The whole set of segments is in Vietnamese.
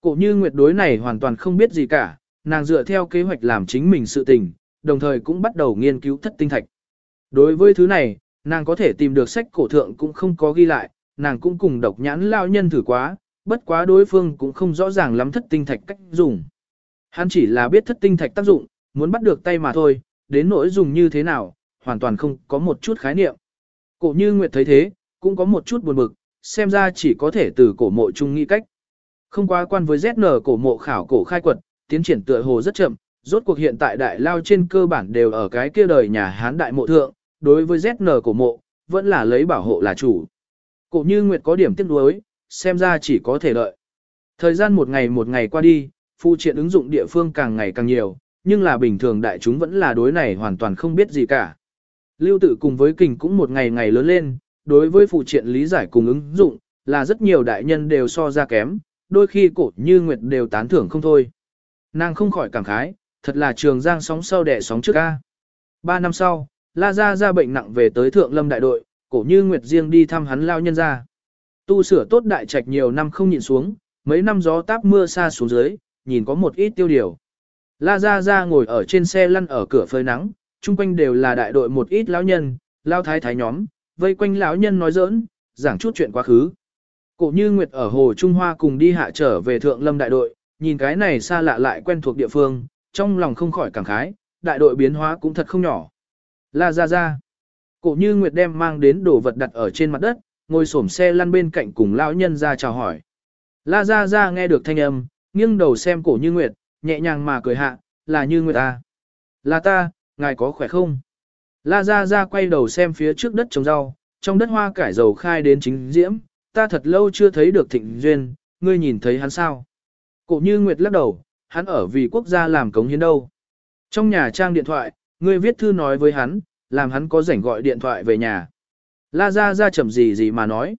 Cổ như Nguyệt đối này hoàn toàn không biết gì cả, nàng dựa theo kế hoạch làm chính mình sự tình, đồng thời cũng bắt đầu nghiên cứu thất tinh thạch. Đối với thứ này, nàng có thể tìm được sách cổ thượng cũng không có ghi lại, nàng cũng cùng độc nhãn lao nhân thử quá, bất quá đối phương cũng không rõ ràng lắm thất tinh thạch cách dùng. Hắn chỉ là biết thất tinh thạch tác dụng, muốn bắt được tay mà thôi, đến nỗi dùng như thế nào, hoàn toàn không có một chút khái niệm. Cổ như Nguyệt thấy thế, cũng có một chút buồn bực, xem ra chỉ có thể từ cổ mộ chung nghĩ cách. Không quá quan với ZN cổ mộ khảo cổ khai quật, tiến triển tựa hồ rất chậm, rốt cuộc hiện tại đại lao trên cơ bản đều ở cái kia đời nhà Hán đại mộ thượng, đối với ZN cổ mộ, vẫn là lấy bảo hộ là chủ. Cổ như Nguyệt có điểm tiếc nuối, xem ra chỉ có thể đợi. Thời gian một ngày một ngày qua đi, phụ triện ứng dụng địa phương càng ngày càng nhiều, nhưng là bình thường đại chúng vẫn là đối này hoàn toàn không biết gì cả. Lưu tự cùng với kình cũng một ngày ngày lớn lên, đối với phụ triện lý giải cùng ứng dụng, là rất nhiều đại nhân đều so ra kém, đôi khi cổ như Nguyệt đều tán thưởng không thôi. Nàng không khỏi cảm khái, thật là trường giang sóng sau đẻ sóng trước ca. Ba năm sau, La Gia ra bệnh nặng về tới Thượng Lâm đại đội, cổ như Nguyệt riêng đi thăm hắn lao nhân ra. Tu sửa tốt đại trạch nhiều năm không nhìn xuống, mấy năm gió táp mưa xa xuống dưới, nhìn có một ít tiêu điều. La Gia Gia ngồi ở trên xe lăn ở cửa phơi nắng, chung quanh đều là đại đội một ít lão nhân, lao thái thái nhóm, vây quanh lão nhân nói giỡn, giảng chút chuyện quá khứ. Cổ như Nguyệt ở Hồ Trung Hoa cùng đi hạ trở về Thượng Lâm đại đội, nhìn cái này xa lạ lại quen thuộc địa phương, trong lòng không khỏi cảm khái, đại đội biến hóa cũng thật không nhỏ. La Ra Ra, Cổ như Nguyệt đem mang đến đồ vật đặt ở trên mặt đất, ngồi xổm xe lăn bên cạnh cùng lão nhân ra chào hỏi. La Ra Ra nghe được thanh âm, nghiêng đầu xem cổ như Nguyệt, nhẹ nhàng mà cười hạ, là như Nguyệt ta. Là ta, ngài có khỏe không? La Ra Ra quay đầu xem phía trước đất trồng rau, trong đất hoa cải dầu khai đến chính diễm, ta thật lâu chưa thấy được thịnh duyên, ngươi nhìn thấy hắn sao? Cổ như Nguyệt lắc đầu, hắn ở vì quốc gia làm cống hiến đâu. Trong nhà trang điện thoại, ngươi viết thư nói với hắn, làm hắn có rảnh gọi điện thoại về nhà. La Gia Gia chậm gì gì mà nói.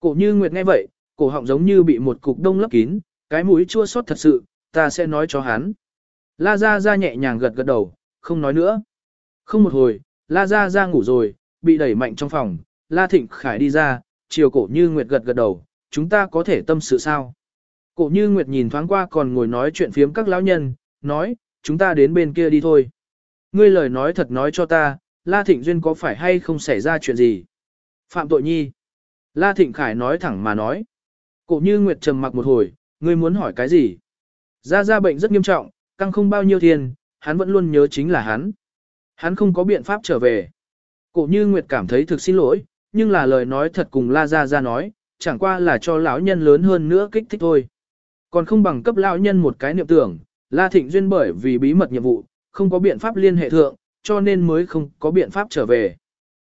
Cổ như Nguyệt nghe vậy, cổ họng giống như bị một cục đông lấp kín, cái mũi chua xót thật sự, ta sẽ nói cho hắn. La Gia Gia nhẹ nhàng gật gật đầu, không nói nữa. Không một hồi, La Gia Gia ngủ rồi, bị đẩy mạnh trong phòng, La Thịnh Khải đi ra, chiều cổ như Nguyệt gật gật đầu, chúng ta có thể tâm sự sao. Cổ như Nguyệt nhìn thoáng qua còn ngồi nói chuyện phiếm các lão nhân, nói, chúng ta đến bên kia đi thôi. Ngươi lời nói thật nói cho ta, La Thịnh Duyên có phải hay không xảy ra chuyện gì? Phạm tội nhi. La Thịnh Khải nói thẳng mà nói. Cổ như Nguyệt trầm mặc một hồi, ngươi muốn hỏi cái gì? Ra ra bệnh rất nghiêm trọng, căng không bao nhiêu tiền, hắn vẫn luôn nhớ chính là hắn. Hắn không có biện pháp trở về. Cổ như Nguyệt cảm thấy thực xin lỗi, nhưng là lời nói thật cùng La Gia Gia nói, chẳng qua là cho lão nhân lớn hơn nữa kích thích thôi. Còn không bằng cấp lão nhân một cái niệm tưởng, La Thịnh Duyên bởi vì bí mật nhiệm vụ, không có biện pháp liên hệ thượng, cho nên mới không có biện pháp trở về.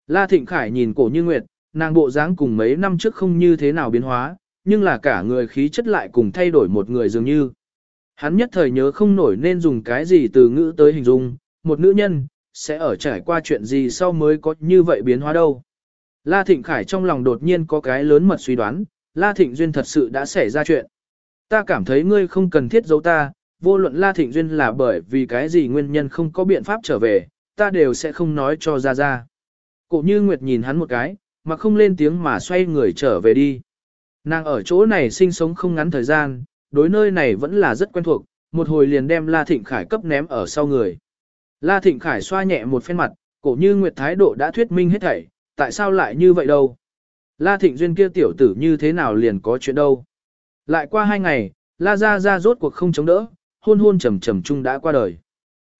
La Thịnh Khải nhìn cổ như Nguyệt, nàng bộ dáng cùng mấy năm trước không như thế nào biến hóa, nhưng là cả người khí chất lại cùng thay đổi một người dường như. Hắn nhất thời nhớ không nổi nên dùng cái gì từ ngữ tới hình dung, một nữ nhân, sẽ ở trải qua chuyện gì sau mới có như vậy biến hóa đâu. La Thịnh Khải trong lòng đột nhiên có cái lớn mật suy đoán, La Thịnh Duyên thật sự đã xảy ra chuyện. Ta cảm thấy ngươi không cần thiết giấu ta, vô luận La Thịnh Duyên là bởi vì cái gì nguyên nhân không có biện pháp trở về, ta đều sẽ không nói cho ra ra. Cổ như Nguyệt nhìn hắn một cái, mà không lên tiếng mà xoay người trở về đi. Nàng ở chỗ này sinh sống không ngắn thời gian, đối nơi này vẫn là rất quen thuộc, một hồi liền đem La Thịnh Khải cấp ném ở sau người. La Thịnh Khải xoa nhẹ một phen mặt, cổ như Nguyệt thái độ đã thuyết minh hết thảy, tại sao lại như vậy đâu? La Thịnh Duyên kia tiểu tử như thế nào liền có chuyện đâu? Lại qua hai ngày, La Gia Gia rốt cuộc không chống đỡ, hôn hôn trầm trầm chung đã qua đời.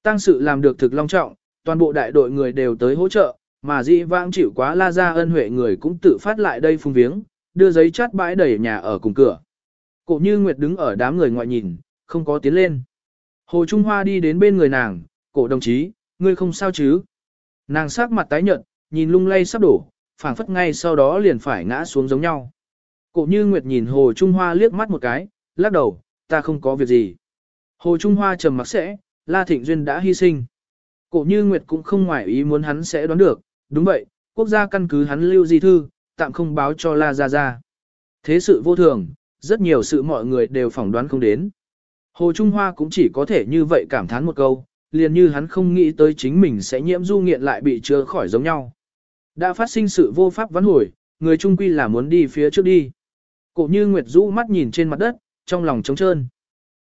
Tăng sự làm được thực long trọng, toàn bộ đại đội người đều tới hỗ trợ, mà dĩ vãng chịu quá La Gia ân huệ người cũng tự phát lại đây phung viếng, đưa giấy chát bãi đẩy nhà ở cùng cửa. Cổ như Nguyệt đứng ở đám người ngoại nhìn, không có tiến lên. Hồ Trung Hoa đi đến bên người nàng, cổ đồng chí, ngươi không sao chứ? Nàng sắc mặt tái nhợt, nhìn lung lay sắp đổ, phảng phất ngay sau đó liền phải ngã xuống giống nhau. Cổ như Nguyệt nhìn Hồ Trung Hoa liếc mắt một cái, lắc đầu, ta không có việc gì. Hồ Trung Hoa trầm mặc sẽ, La Thịnh Duyên đã hy sinh. Cổ như Nguyệt cũng không ngoài ý muốn hắn sẽ đoán được, đúng vậy, quốc gia căn cứ hắn lưu di thư, tạm không báo cho La Gia Gia. Thế sự vô thường, rất nhiều sự mọi người đều phỏng đoán không đến. Hồ Trung Hoa cũng chỉ có thể như vậy cảm thán một câu, liền như hắn không nghĩ tới chính mình sẽ nhiễm du nghiện lại bị chữa khỏi giống nhau. Đã phát sinh sự vô pháp vãn hồi, người trung quy là muốn đi phía trước đi. Cổ như Nguyệt rũ mắt nhìn trên mặt đất, trong lòng trống trơn.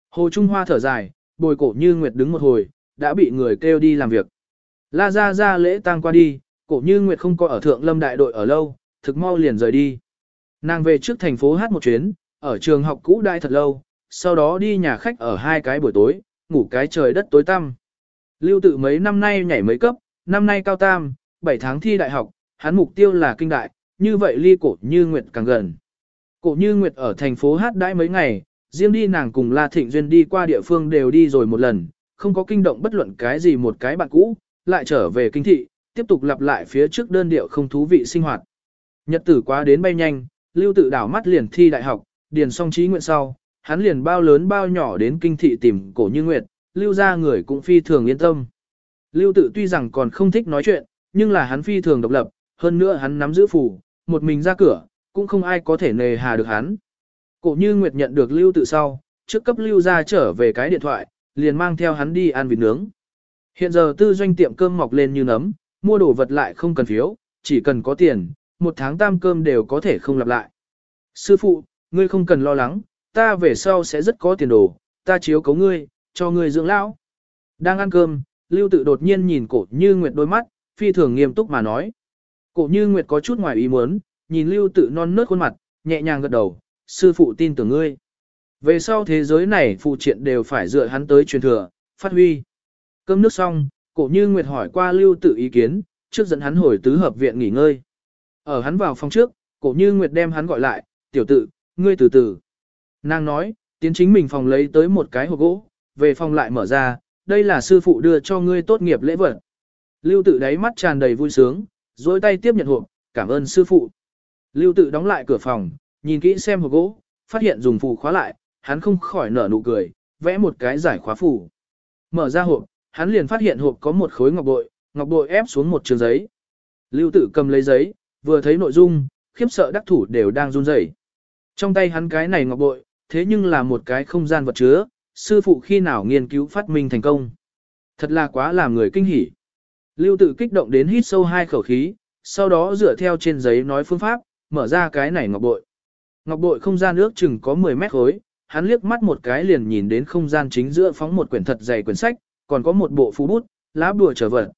Hồ Trung Hoa thở dài, bồi cổ như Nguyệt đứng một hồi, đã bị người kêu đi làm việc. La ra ra lễ tang qua đi, cổ như Nguyệt không có ở thượng lâm đại đội ở lâu, thực mau liền rời đi. Nàng về trước thành phố hát một chuyến, ở trường học cũ đại thật lâu, sau đó đi nhà khách ở hai cái buổi tối, ngủ cái trời đất tối tăm. Lưu tự mấy năm nay nhảy mấy cấp, năm nay cao tam, 7 tháng thi đại học, hắn mục tiêu là kinh đại, như vậy ly cổ như Nguyệt càng gần. Cổ như Nguyệt ở thành phố hát đãi mấy ngày, riêng đi nàng cùng La Thịnh Duyên đi qua địa phương đều đi rồi một lần, không có kinh động bất luận cái gì một cái bạn cũ, lại trở về kinh thị, tiếp tục lặp lại phía trước đơn điệu không thú vị sinh hoạt. Nhật tử quá đến bay nhanh, lưu tự đảo mắt liền thi đại học, điền song trí nguyện sau, hắn liền bao lớn bao nhỏ đến kinh thị tìm cổ như nguyệt, lưu ra người cũng phi thường yên tâm. Lưu tự tuy rằng còn không thích nói chuyện, nhưng là hắn phi thường độc lập, hơn nữa hắn nắm giữ phủ, một mình ra cửa, cũng không ai có thể nề hà được hắn. Cổ như nguyệt nhận được lưu tự sau, trước cấp lưu ra trở về cái điện thoại, liền mang theo hắn đi ăn vịt nướng. Hiện giờ tư doanh tiệm cơm mọc lên như nấm, mua đồ vật lại không cần phiếu, chỉ cần có tiền, một tháng tam cơm đều có thể không lặp lại. Sư phụ, ngươi không cần lo lắng, ta về sau sẽ rất có tiền đồ, ta chiếu cấu ngươi, cho ngươi dưỡng lão. Đang ăn cơm, Lưu Tự đột nhiên nhìn cổ như Nguyệt đôi mắt, phi thường nghiêm túc mà nói. Cổ như Nguyệt có chút ngoài ý muốn, nhìn Lưu Tự non nớt khuôn mặt, nhẹ nhàng gật đầu, sư phụ tin tưởng ngươi. Về sau thế giới này phụ triện đều phải dựa hắn tới truyền thừa, phát huy. Cơm nước xong, cổ như Nguyệt hỏi qua Lưu Tự ý kiến, trước dẫn hắn hồi tứ hợp viện nghỉ ngơi. Ở hắn vào phòng trước, cổ như Nguyệt đem hắn gọi lại, tiểu tự, ngươi từ từ. Nàng nói, tiến chính mình phòng lấy tới một cái hộp gỗ, về phòng lại mở ra, đây là sư phụ đưa cho ngươi tốt nghiệp lễ vật. Lưu tự đáy mắt tràn đầy vui sướng, dối tay tiếp nhận hộp, cảm ơn sư phụ. Lưu tự đóng lại cửa phòng, nhìn kỹ xem hộp gỗ, phát hiện dùng phù khóa lại, hắn không khỏi nở nụ cười, vẽ một cái giải khóa phù. Mở ra hộp, hắn liền phát hiện hộp có một khối ngọc bội, ngọc bội ép xuống một trường giấy. Lưu tự cầm lấy giấy, vừa thấy nội dung, khiếp sợ đắc thủ đều đang run rẩy. Trong tay hắn cái này ngọc bội, thế nhưng là một cái không gian vật chứa, sư phụ khi nào nghiên cứu phát minh thành công. Thật là quá làm người kinh hỉ. Lưu tự kích động đến hít sâu hai khẩu khí, sau đó dựa theo trên giấy nói phương pháp, mở ra cái này ngọc bội. Ngọc bội không gian ước chừng có 10 mét khối, hắn liếc mắt một cái liền nhìn đến không gian chính giữa phóng một quyển thật dày quyển sách, còn có một bộ phú bút, lá bùa trở vật.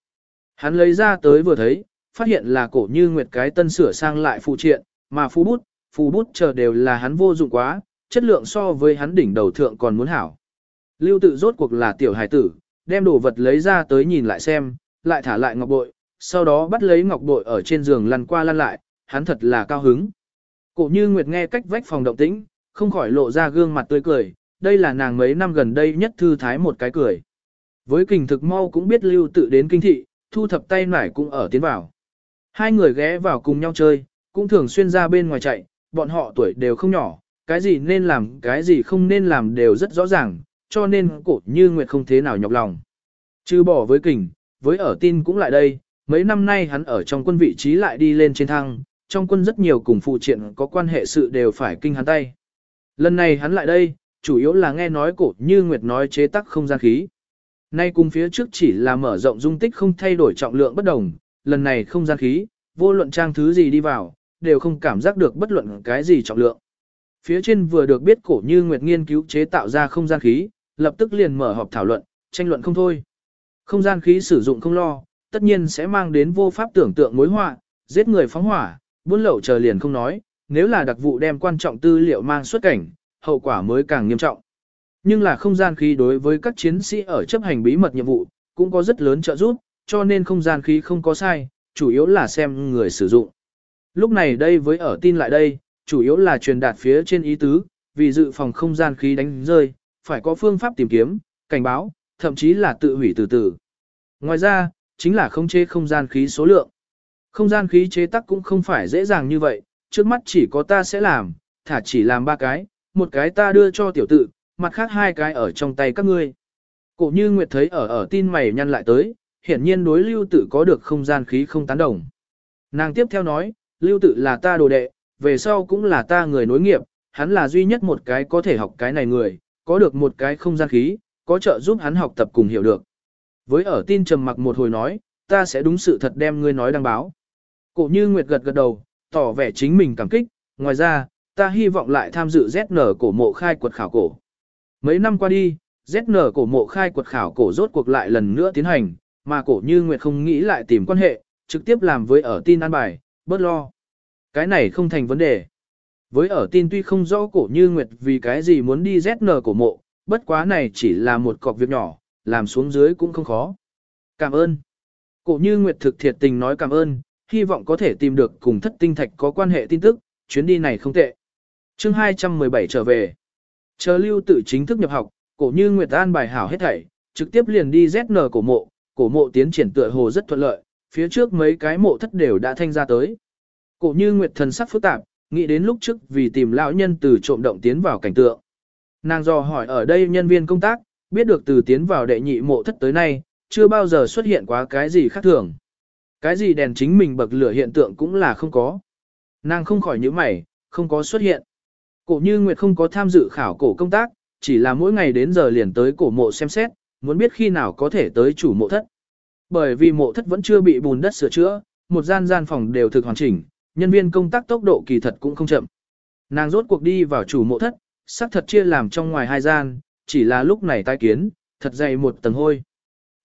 Hắn lấy ra tới vừa thấy, phát hiện là cổ như nguyệt cái tân sửa sang lại phụ triện, mà phú bút, phù bút chờ đều là hắn vô dụng quá, chất lượng so với hắn đỉnh đầu thượng còn muốn hảo. Lưu tự rốt cuộc là tiểu hải tử, đem đồ vật lấy ra tới nhìn lại xem, lại thả lại ngọc bội, sau đó bắt lấy ngọc bội ở trên giường lăn qua lăn lại, hắn thật là cao hứng. Cổ như Nguyệt nghe cách vách phòng động tĩnh, không khỏi lộ ra gương mặt tươi cười, đây là nàng mấy năm gần đây nhất thư thái một cái cười. Với kình thực mau cũng biết lưu tự đến kinh thị, thu thập tay nải cũng ở tiến vào. Hai người ghé vào cùng nhau chơi, cũng thường xuyên ra bên ngoài chạy, bọn họ tuổi đều không nhỏ, cái gì nên làm, cái gì không nên làm đều rất rõ ràng, cho nên cổ như Nguyệt không thế nào nhọc lòng. Chứ bỏ với kình, với ở tin cũng lại đây, mấy năm nay hắn ở trong quân vị trí lại đi lên trên thăng, trong quân rất nhiều cùng phụ triện có quan hệ sự đều phải kinh hắn tay. Lần này hắn lại đây, chủ yếu là nghe nói cổ như Nguyệt nói chế tác không gian khí. Nay cùng phía trước chỉ là mở rộng dung tích không thay đổi trọng lượng bất đồng, lần này không gian khí, vô luận trang thứ gì đi vào, đều không cảm giác được bất luận cái gì trọng lượng. Phía trên vừa được biết cổ như Nguyệt nghiên cứu chế tạo ra không gian khí, lập tức liền mở họp thảo luận, tranh luận không thôi. Không gian khí sử dụng không lo, tất nhiên sẽ mang đến vô pháp tưởng tượng mối họa, giết người phóng hỏa, buôn lậu chờ liền không nói, nếu là đặc vụ đem quan trọng tư liệu mang xuất cảnh, hậu quả mới càng nghiêm trọng. Nhưng là không gian khí đối với các chiến sĩ ở chấp hành bí mật nhiệm vụ, cũng có rất lớn trợ giúp, cho nên không gian khí không có sai, chủ yếu là xem người sử dụng. Lúc này đây với ở tin lại đây, chủ yếu là truyền đạt phía trên ý tứ, vì dự phòng không gian khí đánh rơi, phải có phương pháp tìm kiếm, cảnh báo, thậm chí là tự hủy từ từ. Ngoài ra, chính là không chế không gian khí số lượng. Không gian khí chế tác cũng không phải dễ dàng như vậy, trước mắt chỉ có ta sẽ làm, thả chỉ làm ba cái, một cái ta đưa cho tiểu tự, mặt khác hai cái ở trong tay các ngươi. Cổ như Nguyệt thấy ở ở tin mày nhăn lại tới, hiển nhiên đối lưu tự có được không gian khí không tán đồng. Nàng tiếp theo nói, lưu tự là ta đồ đệ, về sau cũng là ta người nối nghiệp, hắn là duy nhất một cái có thể học cái này người, có được một cái không gian khí, có trợ giúp hắn học tập cùng hiểu được. Với ở tin trầm mặc một hồi nói, ta sẽ đúng sự thật đem ngươi nói đăng báo. Cổ như Nguyệt gật gật đầu, tỏ vẻ chính mình cảm kích, ngoài ra, ta hy vọng lại tham dự ZN cổ mộ khai quật khảo cổ. Mấy năm qua đi, ZN cổ mộ khai quật khảo cổ rốt cuộc lại lần nữa tiến hành, mà cổ như Nguyệt không nghĩ lại tìm quan hệ, trực tiếp làm với ở tin an bài, bớt lo. Cái này không thành vấn đề. Với ở tin tuy không rõ cổ như Nguyệt vì cái gì muốn đi ZN cổ mộ, bất quá này chỉ là một cọc việc nhỏ, làm xuống dưới cũng không khó. Cảm ơn. Cổ như Nguyệt thực thiệt tình nói cảm ơn, hy vọng có thể tìm được cùng thất tinh thạch có quan hệ tin tức, chuyến đi này không tệ. chương 217 trở về. Chờ lưu tự chính thức nhập học, cổ như Nguyệt An bài hảo hết thảy, trực tiếp liền đi ZN cổ mộ, cổ mộ tiến triển tựa hồ rất thuận lợi, phía trước mấy cái mộ thất đều đã thanh ra tới. Cổ như Nguyệt thần sắc phức tạp, nghĩ đến lúc trước vì tìm lão nhân từ trộm động tiến vào cảnh tượng. Nàng dò hỏi ở đây nhân viên công tác, biết được từ tiến vào đệ nhị mộ thất tới nay, chưa bao giờ xuất hiện quá cái gì khác thường. Cái gì đèn chính mình bậc lửa hiện tượng cũng là không có. Nàng không khỏi nhíu mày, không có xuất hiện. Cổ như Nguyệt không có tham dự khảo cổ công tác, chỉ là mỗi ngày đến giờ liền tới cổ mộ xem xét, muốn biết khi nào có thể tới chủ mộ thất. Bởi vì mộ thất vẫn chưa bị bùn đất sửa chữa, một gian gian phòng đều thực hoàn chỉnh, nhân viên công tác tốc độ kỳ thật cũng không chậm. Nàng rốt cuộc đi vào chủ mộ thất, xác thật chia làm trong ngoài hai gian, chỉ là lúc này tai kiến, thật dày một tầng hôi.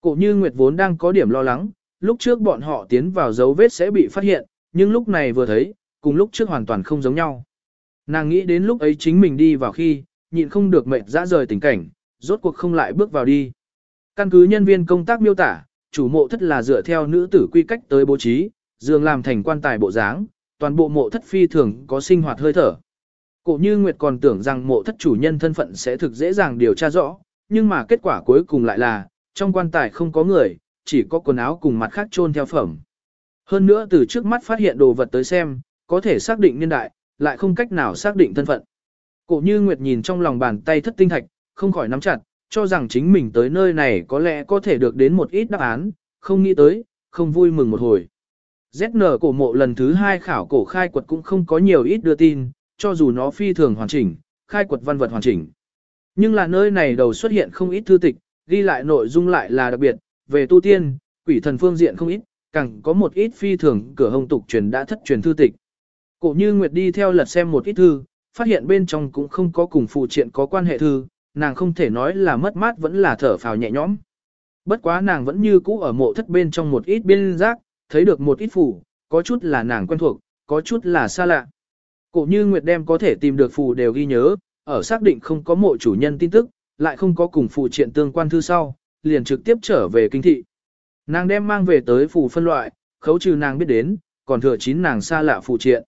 Cổ như Nguyệt vốn đang có điểm lo lắng, lúc trước bọn họ tiến vào dấu vết sẽ bị phát hiện, nhưng lúc này vừa thấy, cùng lúc trước hoàn toàn không giống nhau. Nàng nghĩ đến lúc ấy chính mình đi vào khi, nhịn không được mệt dã rời tình cảnh, rốt cuộc không lại bước vào đi. Căn cứ nhân viên công tác miêu tả, chủ mộ thất là dựa theo nữ tử quy cách tới bố trí, giường làm thành quan tài bộ dáng, toàn bộ mộ thất phi thường có sinh hoạt hơi thở. Cổ như Nguyệt còn tưởng rằng mộ thất chủ nhân thân phận sẽ thực dễ dàng điều tra rõ, nhưng mà kết quả cuối cùng lại là, trong quan tài không có người, chỉ có quần áo cùng mặt khác chôn theo phẩm. Hơn nữa từ trước mắt phát hiện đồ vật tới xem, có thể xác định niên đại, lại không cách nào xác định thân phận. Cổ như Nguyệt nhìn trong lòng bàn tay thất tinh thạch, không khỏi nắm chặt, cho rằng chính mình tới nơi này có lẽ có thể được đến một ít đáp án, không nghĩ tới, không vui mừng một hồi. ZN cổ mộ lần thứ hai khảo cổ khai quật cũng không có nhiều ít đưa tin, cho dù nó phi thường hoàn chỉnh, khai quật văn vật hoàn chỉnh. Nhưng là nơi này đầu xuất hiện không ít thư tịch, ghi lại nội dung lại là đặc biệt, về tu tiên, quỷ thần phương diện không ít, càng có một ít phi thường cửa hồng tục truyền đã thất truyền thư tịch. Cổ như Nguyệt đi theo lật xem một ít thư, phát hiện bên trong cũng không có cùng phụ triện có quan hệ thư, nàng không thể nói là mất mát vẫn là thở phào nhẹ nhõm. Bất quá nàng vẫn như cũ ở mộ thất bên trong một ít biên giác, thấy được một ít phủ, có chút là nàng quen thuộc, có chút là xa lạ. Cổ như Nguyệt đem có thể tìm được phù đều ghi nhớ, ở xác định không có mộ chủ nhân tin tức, lại không có cùng phù triện tương quan thư sau, liền trực tiếp trở về kinh thị. Nàng đem mang về tới phù phân loại, khấu trừ nàng biết đến, còn thừa chín nàng xa lạ phù triện.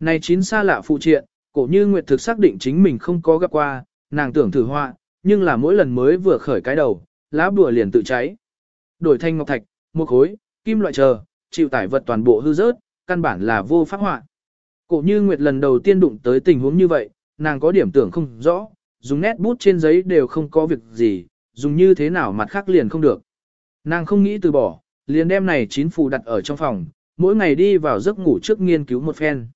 Này chín xa lạ phù triện, cổ như Nguyệt thực xác định chính mình không có gặp qua, nàng tưởng thử họa, nhưng là mỗi lần mới vừa khởi cái đầu, lá bùa liền tự cháy. Đổi thanh ngọc thạch, một khối, kim loại chờ, chịu tải vật toàn bộ hư rớt, căn bản là vô pháp họa. Cổ như Nguyệt lần đầu tiên đụng tới tình huống như vậy, nàng có điểm tưởng không rõ, dùng nét bút trên giấy đều không có việc gì, dùng như thế nào mặt khác liền không được. Nàng không nghĩ từ bỏ, liền đem này chín phù đặt ở trong phòng, mỗi ngày đi vào giấc ngủ trước nghiên cứu một phen.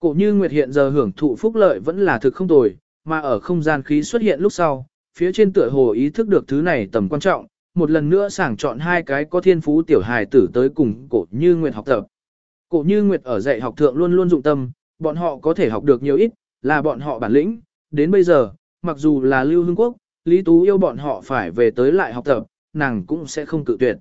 Cổ như Nguyệt hiện giờ hưởng thụ phúc lợi vẫn là thực không tồi, mà ở không gian khí xuất hiện lúc sau, phía trên tựa hồ ý thức được thứ này tầm quan trọng, một lần nữa sàng chọn hai cái có thiên phú tiểu hài tử tới cùng cổ như Nguyệt học tập. Cổ như Nguyệt ở dạy học thượng luôn luôn dụng tâm, bọn họ có thể học được nhiều ít, là bọn họ bản lĩnh, đến bây giờ, mặc dù là Lưu Hưng Quốc, Lý Tú yêu bọn họ phải về tới lại học tập, nàng cũng sẽ không cự tuyệt.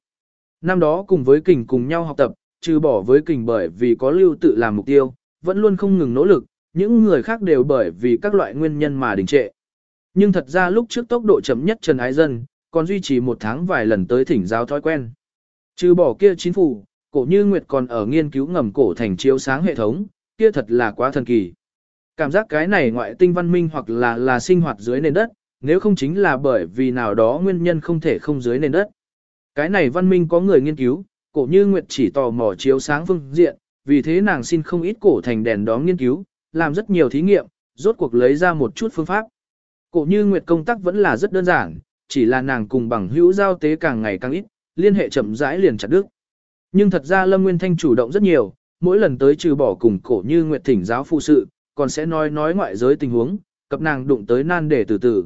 Năm đó cùng với kình cùng nhau học tập, trừ bỏ với kình bởi vì có Lưu tự làm mục tiêu, vẫn luôn không ngừng nỗ lực, những người khác đều bởi vì các loại nguyên nhân mà đình trệ. Nhưng thật ra lúc trước tốc độ chậm nhất Trần Ái Dân, còn duy trì một tháng vài lần tới thỉnh giáo thói quen. Trừ bỏ kia chính phủ, cổ như Nguyệt còn ở nghiên cứu ngầm cổ thành chiếu sáng hệ thống, kia thật là quá thần kỳ. Cảm giác cái này ngoại tinh văn minh hoặc là là sinh hoạt dưới nền đất, nếu không chính là bởi vì nào đó nguyên nhân không thể không dưới nền đất. Cái này văn minh có người nghiên cứu, cổ như Nguyệt chỉ tò mò chiếu sáng phương diện, vì thế nàng xin không ít cổ thành đèn đó nghiên cứu, làm rất nhiều thí nghiệm, rốt cuộc lấy ra một chút phương pháp. Cổ như Nguyệt công tác vẫn là rất đơn giản, chỉ là nàng cùng bằng hữu giao tế càng ngày càng ít, liên hệ chậm rãi liền chặt đứt. Nhưng thật ra Lâm Nguyên Thanh chủ động rất nhiều, mỗi lần tới trừ bỏ cùng cổ như Nguyệt thỉnh giáo phụ sự, còn sẽ nói nói ngoại giới tình huống, cập nàng đụng tới nan để từ từ.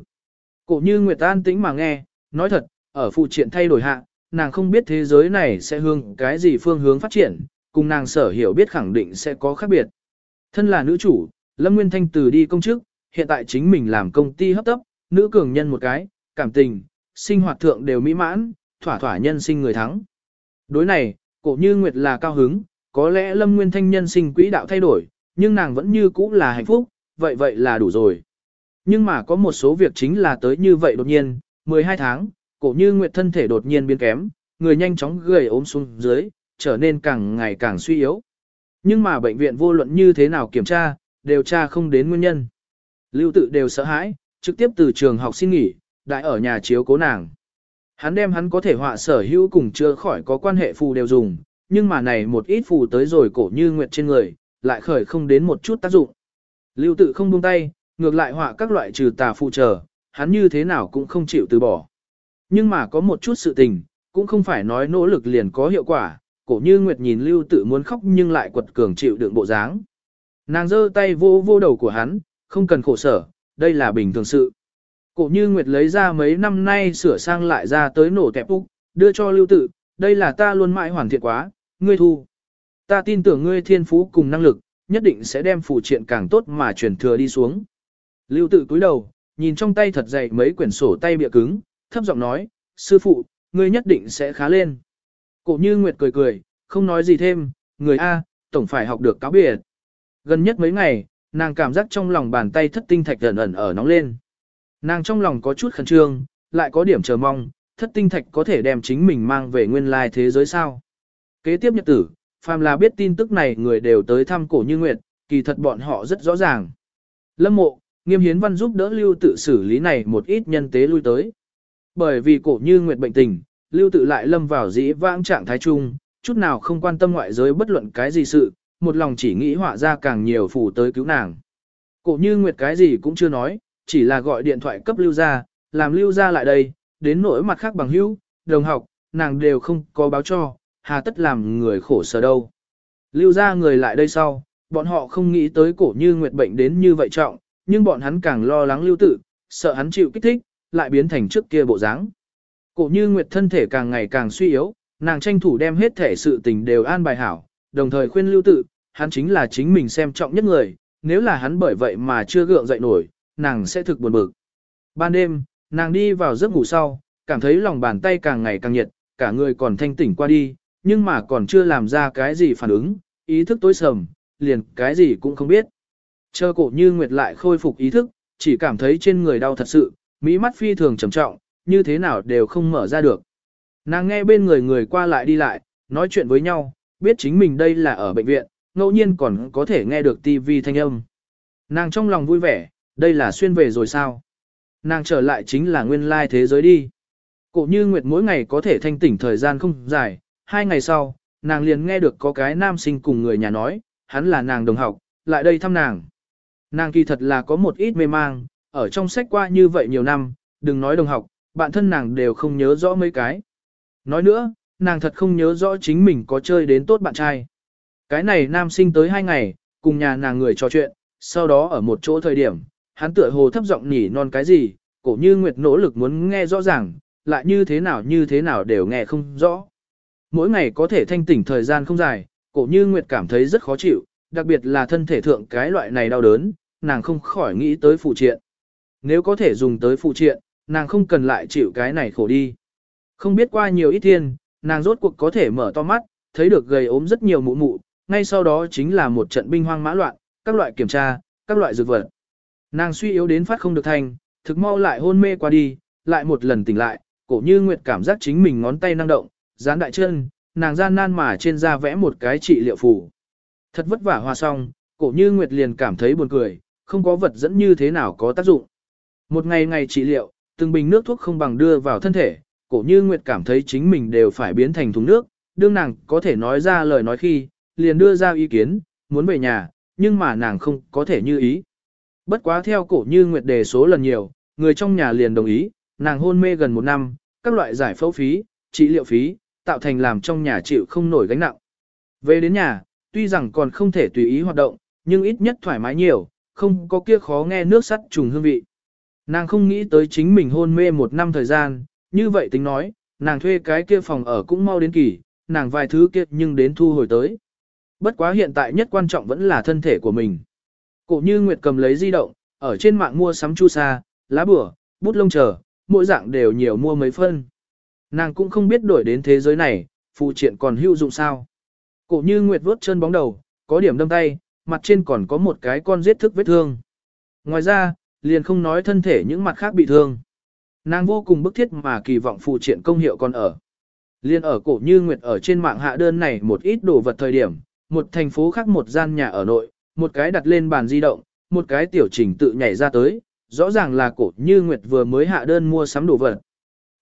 Cổ như Nguyệt an tĩnh mà nghe, nói thật, ở phụ triện thay đổi hạ, nàng không biết thế giới này sẽ hướng cái gì phương hướng phát triển, cùng nàng sở hiểu biết khẳng định sẽ có khác biệt. Thân là nữ chủ, Lâm Nguyên Thanh từ đi công chức, hiện tại chính mình làm công ty hấp tấp, nữ cường nhân một cái, cảm tình, sinh hoạt thượng đều mỹ mãn, thỏa thỏa nhân sinh người thắng. Đối này, cổ như Nguyệt là cao hứng, có lẽ Lâm Nguyên Thanh nhân sinh quỹ đạo thay đổi, nhưng nàng vẫn như cũ là hạnh phúc, vậy vậy là đủ rồi. Nhưng mà có một số việc chính là tới như vậy đột nhiên, 12 tháng, cổ như Nguyệt thân thể đột nhiên biến kém, người nhanh chóng gầy ốm xuống dưới, trở nên càng ngày càng suy yếu. Nhưng mà bệnh viện vô luận như thế nào kiểm tra, đều tra không đến nguyên nhân. Lưu tự đều sợ hãi, trực tiếp từ trường học xin nghỉ, đại ở nhà chiếu cố nàng. Hắn đem hắn có thể họa sở hữu cùng chưa khỏi có quan hệ phù đều dùng, nhưng mà này một ít phù tới rồi cổ như nguyệt trên người, lại khởi không đến một chút tác dụng. Lưu tự không buông tay, ngược lại họa các loại trừ tà phù chờ, hắn như thế nào cũng không chịu từ bỏ. Nhưng mà có một chút sự tình, cũng không phải nói nỗ lực liền có hiệu quả, cổ như nguyệt nhìn lưu tự muốn khóc nhưng lại quật cường chịu đựng bộ dáng. Nàng giơ tay vô vô đầu của hắn, không cần khổ sở, đây là bình thường sự. Cổ như Nguyệt lấy ra mấy năm nay sửa sang lại ra tới nổ tẹp úc, đưa cho lưu tự, đây là ta luôn mãi hoàn thiện quá, ngươi thu. Ta tin tưởng ngươi thiên phú cùng năng lực, nhất định sẽ đem phụ triện càng tốt mà truyền thừa đi xuống. Lưu tự cúi đầu, nhìn trong tay thật dày mấy quyển sổ tay bịa cứng, thấp giọng nói, sư phụ, ngươi nhất định sẽ khá lên. Cổ như Nguyệt cười cười, không nói gì thêm, người A, tổng phải học được cáo biệt. Gần nhất mấy ngày, nàng cảm giác trong lòng bàn tay thất tinh thạch ẩn ẩn ở nóng lên. Nàng trong lòng có chút khẩn trương, lại có điểm chờ mong, thất tinh thạch có thể đem chính mình mang về nguyên lai thế giới sao. Kế tiếp nhật tử, phàm là biết tin tức này người đều tới thăm cổ như nguyệt, kỳ thật bọn họ rất rõ ràng. Lâm mộ, nghiêm hiến văn giúp đỡ lưu tự xử lý này một ít nhân tế lui tới. Bởi vì cổ như nguyệt bệnh tình, lưu tự lại lâm vào dĩ vãng trạng thái trung, chút nào không quan tâm ngoại giới bất luận cái gì sự, một lòng chỉ nghĩ họa ra càng nhiều phù tới cứu nàng. Cổ như nguyệt cái gì cũng chưa nói, chỉ là gọi điện thoại cấp lưu ra, làm lưu ra lại đây, đến nỗi mặt khác bằng hữu, đồng học, nàng đều không có báo cho, hà tất làm người khổ sở đâu. Lưu ra người lại đây sau, bọn họ không nghĩ tới cổ như nguyệt bệnh đến như vậy trọng, nhưng bọn hắn càng lo lắng lưu tự, sợ hắn chịu kích thích, lại biến thành trước kia bộ dáng. Cổ như nguyệt thân thể càng ngày càng suy yếu, nàng tranh thủ đem hết thể sự tình đều an bài hảo, đồng thời khuyên lưu tự, hắn chính là chính mình xem trọng nhất người, nếu là hắn bởi vậy mà chưa gượng dậy nổi, nàng sẽ thực buồn bực. Ban đêm, nàng đi vào giấc ngủ sau, cảm thấy lòng bàn tay càng ngày càng nhiệt, cả người còn thanh tỉnh qua đi, nhưng mà còn chưa làm ra cái gì phản ứng, ý thức tối sầm, liền cái gì cũng không biết. Chờ cổ như Nguyệt lại khôi phục ý thức, chỉ cảm thấy trên người đau thật sự, mỹ mắt phi thường trầm trọng, như thế nào đều không mở ra được. Nàng nghe bên người người qua lại đi lại, nói chuyện với nhau, biết chính mình đây là ở bệnh viện, ngẫu nhiên còn có thể nghe được tivi thanh âm. Nàng trong lòng vui vẻ, đây là xuyên về rồi sao? Nàng trở lại chính là nguyên lai thế giới đi. Cổ như Nguyệt mỗi ngày có thể thanh tỉnh thời gian không dài, hai ngày sau, nàng liền nghe được có cái nam sinh cùng người nhà nói, hắn là nàng đồng học, lại đây thăm nàng. Nàng kỳ thật là có một ít mê mang, ở trong sách qua như vậy nhiều năm, đừng nói đồng học, bạn thân nàng đều không nhớ rõ mấy cái. Nói nữa, nàng thật không nhớ rõ chính mình có chơi đến tốt bạn trai. Cái này nam sinh tới hai ngày, cùng nhà nàng người trò chuyện, sau đó ở một chỗ thời điểm, hắn tựa hồ thấp giọng nhỉ non cái gì, cổ như Nguyệt nỗ lực muốn nghe rõ ràng, lại như thế nào như thế nào đều nghe không rõ. Mỗi ngày có thể thanh tỉnh thời gian không dài, cổ như Nguyệt cảm thấy rất khó chịu, đặc biệt là thân thể thượng cái loại này đau đớn, nàng không khỏi nghĩ tới phụ triện. Nếu có thể dùng tới phụ triện, nàng không cần lại chịu cái này khổ đi. Không biết qua nhiều ít thiên, nàng rốt cuộc có thể mở to mắt, thấy được gầy ốm rất nhiều mụ mụ, ngay sau đó chính là một trận binh hoang mã loạn, các loại kiểm tra, các loại dược vật. Nàng suy yếu đến phát không được thành, thực mau lại hôn mê qua đi, lại một lần tỉnh lại, cổ như nguyệt cảm giác chính mình ngón tay năng động, dán đại chân, nàng gian nan mà trên da vẽ một cái trị liệu phù. Thật vất vả hoa xong, cổ như nguyệt liền cảm thấy buồn cười, không có vật dẫn như thế nào có tác dụng. Một ngày ngày trị liệu, từng bình nước thuốc không bằng đưa vào thân thể, cổ như nguyệt cảm thấy chính mình đều phải biến thành thùng nước, đương nàng có thể nói ra lời nói khi, liền đưa ra ý kiến, muốn về nhà, nhưng mà nàng không có thể như ý. Bất quá theo cổ như nguyệt đề số lần nhiều, người trong nhà liền đồng ý, nàng hôn mê gần một năm, các loại giải phẫu phí, trị liệu phí, tạo thành làm trong nhà chịu không nổi gánh nặng. Về đến nhà, tuy rằng còn không thể tùy ý hoạt động, nhưng ít nhất thoải mái nhiều, không có kia khó nghe nước sắt trùng hương vị. Nàng không nghĩ tới chính mình hôn mê một năm thời gian, như vậy tính nói, nàng thuê cái kia phòng ở cũng mau đến kỳ, nàng vài thứ kia nhưng đến thu hồi tới. Bất quá hiện tại nhất quan trọng vẫn là thân thể của mình. Cổ như Nguyệt cầm lấy di động, ở trên mạng mua sắm chu sa, lá bửa, bút lông chờ, mỗi dạng đều nhiều mua mấy phân. Nàng cũng không biết đổi đến thế giới này, phụ triện còn hữu dụng sao. Cổ như Nguyệt vớt chân bóng đầu, có điểm đâm tay, mặt trên còn có một cái con giết thức vết thương. Ngoài ra, liền không nói thân thể những mặt khác bị thương. Nàng vô cùng bức thiết mà kỳ vọng phụ triện công hiệu còn ở. Liên ở cổ như Nguyệt ở trên mạng hạ đơn này một ít đồ vật thời điểm, một thành phố khác một gian nhà ở nội, một cái đặt lên bàn di động, một cái tiểu trình tự nhảy ra tới, rõ ràng là cổ như Nguyệt vừa mới hạ đơn mua sắm đồ vật.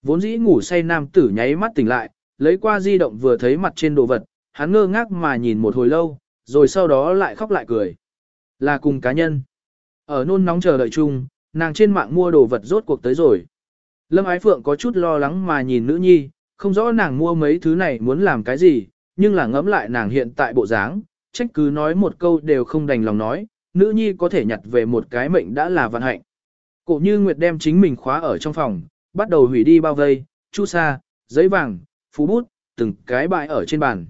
Vốn dĩ ngủ say nam tử nháy mắt tỉnh lại, lấy qua di động vừa thấy mặt trên đồ vật, hắn ngơ ngác mà nhìn một hồi lâu, rồi sau đó lại khóc lại cười. Là cùng cá nhân. Ở nôn nóng chờ đợi chung, nàng trên mạng mua đồ vật rốt cuộc tới rồi. Lâm Ái Phượng có chút lo lắng mà nhìn nữ nhi, không rõ nàng mua mấy thứ này muốn làm cái gì, nhưng là ngẫm lại nàng hiện tại bộ dáng, trách cứ nói một câu đều không đành lòng nói, nữ nhi có thể nhặt về một cái mệnh đã là vận hạnh. Cổ như Nguyệt đem chính mình khóa ở trong phòng, bắt đầu hủy đi bao vây, chu sa, giấy vàng, phú bút, từng cái bại ở trên bàn.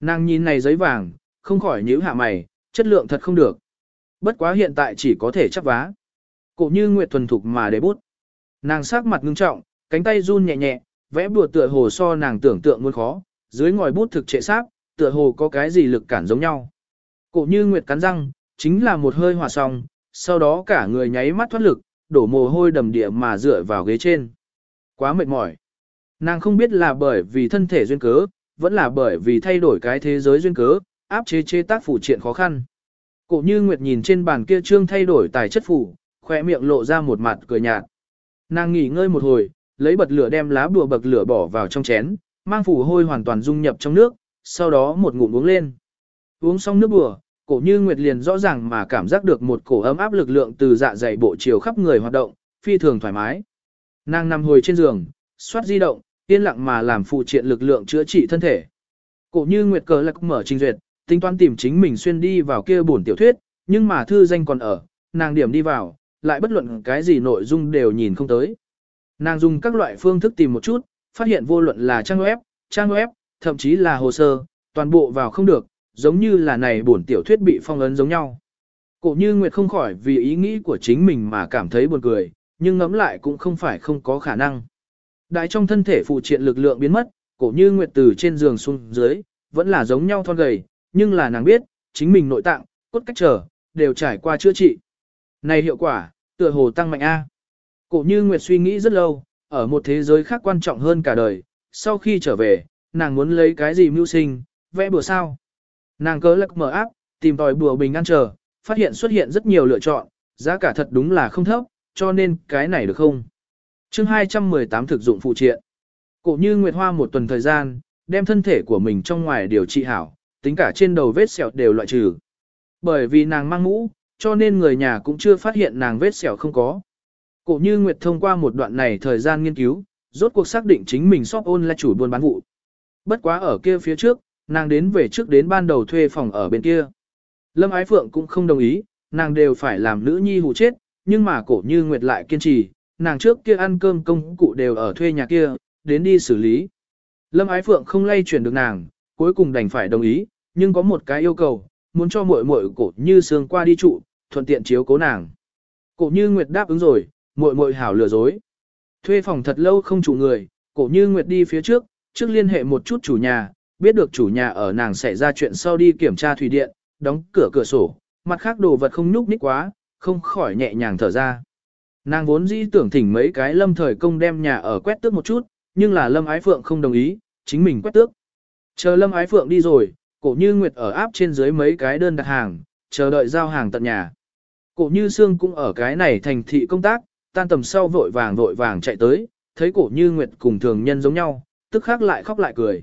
Nàng nhìn này giấy vàng, không khỏi nhíu hạ mày, chất lượng thật không được. Bất quá hiện tại chỉ có thể chấp vá. Cổ như Nguyệt thuần thục mà để bút. Nàng sắc mặt ngưng trọng, cánh tay run nhẹ nhẹ, vẽ bùa tựa hồ so nàng tưởng tượng muốn khó, dưới ngòi bút thực trệ xác, tựa hồ có cái gì lực cản giống nhau. Cổ như Nguyệt cắn răng, chính là một hơi hòa xong, sau đó cả người nháy mắt thoát lực, đổ mồ hôi đầm địa mà dựa vào ghế trên. Quá mệt mỏi. Nàng không biết là bởi vì thân thể duyên cớ, vẫn là bởi vì thay đổi cái thế giới duyên cớ, áp chế chế tác phủ triện khó khăn. Cổ như Nguyệt nhìn trên bàn kia trương thay đổi tài chất phủ, khỏe miệng lộ ra một mặt cười nhạt. Nàng nghỉ ngơi một hồi, lấy bật lửa đem lá bùa bậc lửa bỏ vào trong chén, mang phủ hôi hoàn toàn dung nhập trong nước, sau đó một ngụm uống lên. Uống xong nước bùa, cổ như Nguyệt liền rõ ràng mà cảm giác được một cổ ấm áp lực lượng từ dạ dày bộ chiều khắp người hoạt động, phi thường thoải mái. Nàng nằm hồi trên giường, xoát di động, yên lặng mà làm phụ triện lực lượng chữa trị thân thể. Cổ như Nguyệt cờ lạc mở trình duyệt, tính toán tìm chính mình xuyên đi vào kia bổn tiểu thuyết, nhưng mà thư danh còn ở, nàng điểm đi vào, lại bất luận cái gì nội dung đều nhìn không tới. Nàng dùng các loại phương thức tìm một chút, phát hiện vô luận là trang web, trang web, thậm chí là hồ sơ, toàn bộ vào không được, giống như là này bổn tiểu thuyết bị phong ấn giống nhau. Cổ như Nguyệt không khỏi vì ý nghĩ của chính mình mà cảm thấy buồn cười, nhưng ngẫm lại cũng không phải không có khả năng. Đại trong thân thể phụ triện lực lượng biến mất, cổ như Nguyệt từ trên giường xuống dưới, vẫn là giống nhau thon gầy, nhưng là nàng biết, chính mình nội tạng, cốt cách trở, đều trải qua chữa trị. Này hiệu quả, tựa hồ tăng mạnh A. Cổ như Nguyệt suy nghĩ rất lâu, ở một thế giới khác quan trọng hơn cả đời, sau khi trở về, nàng muốn lấy cái gì mưu sinh, vẽ bùa sao. Nàng cớ lắc mở áp, tìm tòi bùa bình ăn chờ, phát hiện xuất hiện rất nhiều lựa chọn, giá cả thật đúng là không thấp, cho nên cái này được không? chương 218 thực dụng phụ triện. Cổ như Nguyệt Hoa một tuần thời gian, đem thân thể của mình trong ngoài điều trị hảo, tính cả trên đầu vết sẹo đều loại trừ. Bởi vì nàng mang mũ, cho nên người nhà cũng chưa phát hiện nàng vết sẹo không có. Cổ như Nguyệt thông qua một đoạn này thời gian nghiên cứu, rốt cuộc xác định chính mình shop ôn là chủ buôn bán vụ. Bất quá ở kia phía trước, nàng đến về trước đến ban đầu thuê phòng ở bên kia. Lâm Ái Phượng cũng không đồng ý, nàng đều phải làm nữ nhi hù chết, nhưng mà cổ như Nguyệt lại kiên trì, nàng trước kia ăn cơm công cụ đều ở thuê nhà kia, đến đi xử lý. Lâm Ái Phượng không lay chuyển được nàng, cuối cùng đành phải đồng ý, nhưng có một cái yêu cầu, muốn cho muội muội cổ như sương qua đi trụ, thuận tiện chiếu cố nàng. Cổ như Nguyệt đáp ứng rồi, muội muội hảo lừa dối. Thuê phòng thật lâu không chủ người, cổ như Nguyệt đi phía trước, trước liên hệ một chút chủ nhà, biết được chủ nhà ở nàng xảy ra chuyện sau đi kiểm tra thủy điện, đóng cửa cửa sổ, mặt khác đồ vật không nhúc nhích quá, không khỏi nhẹ nhàng thở ra. Nàng vốn dĩ tưởng thỉnh mấy cái lâm thời công đem nhà ở quét tước một chút, nhưng là lâm ái phượng không đồng ý, chính mình quét tước. Chờ lâm ái phượng đi rồi, cổ như Nguyệt ở áp trên dưới mấy cái đơn đặt hàng, chờ đợi giao hàng tận nhà. Cổ như xương cũng ở cái này thành thị công tác, tan tầm sau vội vàng vội vàng chạy tới, thấy cổ như Nguyệt cùng thường nhân giống nhau, tức khắc lại khóc lại cười.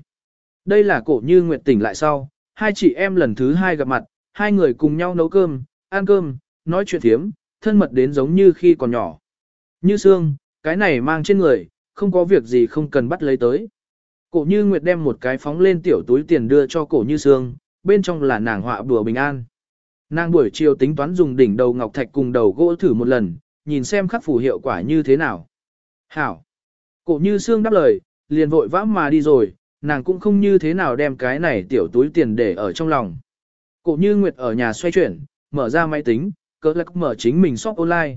Đây là cổ như Nguyệt tỉnh lại sau, hai chị em lần thứ hai gặp mặt, hai người cùng nhau nấu cơm, ăn cơm, nói chuyện thiếm, thân mật đến giống như khi còn nhỏ. Như xương, cái này mang trên người, không có việc gì không cần bắt lấy tới. Cổ như Nguyệt đem một cái phóng lên tiểu túi tiền đưa cho cổ như xương, bên trong là nàng họa bùa bình an. Nàng buổi chiều tính toán dùng đỉnh đầu ngọc thạch cùng đầu gỗ thử một lần, nhìn xem khắc phủ hiệu quả như thế nào. Hảo. Cổ như xương đáp lời, liền vội vã mà đi rồi, nàng cũng không như thế nào đem cái này tiểu túi tiền để ở trong lòng. Cổ như Nguyệt ở nhà xoay chuyển, mở ra máy tính, cỡ lạc mở chính mình shop online.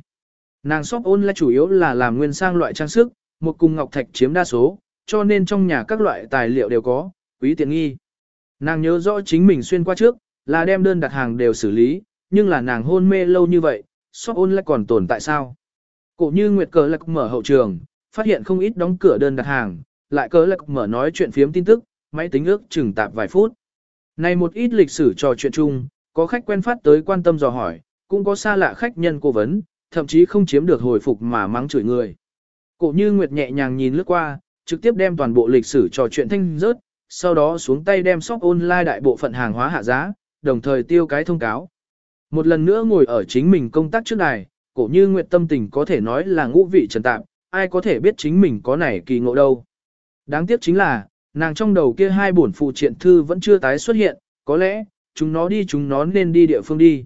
Nàng shop online chủ yếu là làm nguyên sang loại trang sức, một cùng ngọc thạch chiếm đa số, cho nên trong nhà các loại tài liệu đều có, quý tiện nghi. Nàng nhớ rõ chính mình xuyên qua trước, là đem đơn đặt hàng đều xử lý, nhưng là nàng hôn mê lâu như vậy, shop online còn tồn tại sao? Cổ như Nguyệt cờ lạc mở hậu trường, phát hiện không ít đóng cửa đơn đặt hàng, lại cớ lạc mở nói chuyện phiếm tin tức, máy tính ước chừng tạp vài phút. Này một ít lịch sử trò chuyện chung, có khách quen phát tới quan tâm dò hỏi, cũng có xa lạ khách nhân cố vấn, thậm chí không chiếm được hồi phục mà mắng chửi người. Cổ như Nguyệt nhẹ nhàng nhìn lướt qua, trực tiếp đem toàn bộ lịch sử trò chuyện thanh rớt, sau đó xuống tay đem shop online đại bộ phận hàng hóa hạ giá, đồng thời tiêu cái thông cáo. Một lần nữa ngồi ở chính mình công tác trước đài, cổ như Nguyệt tâm tình có thể nói là ngũ vị trần tạm, ai có thể biết chính mình có này kỳ ngộ đâu. Đáng tiếc chính là, nàng trong đầu kia hai bổn phụ triện thư vẫn chưa tái xuất hiện, có lẽ, chúng nó đi chúng nó nên đi địa phương đi.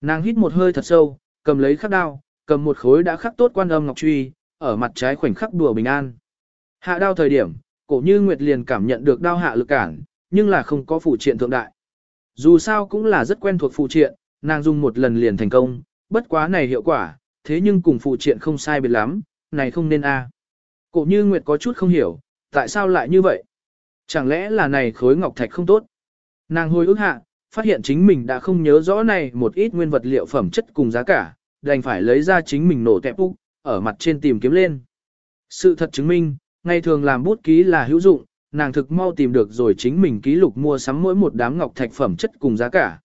Nàng hít một hơi thật sâu, cầm lấy khắc đao, cầm một khối đã khắc tốt quan âm ngọc truy, ở mặt trái khoảnh khắc đùa bình an. Hạ đao thời điểm, cổ như Nguyệt liền cảm nhận được đao hạ lực cản, nhưng là không có phụ triện thượng đại. Dù sao cũng là rất quen thuộc phụ triện, nàng dùng một lần liền thành công, bất quá này hiệu quả, thế nhưng cùng phụ triện không sai biệt lắm, này không nên a. Cổ như Nguyệt có chút không hiểu, tại sao lại như vậy? Chẳng lẽ là này khối ngọc thạch không tốt? Nàng hồi ức hạ, phát hiện chính mình đã không nhớ rõ này một ít nguyên vật liệu phẩm chất cùng giá cả, đành phải lấy ra chính mình nổ tẹp úc, ở mặt trên tìm kiếm lên. Sự thật chứng minh, ngày thường làm bút ký là hữu dụng, nàng thực mau tìm được rồi chính mình ký lục mua sắm mỗi một đám ngọc thạch phẩm chất cùng giá cả.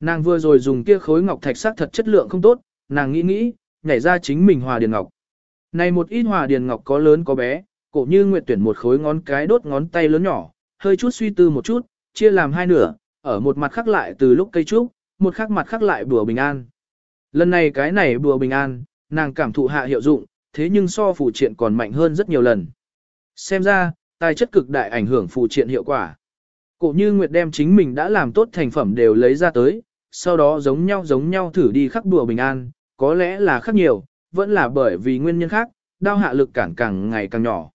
Nàng vừa rồi dùng kia khối ngọc thạch sắc thật chất lượng không tốt, nàng nghĩ nghĩ, nhảy ra chính mình hòa điền ngọc. Này một ít hòa điền ngọc có lớn có bé, cổ như nguyệt tuyển một khối ngón cái đốt ngón tay lớn nhỏ, hơi chút suy tư một chút, chia làm hai nửa, ở một mặt khắc lại từ lúc cây trúc, một khắc mặt khắc lại bùa bình an. Lần này cái này bùa bình an, nàng cảm thụ hạ hiệu dụng, thế nhưng so phụ triện còn mạnh hơn rất nhiều lần. Xem ra, tài chất cực đại ảnh hưởng phụ triện hiệu quả. Cổ như Nguyệt đem chính mình đã làm tốt thành phẩm đều lấy ra tới, sau đó giống nhau giống nhau thử đi khắc đùa bình an, có lẽ là khắc nhiều, vẫn là bởi vì nguyên nhân khác, đao hạ lực cản càng ngày càng nhỏ.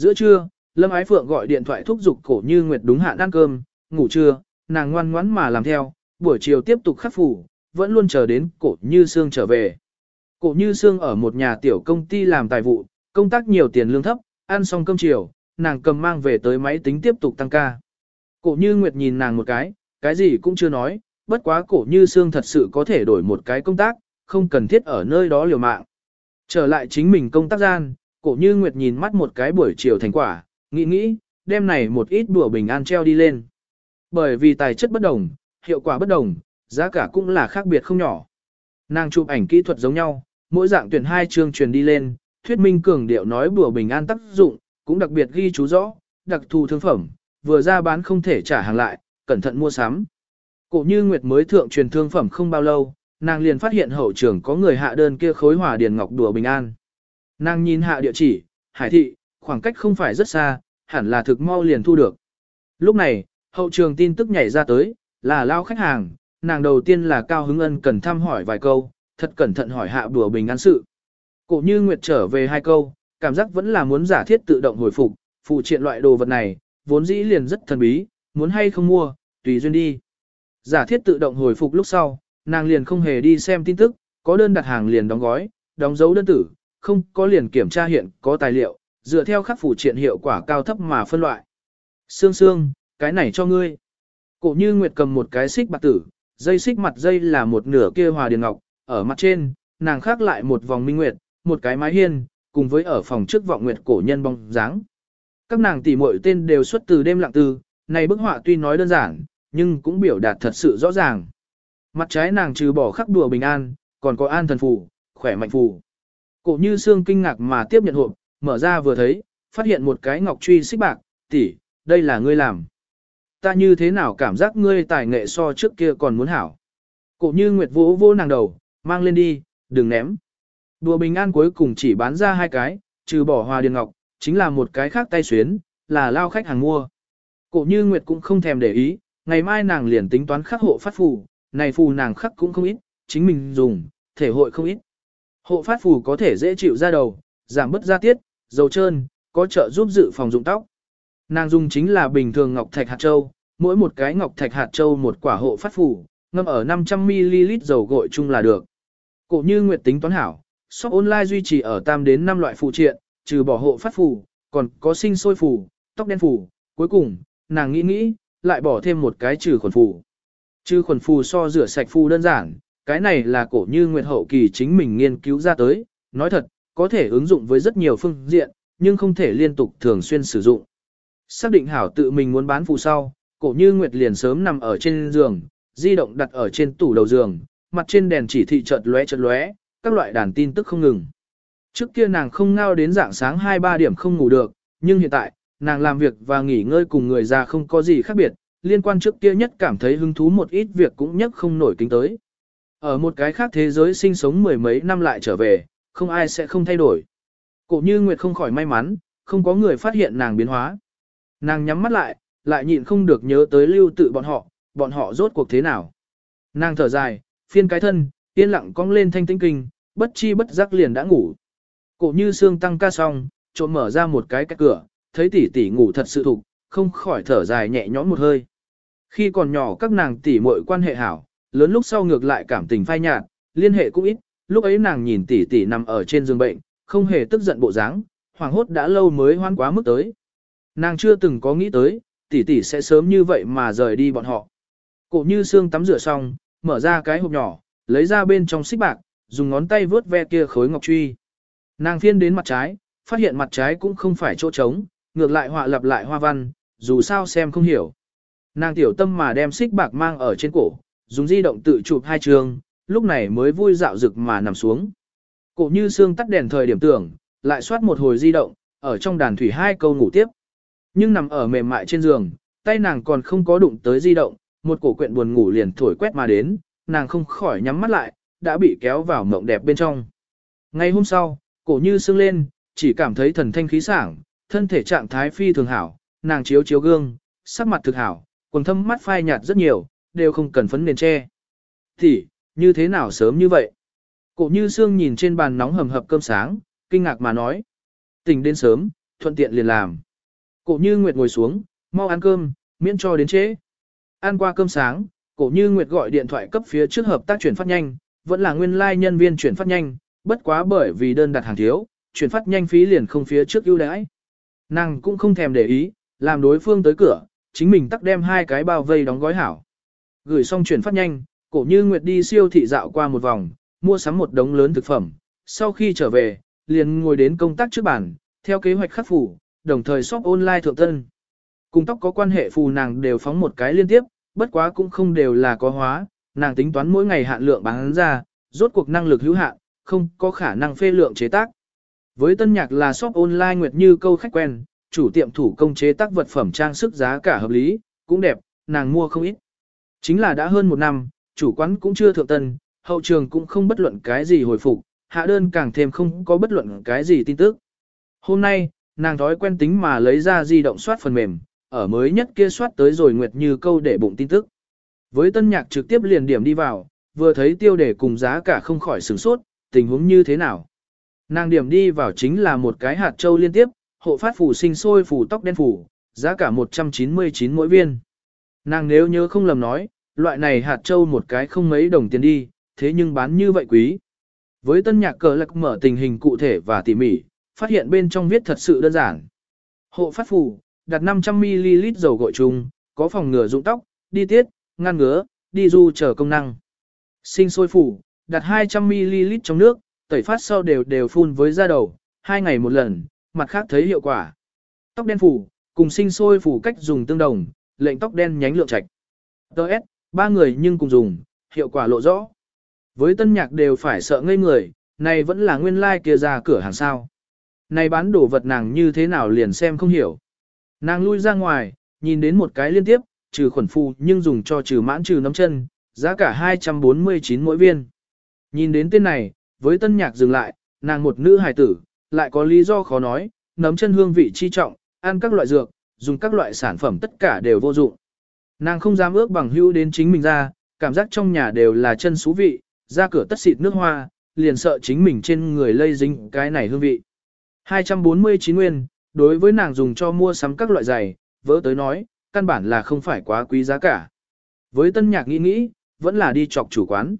Giữa trưa, Lâm Ái Phượng gọi điện thoại thúc giục cổ như Nguyệt đúng hạn ăn cơm, ngủ trưa, nàng ngoan ngoãn mà làm theo, buổi chiều tiếp tục khắc phủ, vẫn luôn chờ đến cổ như Sương trở về. Cổ như Sương ở một nhà tiểu công ty làm tài vụ, công tác nhiều tiền lương thấp, ăn xong cơm chiều, nàng cầm mang về tới máy tính tiếp tục tăng ca. Cổ như Nguyệt nhìn nàng một cái, cái gì cũng chưa nói, bất quá cổ như Sương thật sự có thể đổi một cái công tác, không cần thiết ở nơi đó liều mạng. Trở lại chính mình công tác gian, cổ như Nguyệt nhìn mắt một cái buổi chiều thành quả, nghĩ nghĩ, đem này một ít đùa bình an treo đi lên. Bởi vì tài chất bất đồng, hiệu quả bất đồng, giá cả cũng là khác biệt không nhỏ. Nàng chụp ảnh kỹ thuật giống nhau, mỗi dạng tuyển hai chương truyền đi lên, thuyết minh cường điệu nói bùa bình an tác dụng, cũng đặc biệt ghi chú rõ, đặc thù thương phẩm, vừa ra bán không thể trả hàng lại, cẩn thận mua sắm. Cổ như Nguyệt mới thượng truyền thương phẩm không bao lâu, nàng liền phát hiện hậu trưởng có người hạ đơn kia khối hỏa điền ngọc đùa bình an. Nàng nhìn hạ địa chỉ, hải thị, khoảng cách không phải rất xa, hẳn là thực mau liền thu được. Lúc này, hậu trường tin tức nhảy ra tới, là lao khách hàng, nàng đầu tiên là cao hứng ân cần thăm hỏi vài câu, thật cẩn thận hỏi hạ đùa bình an sự. Cổ như Nguyệt trở về hai câu, cảm giác vẫn là muốn giả thiết tự động hồi phục, phụ triện loại đồ vật này, vốn dĩ liền rất thần bí, muốn hay không mua, tùy duyên đi. Giả thiết tự động hồi phục lúc sau, nàng liền không hề đi xem tin tức, có đơn đặt hàng liền đóng gói, đóng dấu đơn tử, không có liền kiểm tra hiện có tài liệu, dựa theo khắc phụ triện hiệu quả cao thấp mà phân loại. Sương sương, cái này cho ngươi. Cổ như Nguyệt cầm một cái xích bạc tử, dây xích mặt dây là một nửa kia hòa điền ngọc, ở mặt trên, nàng khắc lại một vòng minh nguyệt, một cái mái hiên, cùng với ở phòng trước vọng nguyệt cổ nhân bóng dáng. Các nàng tỷ muội tên đều xuất từ đêm lặng tư, này bức họa tuy nói đơn giản, nhưng cũng biểu đạt thật sự rõ ràng. Mặt trái nàng trừ bỏ khắc đùa bình an, còn có an thần phù, khỏe mạnh phù. Cổ như xương kinh ngạc mà tiếp nhận hộp, mở ra vừa thấy, phát hiện một cái ngọc truy xích bạc, tỷ, đây là ngươi làm. Ta như thế nào cảm giác ngươi tài nghệ so trước kia còn muốn hảo. Cổ như nguyệt vỗ vỗ nàng đầu, mang lên đi, đừng ném. Đùa bình an cuối cùng chỉ bán ra hai cái, trừ bỏ hoa điền ngọc, chính là một cái khác tay xuyến, là lao khách hàng mua. Cổ như nguyệt cũng không thèm để ý, ngày mai nàng liền tính toán khắc hộ phát phù, này phù nàng khắc cũng không ít, chính mình dùng, thể hội không ít. Hộ phát phù có thể dễ chịu ra đầu, giảm bớt da tiết, dầu trơn, có trợ giúp dự phòng dụng tóc. Nàng dùng chính là bình thường ngọc thạch hạt châu, mỗi một cái ngọc thạch hạt châu một quả hộ phát phù, ngâm ở 500ml dầu gội chung là được. Cổ như Nguyệt tính toán hảo, shop online duy trì ở tam đến 5 loại phụ triện, trừ bỏ hộ phát phù, còn có sinh sôi phù, tóc đen phù, cuối cùng, nàng nghĩ nghĩ, lại bỏ thêm một cái trừ khuẩn phù. Trừ khuẩn phù so rửa sạch phù đơn giản, cái này là cổ như Nguyệt hậu kỳ chính mình nghiên cứu ra tới, nói thật, có thể ứng dụng với rất nhiều phương diện, nhưng không thể liên tục thường xuyên sử dụng. Xác định hảo tự mình muốn bán phù sau, cổ như Nguyệt liền sớm nằm ở trên giường, di động đặt ở trên tủ đầu giường, mặt trên đèn chỉ thị chợt lóe chợt lóe, các loại đàn tin tức không ngừng. Trước kia nàng không ngao đến dạng sáng 2-3 điểm không ngủ được, nhưng hiện tại, nàng làm việc và nghỉ ngơi cùng người già không có gì khác biệt, liên quan trước kia nhất cảm thấy hứng thú một ít việc cũng nhất không nổi kính tới. Ở một cái khác thế giới sinh sống mười mấy năm lại trở về, không ai sẽ không thay đổi. Cổ như Nguyệt không khỏi may mắn, không có người phát hiện nàng biến hóa. Nàng nhắm mắt lại, lại nhịn không được nhớ tới lưu tự bọn họ, bọn họ rốt cuộc thế nào. Nàng thở dài, phiên cái thân, yên lặng cong lên thanh tĩnh kinh, bất chi bất giác liền đã ngủ. Cổ như xương tăng ca xong, trộm mở ra một cái cách cửa, thấy tỷ tỷ ngủ thật sự thục, không khỏi thở dài nhẹ nhõm một hơi. Khi còn nhỏ các nàng tỷ muội quan hệ hảo, lớn lúc sau ngược lại cảm tình phai nhạt, liên hệ cũng ít, lúc ấy nàng nhìn tỷ tỷ nằm ở trên giường bệnh, không hề tức giận bộ dáng, hoàng hốt đã lâu mới hoan quá mức tới. Nàng chưa từng có nghĩ tới, tỷ tỷ sẽ sớm như vậy mà rời đi bọn họ. Cổ như xương tắm rửa xong, mở ra cái hộp nhỏ, lấy ra bên trong xích bạc, dùng ngón tay vướt ve kia khối ngọc truy. Nàng phiên đến mặt trái, phát hiện mặt trái cũng không phải chỗ trống, ngược lại họa lập lại hoa văn, dù sao xem không hiểu. Nàng tiểu tâm mà đem xích bạc mang ở trên cổ, dùng di động tự chụp hai trường, lúc này mới vui dạo rực mà nằm xuống. Cổ như xương tắt đèn thời điểm tưởng, lại soát một hồi di động, ở trong đàn thủy hai câu ngủ tiếp. Nhưng nằm ở mềm mại trên giường, tay nàng còn không có đụng tới di động, một cổ quyện buồn ngủ liền thổi quét mà đến, nàng không khỏi nhắm mắt lại, đã bị kéo vào mộng đẹp bên trong. Ngay hôm sau, cổ như sưng lên, chỉ cảm thấy thần thanh khí sảng, thân thể trạng thái phi thường hảo, nàng chiếu chiếu gương, sắc mặt thực hảo, quần thâm mắt phai nhạt rất nhiều, đều không cần phấn nền che. Thì, như thế nào sớm như vậy? Cổ như xương nhìn trên bàn nóng hầm hập cơm sáng, kinh ngạc mà nói. Tỉnh đến sớm, thuận tiện liền làm. Cổ như Nguyệt ngồi xuống, mau ăn cơm, miễn cho đến trễ. Ăn qua cơm sáng, cổ như Nguyệt gọi điện thoại cấp phía trước hợp tác chuyển phát nhanh, vẫn là nguyên lai like nhân viên chuyển phát nhanh, bất quá bởi vì đơn đặt hàng thiếu, chuyển phát nhanh phí liền không phía trước ưu đãi. Nàng cũng không thèm để ý, làm đối phương tới cửa, chính mình tắt đem hai cái bao vây đóng gói hảo. Gửi xong chuyển phát nhanh, cổ như Nguyệt đi siêu thị dạo qua một vòng, mua sắm một đống lớn thực phẩm. Sau khi trở về, liền ngồi đến công tác trước bàn, theo kế hoạch khắc phủ, đồng thời shop online thượng tân. Cùng tóc có quan hệ phù nàng đều phóng một cái liên tiếp, bất quá cũng không đều là có hóa, nàng tính toán mỗi ngày hạn lượng bán ra, rốt cuộc năng lực hữu hạn, không có khả năng phê lượng chế tác. Với tân nhạc là shop online nguyệt như câu khách quen, chủ tiệm thủ công chế tác vật phẩm trang sức giá cả hợp lý, cũng đẹp, nàng mua không ít. Chính là đã hơn một năm, chủ quán cũng chưa thượng tân, hậu trường cũng không bất luận cái gì hồi phục, hạ đơn càng thêm không có bất luận cái gì tin tức. Hôm nay, nàng thói quen tính mà lấy ra di động soát phần mềm, ở mới nhất kia soát tới rồi nguyệt như câu để bụng tin tức. Với tân nhạc trực tiếp liền điểm đi vào, vừa thấy tiêu đề cùng giá cả không khỏi sửng sốt, tình huống như thế nào. Nàng điểm đi vào chính là một cái hạt châu liên tiếp, hộ phát phủ sinh sôi phủ tóc đen phủ, giá cả 199 mỗi viên. Nàng nếu nhớ không lầm nói, loại này hạt châu một cái không mấy đồng tiền đi, thế nhưng bán như vậy quý. Với tân nhạc cờ lạc mở tình hình cụ thể và tỉ mỉ, phát hiện bên trong viết thật sự đơn giản. Hộ phát phủ, đặt 500ml dầu gội chung, có phòng ngừa dụng tóc, đi tiết, ngăn ngứa, đi du chờ công năng. Sinh sôi phủ, đặt 200ml trong nước, tẩy phát sau đều đều phun với da đầu, hai ngày một lần, mặt khác thấy hiệu quả. Tóc đen phủ, cùng sinh sôi phủ cách dùng tương đồng, lệnh tóc đen nhánh lượng trạch. Đợt, ba người nhưng cùng dùng, hiệu quả lộ rõ. Với tân nhạc đều phải sợ ngây người, này vẫn là nguyên lai like kia ra cửa hàng sao. Này bán đồ vật nàng như thế nào liền xem không hiểu. Nàng lui ra ngoài, nhìn đến một cái liên tiếp, trừ khuẩn phù nhưng dùng cho trừ mãn trừ nấm chân, giá cả 249 mỗi viên. Nhìn đến tên này, với tân nhạc dừng lại, nàng một nữ hài tử, lại có lý do khó nói, nấm chân hương vị chi trọng, ăn các loại dược, dùng các loại sản phẩm tất cả đều vô dụng. Nàng không dám ước bằng hữu đến chính mình ra, cảm giác trong nhà đều là chân xú vị, ra cửa tất xịt nước hoa, liền sợ chính mình trên người lây dính cái này hương vị. 249 nguyên, đối với nàng dùng cho mua sắm các loại giày, vỡ tới nói, căn bản là không phải quá quý giá cả. Với tân nhạc nghĩ nghĩ, vẫn là đi chọc chủ quán.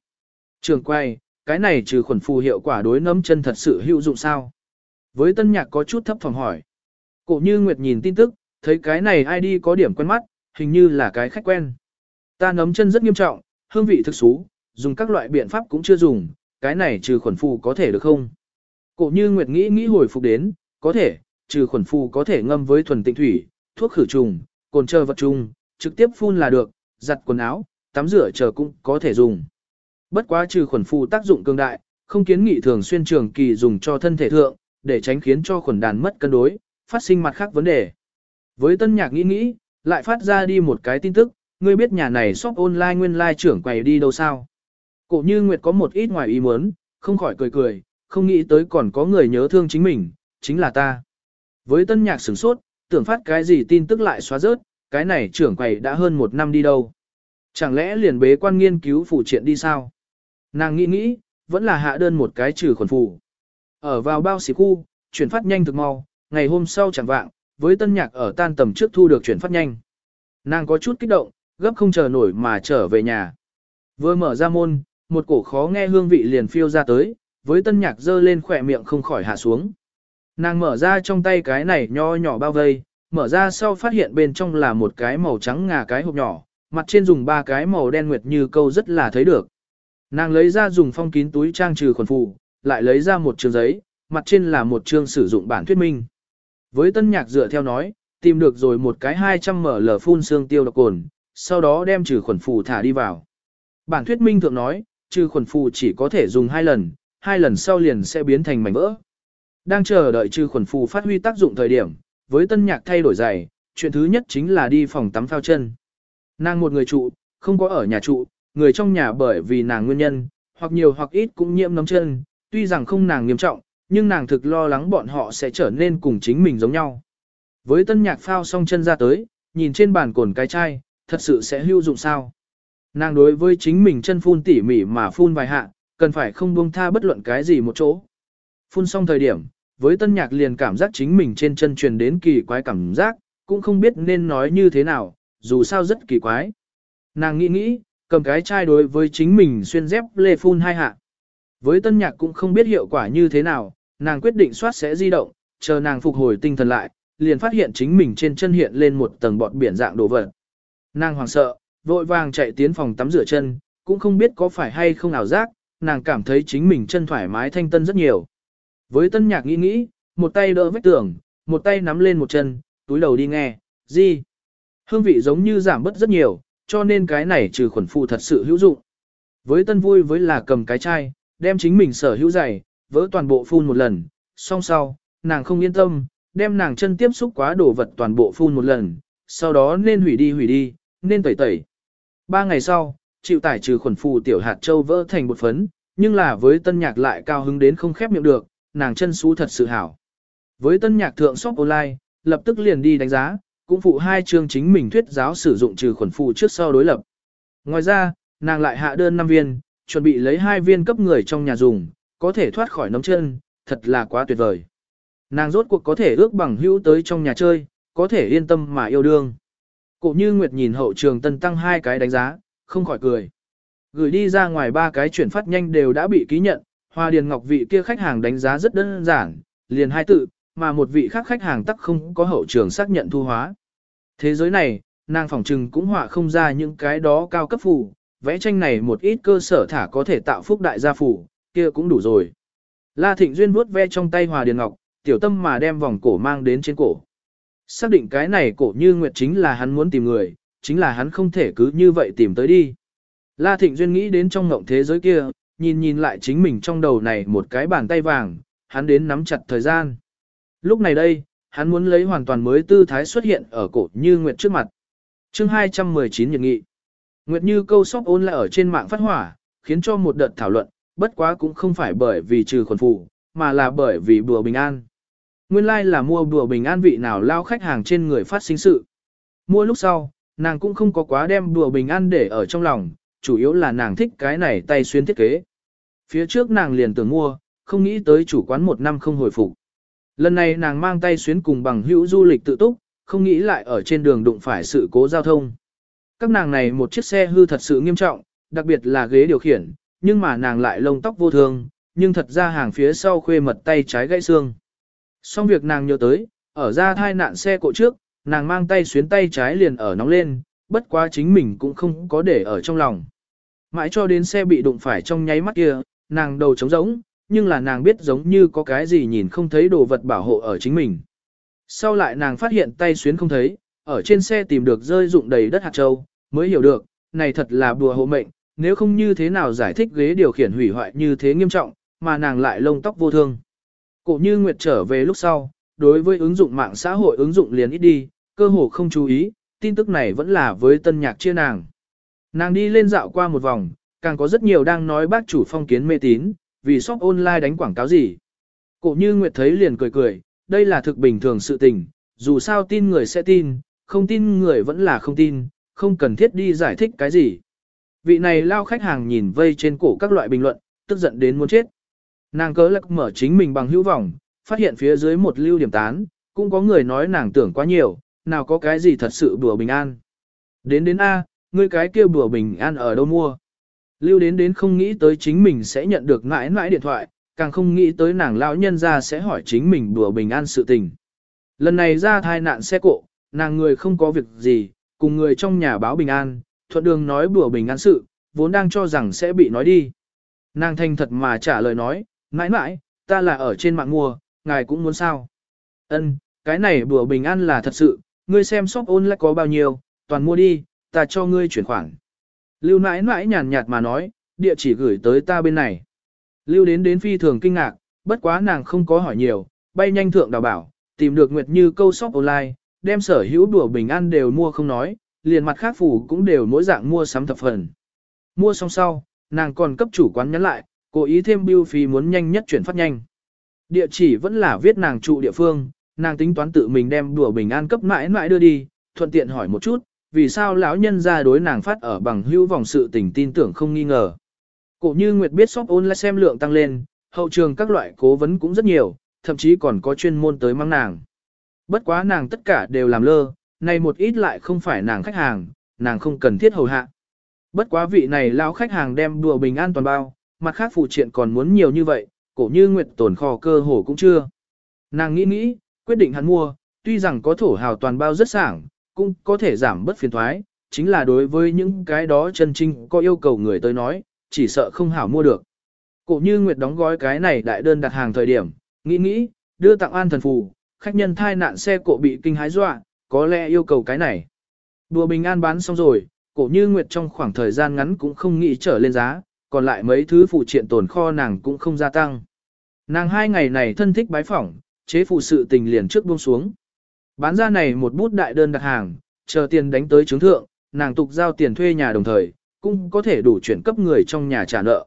Trường quay, cái này trừ khuẩn phù hiệu quả đối nấm chân thật sự hữu dụng sao? Với tân nhạc có chút thấp phòng hỏi. Cổ như Nguyệt nhìn tin tức, thấy cái này ai đi có điểm quen mắt, hình như là cái khách quen. Ta nấm chân rất nghiêm trọng, hương vị thực xú, dùng các loại biện pháp cũng chưa dùng, cái này trừ khuẩn phù có thể được không? Cổ như Nguyệt nghĩ nghĩ hồi phục đến, có thể, trừ khuẩn phù có thể ngâm với thuần tịnh thủy, thuốc khử trùng, cồn chờ vật trùng, trực tiếp phun là được, giặt quần áo, tắm rửa chờ cũng có thể dùng. Bất quá trừ khuẩn phù tác dụng cường đại, không kiến nghị thường xuyên trường kỳ dùng cho thân thể thượng, để tránh khiến cho khuẩn đàn mất cân đối, phát sinh mặt khác vấn đề. Với tân nhạc nghĩ nghĩ, lại phát ra đi một cái tin tức, ngươi biết nhà này shop online nguyên lai like trưởng quầy đi đâu sao? Cổ như Nguyệt có một ít ngoài ý muốn, không khỏi cười cười, không nghĩ tới còn có người nhớ thương chính mình, chính là ta. Với tân nhạc sửng sốt, tưởng phát cái gì tin tức lại xóa rớt, cái này trưởng quầy đã hơn một năm đi đâu. Chẳng lẽ liền bế quan nghiên cứu phụ triện đi sao? Nàng nghĩ nghĩ, vẫn là hạ đơn một cái trừ khuẩn phụ. Ở vào bao xỉ khu, chuyển phát nhanh thực mau, ngày hôm sau chẳng vạng, với tân nhạc ở tan tầm trước thu được chuyển phát nhanh. Nàng có chút kích động, gấp không chờ nổi mà trở về nhà. Vừa mở ra môn, một cổ khó nghe hương vị liền phiêu ra tới, với tân nhạc dơ lên khỏe miệng không khỏi hạ xuống. Nàng mở ra trong tay cái này nho nhỏ bao vây, mở ra sau phát hiện bên trong là một cái màu trắng ngà cái hộp nhỏ, mặt trên dùng ba cái màu đen nguyệt như câu rất là thấy được. Nàng lấy ra dùng phong kín túi trang trừ khuẩn phù, lại lấy ra một trường giấy, mặt trên là một chương sử dụng bản thuyết minh. Với tân nhạc dựa theo nói, tìm được rồi một cái 200 ml phun xương tiêu độc cồn, sau đó đem trừ khuẩn phù thả đi vào. Bản thuyết minh thượng nói, trừ khuẩn phù chỉ có thể dùng hai lần, hai lần sau liền sẽ biến thành mảnh vỡ. Đang chờ đợi trừ khuẩn phù phát huy tác dụng thời điểm, với tân nhạc thay đổi giày, chuyện thứ nhất chính là đi phòng tắm phao chân. Nàng một người trụ, không có ở nhà trụ, người trong nhà bởi vì nàng nguyên nhân, hoặc nhiều hoặc ít cũng nhiễm nấm chân, tuy rằng không nàng nghiêm trọng, nhưng nàng thực lo lắng bọn họ sẽ trở nên cùng chính mình giống nhau. Với tân nhạc phao xong chân ra tới, nhìn trên bàn cồn cái chai, thật sự sẽ hữu dụng sao. Nàng đối với chính mình chân phun tỉ mỉ mà phun vài hạ, cần phải không buông tha bất luận cái gì một chỗ. Phun xong thời điểm, với tân nhạc liền cảm giác chính mình trên chân truyền đến kỳ quái cảm giác, cũng không biết nên nói như thế nào, dù sao rất kỳ quái. Nàng nghĩ nghĩ, cầm cái chai đối với chính mình xuyên dép lê phun hai hạ. Với tân nhạc cũng không biết hiệu quả như thế nào, nàng quyết định soát sẽ di động, chờ nàng phục hồi tinh thần lại, liền phát hiện chính mình trên chân hiện lên một tầng bọt biển dạng đồ vật. Nàng hoảng sợ, vội vàng chạy tiến phòng tắm rửa chân, cũng không biết có phải hay không ảo giác, nàng cảm thấy chính mình chân thoải mái thanh tân rất nhiều. Với tân nhạc nghĩ nghĩ, một tay đỡ vách tường, một tay nắm lên một chân, túi đầu đi nghe, gì? Hương vị giống như giảm bớt rất nhiều, cho nên cái này trừ khuẩn phụ thật sự hữu dụng. Với tân vui với là cầm cái chai, đem chính mình sở hữu giày, vỡ toàn bộ phun một lần, song sau, nàng không yên tâm, đem nàng chân tiếp xúc quá đổ vật toàn bộ phun một lần, sau đó nên hủy đi hủy đi, nên tẩy tẩy. Ba ngày sau, chịu tải trừ khuẩn phù tiểu hạt châu vỡ thành một phấn, nhưng là với tân nhạc lại cao hứng đến không khép miệng được, nàng chân xú thật sự hảo. Với tân nhạc thượng shop online, lập tức liền đi đánh giá, cũng phụ hai chương chính mình thuyết giáo sử dụng trừ khuẩn phù trước sau đối lập. Ngoài ra, nàng lại hạ đơn 5 viên, chuẩn bị lấy hai viên cấp người trong nhà dùng, có thể thoát khỏi nấm chân, thật là quá tuyệt vời. Nàng rốt cuộc có thể ước bằng hữu tới trong nhà chơi, có thể yên tâm mà yêu đương. Cổ như Nguyệt nhìn hậu trường tân tăng hai cái đánh giá, không khỏi cười. Gửi đi ra ngoài ba cái chuyển phát nhanh đều đã bị ký nhận, Hoa Điền Ngọc vị kia khách hàng đánh giá rất đơn giản, liền hai tự, mà một vị khác khách hàng tắc không có hậu trường xác nhận thu hóa. Thế giới này, nàng phỏng trừng cũng họa không ra những cái đó cao cấp phù, vẽ tranh này một ít cơ sở thả có thể tạo phúc đại gia phủ, kia cũng đủ rồi. La Thịnh Duyên vuốt ve trong tay Hòa Điền Ngọc, tiểu tâm mà đem vòng cổ mang đến trên cổ. Xác định cái này cổ như nguyệt chính là hắn muốn tìm người, chính là hắn không thể cứ như vậy tìm tới đi. La Thịnh Duyên nghĩ đến trong ngộng thế giới kia, nhìn nhìn lại chính mình trong đầu này một cái bàn tay vàng, hắn đến nắm chặt thời gian. Lúc này đây, hắn muốn lấy hoàn toàn mới tư thái xuất hiện ở cổ như nguyệt trước mặt. chương 219 nhật nghị. Nguyệt như câu sóc ôn lại ở trên mạng phát hỏa, khiến cho một đợt thảo luận, bất quá cũng không phải bởi vì trừ khuẩn phụ, mà là bởi vì bùa bình an. Nguyên lai like là mua bùa bình an vị nào lao khách hàng trên người phát sinh sự. Mua lúc sau, nàng cũng không có quá đem bùa bình an để ở trong lòng, chủ yếu là nàng thích cái này tay xuyên thiết kế. Phía trước nàng liền tưởng mua, không nghĩ tới chủ quán một năm không hồi phục. Lần này nàng mang tay xuyến cùng bằng hữu du lịch tự túc, không nghĩ lại ở trên đường đụng phải sự cố giao thông. Các nàng này một chiếc xe hư thật sự nghiêm trọng, đặc biệt là ghế điều khiển, nhưng mà nàng lại lông tóc vô thương, nhưng thật ra hàng phía sau khuê mật tay trái gãy xương. Xong việc nàng nhớ tới, ở ra thai nạn xe cộ trước, nàng mang tay xuyến tay trái liền ở nóng lên, bất quá chính mình cũng không có để ở trong lòng. Mãi cho đến xe bị đụng phải trong nháy mắt kia, nàng đầu trống rỗng, nhưng là nàng biết giống như có cái gì nhìn không thấy đồ vật bảo hộ ở chính mình. Sau lại nàng phát hiện tay xuyến không thấy, ở trên xe tìm được rơi dụng đầy đất hạt châu, mới hiểu được, này thật là bùa hộ mệnh, nếu không như thế nào giải thích ghế điều khiển hủy hoại như thế nghiêm trọng, mà nàng lại lông tóc vô thương. Cổ như Nguyệt trở về lúc sau, đối với ứng dụng mạng xã hội ứng dụng liền ít đi, cơ hồ không chú ý, tin tức này vẫn là với tân nhạc chia nàng. Nàng đi lên dạo qua một vòng, càng có rất nhiều đang nói bác chủ phong kiến mê tín, vì shop online đánh quảng cáo gì. Cổ như Nguyệt thấy liền cười cười, đây là thực bình thường sự tình, dù sao tin người sẽ tin, không tin người vẫn là không tin, không cần thiết đi giải thích cái gì. Vị này lao khách hàng nhìn vây trên cổ các loại bình luận, tức giận đến muốn chết. Nàng cớ lắc mở chính mình bằng hữu vọng, phát hiện phía dưới một lưu điểm tán, cũng có người nói nàng tưởng quá nhiều, nào có cái gì thật sự bùa bình an. Đến đến A, ngươi cái kia bùa bình an ở đâu mua? Lưu đến đến không nghĩ tới chính mình sẽ nhận được mãi mãi điện thoại, càng không nghĩ tới nàng lão nhân ra sẽ hỏi chính mình đùa bình an sự tình. Lần này ra thai nạn xe cộ, nàng người không có việc gì, cùng người trong nhà báo bình an, thuận đường nói bùa bình an sự, vốn đang cho rằng sẽ bị nói đi. Nàng thanh thật mà trả lời nói, mãi mãi, ta là ở trên mạng mua, ngài cũng muốn sao. Ân, cái này bùa bình an là thật sự, ngươi xem shop lại có bao nhiêu, toàn mua đi, ta cho ngươi chuyển khoản. Lưu nãi nãi nhàn nhạt mà nói, địa chỉ gửi tới ta bên này. Lưu đến đến phi thường kinh ngạc, bất quá nàng không có hỏi nhiều, bay nhanh thượng đào bảo, tìm được Nguyệt Như câu shop online, đem sở hữu đùa bình an đều mua không nói, liền mặt khác phủ cũng đều mỗi dạng mua sắm thập phần. Mua xong sau, nàng còn cấp chủ quán nhắn lại, cố ý thêm bưu phí muốn nhanh nhất chuyển phát nhanh. Địa chỉ vẫn là viết nàng trụ địa phương, nàng tính toán tự mình đem đùa bình an cấp mãi mãi đưa đi, thuận tiện hỏi một chút, vì sao lão nhân ra đối nàng phát ở bằng hữu vòng sự tình tin tưởng không nghi ngờ. Cổ như Nguyệt biết shop online xem lượng tăng lên, hậu trường các loại cố vấn cũng rất nhiều, thậm chí còn có chuyên môn tới mang nàng. Bất quá nàng tất cả đều làm lơ, này một ít lại không phải nàng khách hàng, nàng không cần thiết hầu hạ. Bất quá vị này lão khách hàng đem đùa bình an toàn bao, mặt khác phụ triện còn muốn nhiều như vậy, cổ như Nguyệt tồn kho cơ hồ cũng chưa. Nàng nghĩ nghĩ, quyết định hắn mua, tuy rằng có thổ hào toàn bao rất sảng, cũng có thể giảm bất phiền thoái, chính là đối với những cái đó chân trinh có yêu cầu người tới nói, chỉ sợ không hảo mua được. Cổ như Nguyệt đóng gói cái này đại đơn đặt hàng thời điểm, nghĩ nghĩ, đưa tặng an thần phù, khách nhân thai nạn xe cộ bị kinh hái dọa, có lẽ yêu cầu cái này. Đùa bình an bán xong rồi, cổ như Nguyệt trong khoảng thời gian ngắn cũng không nghĩ trở lên giá, còn lại mấy thứ phụ triện tồn kho nàng cũng không gia tăng. Nàng hai ngày này thân thích bái phỏng, chế phụ sự tình liền trước buông xuống. Bán ra này một bút đại đơn đặt hàng, chờ tiền đánh tới chứng thượng, nàng tục giao tiền thuê nhà đồng thời, cũng có thể đủ chuyển cấp người trong nhà trả nợ.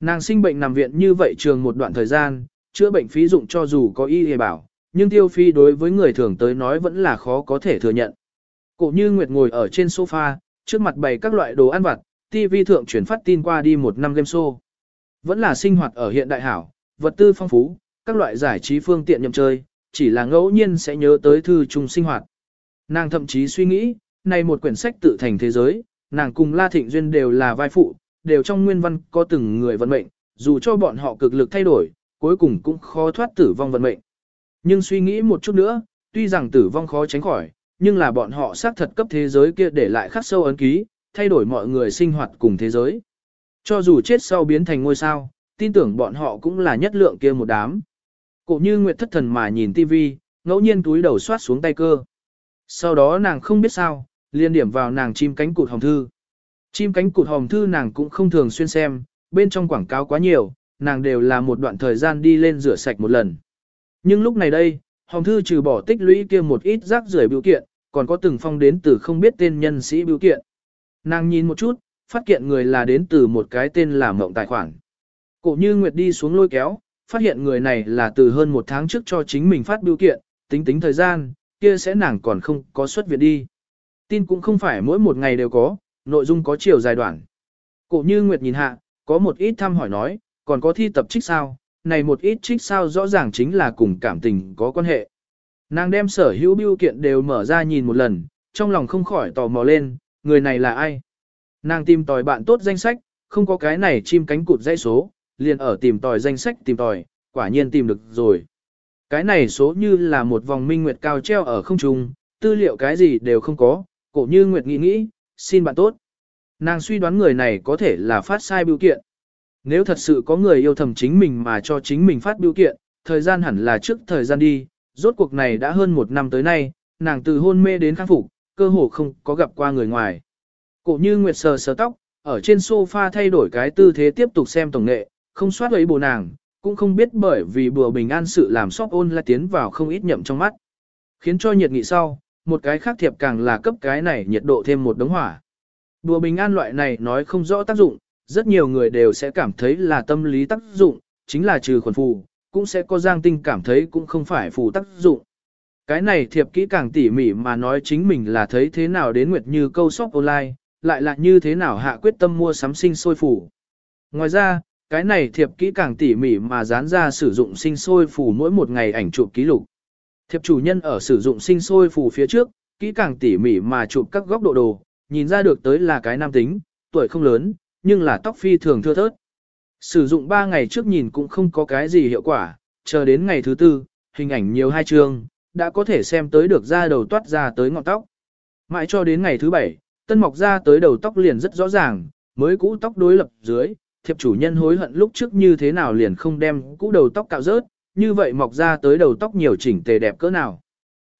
Nàng sinh bệnh nằm viện như vậy trường một đoạn thời gian, chữa bệnh phí dụng cho dù có y hề bảo, nhưng tiêu phi đối với người thường tới nói vẫn là khó có thể thừa nhận. Cổ như Nguyệt ngồi ở trên sofa, trước mặt bày các loại đồ ăn vặt, TV thượng chuyển phát tin qua đi một năm game show. Vẫn là sinh hoạt ở hiện đại hảo, vật tư phong phú, các loại giải trí phương tiện nhậm chơi, chỉ là ngẫu nhiên sẽ nhớ tới thư chung sinh hoạt. Nàng thậm chí suy nghĩ, này một quyển sách tự thành thế giới, nàng cùng La Thịnh Duyên đều là vai phụ, đều trong nguyên văn có từng người vận mệnh, dù cho bọn họ cực lực thay đổi, cuối cùng cũng khó thoát tử vong vận mệnh. Nhưng suy nghĩ một chút nữa, tuy rằng tử vong khó tránh khỏi, nhưng là bọn họ xác thật cấp thế giới kia để lại khắc sâu ấn ký, thay đổi mọi người sinh hoạt cùng thế giới. Cho dù chết sau biến thành ngôi sao, tin tưởng bọn họ cũng là nhất lượng kia một đám. Cổ như Nguyệt thất thần mà nhìn tivi, ngẫu nhiên túi đầu xoát xuống tay cơ. Sau đó nàng không biết sao, liên điểm vào nàng chim cánh cụt hồng thư. Chim cánh cụt hồng thư nàng cũng không thường xuyên xem, bên trong quảng cáo quá nhiều, nàng đều là một đoạn thời gian đi lên rửa sạch một lần. Nhưng lúc này đây, hồng thư trừ bỏ tích lũy kia một ít rác rưởi biểu kiện, còn có từng phong đến từ không biết tên nhân sĩ biểu kiện. Nàng nhìn một chút, phát hiện người là đến từ một cái tên là mộng tài khoản. Cổ như Nguyệt đi xuống lôi kéo, phát hiện người này là từ hơn một tháng trước cho chính mình phát biểu kiện, tính tính thời gian, kia sẽ nàng còn không có xuất viện đi. Tin cũng không phải mỗi một ngày đều có, nội dung có chiều dài đoạn. Cổ như Nguyệt nhìn hạ, có một ít thăm hỏi nói, còn có thi tập trích sao, này một ít trích sao rõ ràng chính là cùng cảm tình có quan hệ. Nàng đem sở hữu biểu kiện đều mở ra nhìn một lần, trong lòng không khỏi tò mò lên, người này là ai? Nàng tìm tòi bạn tốt danh sách, không có cái này chim cánh cụt dãy số, liền ở tìm tòi danh sách tìm tòi, quả nhiên tìm được rồi. Cái này số như là một vòng minh nguyệt cao treo ở không trung, tư liệu cái gì đều không có, cổ như nguyệt nghĩ nghĩ, xin bạn tốt. Nàng suy đoán người này có thể là phát sai biểu kiện. Nếu thật sự có người yêu thầm chính mình mà cho chính mình phát biểu kiện, thời gian hẳn là trước thời gian đi, rốt cuộc này đã hơn một năm tới nay, nàng từ hôn mê đến khắc phục, cơ hồ không có gặp qua người ngoài. Cổ như nguyệt sờ sờ tóc, ở trên sofa thay đổi cái tư thế tiếp tục xem tổng nghệ, không soát ấy bồ nàng, cũng không biết bởi vì bùa bình an sự làm sóc ôn lại tiến vào không ít nhậm trong mắt. Khiến cho nhiệt nghị sau, một cái khác thiệp càng là cấp cái này nhiệt độ thêm một đống hỏa. Đùa bình an loại này nói không rõ tác dụng, rất nhiều người đều sẽ cảm thấy là tâm lý tác dụng, chính là trừ khuẩn phù, cũng sẽ có giang tinh cảm thấy cũng không phải phù tác dụng. Cái này thiệp kỹ càng tỉ mỉ mà nói chính mình là thấy thế nào đến nguyệt như câu shop online, lại là như thế nào hạ quyết tâm mua sắm sinh sôi phủ. Ngoài ra, cái này thiệp kỹ càng tỉ mỉ mà dán ra sử dụng sinh sôi phủ mỗi một ngày ảnh chụp ký lục. Thiệp chủ nhân ở sử dụng sinh sôi phủ phía trước, kỹ càng tỉ mỉ mà chụp các góc độ đồ, nhìn ra được tới là cái nam tính, tuổi không lớn, nhưng là tóc phi thường thưa thớt. Sử dụng 3 ngày trước nhìn cũng không có cái gì hiệu quả, chờ đến ngày thứ tư, hình ảnh nhiều hai chương, đã có thể xem tới được da đầu toát ra tới ngọn tóc. Mãi cho đến ngày thứ bảy, tân mọc ra tới đầu tóc liền rất rõ ràng, mới cũ tóc đối lập dưới, thiệp chủ nhân hối hận lúc trước như thế nào liền không đem cũ đầu tóc cạo rớt, như vậy mọc ra tới đầu tóc nhiều chỉnh tề đẹp cỡ nào.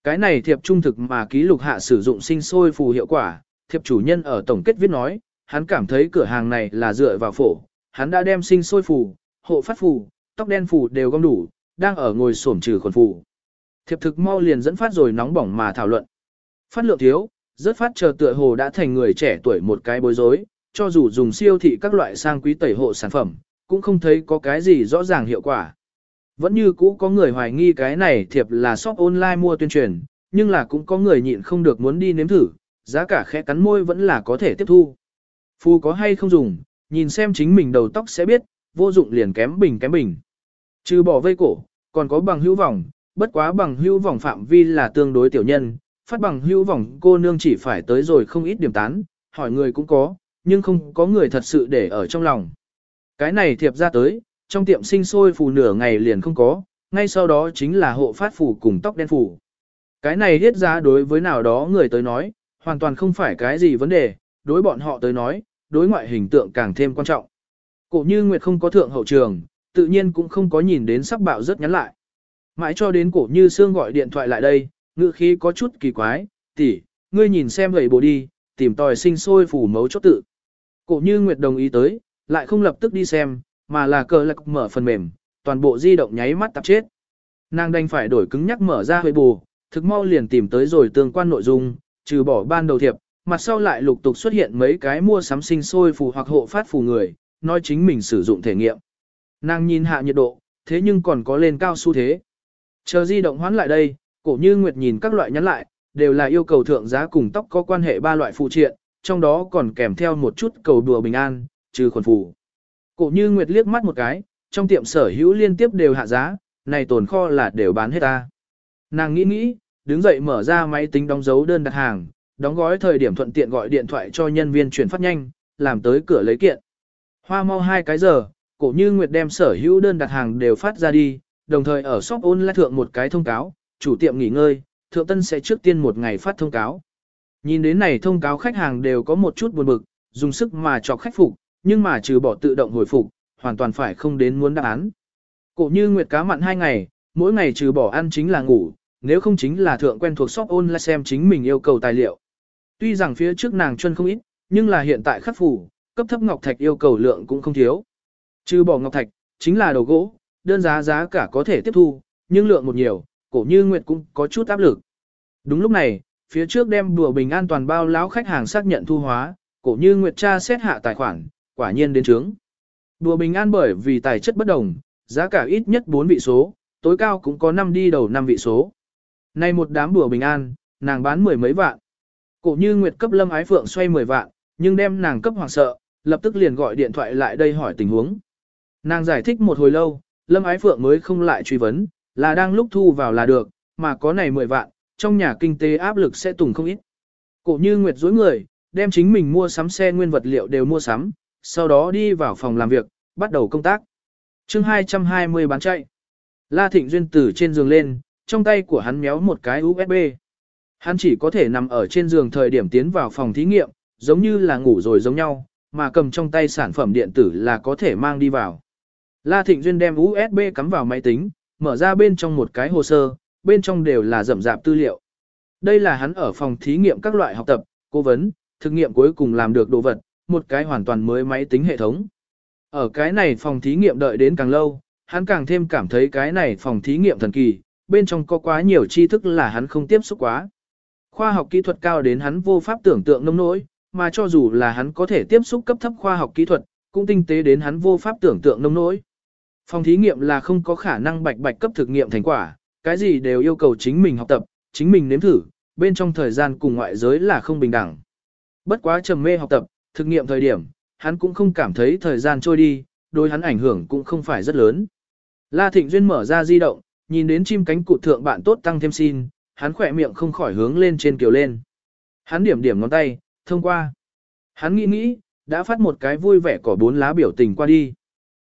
Cái này thiệp trung thực mà ký lục hạ sử dụng sinh sôi phù hiệu quả, thiệp chủ nhân ở tổng kết viết nói, hắn cảm thấy cửa hàng này là dựa vào phổ, hắn đã đem sinh sôi phù, hộ phát phù, tóc đen phù đều gom đủ, đang ở ngồi xổm trừ khuẩn phù. Thiệp thực mau liền dẫn phát rồi nóng bỏng mà thảo luận. Phát lượng thiếu, rất phát chờ tựa hồ đã thành người trẻ tuổi một cái bối rối, cho dù dùng siêu thị các loại sang quý tẩy hộ sản phẩm, cũng không thấy có cái gì rõ ràng hiệu quả. Vẫn như cũ có người hoài nghi cái này thiệp là shop online mua tuyên truyền, nhưng là cũng có người nhịn không được muốn đi nếm thử, giá cả khẽ cắn môi vẫn là có thể tiếp thu. Phu có hay không dùng, nhìn xem chính mình đầu tóc sẽ biết, vô dụng liền kém bình kém bình. Trừ bỏ vây cổ, còn có bằng hữu vòng, bất quá bằng hữu vòng phạm vi là tương đối tiểu nhân, phát bằng hữu vòng cô nương chỉ phải tới rồi không ít điểm tán, hỏi người cũng có, nhưng không có người thật sự để ở trong lòng. Cái này thiệp ra tới, trong tiệm sinh sôi phù nửa ngày liền không có, ngay sau đó chính là hộ phát phù cùng tóc đen phù. Cái này hết giá đối với nào đó người tới nói, hoàn toàn không phải cái gì vấn đề, đối bọn họ tới nói, đối ngoại hình tượng càng thêm quan trọng. Cổ như Nguyệt không có thượng hậu trường, tự nhiên cũng không có nhìn đến sắc bạo rất nhắn lại. Mãi cho đến cổ như Sương gọi điện thoại lại đây, ngữ khí có chút kỳ quái, tỷ, ngươi nhìn xem gầy bồ đi, tìm tòi sinh sôi phủ mấu chốt tự. Cổ như Nguyệt đồng ý tới, lại không lập tức đi xem, mà là cờ lạc mở phần mềm, toàn bộ di động nháy mắt tạp chết. Nàng đành phải đổi cứng nhắc mở ra hơi bù, thực mau liền tìm tới rồi tương quan nội dung, trừ bỏ ban đầu thiệp, mặt sau lại lục tục xuất hiện mấy cái mua sắm sinh sôi phù hoặc hộ phát phù người, nói chính mình sử dụng thể nghiệm. Nàng nhìn hạ nhiệt độ, thế nhưng còn có lên cao xu thế. Chờ di động hoán lại đây, cổ như Nguyệt nhìn các loại nhắn lại, đều là yêu cầu thượng giá cùng tóc có quan hệ ba loại phụ triện, trong đó còn kèm theo một chút cầu đùa bình an, trừ khuẩn phù. Cổ như Nguyệt liếc mắt một cái, trong tiệm sở hữu liên tiếp đều hạ giá, này tồn kho là đều bán hết ta. Nàng nghĩ nghĩ, đứng dậy mở ra máy tính đóng dấu đơn đặt hàng, đóng gói thời điểm thuận tiện gọi điện thoại cho nhân viên chuyển phát nhanh, làm tới cửa lấy kiện. Hoa mau hai cái giờ, cổ như Nguyệt đem sở hữu đơn đặt hàng đều phát ra đi, đồng thời ở shop online thượng một cái thông cáo, chủ tiệm nghỉ ngơi, thượng tân sẽ trước tiên một ngày phát thông cáo. Nhìn đến này thông cáo khách hàng đều có một chút buồn bực, dùng sức mà chọc khách phục, nhưng mà trừ bỏ tự động hồi phục, hoàn toàn phải không đến muốn đáp án. Cổ như Nguyệt cá mặn hai ngày, mỗi ngày trừ bỏ ăn chính là ngủ, nếu không chính là thượng quen thuộc shop online xem chính mình yêu cầu tài liệu. Tuy rằng phía trước nàng chân không ít, nhưng là hiện tại khắc phủ, cấp thấp ngọc thạch yêu cầu lượng cũng không thiếu. Trừ bỏ ngọc thạch, chính là đầu gỗ, đơn giá giá cả có thể tiếp thu, nhưng lượng một nhiều, cổ như Nguyệt cũng có chút áp lực. Đúng lúc này, phía trước đem đùa bình an toàn bao lão khách hàng xác nhận thu hóa, cổ như Nguyệt tra xét hạ tài khoản, quả nhiên đến trướng. Đùa bình an bởi vì tài chất bất đồng, giá cả ít nhất 4 vị số, tối cao cũng có 5 đi đầu 5 vị số. Nay một đám đùa bình an, nàng bán mười mấy vạn. Cổ như Nguyệt cấp lâm ái phượng xoay 10 vạn, nhưng đem nàng cấp hoàng sợ, lập tức liền gọi điện thoại lại đây hỏi tình huống. Nàng giải thích một hồi lâu, lâm ái phượng mới không lại truy vấn, là đang lúc thu vào là được, mà có này 10 vạn, trong nhà kinh tế áp lực sẽ tùng không ít. Cổ như Nguyệt dối người, đem chính mình mua sắm xe nguyên vật liệu đều mua sắm, sau đó đi vào phòng làm việc, bắt đầu công tác. chương 220 bán chạy. La Thịnh Duyên từ trên giường lên, trong tay của hắn méo một cái USB. Hắn chỉ có thể nằm ở trên giường thời điểm tiến vào phòng thí nghiệm, giống như là ngủ rồi giống nhau, mà cầm trong tay sản phẩm điện tử là có thể mang đi vào. La Thịnh Duyên đem USB cắm vào máy tính, mở ra bên trong một cái hồ sơ, bên trong đều là rậm rạp tư liệu. Đây là hắn ở phòng thí nghiệm các loại học tập, cố vấn, thực nghiệm cuối cùng làm được đồ vật, một cái hoàn toàn mới máy tính hệ thống. Ở cái này phòng thí nghiệm đợi đến càng lâu, hắn càng thêm cảm thấy cái này phòng thí nghiệm thần kỳ, bên trong có quá nhiều tri thức là hắn không tiếp xúc quá. Khoa học kỹ thuật cao đến hắn vô pháp tưởng tượng nông nỗi, mà cho dù là hắn có thể tiếp xúc cấp thấp khoa học kỹ thuật, cũng tinh tế đến hắn vô pháp tưởng tượng nông nỗi. Phòng thí nghiệm là không có khả năng bạch bạch cấp thực nghiệm thành quả, cái gì đều yêu cầu chính mình học tập, chính mình nếm thử, bên trong thời gian cùng ngoại giới là không bình đẳng. Bất quá trầm mê học tập, thực nghiệm thời điểm, hắn cũng không cảm thấy thời gian trôi đi, đối hắn ảnh hưởng cũng không phải rất lớn. La Thịnh Duyên mở ra di động, nhìn đến chim cánh cụt thượng bạn tốt tăng thêm xin, hắn khỏe miệng không khỏi hướng lên trên kiều lên. Hắn điểm điểm ngón tay, thông qua. Hắn nghĩ nghĩ, đã phát một cái vui vẻ cỏ bốn lá biểu tình qua đi.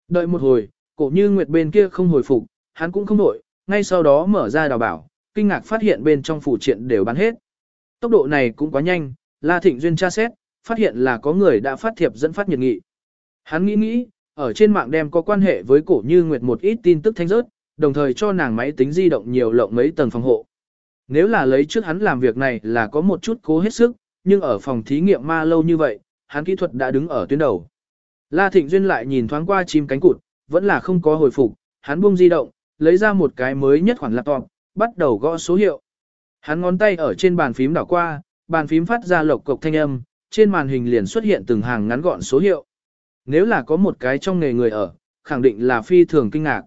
Đợi một hồi, cổ như nguyệt bên kia không hồi phục, hắn cũng không đổi, ngay sau đó mở ra đào bảo, kinh ngạc phát hiện bên trong phủ triện đều bán hết. Tốc độ này cũng quá nhanh, La Thịnh Duyên tra xét, phát hiện là có người đã phát thiệp dẫn phát nhiệt nghị. Hắn nghĩ nghĩ, ở trên mạng đem có quan hệ với cổ như nguyệt một ít tin tức thanh rớt, đồng thời cho nàng máy tính di động nhiều lộng mấy tầng phòng hộ. Nếu là lấy trước hắn làm việc này là có một chút cố hết sức, nhưng ở phòng thí nghiệm ma lâu như vậy, hắn kỹ thuật đã đứng ở tuyến đầu. La Thịnh Duyên lại nhìn thoáng qua chim cánh cụt, vẫn là không có hồi phục, hắn buông di động, lấy ra một cái mới nhất khoản laptop, bắt đầu gõ số hiệu. Hắn ngón tay ở trên bàn phím đảo qua, bàn phím phát ra lộc cộc thanh âm, trên màn hình liền xuất hiện từng hàng ngắn gọn số hiệu. Nếu là có một cái trong nghề người ở, khẳng định là phi thường kinh ngạc.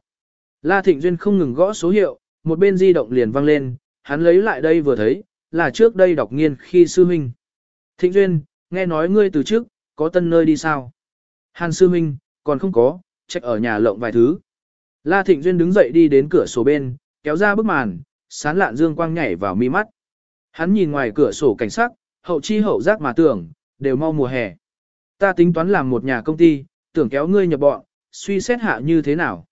La Thịnh Duyên không ngừng gõ số hiệu, một bên di động liền vang lên, hắn lấy lại đây vừa thấy, là trước đây đọc nghiên khi sư huynh. Thịnh Duyên, nghe nói ngươi từ trước, có tân nơi đi sao? Hàn sư huynh, còn không có, trách ở nhà lộng vài thứ. La Thịnh Duyên đứng dậy đi đến cửa sổ bên, kéo ra bức màn, sán lạn dương quang nhảy vào mi mắt. Hắn nhìn ngoài cửa sổ cảnh sắc, hậu chi hậu giác mà tưởng, đều mau mùa hè. Ta tính toán làm một nhà công ty, tưởng kéo ngươi nhập bọn, suy xét hạ như thế nào.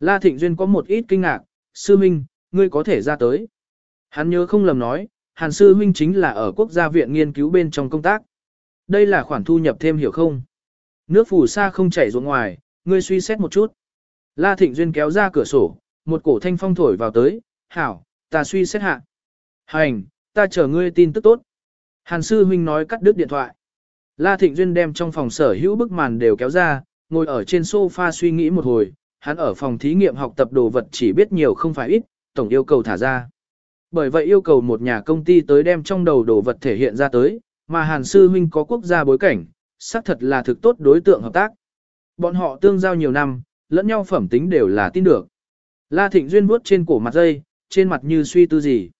La Thịnh Duyên có một ít kinh ngạc, sư minh, ngươi có thể ra tới. Hắn nhớ không lầm nói, Hàn sư huynh chính là ở quốc gia viện nghiên cứu bên trong công tác. Đây là khoản thu nhập thêm hiểu không? Nước phù sa không chảy ruộng ngoài, ngươi suy xét một chút. La Thịnh Duyên kéo ra cửa sổ, một cổ thanh phong thổi vào tới, hảo, ta suy xét hạ. Hành, ta chờ ngươi tin tức tốt. Hàn sư huynh nói cắt đứt điện thoại. La Thịnh Duyên đem trong phòng sở hữu bức màn đều kéo ra, ngồi ở trên sofa suy nghĩ một hồi, hắn ở phòng thí nghiệm học tập đồ vật chỉ biết nhiều không phải ít, tổng yêu cầu thả ra. Bởi vậy yêu cầu một nhà công ty tới đem trong đầu đồ vật thể hiện ra tới, mà Hàn sư huynh có quốc gia bối cảnh, xác thật là thực tốt đối tượng hợp tác. Bọn họ tương giao nhiều năm, lẫn nhau phẩm tính đều là tin được. La Thịnh Duyên vuốt trên cổ mặt dây, trên mặt như suy tư gì.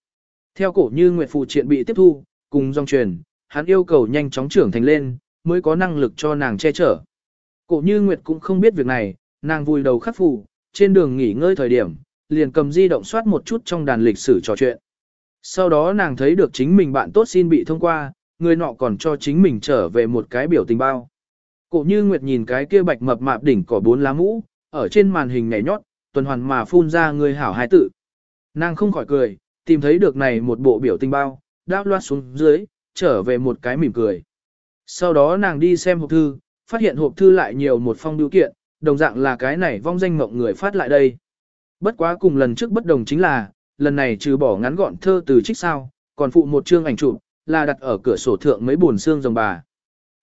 Theo cổ như Nguyệt Phụ triện bị tiếp thu, cùng dòng truyền, hắn yêu cầu nhanh chóng trưởng thành lên, mới có năng lực cho nàng che chở. Cổ như Nguyệt cũng không biết việc này, nàng vùi đầu khắc phụ, trên đường nghỉ ngơi thời điểm, liền cầm di động soát một chút trong đàn lịch sử trò chuyện. Sau đó nàng thấy được chính mình bạn tốt xin bị thông qua, người nọ còn cho chính mình trở về một cái biểu tình bao. Cổ như Nguyệt nhìn cái kia bạch mập mạp đỉnh cỏ bốn lá mũ, ở trên màn hình nhảy nhót, tuần hoàn mà phun ra người hảo hai tự. Nàng không khỏi cười, tìm thấy được này một bộ biểu tình bao, đáp loát xuống dưới, trở về một cái mỉm cười. Sau đó nàng đi xem hộp thư, phát hiện hộp thư lại nhiều một phong biểu kiện, đồng dạng là cái này vong danh mộng người phát lại đây. Bất quá cùng lần trước bất đồng chính là, lần này trừ bỏ ngắn gọn thơ từ trích sao, còn phụ một chương ảnh chụp là đặt ở cửa sổ thượng mấy buồn xương rồng bà.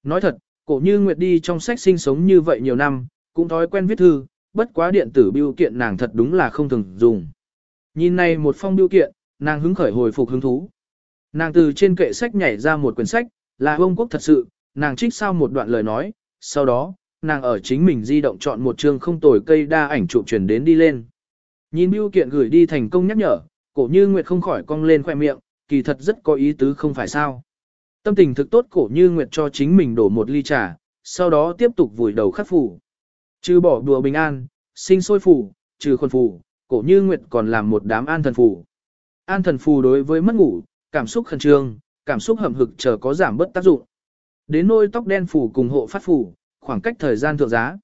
Nói thật, cổ như Nguyệt đi trong sách sinh sống như vậy nhiều năm, cũng thói quen viết thư, bất quá điện tử biêu kiện nàng thật đúng là không thường dùng. Nhìn này một phong biêu kiện, nàng hứng khởi hồi phục hứng thú. Nàng từ trên kệ sách nhảy ra một quyển sách, là ông quốc thật sự, nàng trích sao một đoạn lời nói, sau đó, nàng ở chính mình di động chọn một chương không tồi cây đa ảnh chụp truyền đến đi lên. Nhìn biêu kiện gửi đi thành công nhắc nhở, cổ như Nguyệt không khỏi cong lên khoe miệng, kỳ thật rất có ý tứ không phải sao. Tâm tình thực tốt cổ như Nguyệt cho chính mình đổ một ly trà, sau đó tiếp tục vùi đầu khắc phủ. Trừ bỏ đùa bình an, sinh sôi phủ, trừ khuẩn phủ, cổ như Nguyệt còn làm một đám an thần phủ. An thần phù đối với mất ngủ, cảm xúc khẩn trương, cảm xúc hầm hực chờ có giảm bớt tác dụng. Đến nôi tóc đen phủ cùng hộ phát phủ, khoảng cách thời gian thượng giá.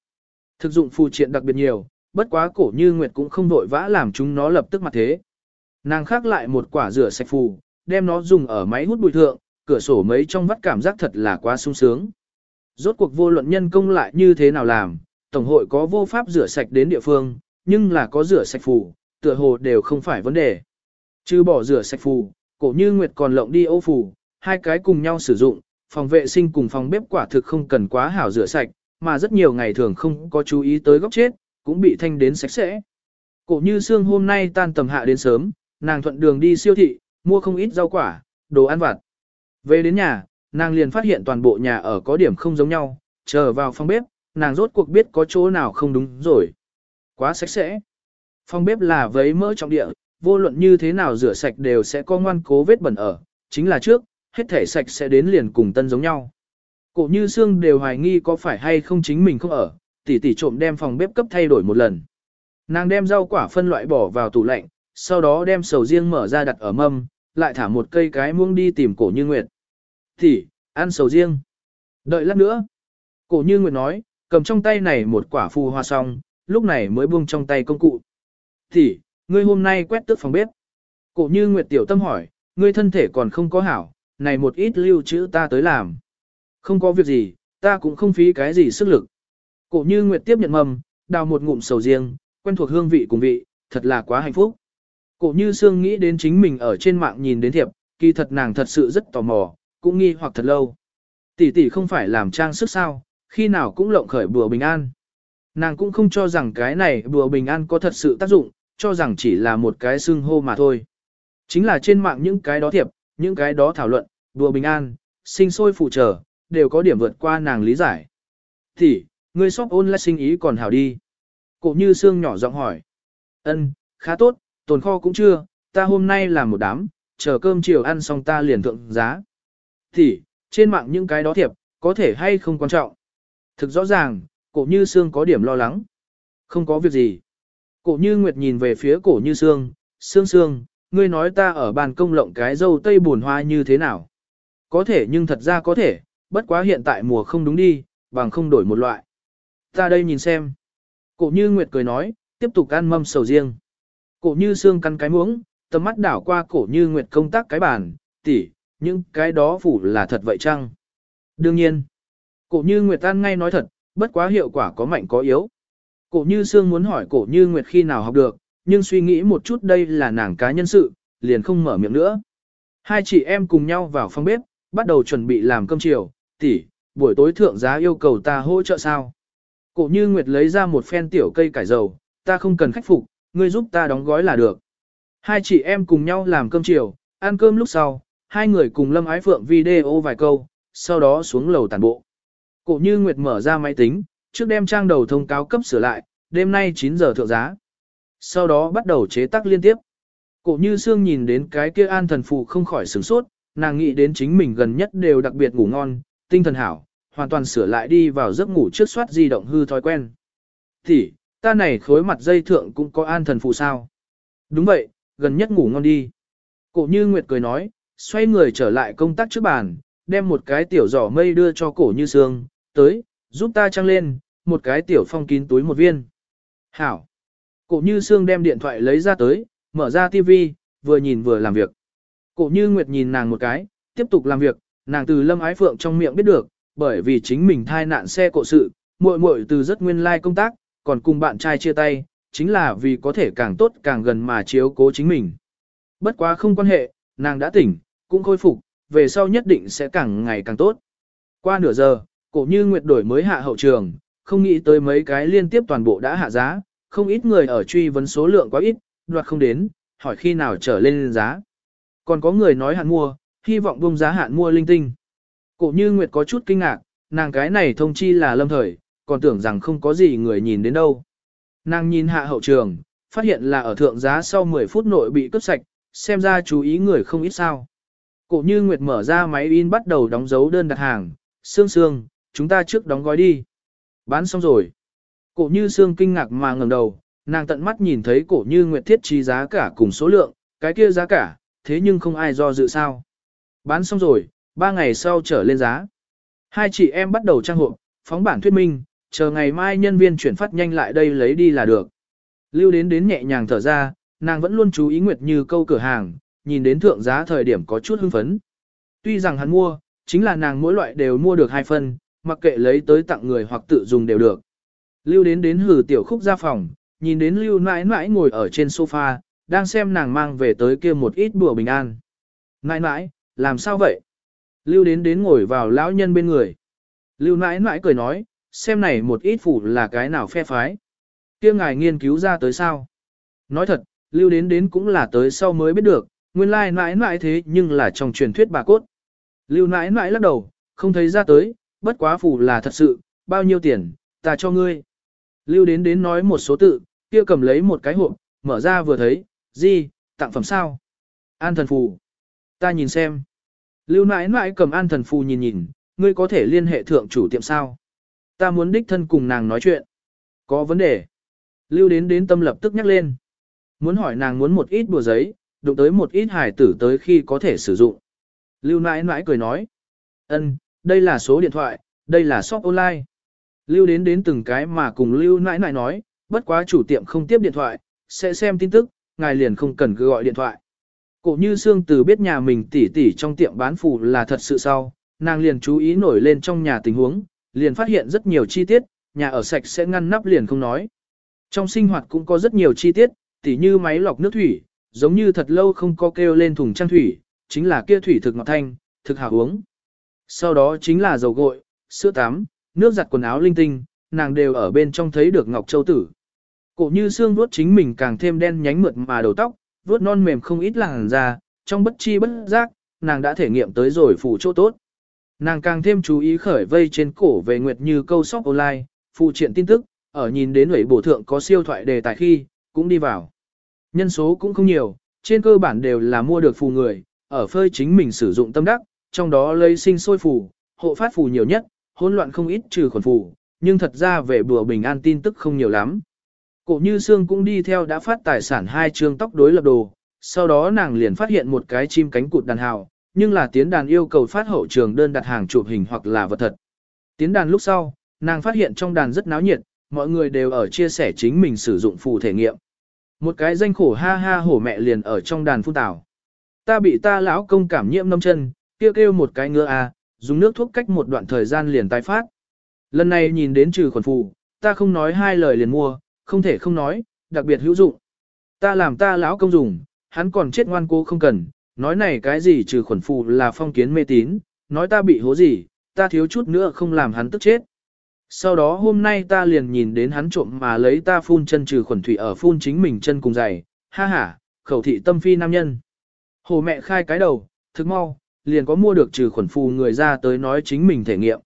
Thực dụng phù triện đặc biệt nhiều, bất quá cổ như Nguyệt cũng không vội vã làm chúng nó lập tức mặt thế. Nàng khác lại một quả rửa sạch phù, đem nó dùng ở máy hút bụi thượng, cửa sổ mấy trong vắt cảm giác thật là quá sung sướng. Rốt cuộc vô luận nhân công lại như thế nào làm, Tổng hội có vô pháp rửa sạch đến địa phương, nhưng là có rửa sạch phù, tựa hồ đều không phải vấn đề. Chứ bỏ rửa sạch phù, cổ như Nguyệt còn lộng đi ô phù, hai cái cùng nhau sử dụng, phòng vệ sinh cùng phòng bếp quả thực không cần quá hảo rửa sạch, mà rất nhiều ngày thường không có chú ý tới góc chết, cũng bị thanh đến sạch sẽ. Cổ như xương hôm nay tan tầm hạ đến sớm, nàng thuận đường đi siêu thị, mua không ít rau quả, đồ ăn vặt. Về đến nhà, nàng liền phát hiện toàn bộ nhà ở có điểm không giống nhau, chờ vào phòng bếp, nàng rốt cuộc biết có chỗ nào không đúng rồi. Quá sạch sẽ. Phòng bếp là vấy mỡ trong địa, vô luận như thế nào rửa sạch đều sẽ có ngoan cố vết bẩn ở, chính là trước, hết thể sạch sẽ đến liền cùng tân giống nhau. Cổ như xương đều hoài nghi có phải hay không chính mình không ở, tỉ tỉ trộm đem phòng bếp cấp thay đổi một lần. Nàng đem rau quả phân loại bỏ vào tủ lạnh, sau đó đem sầu riêng mở ra đặt ở mâm, lại thả một cây cái muông đi tìm cổ như nguyệt. Tỉ, ăn sầu riêng. Đợi lát nữa. Cổ như nguyệt nói, cầm trong tay này một quả phù hoa xong, lúc này mới buông trong tay công cụ. Tỉ, ngươi hôm nay quét tước phòng bếp. Cổ như nguyệt tiểu tâm hỏi, ngươi thân thể còn không có hảo, này một ít lưu trữ ta tới làm. Không có việc gì, ta cũng không phí cái gì sức lực. Cổ như Nguyệt tiếp nhận mầm, đào một ngụm sầu riêng, quen thuộc hương vị cùng vị, thật là quá hạnh phúc. Cổ như Sương nghĩ đến chính mình ở trên mạng nhìn đến thiệp, kỳ thật nàng thật sự rất tò mò, cũng nghi hoặc thật lâu. Tỷ tỷ không phải làm trang sức sao, khi nào cũng lộng khởi bùa bình an. Nàng cũng không cho rằng cái này bùa bình an có thật sự tác dụng, cho rằng chỉ là một cái xưng hô mà thôi. Chính là trên mạng những cái đó thiệp, những cái đó thảo luận, bùa bình an, sinh sôi phụ trở, đều có điểm vượt qua nàng lý giải. Thì, ngươi shop ôn lại sinh ý còn hảo đi. Cổ như xương nhỏ giọng hỏi. Ân, khá tốt, tồn kho cũng chưa, ta hôm nay làm một đám, chờ cơm chiều ăn xong ta liền thượng giá. Thì, trên mạng những cái đó thiệp, có thể hay không quan trọng. Thực rõ ràng, cổ như xương có điểm lo lắng. Không có việc gì. Cổ như Nguyệt nhìn về phía cổ như xương, xương xương, ngươi nói ta ở bàn công lộng cái dâu tây buồn hoa như thế nào. Có thể nhưng thật ra có thể, bất quá hiện tại mùa không đúng đi, bằng không đổi một loại. Ta đây nhìn xem. Cổ như Nguyệt cười nói, tiếp tục ăn mâm sầu riêng. Cổ như xương căn cái muỗng, tầm mắt đảo qua cổ như Nguyệt công tác cái bàn, tỉ, những cái đó phủ là thật vậy chăng? Đương nhiên. Cổ như Nguyệt ăn ngay nói thật, bất quá hiệu quả có mạnh có yếu. Cổ như xương muốn hỏi cổ như Nguyệt khi nào học được, nhưng suy nghĩ một chút đây là nàng cá nhân sự, liền không mở miệng nữa. Hai chị em cùng nhau vào phòng bếp, bắt đầu chuẩn bị làm cơm chiều, tỷ, buổi tối thượng giá yêu cầu ta hỗ trợ sao? Cổ như Nguyệt lấy ra một phen tiểu cây cải dầu, ta không cần khách phục, ngươi giúp ta đóng gói là được. Hai chị em cùng nhau làm cơm chiều, ăn cơm lúc sau, hai người cùng Lâm Ái Phượng video vài câu, sau đó xuống lầu tàn bộ. Cổ như Nguyệt mở ra máy tính, trước đem trang đầu thông cáo cấp sửa lại, đêm nay 9 giờ thượng giá. Sau đó bắt đầu chế tác liên tiếp. Cổ như Sương nhìn đến cái kia an thần phù không khỏi sửng sốt, nàng nghĩ đến chính mình gần nhất đều đặc biệt ngủ ngon, tinh thần hảo, hoàn toàn sửa lại đi vào giấc ngủ trước soát di động hư thói quen. Thì, ta này khối mặt dây thượng cũng có an thần phụ sao. Đúng vậy, gần nhất ngủ ngon đi. Cổ như Nguyệt cười nói, xoay người trở lại công tác trước bàn, đem một cái tiểu giỏ mây đưa cho cổ như sương, tới, giúp ta trăng lên, một cái tiểu phong kín túi một viên. Hảo. Cổ như sương đem điện thoại lấy ra tới, mở ra tivi, vừa nhìn vừa làm việc. Cổ như Nguyệt nhìn nàng một cái, tiếp tục làm việc, nàng từ lâm ái phượng trong miệng biết được, bởi vì chính mình thai nạn xe cộ sự, muội muội từ rất nguyên lai like công tác, còn cùng bạn trai chia tay, chính là vì có thể càng tốt càng gần mà chiếu cố chính mình. Bất quá không quan hệ, nàng đã tỉnh, cũng khôi phục, về sau nhất định sẽ càng ngày càng tốt. Qua nửa giờ, cổ như Nguyệt đổi mới hạ hậu trường, không nghĩ tới mấy cái liên tiếp toàn bộ đã hạ giá, không ít người ở truy vấn số lượng quá ít, đoạt không đến, hỏi khi nào trở lên giá. Còn có người nói hạn mua, hy vọng bông giá hạn mua linh tinh. Cổ như Nguyệt có chút kinh ngạc, nàng cái này thông chi là lâm thời, còn tưởng rằng không có gì người nhìn đến đâu. Nàng nhìn hạ hậu trường, phát hiện là ở thượng giá sau 10 phút nội bị cướp sạch, xem ra chú ý người không ít sao. Cổ như Nguyệt mở ra máy in bắt đầu đóng dấu đơn đặt hàng, Sương Sương, chúng ta trước đóng gói đi. Bán xong rồi. Cổ như Sương kinh ngạc mà ngẩng đầu, nàng tận mắt nhìn thấy cổ như Nguyệt thiết trí giá cả cùng số lượng, cái kia giá cả, thế nhưng không ai do dự sao. Bán xong rồi, ba ngày sau trở lên giá. Hai chị em bắt đầu trang hộ, phóng bản thuyết minh, chờ ngày mai nhân viên chuyển phát nhanh lại đây lấy đi là được. Lưu đến đến nhẹ nhàng thở ra, nàng vẫn luôn chú ý Nguyệt Như câu cửa hàng, nhìn đến thượng giá thời điểm có chút hưng phấn. Tuy rằng hắn mua, chính là nàng mỗi loại đều mua được hai phân, mặc kệ lấy tới tặng người hoặc tự dùng đều được. Lưu đến đến hử tiểu khúc ra phòng, nhìn đến Lưu nãi nãi ngồi ở trên sofa, đang xem nàng mang về tới kia một ít bùa bình an. Nãi nãi, làm sao vậy? Lưu đến đến ngồi vào lão nhân bên người. Lưu nãi nãi cười nói, xem này một ít phủ là cái nào phe phái. kia ngài nghiên cứu ra tới sao? Nói thật, lưu đến đến cũng là tới sau mới biết được, nguyên lai nãi nãi thế nhưng là trong truyền thuyết bà cốt. Lưu nãi nãi lắc đầu, không thấy ra tới, bất quá phủ là thật sự, bao nhiêu tiền, ta cho ngươi. Lưu đến đến nói một số tự, kia cầm lấy một cái hộp, mở ra vừa thấy, gì, tặng phẩm sao? An thần phù. Ta nhìn xem. Lưu nãi nãi cầm an thần phù nhìn nhìn, ngươi có thể liên hệ thượng chủ tiệm sao? Ta muốn đích thân cùng nàng nói chuyện. Có vấn đề. Lưu đến đến tâm lập tức nhắc lên. Muốn hỏi nàng muốn một ít bùa giấy, đụng tới một ít hải tử tới khi có thể sử dụng. Lưu nãi nãi cười nói. ân, đây là số điện thoại, đây là shop online. Lưu đến đến từng cái mà cùng Lưu nãi nãi nói, bất quá chủ tiệm không tiếp điện thoại, sẽ xem tin tức, ngài liền không cần cứ gọi điện thoại. Cổ như xương từ biết nhà mình tỉ tỉ trong tiệm bán phù là thật sự sau, nàng liền chú ý nổi lên trong nhà tình huống, liền phát hiện rất nhiều chi tiết, nhà ở sạch sẽ ngăn nắp liền không nói. Trong sinh hoạt cũng có rất nhiều chi tiết, tỉ như máy lọc nước thủy, giống như thật lâu không có kêu lên thùng trang thủy, chính là kia thủy thực ngọt thanh, thực hảo uống. Sau đó chính là dầu gội, sữa tắm, nước giặt quần áo linh tinh, nàng đều ở bên trong thấy được Ngọc Châu Tử. Cổ như xương vuốt chính mình càng thêm đen nhánh mượt mà đầu tóc, vuốt non mềm không ít làn da, trong bất chi bất giác, nàng đã thể nghiệm tới rồi phủ chỗ tốt. Nàng càng thêm chú ý khởi vây trên cổ về Nguyệt Như câu sóc online, phụ triện tin tức, ở nhìn đến ủy bổ thượng có siêu thoại đề tài khi, cũng đi vào. Nhân số cũng không nhiều, trên cơ bản đều là mua được phù người, ở phơi chính mình sử dụng tâm đắc, trong đó lấy sinh sôi phù, hộ phát phù nhiều nhất, hỗn loạn không ít trừ khuẩn phù, nhưng thật ra về bùa bình an tin tức không nhiều lắm. Cổ như xương cũng đi theo đã phát tài sản hai chương tóc đối lập đồ, sau đó nàng liền phát hiện một cái chim cánh cụt đàn hào, nhưng là tiến đàn yêu cầu phát hậu trường đơn đặt hàng chụp hình hoặc là vật thật. Tiến đàn lúc sau, nàng phát hiện trong đàn rất náo nhiệt, mọi người đều ở chia sẻ chính mình sử dụng phù thể nghiệm. Một cái danh khổ ha ha hổ mẹ liền ở trong đàn phun tảo. Ta bị ta lão công cảm nhiễm nâm chân, kêu kêu một cái ngựa à, dùng nước thuốc cách một đoạn thời gian liền tái phát. Lần này nhìn đến trừ khuẩn phù, ta không nói hai lời liền mua, không thể không nói, đặc biệt hữu dụng. Ta làm ta lão công dùng, hắn còn chết ngoan cố không cần, nói này cái gì trừ khuẩn phù là phong kiến mê tín, nói ta bị hố gì, ta thiếu chút nữa không làm hắn tức chết. Sau đó hôm nay ta liền nhìn đến hắn trộm mà lấy ta phun chân trừ khuẩn thủy ở phun chính mình chân cùng giày, ha ha, khẩu thị tâm phi nam nhân. Hồ mẹ khai cái đầu, thức mau, liền có mua được trừ khuẩn phù người ra tới nói chính mình thể nghiệm.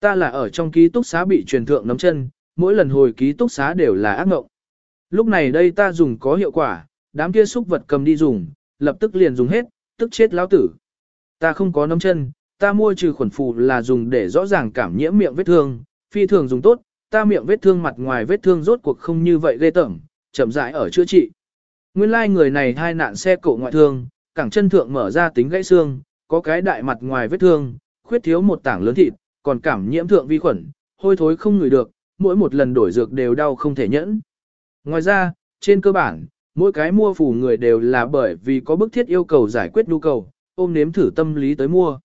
Ta là ở trong ký túc xá bị truyền thượng nấm chân, mỗi lần hồi ký túc xá đều là ác ngộng. Lúc này đây ta dùng có hiệu quả, đám kia xúc vật cầm đi dùng, lập tức liền dùng hết, tức chết lão tử. Ta không có nấm chân, ta mua trừ khuẩn phù là dùng để rõ ràng cảm nhiễm miệng vết thương, phi thường dùng tốt, ta miệng vết thương mặt ngoài vết thương rốt cuộc không như vậy ghê tởm, chậm rãi ở chữa trị. Nguyên lai like người này hai nạn xe cộ ngoại thương, cẳng chân thượng mở ra tính gãy xương, có cái đại mặt ngoài vết thương, khuyết thiếu một tảng lớn thịt, còn cảm nhiễm thượng vi khuẩn, hôi thối không ngửi được, mỗi một lần đổi dược đều đau không thể nhẫn. Ngoài ra, trên cơ bản, mỗi cái mua phù người đều là bởi vì có bức thiết yêu cầu giải quyết nhu cầu, ôm nếm thử tâm lý tới mua.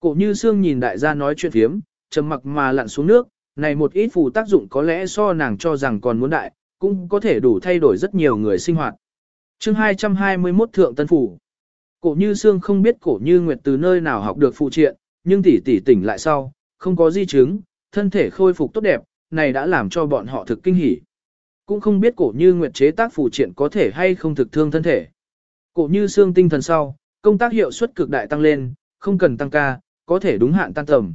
Cổ như xương nhìn đại gia nói chuyện phiếm, trầm mặc mà lặn xuống nước, này một ít phù tác dụng có lẽ so nàng cho rằng còn muốn đại, cũng có thể đủ thay đổi rất nhiều người sinh hoạt. chương 221 Thượng Tân Phủ Cổ như xương không biết cổ như nguyệt từ nơi nào học được phụ triện, nhưng tỷ tỷ tỉnh lại sau, không có di chứng, thân thể khôi phục tốt đẹp, này đã làm cho bọn họ thực kinh hỉ. Cũng không biết cổ như nguyệt chế tác phù triện có thể hay không thực thương thân thể. Cổ như xương tinh thần sau, công tác hiệu suất cực đại tăng lên, không cần tăng ca, có thể đúng hạn tan tầm.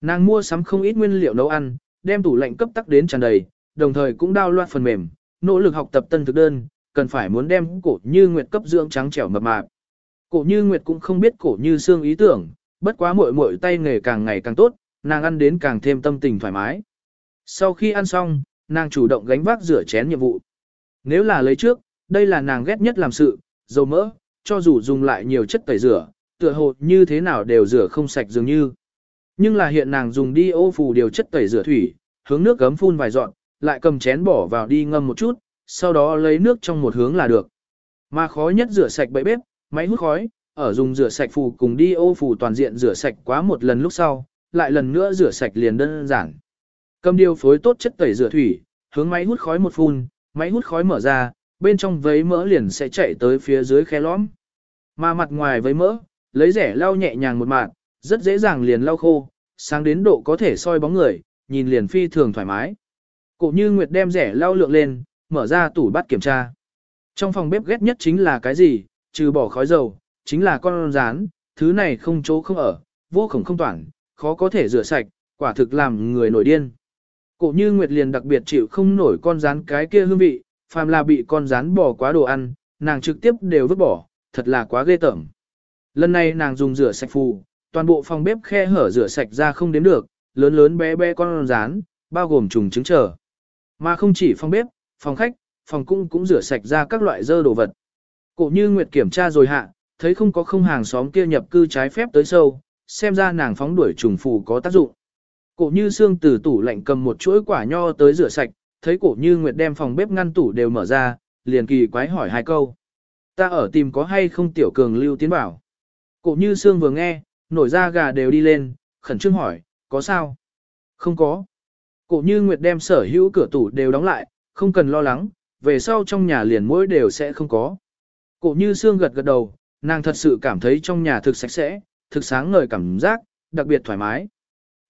Nàng mua sắm không ít nguyên liệu nấu ăn, đem tủ lạnh cấp tắc đến tràn đầy, đồng thời cũng đao loạt phần mềm, nỗ lực học tập tân thực đơn, cần phải muốn đem cổ như nguyệt cấp dưỡng trắng trẻo mập mạp. Cổ như nguyệt cũng không biết cổ như xương ý tưởng, bất quá muội muội tay nghề càng ngày càng tốt, nàng ăn đến càng thêm tâm tình thoải mái. Sau khi ăn xong, nàng chủ động gánh vác rửa chén nhiệm vụ. Nếu là lấy trước, đây là nàng ghét nhất làm sự, dầu mỡ, cho dù dùng lại nhiều chất tẩy rửa, tựa hồ như thế nào đều rửa không sạch dường như. Nhưng là hiện nàng dùng đi ô phù điều chất tẩy rửa thủy, hướng nước gấm phun vài dọn, lại cầm chén bỏ vào đi ngâm một chút, sau đó lấy nước trong một hướng là được. Mà khó nhất rửa sạch bẫy bếp, máy hút khói, ở dùng rửa sạch phù cùng đi ô phù toàn diện rửa sạch quá một lần lúc sau, lại lần nữa rửa sạch liền đơn giản. Cầm điều phối tốt chất tẩy rửa thủy, hướng máy hút khói một phun, máy hút khói mở ra, bên trong vấy mỡ liền sẽ chạy tới phía dưới khe lõm. Mà mặt ngoài vấy mỡ, lấy rẻ lau nhẹ nhàng một mạng, rất dễ dàng liền lau khô, sáng đến độ có thể soi bóng người, nhìn liền phi thường thoải mái. Cổ như Nguyệt đem rẻ lau lượng lên, mở ra tủ bắt kiểm tra. Trong phòng bếp ghét nhất chính là cái gì, trừ bỏ khói dầu, chính là con rán, thứ này không chỗ không ở, vô khổng không toản, khó có thể rửa sạch, quả thực làm người nổi điên. Cổ như Nguyệt liền đặc biệt chịu không nổi con rán cái kia hương vị, phàm là bị con rán bỏ quá đồ ăn, nàng trực tiếp đều vứt bỏ, thật là quá ghê tởm. Lần này nàng dùng rửa sạch phù, toàn bộ phòng bếp khe hở rửa sạch ra không đếm được, lớn lớn bé bé con rán, bao gồm trùng trứng trở. Mà không chỉ phòng bếp, phòng khách, phòng cung cũng rửa sạch ra các loại dơ đồ vật. Cổ như Nguyệt kiểm tra rồi hạ, thấy không có không hàng xóm kia nhập cư trái phép tới sâu, xem ra nàng phóng đuổi trùng phù có tác dụng. Cổ như xương từ tủ lạnh cầm một chuỗi quả nho tới rửa sạch, thấy cổ như Nguyệt đem phòng bếp ngăn tủ đều mở ra, liền kỳ quái hỏi hai câu. Ta ở tìm có hay không tiểu cường lưu tiến bảo. Cổ như xương vừa nghe, nổi da gà đều đi lên, khẩn trương hỏi, có sao? Không có. Cổ như Nguyệt đem sở hữu cửa tủ đều đóng lại, không cần lo lắng, về sau trong nhà liền mỗi đều sẽ không có. Cổ như xương gật gật đầu, nàng thật sự cảm thấy trong nhà thực sạch sẽ, thực sáng ngời cảm giác, đặc biệt thoải mái.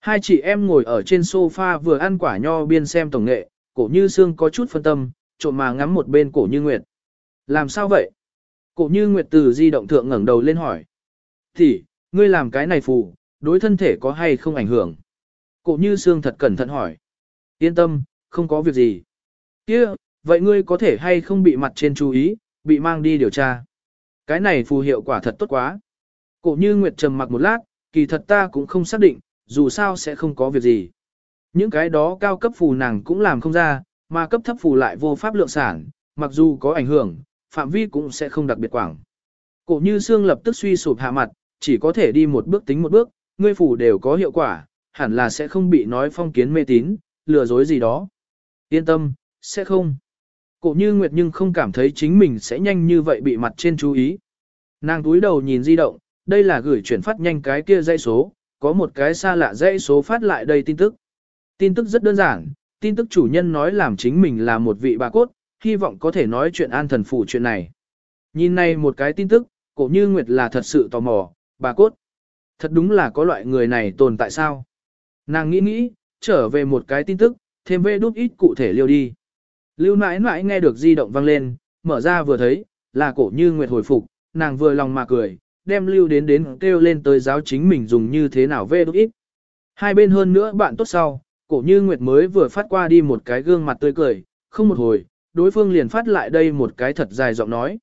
Hai chị em ngồi ở trên sofa vừa ăn quả nho biên xem tổng nghệ, cổ như xương có chút phân tâm, trộm mà ngắm một bên cổ như Nguyệt. Làm sao vậy? Cổ như Nguyệt từ di động thượng ngẩng đầu lên hỏi. Thì, ngươi làm cái này phù, đối thân thể có hay không ảnh hưởng? Cổ như xương thật cẩn thận hỏi. Yên tâm, không có việc gì. kia vậy ngươi có thể hay không bị mặt trên chú ý, bị mang đi điều tra? Cái này phù hiệu quả thật tốt quá. Cổ như Nguyệt trầm mặc một lát, kỳ thật ta cũng không xác định, dù sao sẽ không có việc gì. Những cái đó cao cấp phù nàng cũng làm không ra, mà cấp thấp phù lại vô pháp lượng sản, mặc dù có ảnh hưởng, phạm vi cũng sẽ không đặc biệt quảng. Cổ như xương lập tức suy sụp hạ mặt, chỉ có thể đi một bước tính một bước, ngươi phù đều có hiệu quả, hẳn là sẽ không bị nói phong kiến mê tín, lừa dối gì đó. Yên tâm, sẽ không. Cổ như Nguyệt nhưng không cảm thấy chính mình sẽ nhanh như vậy bị mặt trên chú ý. Nàng túi đầu nhìn di động, đây là gửi chuyển phát nhanh cái kia dây số, có một cái xa lạ dãy số phát lại đây tin tức. Tin tức rất đơn giản, tin tức chủ nhân nói làm chính mình là một vị bà cốt, hy vọng có thể nói chuyện an thần phủ chuyện này. Nhìn này một cái tin tức, cổ như Nguyệt là thật sự tò mò, bà cốt. Thật đúng là có loại người này tồn tại sao? Nàng nghĩ nghĩ, trở về một cái tin tức, thêm về đút ít cụ thể liêu đi. Lưu mãi mãi nghe được di động vang lên, mở ra vừa thấy, là cổ như Nguyệt hồi phục, nàng vừa lòng mà cười, đem lưu đến đến kêu lên tới giáo chính mình dùng như thế nào về đúc ít. Hai bên hơn nữa bạn tốt sau, cổ như Nguyệt mới vừa phát qua đi một cái gương mặt tươi cười, không một hồi, đối phương liền phát lại đây một cái thật dài giọng nói.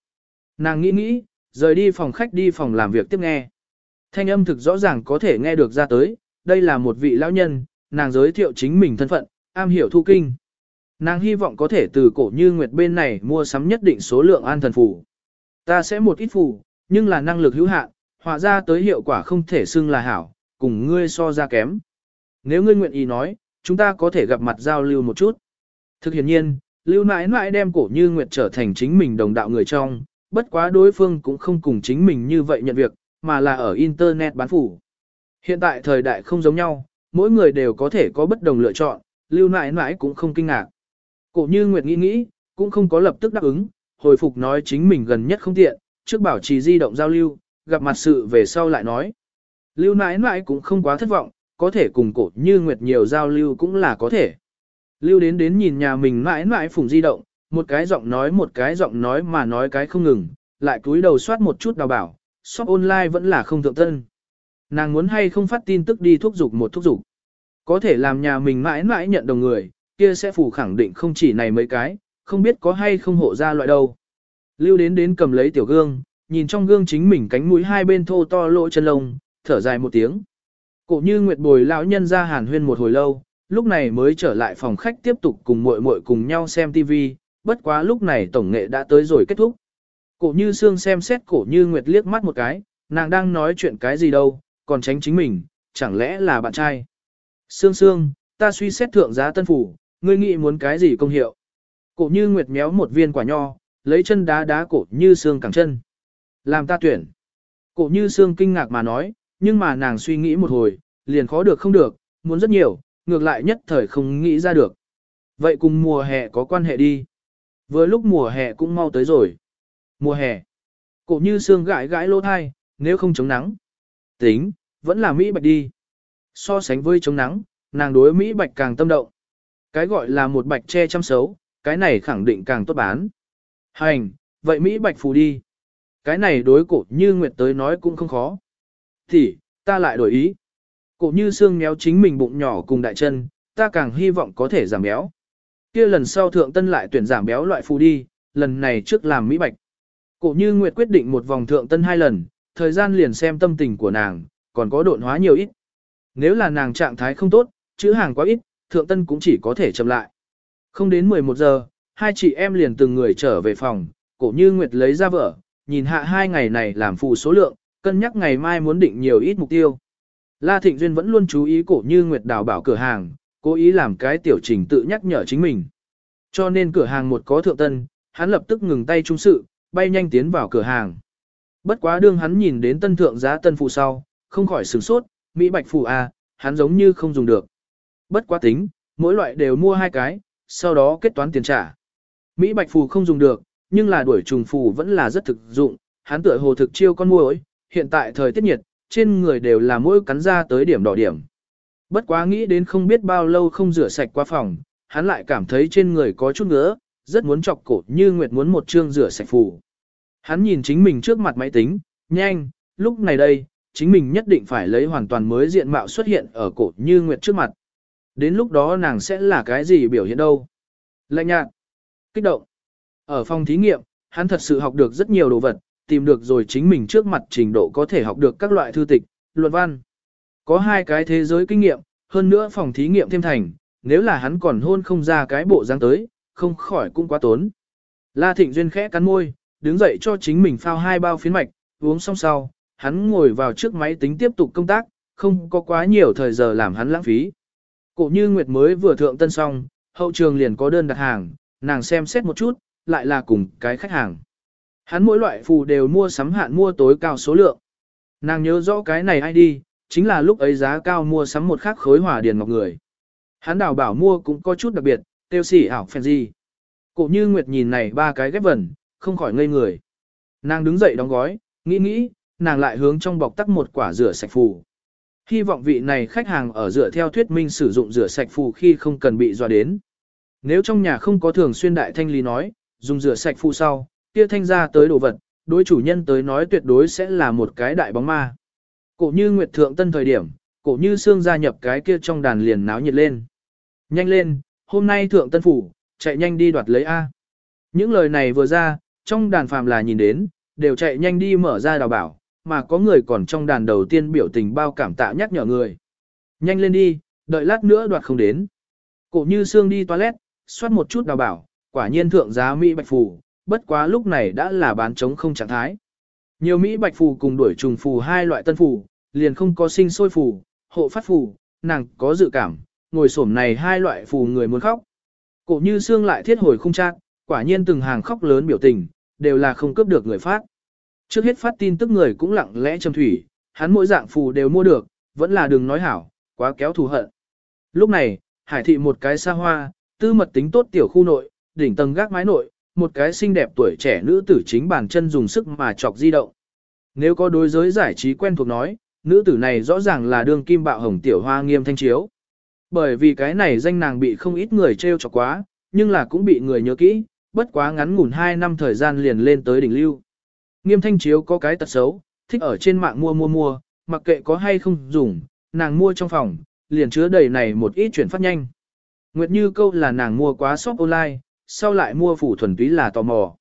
Nàng nghĩ nghĩ, rời đi phòng khách đi phòng làm việc tiếp nghe. Thanh âm thực rõ ràng có thể nghe được ra tới, đây là một vị lão nhân, nàng giới thiệu chính mình thân phận, am hiểu thu kinh. Nàng hy vọng có thể từ cổ như Nguyệt bên này mua sắm nhất định số lượng an thần phù. Ta sẽ một ít phù, nhưng là năng lực hữu hạn, họa ra tới hiệu quả không thể xưng là hảo, cùng ngươi so ra kém. Nếu ngươi nguyện ý nói, chúng ta có thể gặp mặt giao lưu một chút. Thực hiện nhiên, lưu mãi nãi đem cổ như Nguyệt trở thành chính mình đồng đạo người trong, bất quá đối phương cũng không cùng chính mình như vậy nhận việc, mà là ở Internet bán phủ. Hiện tại thời đại không giống nhau, mỗi người đều có thể có bất đồng lựa chọn, lưu mãi nãi cũng không kinh ngạc. Cổ như Nguyệt nghĩ nghĩ, cũng không có lập tức đáp ứng, hồi phục nói chính mình gần nhất không tiện, trước bảo trì di động giao lưu, gặp mặt sự về sau lại nói. Lưu nãi nãi cũng không quá thất vọng, có thể cùng cổ như Nguyệt nhiều giao lưu cũng là có thể. Lưu đến đến nhìn nhà mình nãi nãi phùng di động, một cái giọng nói một cái giọng nói mà nói cái không ngừng, lại cúi đầu soát một chút đào bảo, shop online vẫn là không thượng tân. Nàng muốn hay không phát tin tức đi thúc giục một thúc giục. Có thể làm nhà mình mãi mãi nhận đồng người, kia sẽ phủ khẳng định không chỉ này mấy cái, không biết có hay không hộ ra loại đâu. Lưu đến đến cầm lấy tiểu gương, nhìn trong gương chính mình cánh mũi hai bên thô to lỗ chân lông, thở dài một tiếng. Cổ như Nguyệt Bồi lão nhân ra hàn huyên một hồi lâu, lúc này mới trở lại phòng khách tiếp tục cùng muội muội cùng nhau xem TV, bất quá lúc này tổng nghệ đã tới rồi kết thúc. Cổ như xương xem xét cổ như Nguyệt liếc mắt một cái, nàng đang nói chuyện cái gì đâu, còn tránh chính mình, chẳng lẽ là bạn trai. Sương sương, ta suy xét thượng giá tân phủ, ngươi nghĩ muốn cái gì công hiệu. Cổ như nguyệt méo một viên quả nho, lấy chân đá đá cổ như xương cẳng chân. Làm ta tuyển. Cổ như xương kinh ngạc mà nói, nhưng mà nàng suy nghĩ một hồi, liền khó được không được, muốn rất nhiều, ngược lại nhất thời không nghĩ ra được. Vậy cùng mùa hè có quan hệ đi. Vừa lúc mùa hè cũng mau tới rồi. Mùa hè. Cổ như xương gãi gãi lỗ thai, nếu không chống nắng. Tính, vẫn là Mỹ Bạch đi. So sánh với chống nắng, nàng đối Mỹ Bạch càng tâm động. Cái gọi là một bạch che chăm xấu, cái này khẳng định càng tốt bán. Hành, vậy Mỹ Bạch phù đi. Cái này đối cổ như Nguyệt tới nói cũng không khó. Thì, ta lại đổi ý. Cổ như xương méo chính mình bụng nhỏ cùng đại chân, ta càng hy vọng có thể giảm béo. Kia lần sau thượng tân lại tuyển giảm béo loại phù đi, lần này trước làm Mỹ Bạch. Cổ như Nguyệt quyết định một vòng thượng tân hai lần, thời gian liền xem tâm tình của nàng, còn có độn hóa nhiều ít. Nếu là nàng trạng thái không tốt, chữ hàng quá ít, thượng tân cũng chỉ có thể chậm lại. Không đến 11 giờ, hai chị em liền từng người trở về phòng, cổ như Nguyệt lấy ra vợ, nhìn hạ hai ngày này làm phù số lượng, cân nhắc ngày mai muốn định nhiều ít mục tiêu. La Thịnh Duyên vẫn luôn chú ý cổ như Nguyệt đào bảo cửa hàng, cố ý làm cái tiểu trình tự nhắc nhở chính mình. Cho nên cửa hàng một có thượng tân, hắn lập tức ngừng tay trung sự, bay nhanh tiến vào cửa hàng. Bất quá đương hắn nhìn đến tân thượng giá tân phù sau, không khỏi sửng sốt, Mỹ bạch phù A, hắn giống như không dùng được. Bất quá tính, mỗi loại đều mua hai cái, sau đó kết toán tiền trả. Mỹ bạch phù không dùng được, nhưng là đuổi trùng phù vẫn là rất thực dụng, hắn tựa hồ thực chiêu con muỗi, hiện tại thời tiết nhiệt, trên người đều là mỗi cắn ra tới điểm đỏ điểm. Bất quá nghĩ đến không biết bao lâu không rửa sạch qua phòng, hắn lại cảm thấy trên người có chút ngứa, rất muốn chọc cổ như Nguyệt muốn một chương rửa sạch phù. Hắn nhìn chính mình trước mặt máy tính, nhanh, lúc này đây, chính mình nhất định phải lấy hoàn toàn mới diện mạo xuất hiện ở cổ như Nguyệt trước mặt. Đến lúc đó nàng sẽ là cái gì biểu hiện đâu? Lạnh nhạt, kích động. Ở phòng thí nghiệm, hắn thật sự học được rất nhiều đồ vật, tìm được rồi chính mình trước mặt trình độ có thể học được các loại thư tịch, luận văn. Có hai cái thế giới kinh nghiệm, hơn nữa phòng thí nghiệm thêm thành, nếu là hắn còn hôn không ra cái bộ dáng tới, không khỏi cũng quá tốn. La Thịnh Duyên khẽ cắn môi, đứng dậy cho chính mình phao hai bao phiến mạch, uống xong sau, hắn ngồi vào trước máy tính tiếp tục công tác, không có quá nhiều thời giờ làm hắn lãng phí. Cổ như Nguyệt mới vừa thượng tân xong, hậu trường liền có đơn đặt hàng, nàng xem xét một chút, lại là cùng cái khách hàng. Hắn mỗi loại phù đều mua sắm hạn mua tối cao số lượng. Nàng nhớ rõ cái này ai đi, chính là lúc ấy giá cao mua sắm một khắc khối hỏa điền ngọc người. Hắn đào bảo mua cũng có chút đặc biệt, tiêu sỉ ảo phèn gì. Cổ như Nguyệt nhìn này ba cái ghép vần, không khỏi ngây người. Nàng đứng dậy đóng gói, nghĩ nghĩ, nàng lại hướng trong bọc tắc một quả rửa sạch phù. Hy vọng vị này khách hàng ở dựa theo thuyết minh sử dụng rửa sạch phù khi không cần bị dọa đến. Nếu trong nhà không có thường xuyên đại thanh lý nói, dùng rửa sạch phụ sau, kia thanh ra tới đồ vật, đối chủ nhân tới nói tuyệt đối sẽ là một cái đại bóng ma. Cổ như Nguyệt Thượng Tân thời điểm, cổ như xương gia nhập cái kia trong đàn liền náo nhiệt lên. Nhanh lên, hôm nay Thượng Tân Phủ, chạy nhanh đi đoạt lấy A. Những lời này vừa ra, trong đàn phàm là nhìn đến, đều chạy nhanh đi mở ra đào bảo, mà có người còn trong đàn đầu tiên biểu tình bao cảm tạ nhắc nhở người. Nhanh lên đi, đợi lát nữa đoạt không đến. Cổ như xương đi toilet, xoát một chút đào bảo, quả nhiên thượng giá Mỹ bạch phù, bất quá lúc này đã là bán trống không trạng thái. Nhiều Mỹ bạch phù cùng đuổi trùng phù hai loại tân phù, liền không có sinh sôi phù, hộ phát phù, nàng có dự cảm, ngồi sổm này hai loại phù người muốn khóc. Cổ như xương lại thiết hồi không trang, quả nhiên từng hàng khóc lớn biểu tình, đều là không cướp được người phát. Trước hết phát tin tức người cũng lặng lẽ trầm thủy, hắn mỗi dạng phù đều mua được, vẫn là đừng nói hảo, quá kéo thù hận. Lúc này, hải thị một cái xa hoa, tư mật tính tốt tiểu khu nội, đỉnh tầng gác mái nội, một cái xinh đẹp tuổi trẻ nữ tử chính bàn chân dùng sức mà chọc di động. Nếu có đối giới giải trí quen thuộc nói, nữ tử này rõ ràng là đương kim bạo hồng tiểu hoa nghiêm thanh chiếu. Bởi vì cái này danh nàng bị không ít người trêu chọc quá, nhưng là cũng bị người nhớ kỹ, bất quá ngắn ngủn 2 năm thời gian liền lên tới đỉnh lưu. Nghiêm thanh chiếu có cái tật xấu, thích ở trên mạng mua mua mua, mặc kệ có hay không dùng, nàng mua trong phòng, liền chứa đầy này một ít chuyển phát nhanh. Nguyệt Như câu là nàng mua quá shop online, sau lại mua phủ thuần túy là tò mò.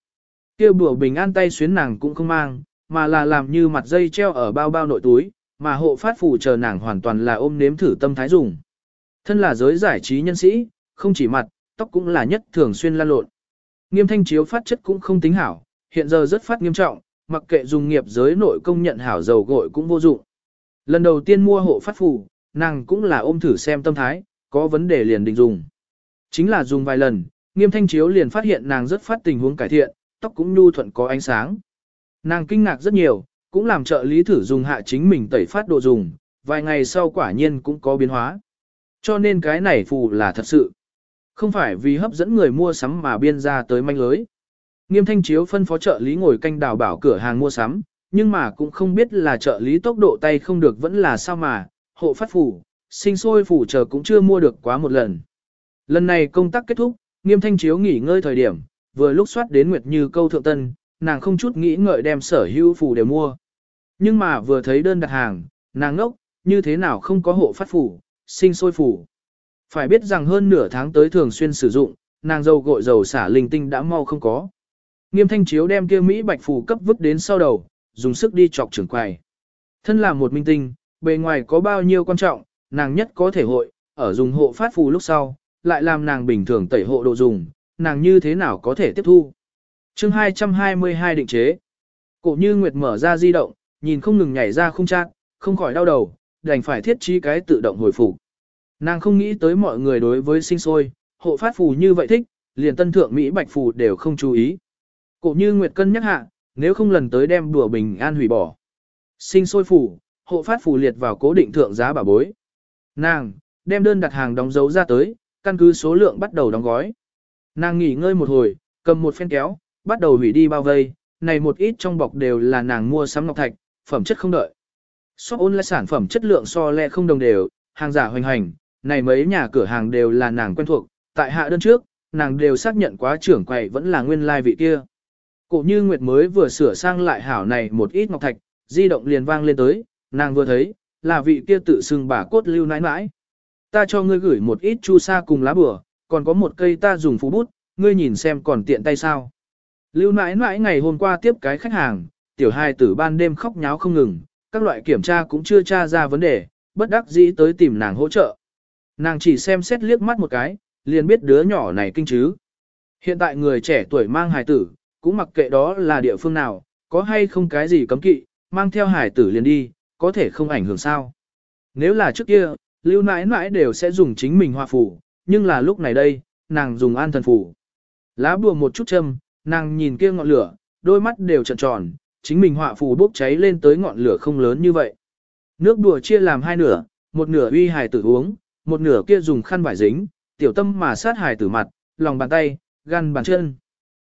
Kia bùa bình an tay xuyến nàng cũng không mang, mà là làm như mặt dây treo ở bao bao nội túi, mà hộ phát phủ chờ nàng hoàn toàn là ôm nếm thử tâm thái dùng. Thân là giới giải trí nhân sĩ, không chỉ mặt, tóc cũng là nhất thường xuyên lan lộn. Nghiêm thanh chiếu phát chất cũng không tính hảo, hiện giờ rất phát nghiêm trọng, mặc kệ dùng nghiệp giới nội công nhận hảo dầu gội cũng vô dụng. Lần đầu tiên mua hộ phát phủ, nàng cũng là ôm thử xem tâm thái, có vấn đề liền định dùng. Chính là dùng vài lần, nghiêm thanh chiếu liền phát hiện nàng rất phát tình huống cải thiện, tóc cũng nhu thuận có ánh sáng. Nàng kinh ngạc rất nhiều, cũng làm trợ lý thử dùng hạ chính mình tẩy phát đồ dùng, vài ngày sau quả nhiên cũng có biến hóa. Cho nên cái này phù là thật sự. Không phải vì hấp dẫn người mua sắm mà biên ra tới manh lưới. Nghiêm thanh chiếu phân phó trợ lý ngồi canh đào bảo cửa hàng mua sắm, nhưng mà cũng không biết là trợ lý tốc độ tay không được vẫn là sao mà, hộ phát phủ, sinh sôi phủ chờ cũng chưa mua được quá một lần. Lần này công tác kết thúc, nghiêm thanh chiếu nghỉ ngơi thời điểm, vừa lúc soát đến Nguyệt Như câu thượng tân, nàng không chút nghĩ ngợi đem sở hữu phủ đều mua. Nhưng mà vừa thấy đơn đặt hàng, nàng ngốc, như thế nào không có hộ phát phủ, sinh sôi phủ. Phải biết rằng hơn nửa tháng tới thường xuyên sử dụng, nàng dầu gội dầu xả linh tinh đã mau không có. Nghiêm thanh chiếu đem kia Mỹ bạch phủ cấp vứt đến sau đầu, dùng sức đi chọc trưởng quầy. Thân là một minh tinh, bề ngoài có bao nhiêu quan trọng, nàng nhất có thể hội, ở dùng hộ phát phù lúc sau, lại làm nàng bình thường tẩy hộ độ dùng, nàng như thế nào có thể tiếp thu. chương 222 định chế. Cổ như Nguyệt mở ra di động, nhìn không ngừng nhảy ra không chát, không khỏi đau đầu, đành phải thiết trí cái tự động hồi phục. Nàng không nghĩ tới mọi người đối với sinh sôi, hộ phát phù như vậy thích, liền tân thượng Mỹ bạch phù đều không chú ý. Cổ như Nguyệt cân nhắc hạ, nếu không lần tới đem đùa bình an hủy bỏ. Sinh sôi phù, hộ phát phù liệt vào cố định thượng giá bảo bối. Nàng, đem đơn đặt hàng đóng dấu ra tới, căn cứ số lượng bắt đầu đóng gói. Nàng nghỉ ngơi một hồi, cầm một phen kéo, bắt đầu hủy đi bao vây, này một ít trong bọc đều là nàng mua sắm ngọc thạch, phẩm chất không đợi. Shop online sản phẩm chất lượng so le không đồng đều, hàng giả hoành hành, này mấy nhà cửa hàng đều là nàng quen thuộc, tại hạ đơn trước, nàng đều xác nhận quá trưởng quầy vẫn là nguyên lai like vị kia. Cổ như Nguyệt mới vừa sửa sang lại hảo này một ít ngọc thạch, di động liền vang lên tới, nàng vừa thấy, là vị kia tự xưng bà cốt lưu nãi nãi. Ta cho ngươi gửi một ít chu sa cùng lá bừa, còn có một cây ta dùng phú bút, ngươi nhìn xem còn tiện tay sao. Lưu nãi nãi ngày hôm qua tiếp cái khách hàng, tiểu hai tử ban đêm khóc nháo không ngừng, các loại kiểm tra cũng chưa tra ra vấn đề, bất đắc dĩ tới tìm nàng hỗ trợ. Nàng chỉ xem xét liếc mắt một cái, liền biết đứa nhỏ này kinh chứ. Hiện tại người trẻ tuổi mang hài tử, cũng mặc kệ đó là địa phương nào, có hay không cái gì cấm kỵ, mang theo hài tử liền đi, có thể không ảnh hưởng sao. Nếu là trước kia, lưu nãi nãi đều sẽ dùng chính mình hòa phủ, nhưng là lúc này đây, nàng dùng an thần phủ. Lá bùa một chút châm, nàng nhìn kia ngọn lửa, đôi mắt đều trợn tròn, chính mình họa phù bốc cháy lên tới ngọn lửa không lớn như vậy. Nước đùa chia làm hai nửa, một nửa uy hài tử uống, một nửa kia dùng khăn vải dính, tiểu tâm mà sát hài tử mặt, lòng bàn tay, gan bàn chân.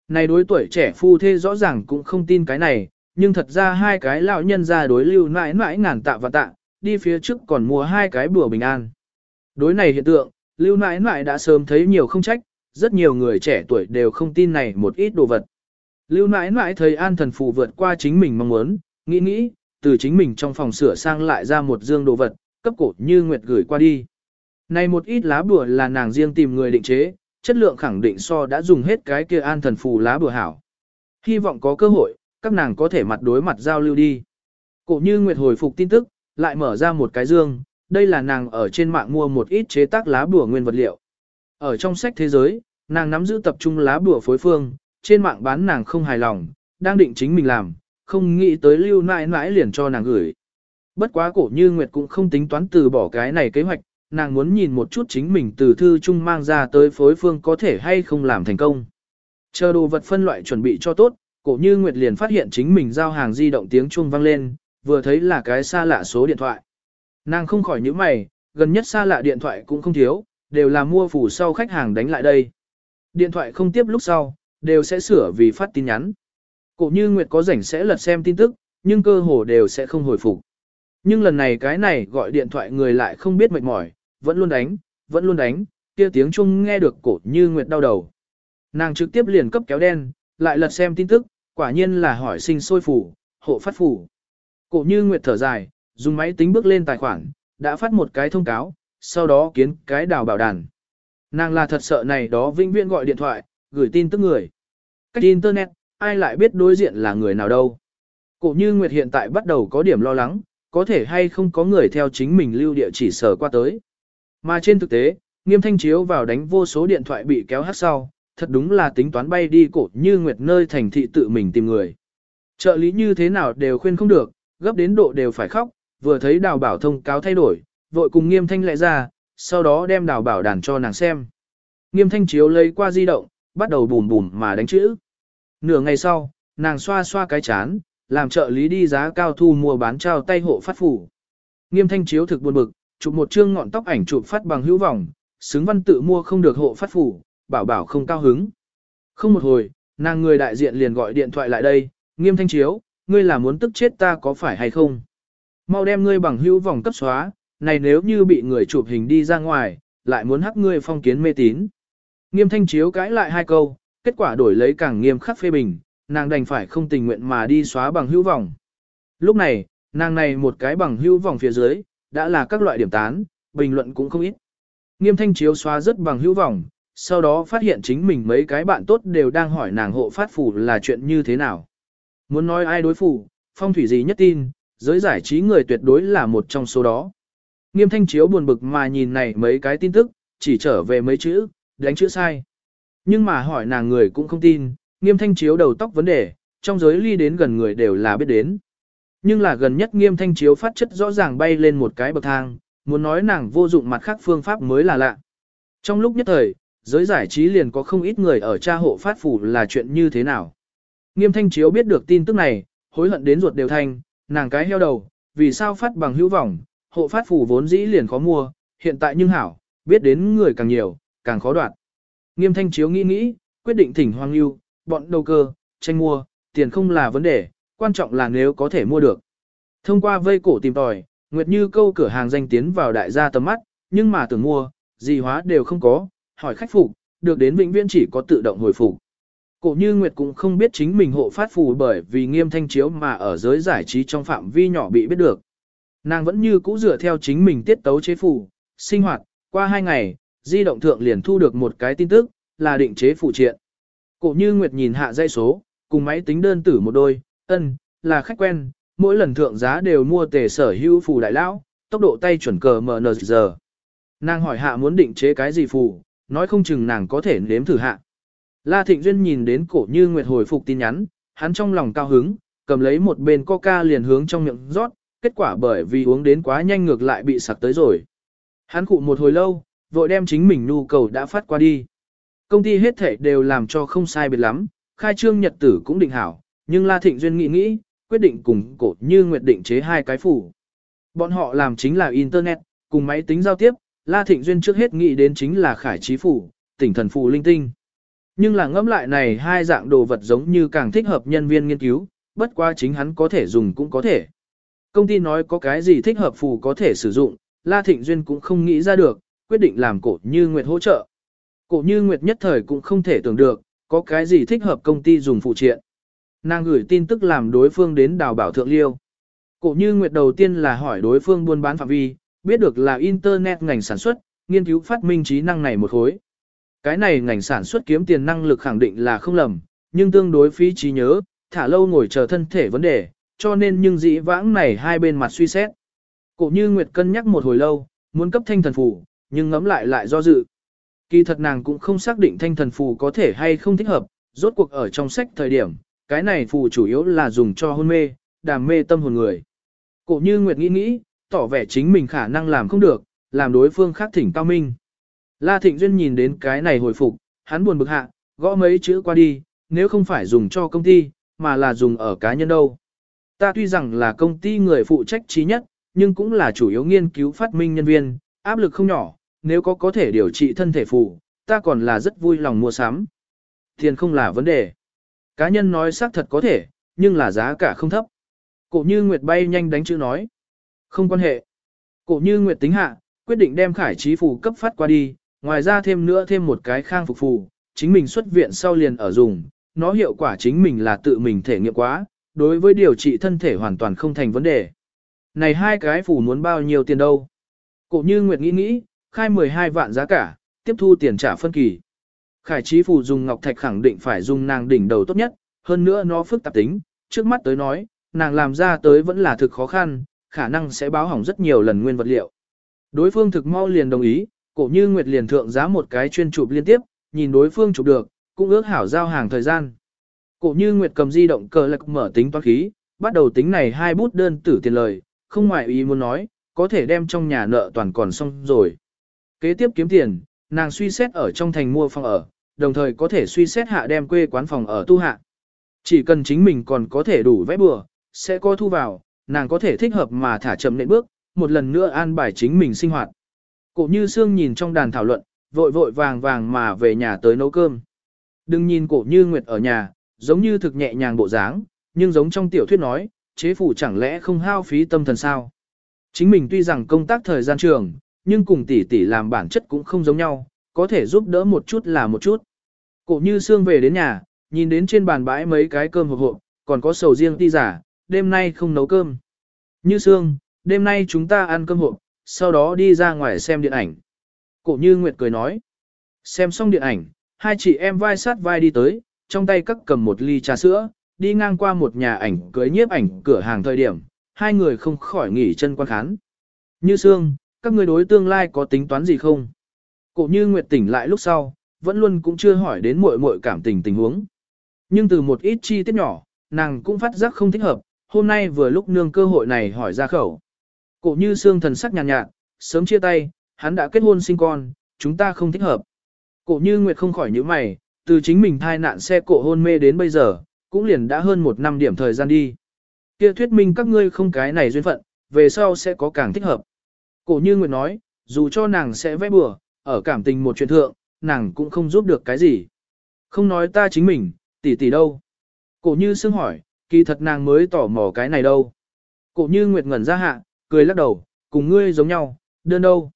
Này đối tuổi trẻ phu thê rõ ràng cũng không tin cái này, nhưng thật ra hai cái lão nhân ra đối lưu mãi mãi ngàn tạ và tạ, đi phía trước còn mua hai cái bùa bình an. Đối này hiện tượng, lưu mãi mãi đã sớm thấy nhiều không trách, rất nhiều người trẻ tuổi đều không tin này một ít đồ vật. Lưu nãi nãi thấy an thần phù vượt qua chính mình mong muốn, nghĩ nghĩ, từ chính mình trong phòng sửa sang lại ra một dương đồ vật, cấp cổ như nguyệt gửi qua đi. Này một ít lá bùa là nàng riêng tìm người định chế, chất lượng khẳng định so đã dùng hết cái kia an thần phù lá bùa hảo. Hy vọng có cơ hội, các nàng có thể mặt đối mặt giao lưu đi. Cổ như nguyệt hồi phục tin tức, lại mở ra một cái dương, đây là nàng ở trên mạng mua một ít chế tác lá bùa nguyên vật liệu. Ở trong sách thế giới, nàng nắm giữ tập trung lá bùa phối phương, trên mạng bán nàng không hài lòng, đang định chính mình làm, không nghĩ tới lưu nãi nãi liền cho nàng gửi. Bất quá cổ như Nguyệt cũng không tính toán từ bỏ cái này kế hoạch, nàng muốn nhìn một chút chính mình từ thư chung mang ra tới phối phương có thể hay không làm thành công. Chờ đồ vật phân loại chuẩn bị cho tốt, cổ như Nguyệt liền phát hiện chính mình giao hàng di động tiếng chuông vang lên, vừa thấy là cái xa lạ số điện thoại. Nàng không khỏi nhíu mày, gần nhất xa lạ điện thoại cũng không thiếu, đều là mua phủ sau khách hàng đánh lại đây. Điện thoại không tiếp lúc sau, đều sẽ sửa vì phát tin nhắn. Cổ như Nguyệt có rảnh sẽ lật xem tin tức, nhưng cơ hồ đều sẽ không hồi phục. Nhưng lần này cái này gọi điện thoại người lại không biết mệt mỏi, vẫn luôn đánh, vẫn luôn đánh, kia tiếng chung nghe được cổ như Nguyệt đau đầu. Nàng trực tiếp liền cấp kéo đen, lại lật xem tin tức, quả nhiên là hỏi sinh sôi phủ, hộ phát phủ. Cổ như Nguyệt thở dài, dùng máy tính bước lên tài khoản, đã phát một cái thông cáo, sau đó kiến cái đào bảo đàn. Nàng là thật sợ này đó vinh viễn gọi điện thoại, gửi tin tức người. Cách internet, ai lại biết đối diện là người nào đâu. Cổ như Nguyệt hiện tại bắt đầu có điểm lo lắng, có thể hay không có người theo chính mình lưu địa chỉ sở qua tới. Mà trên thực tế, nghiêm thanh chiếu vào đánh vô số điện thoại bị kéo hát sau, thật đúng là tính toán bay đi cổ như Nguyệt nơi thành thị tự mình tìm người. Trợ lý như thế nào đều khuyên không được, gấp đến độ đều phải khóc, vừa thấy đào bảo thông cáo thay đổi, vội cùng nghiêm thanh lệ ra, sau đó đem đào bảo đàn cho nàng xem. Nghiêm thanh chiếu lấy qua di động, bắt đầu bùm bùm mà đánh chữ. Nửa ngày sau, nàng xoa xoa cái chán, làm trợ lý đi giá cao thu mua bán trao tay hộ phát phủ. Nghiêm thanh chiếu thực buồn bực, chụp một chương ngọn tóc ảnh chụp phát bằng hữu vọng, xứng văn tự mua không được hộ phát phủ, bảo bảo không cao hứng. Không một hồi, nàng người đại diện liền gọi điện thoại lại đây, nghiêm thanh chiếu, ngươi là muốn tức chết ta có phải hay không? Mau đem ngươi bằng hữu vòng cấp xóa, này nếu như bị người chụp hình đi ra ngoài, lại muốn hắc ngươi phong kiến mê tín. Nghiêm thanh chiếu cãi lại hai câu, kết quả đổi lấy càng nghiêm khắc phê bình, nàng đành phải không tình nguyện mà đi xóa bằng hữu vòng. Lúc này, nàng này một cái bằng hữu vòng phía dưới, đã là các loại điểm tán, bình luận cũng không ít. Nghiêm thanh chiếu xóa rất bằng hữu vòng, sau đó phát hiện chính mình mấy cái bạn tốt đều đang hỏi nàng hộ phát phủ là chuyện như thế nào. Muốn nói ai đối phủ, phong thủy gì nhất tin, giới giải trí người tuyệt đối là một trong số đó. Nghiêm thanh chiếu buồn bực mà nhìn này mấy cái tin tức, chỉ trở về mấy chữ, đánh chữ sai. Nhưng mà hỏi nàng người cũng không tin, nghiêm thanh chiếu đầu tóc vấn đề, trong giới ly đến gần người đều là biết đến. Nhưng là gần nhất nghiêm thanh chiếu phát chất rõ ràng bay lên một cái bậc thang, muốn nói nàng vô dụng mặt khác phương pháp mới là lạ. Trong lúc nhất thời, giới giải trí liền có không ít người ở cha hộ phát phủ là chuyện như thế nào. Nghiêm thanh chiếu biết được tin tức này, hối hận đến ruột đều thanh, nàng cái heo đầu, vì sao phát bằng hữu vọng, hộ phát phủ vốn dĩ liền khó mua, hiện tại nhưng hảo, biết đến người càng nhiều, càng khó đoạt. Nghiêm thanh chiếu nghĩ nghĩ, quyết định thỉnh hoang lưu, bọn đầu cơ, tranh mua, tiền không là vấn đề, quan trọng là nếu có thể mua được. Thông qua vây cổ tìm tòi, Nguyệt Như câu cửa hàng danh tiến vào đại gia tầm mắt, nhưng mà tưởng mua, gì hóa đều không có, hỏi khách phục, được đến vĩnh viễn chỉ có tự động hồi phục. Cổ Như Nguyệt cũng không biết chính mình hộ phát phù bởi vì nghiêm thanh chiếu mà ở giới giải trí trong phạm vi nhỏ bị biết được. Nàng vẫn như cũ dựa theo chính mình tiết tấu chế phù, sinh hoạt, qua hai ngày, di động thượng liền thu được một cái tin tức, là định chế phụ triện. Cổ Như Nguyệt nhìn hạ dây số, cùng máy tính đơn tử một đôi, ân, là khách quen, mỗi lần thượng giá đều mua tề sở hữu phù đại lão, tốc độ tay chuẩn cờ MN giờ. Nàng hỏi hạ muốn định chế cái gì phù, nói không chừng nàng có thể nếm thử hạ. La Thịnh Duyên nhìn đến cổ như Nguyệt hồi phục tin nhắn, hắn trong lòng cao hứng, cầm lấy một bên coca liền hướng trong miệng rót, kết quả bởi vì uống đến quá nhanh ngược lại bị sặc tới rồi. Hắn cụ một hồi lâu, vội đem chính mình nhu cầu đã phát qua đi. Công ty hết thể đều làm cho không sai biệt lắm, khai trương nhật tử cũng định hảo, nhưng La Thịnh Duyên nghĩ nghĩ, quyết định cùng cổ như Nguyệt định chế hai cái phủ. Bọn họ làm chính là Internet, cùng máy tính giao tiếp, La Thịnh Duyên trước hết nghĩ đến chính là khải trí phủ, tỉnh thần phù linh tinh. Nhưng là ngẫm lại này hai dạng đồ vật giống như càng thích hợp nhân viên nghiên cứu, bất qua chính hắn có thể dùng cũng có thể. Công ty nói có cái gì thích hợp phù có thể sử dụng, La Thịnh Duyên cũng không nghĩ ra được, quyết định làm cổ như Nguyệt hỗ trợ. Cổ như Nguyệt nhất thời cũng không thể tưởng được, có cái gì thích hợp công ty dùng phụ triện. Nàng gửi tin tức làm đối phương đến đào bảo thượng liêu. Cổ như Nguyệt đầu tiên là hỏi đối phương buôn bán phạm vi, biết được là Internet ngành sản xuất, nghiên cứu phát minh trí năng này một khối. Cái này ngành sản xuất kiếm tiền năng lực khẳng định là không lầm, nhưng tương đối phí trí nhớ, thả lâu ngồi chờ thân thể vấn đề, cho nên nhưng dĩ vãng này hai bên mặt suy xét. Cổ như Nguyệt cân nhắc một hồi lâu, muốn cấp thanh thần phù, nhưng ngẫm lại lại do dự. Kỳ thật nàng cũng không xác định thanh thần phù có thể hay không thích hợp, rốt cuộc ở trong sách thời điểm, cái này phù chủ yếu là dùng cho hôn mê, đàm mê tâm hồn người. Cổ như Nguyệt nghĩ nghĩ, tỏ vẻ chính mình khả năng làm không được, làm đối phương khác thỉnh cao minh. La Thịnh Duyên nhìn đến cái này hồi phục, hắn buồn bực hạ, gõ mấy chữ qua đi, nếu không phải dùng cho công ty, mà là dùng ở cá nhân đâu. Ta tuy rằng là công ty người phụ trách trí nhất, nhưng cũng là chủ yếu nghiên cứu phát minh nhân viên, áp lực không nhỏ, nếu có có thể điều trị thân thể phụ, ta còn là rất vui lòng mua sắm. Tiền không là vấn đề. Cá nhân nói xác thật có thể, nhưng là giá cả không thấp. Cổ như Nguyệt bay nhanh đánh chữ nói. Không quan hệ. Cổ như Nguyệt tính hạ, quyết định đem khải trí phù cấp phát qua đi, ngoài ra thêm nữa thêm một cái khang phục phù, chính mình xuất viện sau liền ở dùng, nó hiệu quả chính mình là tự mình thể nghiệm quá, đối với điều trị thân thể hoàn toàn không thành vấn đề. Này hai cái phù muốn bao nhiêu tiền đâu? Cổ như Nguyệt nghĩ nghĩ, khai 12 vạn giá cả, tiếp thu tiền trả phân kỳ. Khải trí phù dùng ngọc thạch khẳng định phải dùng nàng đỉnh đầu tốt nhất, hơn nữa nó phức tạp tính, trước mắt tới nói, nàng làm ra tới vẫn là thực khó khăn, khả năng sẽ báo hỏng rất nhiều lần nguyên vật liệu. Đối phương thực mau liền đồng ý, cổ như Nguyệt liền thượng giá một cái chuyên chụp liên tiếp, nhìn đối phương chụp được, cũng ước hảo giao hàng thời gian. Cổ như Nguyệt cầm di động cờ lạc mở tính toán khí, bắt đầu tính này hai bút đơn tử tiền lời, không ngoại ý muốn nói, có thể đem trong nhà nợ toàn còn xong rồi. Kế tiếp kiếm tiền, nàng suy xét ở trong thành mua phòng ở, đồng thời có thể suy xét hạ đem quê quán phòng ở tu hạ. Chỉ cần chính mình còn có thể đủ vẽ bừa, sẽ có thu vào, nàng có thể thích hợp mà thả chậm nệm bước, một lần nữa an bài chính mình sinh hoạt. Cổ như Sương nhìn trong đàn thảo luận, vội vội vàng vàng mà về nhà tới nấu cơm. Đừng nhìn cổ như Nguyệt ở nhà, giống như thực nhẹ nhàng bộ dáng, nhưng giống trong tiểu thuyết nói, chế phủ chẳng lẽ không hao phí tâm thần sao. Chính mình tuy rằng công tác thời gian trường, nhưng cùng tỷ tỷ làm bản chất cũng không giống nhau, có thể giúp đỡ một chút là một chút. Cổ như Sương về đến nhà, nhìn đến trên bàn bãi mấy cái cơm hộp hộp, còn có sầu riêng ti giả, đêm nay không nấu cơm. Như Sương, đêm nay chúng ta ăn cơm hộp, sau đó đi ra ngoài xem điện ảnh. Cổ như Nguyệt cười nói. Xem xong điện ảnh, hai chị em vai sát vai đi tới, trong tay các cầm một ly trà sữa, đi ngang qua một nhà ảnh cưới nhiếp ảnh cửa hàng thời điểm, hai người không khỏi nghỉ chân quan khán. Như Sương, các người đối tương lai có tính toán gì không? Cổ như Nguyệt tỉnh lại lúc sau, vẫn luôn cũng chưa hỏi đến muội muội cảm tình tình huống. Nhưng từ một ít chi tiết nhỏ, nàng cũng phát giác không thích hợp, hôm nay vừa lúc nương cơ hội này hỏi ra khẩu. Cổ như xương thần sắc nhàn nhạt, nhạt, sớm chia tay, hắn đã kết hôn sinh con, chúng ta không thích hợp. Cổ như Nguyệt không khỏi nhíu mày, từ chính mình thai nạn xe cổ hôn mê đến bây giờ, cũng liền đã hơn một năm điểm thời gian đi. Kia thuyết minh các ngươi không cái này duyên phận, về sau sẽ có càng thích hợp. Cổ như Nguyệt nói, dù cho nàng sẽ vẽ bừa, ở cảm tình một chuyện thượng, nàng cũng không giúp được cái gì. Không nói ta chính mình, tỷ tỷ đâu. Cổ như xương hỏi, kỳ thật nàng mới tỏ mò cái này đâu. Cổ như Nguyệt ngẩn ra hạ, cười lắc đầu, cùng ngươi giống nhau, đơn đâu.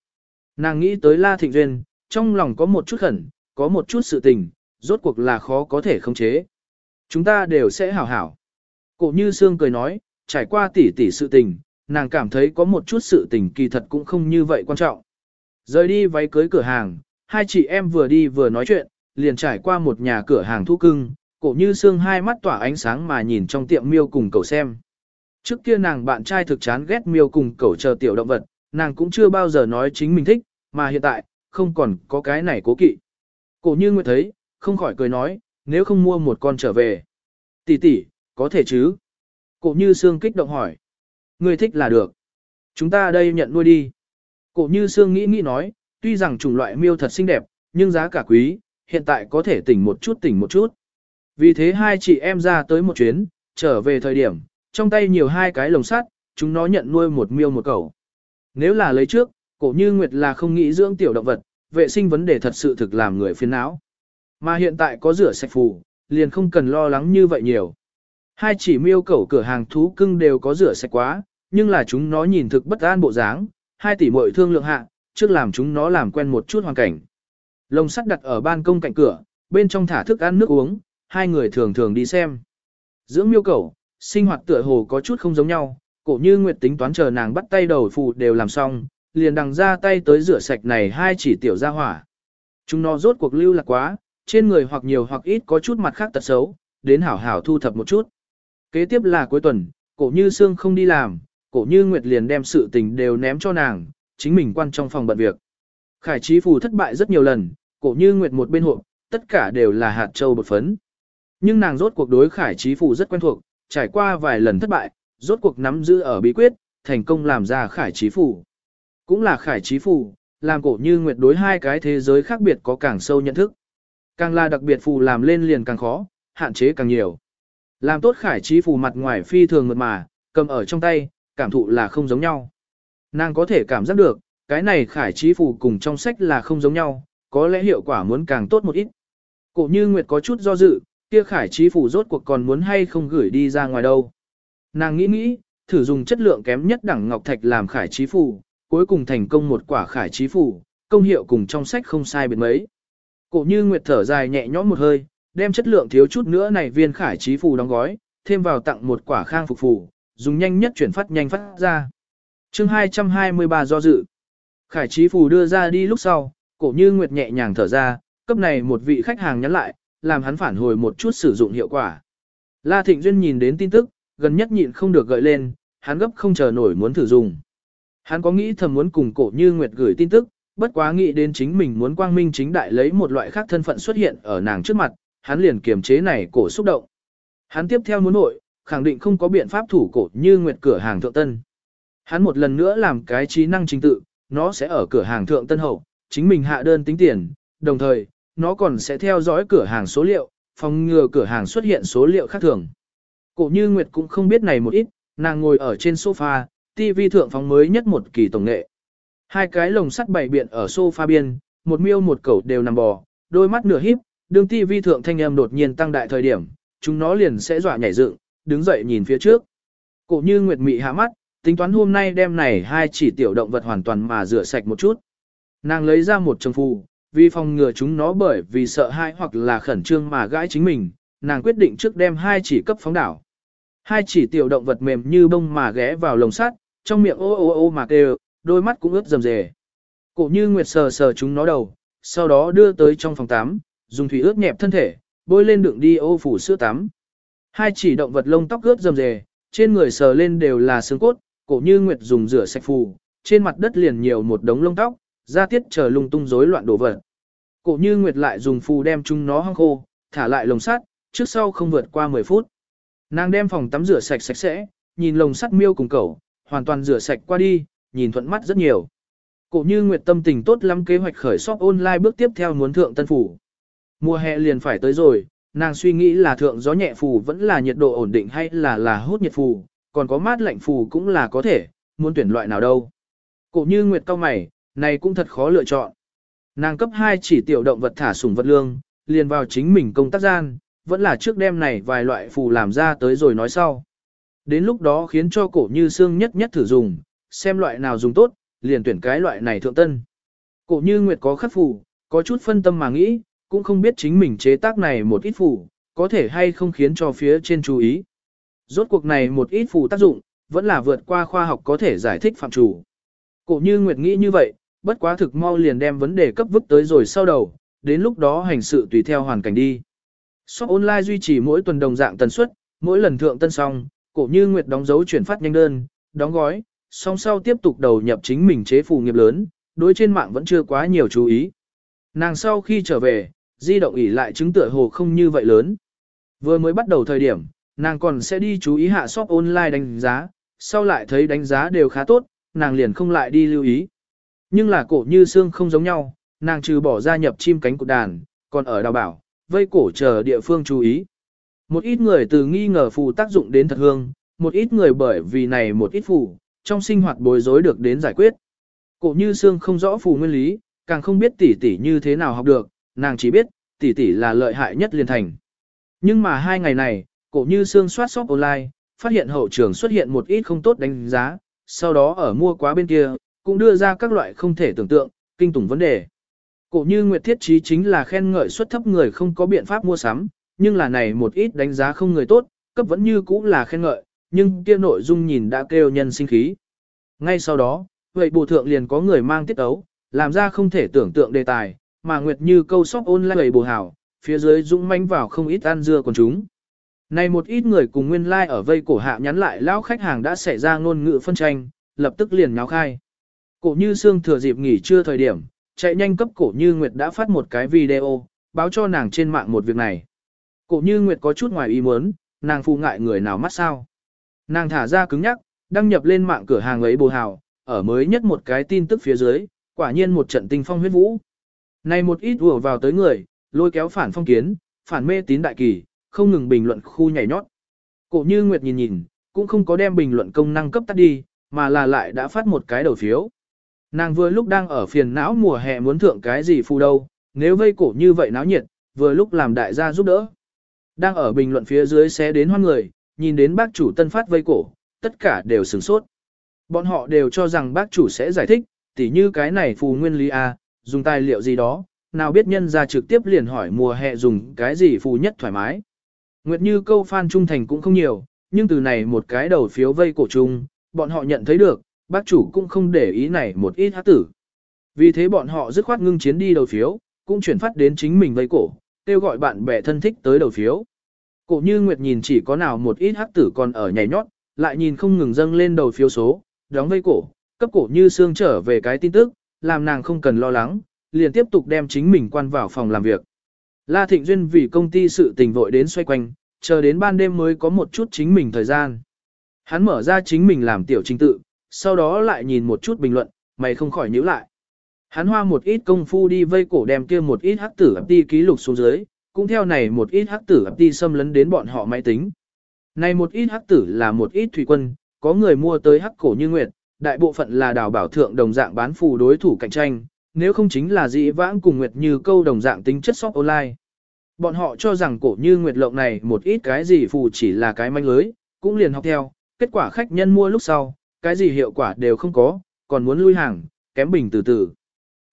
Nàng nghĩ tới La Thịnh Duyên, trong lòng có một chút khẩn, có một chút sự tình, rốt cuộc là khó có thể khống chế. Chúng ta đều sẽ hảo hảo. Cổ như Sương cười nói, trải qua tỉ tỉ sự tình, nàng cảm thấy có một chút sự tình kỳ thật cũng không như vậy quan trọng. Rời đi váy cưới cửa hàng, hai chị em vừa đi vừa nói chuyện, liền trải qua một nhà cửa hàng thu cưng, cổ như xương hai mắt tỏa ánh sáng mà nhìn trong tiệm miêu cùng cậu xem. Trước kia nàng bạn trai thực chán ghét miêu cùng cậu chờ tiểu động vật, nàng cũng chưa bao giờ nói chính mình thích, mà hiện tại, không còn có cái này cố kỵ. Cổ như nguyệt thấy, không khỏi cười nói, nếu không mua một con trở về. Tỷ tỷ, có thể chứ? Cổ như xương kích động hỏi. Người thích là được. Chúng ta đây nhận nuôi đi. Cổ như xương nghĩ nghĩ nói, tuy rằng chủng loại miêu thật xinh đẹp, nhưng giá cả quý, hiện tại có thể tỉnh một chút tỉnh một chút. Vì thế hai chị em ra tới một chuyến, trở về thời điểm, trong tay nhiều hai cái lồng sắt, chúng nó nhận nuôi một miêu một cẩu. Nếu là lấy trước, cổ như Nguyệt là không nghĩ dưỡng tiểu động vật, vệ sinh vấn đề thật sự thực làm người phiền não. Mà hiện tại có rửa sạch phù, liền không cần lo lắng như vậy nhiều. Hai chỉ miêu cẩu cửa hàng thú cưng đều có rửa sạch quá, nhưng là chúng nó nhìn thực bất an bộ dáng, hai tỷ muội thương lượng hạ, trước làm chúng nó làm quen một chút hoàn cảnh. Lồng sắt đặt ở ban công cạnh cửa, bên trong thả thức ăn nước uống, hai người thường thường đi xem. Dưỡng miêu cầu, sinh hoạt tựa hồ có chút không giống nhau, cổ như Nguyệt tính toán chờ nàng bắt tay đầu phù đều làm xong, liền đằng ra tay tới rửa sạch này hai chỉ tiểu ra hỏa. Chúng nó rốt cuộc lưu lạc quá, trên người hoặc nhiều hoặc ít có chút mặt khác tật xấu, đến hảo hảo thu thập một chút. Kế tiếp là cuối tuần, cổ như Sương không đi làm, cổ như Nguyệt liền đem sự tình đều ném cho nàng, chính mình quan trong phòng bận việc. Khải trí phù thất bại rất nhiều lần, cổ như Nguyệt một bên hộ, tất cả đều là hạt châu bột phấn. Nhưng nàng rốt cuộc đối khải trí phù rất quen thuộc, trải qua vài lần thất bại, rốt cuộc nắm giữ ở bí quyết, thành công làm ra khải trí phù. Cũng là khải trí phù, làm cổ như Nguyệt đối hai cái thế giới khác biệt có càng sâu nhận thức. Càng là đặc biệt phù làm lên liền càng khó, hạn chế càng nhiều. Làm tốt khải trí phù mặt ngoài phi thường mượt mà, cầm ở trong tay, cảm thụ là không giống nhau. Nàng có thể cảm giác được, cái này khải trí phù cùng trong sách là không giống nhau, có lẽ hiệu quả muốn càng tốt một ít. Cổ như Nguyệt có chút do dự, kia khải trí phủ rốt cuộc còn muốn hay không gửi đi ra ngoài đâu. Nàng nghĩ nghĩ, thử dùng chất lượng kém nhất đẳng ngọc thạch làm khải trí phủ, cuối cùng thành công một quả khải trí phủ, công hiệu cùng trong sách không sai biệt mấy. Cổ như Nguyệt thở dài nhẹ nhõm một hơi, đem chất lượng thiếu chút nữa này viên khải trí phủ đóng gói, thêm vào tặng một quả khang phục phủ, dùng nhanh nhất chuyển phát nhanh phát ra. chương 223 do dự. Khải trí phủ đưa ra đi lúc sau, cổ như Nguyệt nhẹ nhàng thở ra, cấp này một vị khách hàng nhắn lại, làm hắn phản hồi một chút sử dụng hiệu quả. La Thịnh Duyên nhìn đến tin tức, gần nhất nhịn không được gợi lên, hắn gấp không chờ nổi muốn thử dùng. Hắn có nghĩ thầm muốn cùng cổ như Nguyệt gửi tin tức, bất quá nghĩ đến chính mình muốn quang minh chính đại lấy một loại khác thân phận xuất hiện ở nàng trước mặt, hắn liền kiềm chế này cổ xúc động. Hắn tiếp theo muốn nội, khẳng định không có biện pháp thủ cổ như Nguyệt cửa hàng thượng tân. Hắn một lần nữa làm cái trí năng chính tự, nó sẽ ở cửa hàng thượng tân hậu, chính mình hạ đơn tính tiền, đồng thời, nó còn sẽ theo dõi cửa hàng số liệu, phòng ngừa cửa hàng xuất hiện số liệu khác thường. Cổ như Nguyệt cũng không biết này một ít, nàng ngồi ở trên sofa, TV thượng phóng mới nhất một kỳ tổng nghệ. Hai cái lồng sắt bảy biện ở sofa biên, một miêu một cẩu đều nằm bò, đôi mắt nửa híp, đường TV thượng thanh âm đột nhiên tăng đại thời điểm, chúng nó liền sẽ dọa nhảy dựng, đứng dậy nhìn phía trước. Cổ như Nguyệt mị hạ mắt, tính toán hôm nay đem này hai chỉ tiểu động vật hoàn toàn mà rửa sạch một chút. Nàng lấy ra một trường phù, vì phòng ngừa chúng nó bởi vì sợ hãi hoặc là khẩn trương mà gãi chính mình, nàng quyết định trước đem hai chỉ cấp phóng đảo. Hai chỉ tiểu động vật mềm như bông mà ghé vào lồng sắt, trong miệng ô ô ô mà kêu, đôi mắt cũng ướt rầm rề. Cổ như nguyệt sờ sờ chúng nó đầu, sau đó đưa tới trong phòng tắm, dùng thủy ướt nhẹp thân thể, bôi lên đựng đi ô phủ sữa tắm. Hai chỉ động vật lông tóc ướt rầm rề, trên người sờ lên đều là xương cốt, cổ như nguyệt dùng rửa sạch phù, trên mặt đất liền nhiều một đống lông tóc, ra tiết chờ lung tung rối loạn đổ vật. Cổ như nguyệt lại dùng phù đem chúng nó hăng khô, thả lại lồng sắt, trước sau không vượt qua 10 phút. Nàng đem phòng tắm rửa sạch sạch sẽ, nhìn lồng sắt miêu cùng cẩu, hoàn toàn rửa sạch qua đi, nhìn thuận mắt rất nhiều. Cổ như nguyệt tâm tình tốt lắm kế hoạch khởi shop online bước tiếp theo muốn thượng tân phủ. Mùa hè liền phải tới rồi, nàng suy nghĩ là thượng gió nhẹ phù vẫn là nhiệt độ ổn định hay là là hút nhiệt phù, còn có mát lạnh phù cũng là có thể, muốn tuyển loại nào đâu. Cổ như nguyệt cao mày, này cũng thật khó lựa chọn. Nàng cấp 2 chỉ tiểu động vật thả sủng vật lương, liền vào chính mình công tác gian, vẫn là trước đêm này vài loại phù làm ra tới rồi nói sau. Đến lúc đó khiến cho cổ như xương nhất nhất thử dùng, xem loại nào dùng tốt, liền tuyển cái loại này thượng tân. Cổ như Nguyệt có khắc phù, có chút phân tâm mà nghĩ, cũng không biết chính mình chế tác này một ít phù, có thể hay không khiến cho phía trên chú ý. Rốt cuộc này một ít phù tác dụng, vẫn là vượt qua khoa học có thể giải thích phạm chủ. Cổ như Nguyệt nghĩ như vậy, bất quá thực mau liền đem vấn đề cấp vứt tới rồi sau đầu, đến lúc đó hành sự tùy theo hoàn cảnh đi. Shop online duy trì mỗi tuần đồng dạng tần suất, mỗi lần thượng tân xong, cổ như Nguyệt đóng dấu chuyển phát nhanh đơn, đóng gói, song sau tiếp tục đầu nhập chính mình chế phù nghiệp lớn, đối trên mạng vẫn chưa quá nhiều chú ý. Nàng sau khi trở về, di động ỉ lại chứng tựa hồ không như vậy lớn. Vừa mới bắt đầu thời điểm, nàng còn sẽ đi chú ý hạ shop online đánh giá, sau lại thấy đánh giá đều khá tốt, nàng liền không lại đi lưu ý. Nhưng là cổ như xương không giống nhau, nàng trừ bỏ gia nhập chim cánh cụt đàn, còn ở đào bảo, vây cổ chờ địa phương chú ý. Một ít người từ nghi ngờ phù tác dụng đến thật hương, một ít người bởi vì này một ít phù, trong sinh hoạt bối rối được đến giải quyết. Cổ như xương không rõ phù nguyên lý, càng không biết tỷ tỷ như thế nào học được, nàng chỉ biết, tỷ tỷ là lợi hại nhất liền thành. Nhưng mà hai ngày này, cổ như xương soát shop online, phát hiện hậu trường xuất hiện một ít không tốt đánh giá, sau đó ở mua quá bên kia, cũng đưa ra các loại không thể tưởng tượng, kinh tủng vấn đề. Cổ như Nguyệt Thiết Trí chính là khen ngợi suất thấp người không có biện pháp mua sắm, nhưng là này một ít đánh giá không người tốt, cấp vẫn như cũ là khen ngợi, nhưng kia nội dung nhìn đã kêu nhân sinh khí. Ngay sau đó, vậy bộ thượng liền có người mang tiết ấu, làm ra không thể tưởng tượng đề tài, mà Nguyệt như câu sóc ôn lại bồ hảo, phía dưới dũng manh vào không ít ăn dưa còn chúng. Này một ít người cùng nguyên lai like ở vây cổ hạ nhắn lại lão khách hàng đã xảy ra ngôn ngữ phân tranh, lập tức liền nháo khai. Cổ như xương thừa dịp nghỉ trưa thời điểm, chạy nhanh cấp cổ như Nguyệt đã phát một cái video, báo cho nàng trên mạng một việc này. Cổ như Nguyệt có chút ngoài ý muốn, nàng phụ ngại người nào mắt sao. Nàng thả ra cứng nhắc, đăng nhập lên mạng cửa hàng ấy bồ hào, ở mới nhất một cái tin tức phía dưới, quả nhiên một trận tinh phong huyết vũ. Này một ít ùa vào tới người, lôi kéo phản phong kiến, phản mê tín đại kỳ, không ngừng bình luận khu nhảy nhót. Cổ như Nguyệt nhìn nhìn, cũng không có đem bình luận công năng cấp tắt đi, mà là lại đã phát một cái đầu phiếu. Nàng vừa lúc đang ở phiền não mùa hè muốn thượng cái gì phù đâu, nếu vây cổ như vậy náo nhiệt, vừa lúc làm đại gia giúp đỡ. Đang ở bình luận phía dưới xé đến hoan người, nhìn đến bác chủ tân phát vây cổ, tất cả đều sửng sốt. Bọn họ đều cho rằng bác chủ sẽ giải thích, tỉ như cái này phù nguyên lý A, dùng tài liệu gì đó, nào biết nhân ra trực tiếp liền hỏi mùa hè dùng cái gì phù nhất thoải mái. Nguyệt như câu fan trung thành cũng không nhiều, nhưng từ này một cái đầu phiếu vây cổ chung, bọn họ nhận thấy được, bác chủ cũng không để ý này một ít hát tử. Vì thế bọn họ dứt khoát ngưng chiến đi đầu phiếu, cũng chuyển phát đến chính mình vây cổ, kêu gọi bạn bè thân thích tới đầu phiếu. Cổ như Nguyệt nhìn chỉ có nào một ít hắc tử còn ở nhảy nhót, lại nhìn không ngừng dâng lên đầu phiếu số, đóng vây cổ, cấp cổ như xương trở về cái tin tức, làm nàng không cần lo lắng, liền tiếp tục đem chính mình quan vào phòng làm việc. La Thịnh Duyên vì công ty sự tình vội đến xoay quanh, chờ đến ban đêm mới có một chút chính mình thời gian. Hắn mở ra chính mình làm tiểu trình tự, sau đó lại nhìn một chút bình luận, mày không khỏi nhíu lại. Hắn hoa một ít công phu đi vây cổ đem kia một ít hắc tử ấp đi ký lục xuống dưới, cũng theo này một ít hắc tử ấp đi xâm lấn đến bọn họ máy tính. Này một ít hắc tử là một ít thủy quân, có người mua tới hắc cổ như nguyệt, đại bộ phận là đào bảo thượng đồng dạng bán phù đối thủ cạnh tranh, nếu không chính là dĩ vãng cùng nguyệt như câu đồng dạng tính chất shop online. Bọn họ cho rằng cổ như nguyệt lộng này một ít cái gì phù chỉ là cái manh lưới, cũng liền học theo, kết quả khách nhân mua lúc sau, cái gì hiệu quả đều không có, còn muốn lui hàng, kém bình từ từ.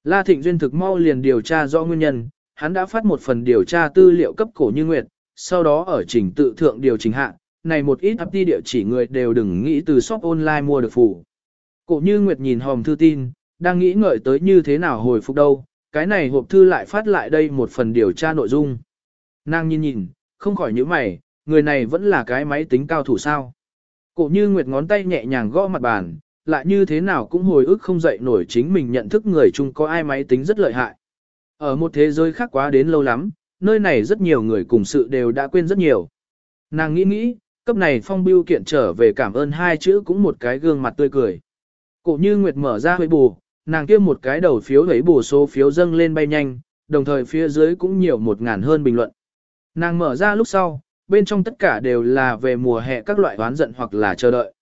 La Thịnh Duyên thực mau liền điều tra rõ nguyên nhân, hắn đã phát một phần điều tra tư liệu cấp cổ như nguyệt, sau đó ở trình tự thượng điều chỉnh hạ, này một ít ấp đi địa chỉ người đều đừng nghĩ từ shop online mua được phủ. Cổ như nguyệt nhìn hòm thư tin, đang nghĩ ngợi tới như thế nào hồi phục đâu, cái này hộp thư lại phát lại đây một phần điều tra nội dung. Nàng nhìn nhìn, không khỏi nhíu mày, người này vẫn là cái máy tính cao thủ sao. Cổ như nguyệt ngón tay nhẹ nhàng gõ mặt bàn, lại như thế nào cũng hồi ức không dậy nổi chính mình nhận thức người chung có ai máy tính rất lợi hại. Ở một thế giới khác quá đến lâu lắm, nơi này rất nhiều người cùng sự đều đã quên rất nhiều. Nàng nghĩ nghĩ, cấp này phong biêu kiện trở về cảm ơn hai chữ cũng một cái gương mặt tươi cười. Cổ như Nguyệt mở ra hơi bù, nàng kia một cái đầu phiếu ấy bù số phiếu dâng lên bay nhanh, đồng thời phía dưới cũng nhiều một ngàn hơn bình luận. Nàng mở ra lúc sau, bên trong tất cả đều là về mùa hè các loại oán giận hoặc là chờ đợi.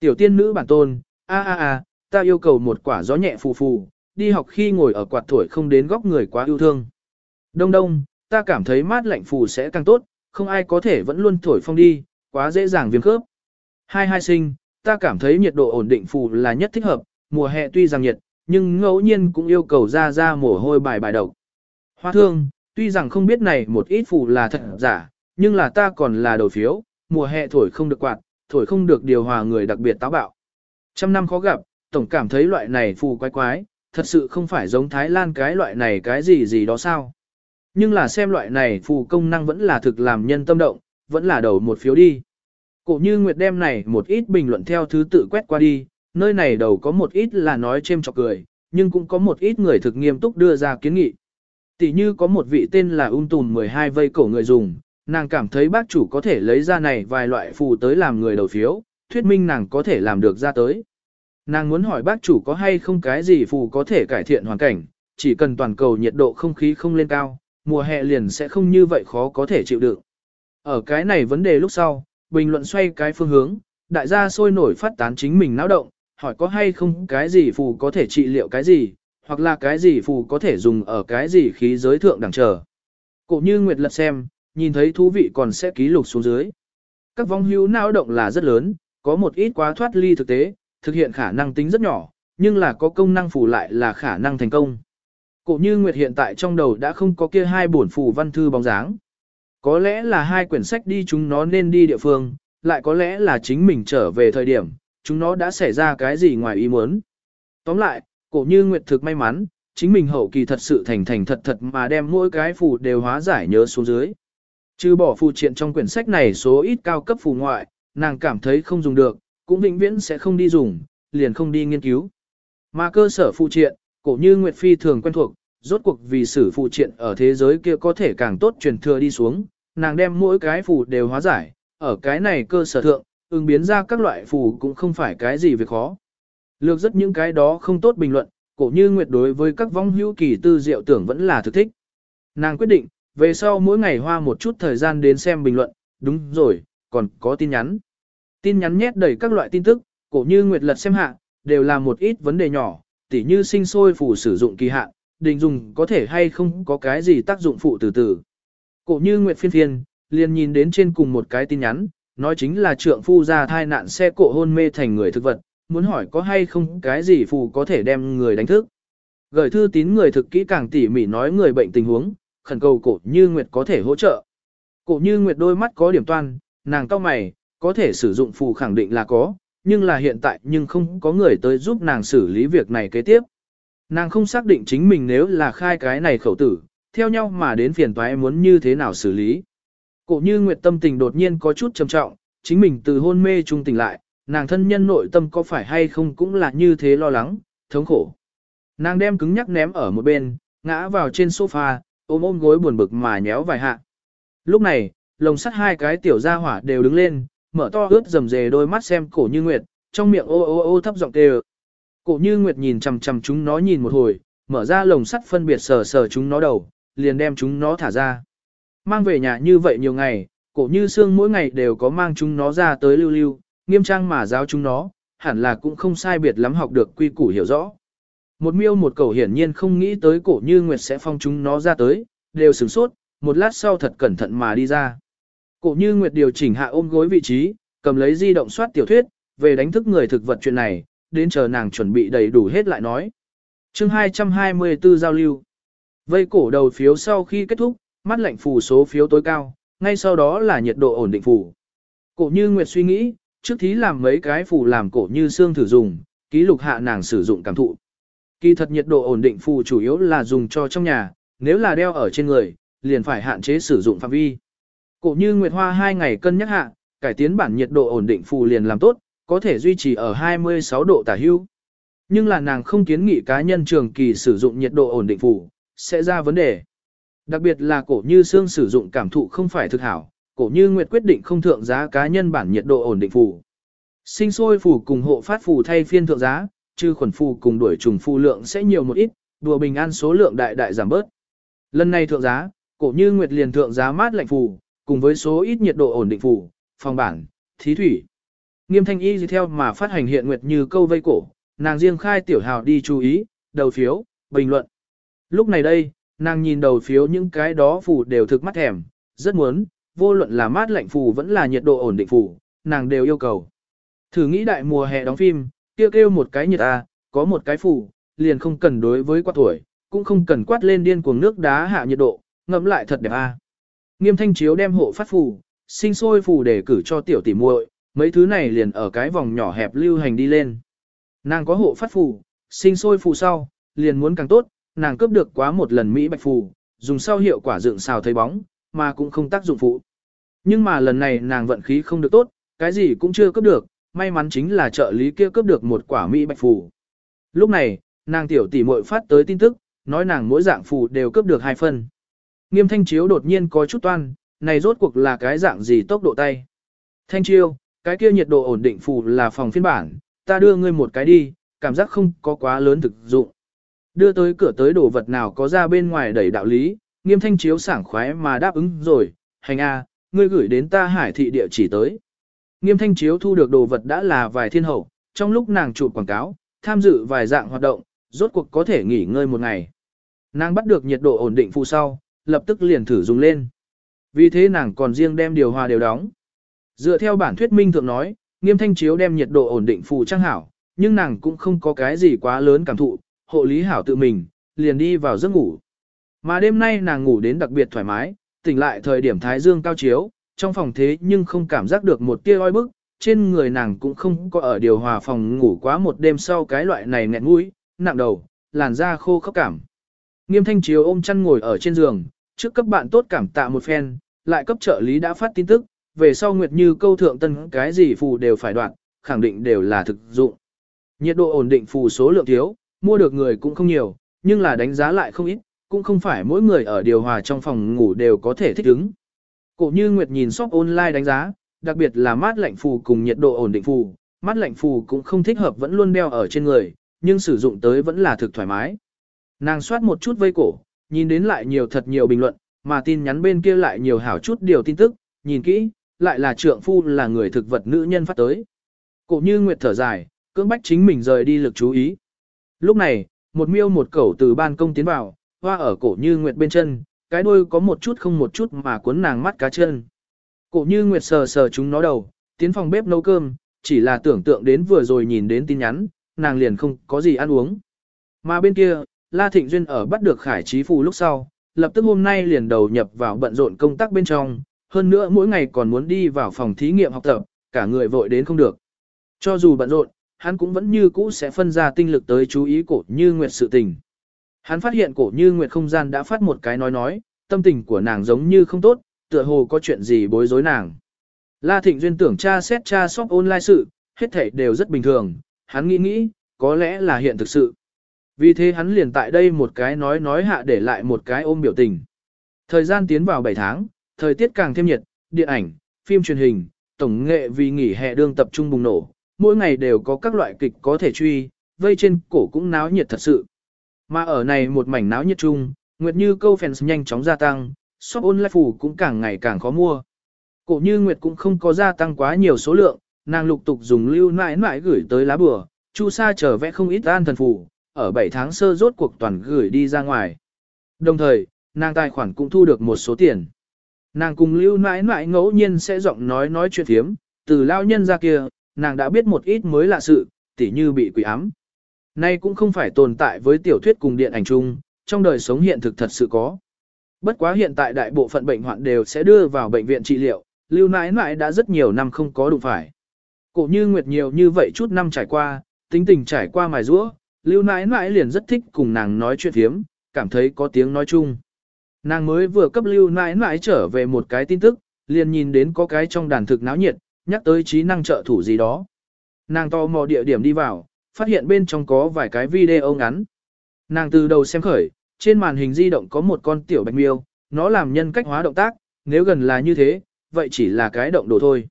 Tiểu tiên nữ bản tôn, a a a, ta yêu cầu một quả gió nhẹ phù phù, đi học khi ngồi ở quạt thổi không đến góc người quá yêu thương. Đông đông, ta cảm thấy mát lạnh phù sẽ càng tốt, không ai có thể vẫn luôn thổi phong đi, quá dễ dàng viêm khớp. Hai hai sinh, ta cảm thấy nhiệt độ ổn định phù là nhất thích hợp, mùa hè tuy rằng nhiệt, nhưng ngẫu nhiên cũng yêu cầu ra ra mồ hôi bài bài độc. Hoa thương, tuy rằng không biết này một ít phù là thật giả, nhưng là ta còn là đầu phiếu, mùa hè thổi không được quạt, thổi không được điều hòa người đặc biệt táo bạo. Trăm năm khó gặp, tổng cảm thấy loại này phù quái quái, thật sự không phải giống Thái Lan cái loại này cái gì gì đó sao. Nhưng là xem loại này phù công năng vẫn là thực làm nhân tâm động, vẫn là đầu một phiếu đi. Cổ như Nguyệt đem này một ít bình luận theo thứ tự quét qua đi, nơi này đầu có một ít là nói chêm chọc cười, nhưng cũng có một ít người thực nghiêm túc đưa ra kiến nghị. Tỷ như có một vị tên là ung tùn 12 vây cổ người dùng, nàng cảm thấy bác chủ có thể lấy ra này vài loại phù tới làm người đầu phiếu, thuyết minh nàng có thể làm được ra tới. Nàng muốn hỏi bác chủ có hay không cái gì phù có thể cải thiện hoàn cảnh, chỉ cần toàn cầu nhiệt độ không khí không lên cao, mùa hè liền sẽ không như vậy khó có thể chịu đựng. Ở cái này vấn đề lúc sau, bình luận xoay cái phương hướng, đại gia sôi nổi phát tán chính mình náo động, hỏi có hay không cái gì phù có thể trị liệu cái gì, hoặc là cái gì phù có thể dùng ở cái gì khí giới thượng đẳng chờ. Cổ như Nguyệt lật xem, nhìn thấy thú vị còn sẽ ký lục xuống dưới. Các vong hữu não động là rất lớn, có một ít quá thoát ly thực tế, thực hiện khả năng tính rất nhỏ, nhưng là có công năng phù lại là khả năng thành công. Cổ như Nguyệt hiện tại trong đầu đã không có kia hai bổn phù văn thư bóng dáng. Có lẽ là hai quyển sách đi chúng nó nên đi địa phương, lại có lẽ là chính mình trở về thời điểm, chúng nó đã xảy ra cái gì ngoài ý muốn. Tóm lại, cổ như Nguyệt thực may mắn, chính mình hậu kỳ thật sự thành thành thật thật mà đem mỗi cái phù đều hóa giải nhớ xuống dưới. Trừ bỏ phù triện trong quyển sách này số ít cao cấp phù ngoại, nàng cảm thấy không dùng được, cũng vĩnh viễn sẽ không đi dùng, liền không đi nghiên cứu. Mà cơ sở phù triện, cổ như Nguyệt Phi thường quen thuộc, rốt cuộc vì sử phù triện ở thế giới kia có thể càng tốt truyền thừa đi xuống, nàng đem mỗi cái phù đều hóa giải, ở cái này cơ sở thượng, ứng biến ra các loại phù cũng không phải cái gì việc khó. Lược rất những cái đó không tốt bình luận, cổ như Nguyệt đối với các vong hữu kỳ tư diệu tưởng vẫn là thực thích. Nàng quyết định, về sau mỗi ngày hoa một chút thời gian đến xem bình luận, đúng rồi, còn có tin nhắn. Tin nhắn nhét đầy các loại tin tức, cổ như Nguyệt lật xem hạ, đều là một ít vấn đề nhỏ, tỉ như sinh sôi phù sử dụng kỳ hạn, định dùng có thể hay không có cái gì tác dụng phụ từ từ. Cổ như Nguyệt phiên phiên, liền nhìn đến trên cùng một cái tin nhắn, nói chính là trượng phu ra thai nạn xe cộ hôn mê thành người thực vật, muốn hỏi có hay không cái gì phù có thể đem người đánh thức. Gửi thư tín người thực kỹ càng tỉ mỉ nói người bệnh tình huống, khẩn cầu cổ như Nguyệt có thể hỗ trợ. Cổ như Nguyệt đôi mắt có điểm toan, nàng cao mày, có thể sử dụng phù khẳng định là có, nhưng là hiện tại nhưng không có người tới giúp nàng xử lý việc này kế tiếp. Nàng không xác định chính mình nếu là khai cái này khẩu tử, theo nhau mà đến phiền toái muốn như thế nào xử lý. Cổ như Nguyệt tâm tình đột nhiên có chút trầm trọng, chính mình từ hôn mê trung tỉnh lại, nàng thân nhân nội tâm có phải hay không cũng là như thế lo lắng, thống khổ. Nàng đem cứng nhắc ném ở một bên, ngã vào trên sofa, ôm ôm gối buồn bực mà nhéo vài hạ. Lúc này, lồng sắt hai cái tiểu gia hỏa đều đứng lên, mở to ướt rầm rề đôi mắt xem cổ như nguyệt, trong miệng ô ô ô thấp giọng kêu. Cổ như Nguyệt nhìn chằm chằm chúng nó nhìn một hồi, mở ra lồng sắt phân biệt sờ sờ chúng nó đầu, liền đem chúng nó thả ra. Mang về nhà như vậy nhiều ngày, cổ như xương mỗi ngày đều có mang chúng nó ra tới lưu lưu, nghiêm trang mà giáo chúng nó, hẳn là cũng không sai biệt lắm học được quy củ hiểu rõ. Một miêu một cầu hiển nhiên không nghĩ tới cổ như Nguyệt sẽ phong chúng nó ra tới, đều sửng sốt, một lát sau thật cẩn thận mà đi ra. Cổ như Nguyệt điều chỉnh hạ ôm gối vị trí, cầm lấy di động soát tiểu thuyết, về đánh thức người thực vật chuyện này, đến chờ nàng chuẩn bị đầy đủ hết lại nói. chương 224 giao lưu. Vây cổ đầu phiếu sau khi kết thúc, mắt lạnh phù số phiếu tối cao, ngay sau đó là nhiệt độ ổn định phù. Cổ như Nguyệt suy nghĩ, trước thí làm mấy cái phù làm cổ như xương thử dùng, ký lục hạ nàng sử dụng cảm thụ. Kỳ thật nhiệt độ ổn định phù chủ yếu là dùng cho trong nhà, nếu là đeo ở trên người, liền phải hạn chế sử dụng phạm vi. Cổ như Nguyệt Hoa hai ngày cân nhắc hạ, cải tiến bản nhiệt độ ổn định phù liền làm tốt, có thể duy trì ở 26 độ tả hưu. Nhưng là nàng không kiến nghị cá nhân trường kỳ sử dụng nhiệt độ ổn định phù, sẽ ra vấn đề. Đặc biệt là cổ như xương sử dụng cảm thụ không phải thực hảo, cổ như Nguyệt quyết định không thượng giá cá nhân bản nhiệt độ ổn định phù. Sinh sôi phù cùng hộ phát phù thay phiên thượng giá, trừ khuẩn phu cùng đuổi trùng phu lượng sẽ nhiều một ít, đùa bình an số lượng đại đại giảm bớt. Lần này thượng giá, cổ như Nguyệt liền thượng giá mát lạnh phù, cùng với số ít nhiệt độ ổn định phù, phòng bản, thí thủy. Nghiêm thanh y gì theo mà phát hành hiện Nguyệt như câu vây cổ, nàng riêng khai tiểu hào đi chú ý, đầu phiếu, bình luận. Lúc này đây, nàng nhìn đầu phiếu những cái đó phù đều thực mắt thèm, rất muốn, vô luận là mát lạnh phù vẫn là nhiệt độ ổn định phù, nàng đều yêu cầu. Thử nghĩ đại mùa hè đóng phim, kêu kêu một cái nhiệt a, có một cái phủ, liền không cần đối với quát tuổi, cũng không cần quát lên điên cuồng nước đá hạ nhiệt độ, ngẫm lại thật đẹp a. Nghiêm thanh chiếu đem hộ phát phù, sinh sôi phù để cử cho tiểu tỷ muội, mấy thứ này liền ở cái vòng nhỏ hẹp lưu hành đi lên. Nàng có hộ phát phù, sinh sôi phù sau, liền muốn càng tốt, nàng cướp được quá một lần Mỹ bạch phù, dùng sau hiệu quả dựng xào thấy bóng, mà cũng không tác dụng phụ. Nhưng mà lần này nàng vận khí không được tốt, cái gì cũng chưa cướp được, may mắn chính là trợ lý kia cướp được một quả Mỹ bạch phù. Lúc này, nàng tiểu tỷ muội phát tới tin tức, nói nàng mỗi dạng phù đều cướp được hai phân. Nghiêm thanh chiếu đột nhiên có chút toan, này rốt cuộc là cái dạng gì tốc độ tay. Thanh chiêu, cái kia nhiệt độ ổn định phù là phòng phiên bản, ta đưa ngươi một cái đi, cảm giác không có quá lớn thực dụng. Đưa tới cửa tới đồ vật nào có ra bên ngoài đẩy đạo lý, nghiêm thanh chiếu sảng khoái mà đáp ứng rồi, hành a, ngươi gửi đến ta hải thị địa chỉ tới. Nghiêm thanh chiếu thu được đồ vật đã là vài thiên hậu, trong lúc nàng chụp quảng cáo, tham dự vài dạng hoạt động, rốt cuộc có thể nghỉ ngơi một ngày. Nàng bắt được nhiệt độ ổn định phù sau, lập tức liền thử dùng lên. Vì thế nàng còn riêng đem điều hòa đều đóng. Dựa theo bản thuyết minh thượng nói, nghiêm thanh chiếu đem nhiệt độ ổn định phù trang hảo, nhưng nàng cũng không có cái gì quá lớn cảm thụ, hộ lý hảo tự mình, liền đi vào giấc ngủ. Mà đêm nay nàng ngủ đến đặc biệt thoải mái, tỉnh lại thời điểm thái dương cao chiếu, trong phòng thế nhưng không cảm giác được một tia oi bức, trên người nàng cũng không có ở điều hòa phòng ngủ quá một đêm sau cái loại này nghẹn mũi, nặng đầu, làn da khô khốc cảm. Nghiêm thanh chiếu ôm chăn ngồi ở trên giường, trước cấp bạn tốt cảm tạ một phen, lại cấp trợ lý đã phát tin tức, về sau Nguyệt Như câu thượng tân cái gì phù đều phải đoạn, khẳng định đều là thực dụng. Nhiệt độ ổn định phù số lượng thiếu, mua được người cũng không nhiều, nhưng là đánh giá lại không ít, cũng không phải mỗi người ở điều hòa trong phòng ngủ đều có thể thích ứng. Cổ như Nguyệt nhìn shop online đánh giá, đặc biệt là mát lạnh phù cùng nhiệt độ ổn định phù, mát lạnh phù cũng không thích hợp vẫn luôn đeo ở trên người, nhưng sử dụng tới vẫn là thực thoải mái. Nàng soát một chút vây cổ, nhìn đến lại nhiều thật nhiều bình luận, mà tin nhắn bên kia lại nhiều hảo chút điều tin tức, nhìn kỹ, lại là trượng phu là người thực vật nữ nhân phát tới. Cổ như Nguyệt thở dài, cưỡng bách chính mình rời đi lực chú ý. Lúc này, một miêu một cẩu từ ban công tiến vào, hoa ở cổ như Nguyệt bên chân, cái đuôi có một chút không một chút mà cuốn nàng mắt cá chân. Cổ như Nguyệt sờ sờ chúng nó đầu, tiến phòng bếp nấu cơm, chỉ là tưởng tượng đến vừa rồi nhìn đến tin nhắn, nàng liền không có gì ăn uống. Mà bên kia, La Thịnh Duyên ở bắt được Khải Trí Phù lúc sau, lập tức hôm nay liền đầu nhập vào bận rộn công tác bên trong, hơn nữa mỗi ngày còn muốn đi vào phòng thí nghiệm học tập, cả người vội đến không được. Cho dù bận rộn, hắn cũng vẫn như cũ sẽ phân ra tinh lực tới chú ý cổ như nguyệt sự tình. Hắn phát hiện cổ như nguyệt không gian đã phát một cái nói nói, tâm tình của nàng giống như không tốt, tựa hồ có chuyện gì bối rối nàng. La Thịnh Duyên tưởng cha xét cha shop online sự, hết thảy đều rất bình thường, hắn nghĩ nghĩ, có lẽ là hiện thực sự. Vì thế hắn liền tại đây một cái nói nói hạ để lại một cái ôm biểu tình. Thời gian tiến vào 7 tháng, thời tiết càng thêm nhiệt, điện ảnh, phim truyền hình, tổng nghệ vì nghỉ hè đương tập trung bùng nổ, mỗi ngày đều có các loại kịch có thể truy, vây trên cổ cũng náo nhiệt thật sự. Mà ở này một mảnh náo nhiệt chung, Nguyệt Như câu fans nhanh chóng gia tăng, shop online phủ cũng càng ngày càng khó mua. Cổ Như Nguyệt cũng không có gia tăng quá nhiều số lượng, nàng lục tục dùng lưu nãi nãi gửi tới lá bừa, Chu Sa trở vẽ không ít an thần phủ, ở 7 tháng sơ rốt cuộc toàn gửi đi ra ngoài. Đồng thời, nàng tài khoản cũng thu được một số tiền. Nàng cùng lưu nãi nãi ngẫu nhiên sẽ giọng nói nói chuyện thiếm, từ lao nhân ra kia, nàng đã biết một ít mới lạ sự, tỉ như bị quỷ ám. Nay cũng không phải tồn tại với tiểu thuyết cùng điện ảnh chung, trong đời sống hiện thực thật sự có. Bất quá hiện tại đại bộ phận bệnh hoạn đều sẽ đưa vào bệnh viện trị liệu, lưu nãi nãi đã rất nhiều năm không có đụng phải. Cổ như nguyệt nhiều như vậy chút năm trải qua, tính tình trải qua mài rũa, lưu nãi nãi liền rất thích cùng nàng nói chuyện thiếm, cảm thấy có tiếng nói chung. Nàng mới vừa cấp lưu nãi nãi trở về một cái tin tức, liền nhìn đến có cái trong đàn thực náo nhiệt, nhắc tới trí năng trợ thủ gì đó. Nàng to mò địa điểm đi vào, phát hiện bên trong có vài cái video ngắn. Nàng từ đầu xem khởi, trên màn hình di động có một con tiểu bạch miêu, nó làm nhân cách hóa động tác, nếu gần là như thế, vậy chỉ là cái động đồ thôi.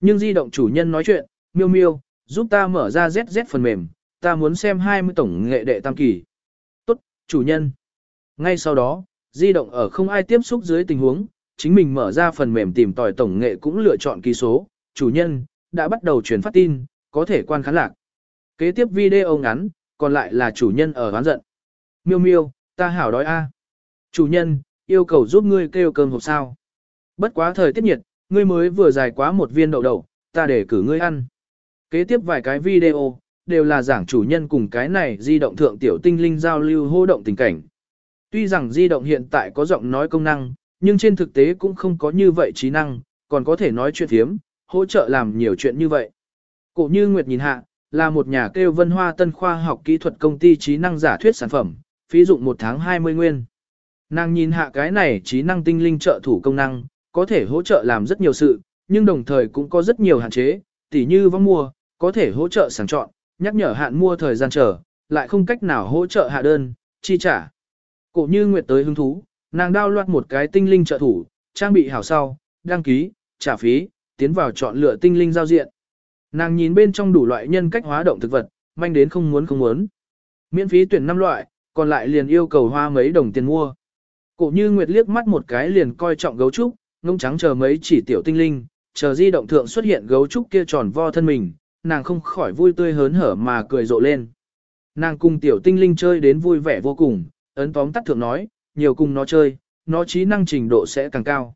Nhưng di động chủ nhân nói chuyện, miêu miêu, giúp ta mở ra ZZ phần mềm, ta muốn xem 20 tổng nghệ đệ tam kỳ. Tốt, chủ nhân. Ngay sau đó, di động ở không ai tiếp xúc dưới tình huống, chính mình mở ra phần mềm tìm tòi tổng nghệ cũng lựa chọn ký số, chủ nhân, đã bắt đầu truyền phát tin, có thể quan khán lạc. Kế tiếp video ngắn, còn lại là chủ nhân ở hoán giận. Miêu miêu, ta hảo đói a. Chủ nhân, yêu cầu giúp ngươi kêu cơm hộp sao. Bất quá thời tiết nhiệt, ngươi mới vừa dài quá một viên đậu đậu, ta để cử ngươi ăn. Kế tiếp vài cái video, đều là giảng chủ nhân cùng cái này di động thượng tiểu tinh linh giao lưu hô động tình cảnh. Tuy rằng di động hiện tại có giọng nói công năng, nhưng trên thực tế cũng không có như vậy trí năng, còn có thể nói chuyện thiếm, hỗ trợ làm nhiều chuyện như vậy. Cổ như Nguyệt nhìn hạ, là một nhà kêu vân hoa tân khoa học kỹ thuật công ty trí năng giả thuyết sản phẩm, phí dụng một tháng 20 nguyên. Nàng nhìn hạ cái này trí năng tinh linh trợ thủ công năng, có thể hỗ trợ làm rất nhiều sự, nhưng đồng thời cũng có rất nhiều hạn chế, tỉ như vong mua, có thể hỗ trợ sàng chọn, nhắc nhở hạn mua thời gian chờ, lại không cách nào hỗ trợ hạ đơn, chi trả. Cổ như Nguyệt tới hứng thú, nàng đao loạt một cái tinh linh trợ thủ, trang bị hảo sau, đăng ký, trả phí, tiến vào chọn lựa tinh linh giao diện. Nàng nhìn bên trong đủ loại nhân cách hóa động thực vật, manh đến không muốn không muốn. Miễn phí tuyển 5 loại, còn lại liền yêu cầu hoa mấy đồng tiền mua. Cổ như Nguyệt liếc mắt một cái liền coi trọng gấu trúc, ngông trắng chờ mấy chỉ tiểu tinh linh, chờ di động thượng xuất hiện gấu trúc kia tròn vo thân mình, nàng không khỏi vui tươi hớn hở mà cười rộ lên. Nàng cùng tiểu tinh linh chơi đến vui vẻ vô cùng, ấn tóm tắt thượng nói, nhiều cùng nó chơi, nó trí năng trình độ sẽ càng cao.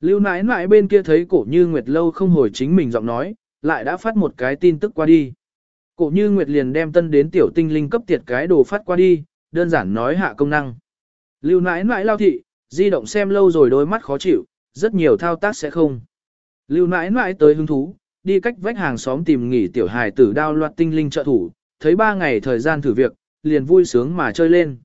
Lưu nãi nãi bên kia thấy cổ như Nguyệt lâu không hồi chính mình giọng nói, lại đã phát một cái tin tức qua đi. Cổ như Nguyệt liền đem tân đến tiểu tinh linh cấp tiệt cái đồ phát qua đi, đơn giản nói hạ công năng. Lưu nãi nãi lao thị, di động xem lâu rồi đôi mắt khó chịu, rất nhiều thao tác sẽ không. Lưu nãi nãi tới hứng thú, đi cách vách hàng xóm tìm nghỉ tiểu hài tử đao loạt tinh linh trợ thủ, thấy ba ngày thời gian thử việc, liền vui sướng mà chơi lên.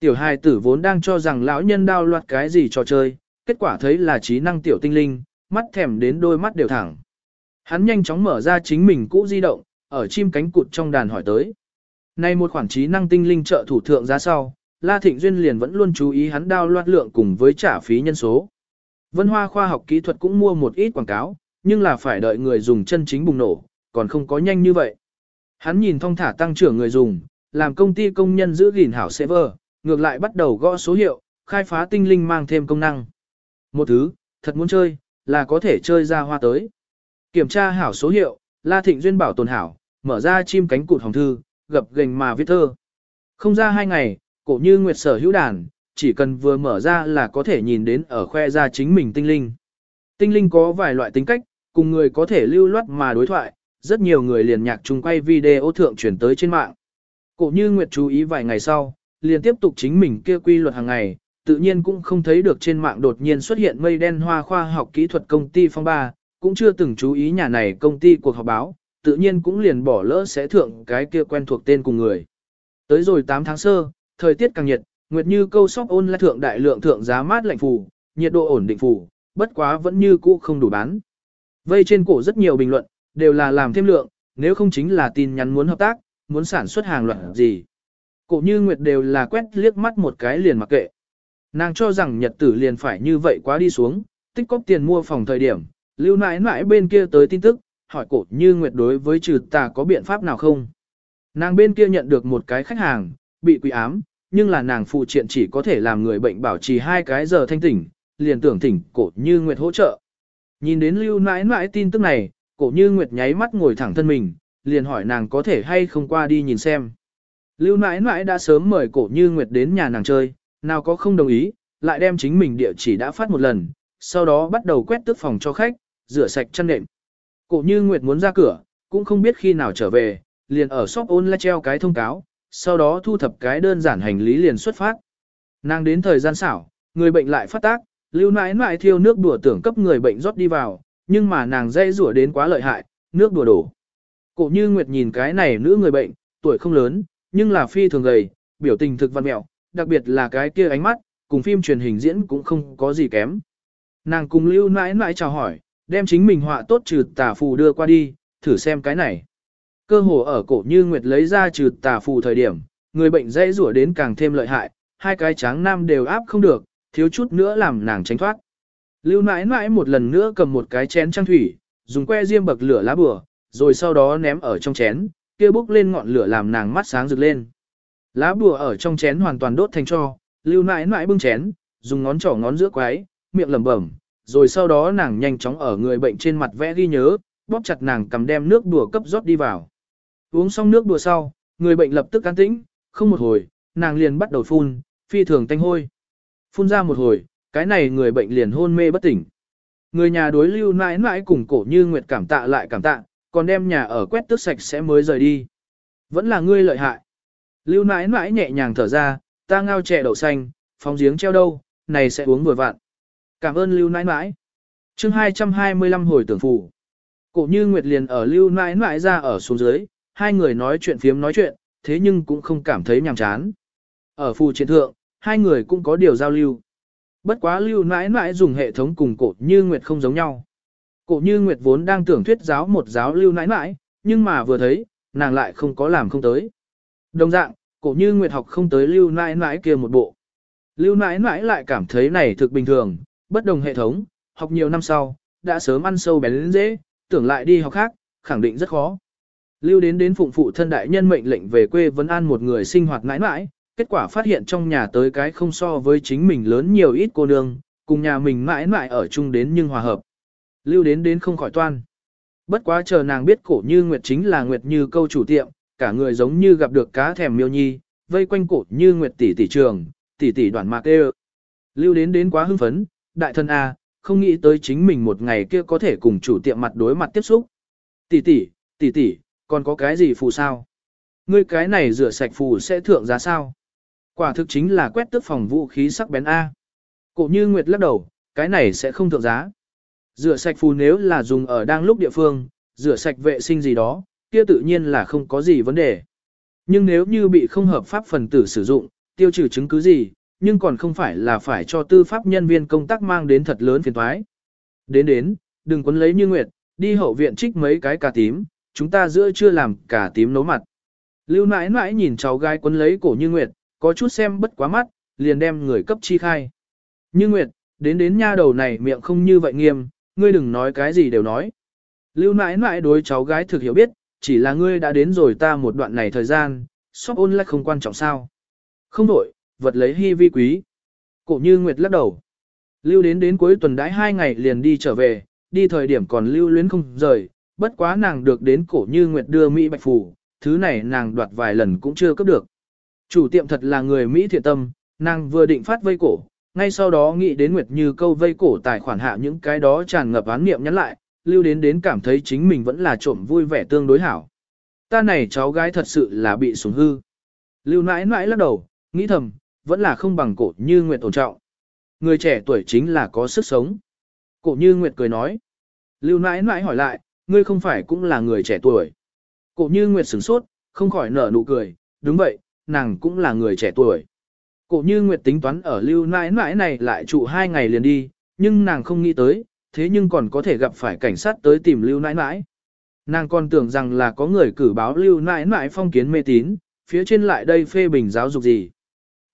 Tiểu hài tử vốn đang cho rằng lão nhân đao loạt cái gì trò chơi, kết quả thấy là trí năng tiểu tinh linh, mắt thèm đến đôi mắt đều thẳng. Hắn nhanh chóng mở ra chính mình cũ di động, ở chim cánh cụt trong đàn hỏi tới. Nay một khoản trí năng tinh linh trợ thủ thượng ra sau, La Thịnh Duyên liền vẫn luôn chú ý hắn đao loạt lượng cùng với trả phí nhân số. Vân Hoa khoa học kỹ thuật cũng mua một ít quảng cáo, nhưng là phải đợi người dùng chân chính bùng nổ, còn không có nhanh như vậy. Hắn nhìn thong thả tăng trưởng người dùng, làm công ty công nhân giữ gìn hảo server, ngược lại bắt đầu gõ số hiệu, khai phá tinh linh mang thêm công năng. Một thứ, thật muốn chơi, là có thể chơi ra hoa tới. Kiểm tra hảo số hiệu, La Thịnh Duyên bảo tồn hảo, mở ra chim cánh cụt hồng thư, gập gềnh mà viết thơ. Không ra hai ngày, cổ như nguyệt sở hữu đàn, chỉ cần vừa mở ra là có thể nhìn đến ở khoe ra chính mình tinh linh. Tinh linh có vài loại tính cách, cùng người có thể lưu loát mà đối thoại, rất nhiều người liền nhạc chung quay video thượng chuyển tới trên mạng. Cổ như Nguyệt chú ý vài ngày sau, liền tiếp tục chính mình kia quy luật hàng ngày, tự nhiên cũng không thấy được trên mạng đột nhiên xuất hiện mây đen hoa khoa học kỹ thuật công ty phong ba, cũng chưa từng chú ý nhà này công ty cuộc họp báo, tự nhiên cũng liền bỏ lỡ sẽ thượng cái kia quen thuộc tên cùng người. Tới rồi 8 tháng sơ, thời tiết càng nhiệt, Nguyệt Như câu sóc ôn lại thượng đại lượng thượng giá mát lạnh phù, nhiệt độ ổn định phù, bất quá vẫn như cũ không đủ bán. Vây trên cổ rất nhiều bình luận, đều là làm thêm lượng, nếu không chính là tin nhắn muốn hợp tác, muốn sản xuất hàng loạt gì. Cổ như Nguyệt đều là quét liếc mắt một cái liền mặc kệ. Nàng cho rằng nhật tử liền phải như vậy quá đi xuống, tích cóp tiền mua phòng thời điểm, lưu nãi nãi bên kia tới tin tức, hỏi cổ như nguyệt đối với trừ tà có biện pháp nào không. Nàng bên kia nhận được một cái khách hàng, bị quỷ ám, nhưng là nàng phụ triện chỉ có thể làm người bệnh bảo trì hai cái giờ thanh tỉnh, liền tưởng thỉnh cổ như nguyệt hỗ trợ. Nhìn đến lưu nãi nãi tin tức này, cổ như nguyệt nháy mắt ngồi thẳng thân mình, liền hỏi nàng có thể hay không qua đi nhìn xem. Lưu nãi nãi đã sớm mời cổ như nguyệt đến nhà nàng chơi, nào có không đồng ý, lại đem chính mình địa chỉ đã phát một lần, sau đó bắt đầu quét tước phòng cho khách, rửa sạch chân nệm. Cổ như nguyệt muốn ra cửa, cũng không biết khi nào trở về, liền ở shop ôn treo cái thông cáo, sau đó thu thập cái đơn giản hành lý liền xuất phát. Nàng đến thời gian xảo, người bệnh lại phát tác, lưu nãi nãi thiêu nước đùa tưởng cấp người bệnh rót đi vào, nhưng mà nàng dây rủa đến quá lợi hại, nước đùa đổ. Cổ như Nguyệt nhìn cái này nữ người bệnh, tuổi không lớn, nhưng là phi thường gầy, biểu tình thực văn mẹo, đặc biệt là cái kia ánh mắt, cùng phim truyền hình diễn cũng không có gì kém. Nàng cùng lưu nãi nãi chào hỏi, đem chính mình họa tốt trừ tà phù đưa qua đi, thử xem cái này. Cơ hồ ở cổ như Nguyệt lấy ra trừ tà phù thời điểm, người bệnh dễ rủa đến càng thêm lợi hại, hai cái tráng nam đều áp không được, thiếu chút nữa làm nàng tránh thoát. Lưu nãi nãi một lần nữa cầm một cái chén trang thủy, dùng que diêm bậc lửa lá bừa, rồi sau đó ném ở trong chén, kia bốc lên ngọn lửa làm nàng mắt sáng rực lên. Lá bùa ở trong chén hoàn toàn đốt thành cho, lưu nãi nãi bưng chén, dùng ngón trỏ ngón giữa quái, miệng lẩm bẩm, rồi sau đó nàng nhanh chóng ở người bệnh trên mặt vẽ ghi nhớ, bóp chặt nàng cầm đem nước đùa cấp rót đi vào. Uống xong nước đùa sau, người bệnh lập tức an tĩnh, không một hồi, nàng liền bắt đầu phun, phi thường tanh hôi. Phun ra một hồi, cái này người bệnh liền hôn mê bất tỉnh. Người nhà đối lưu nãi nãi cùng cổ như nguyệt cảm tạ lại cảm tạ, còn đem nhà ở quét tước sạch sẽ mới rời đi. Vẫn là ngươi lợi hại. Lưu nãi nãi nhẹ nhàng thở ra, ta ngao chè đậu xanh, phóng giếng treo đâu, này sẽ uống vừa vạn. Cảm ơn lưu nãi nãi. chương 225 hồi tưởng phù. Cổ như Nguyệt liền ở lưu nãi nãi ra ở xuống dưới, hai người nói chuyện phiếm nói chuyện, thế nhưng cũng không cảm thấy nhàm chán. Ở phù triện thượng, hai người cũng có điều giao lưu. Bất quá lưu nãi nãi dùng hệ thống cùng cổ như Nguyệt không giống nhau. Cổ như Nguyệt vốn đang tưởng thuyết giáo một giáo lưu nãi nãi, nhưng mà vừa thấy, nàng lại không có làm không tới. Đồng dạng, cổ như Nguyệt học không tới lưu nãi nãi kia một bộ. Lưu nãi nãi lại cảm thấy này thực bình thường, bất đồng hệ thống, học nhiều năm sau, đã sớm ăn sâu bén lên dễ, tưởng lại đi học khác, khẳng định rất khó. Lưu đến đến phụng phụ thân đại nhân mệnh lệnh về quê vấn an một người sinh hoạt mãi mãi kết quả phát hiện trong nhà tới cái không so với chính mình lớn nhiều ít cô nương, cùng nhà mình mãi mãi ở chung đến nhưng hòa hợp. Lưu đến đến không khỏi toan. Bất quá chờ nàng biết cổ như Nguyệt chính là Nguyệt như câu chủ tiệm, cả người giống như gặp được cá thèm miêu nhi, vây quanh cổ như Nguyệt tỷ tỷ trường, tỷ tỷ đoàn mạc đê Lưu đến đến quá hưng phấn, đại thân A, không nghĩ tới chính mình một ngày kia có thể cùng chủ tiệm mặt đối mặt tiếp xúc. Tỷ tỷ, tỷ tỷ, còn có cái gì phù sao? Ngươi cái này rửa sạch phù sẽ thượng giá sao? Quả thực chính là quét tước phòng vũ khí sắc bén A. Cổ như Nguyệt lắc đầu, cái này sẽ không thượng giá. Rửa sạch phù nếu là dùng ở đang lúc địa phương, rửa sạch vệ sinh gì đó, kia tự nhiên là không có gì vấn đề. Nhưng nếu như bị không hợp pháp phần tử sử dụng, tiêu trừ chứng cứ gì, nhưng còn không phải là phải cho tư pháp nhân viên công tác mang đến thật lớn phiền toái. Đến đến, đừng quấn lấy như nguyệt, đi hậu viện trích mấy cái cà tím, chúng ta giữa chưa làm cà tím nấu mặt. Lưu nãi nãi nhìn cháu gái quấn lấy cổ như nguyệt, có chút xem bất quá mắt, liền đem người cấp chi khai. Như nguyệt, đến đến nha đầu này miệng không như vậy nghiêm, ngươi đừng nói cái gì đều nói. Lưu nãi nãi đối cháu gái thực hiểu biết, chỉ là ngươi đã đến rồi ta một đoạn này thời gian, sóc ôn lại không quan trọng sao. Không đổi, vật lấy hy vi quý. Cổ như Nguyệt lắc đầu. Lưu đến đến cuối tuần đãi hai ngày liền đi trở về, đi thời điểm còn lưu luyến không rời, bất quá nàng được đến cổ như Nguyệt đưa Mỹ bạch phủ, thứ này nàng đoạt vài lần cũng chưa cấp được. Chủ tiệm thật là người Mỹ thiện tâm, nàng vừa định phát vây cổ, ngay sau đó nghĩ đến Nguyệt Như câu vây cổ tài khoản hạ những cái đó tràn ngập án niệm nhắn lại, lưu đến đến cảm thấy chính mình vẫn là trộm vui vẻ tương đối hảo. Ta này cháu gái thật sự là bị sủng hư. Lưu nãi nãi lắc đầu, nghĩ thầm, vẫn là không bằng cổ như Nguyệt ổn trọng. Người trẻ tuổi chính là có sức sống. Cổ như Nguyệt cười nói. Lưu nãi nãi hỏi lại, ngươi không phải cũng là người trẻ tuổi. Cổ như Nguyệt sửng sốt, không khỏi nở nụ cười, đúng vậy, nàng cũng là người trẻ tuổi. Cổ như Nguyệt tính toán ở lưu nãi nãi này lại trụ hai ngày liền đi, nhưng nàng không nghĩ tới, thế nhưng còn có thể gặp phải cảnh sát tới tìm lưu nãi nãi. Nàng còn tưởng rằng là có người cử báo lưu nãi nãi phong kiến mê tín, phía trên lại đây phê bình giáo dục gì.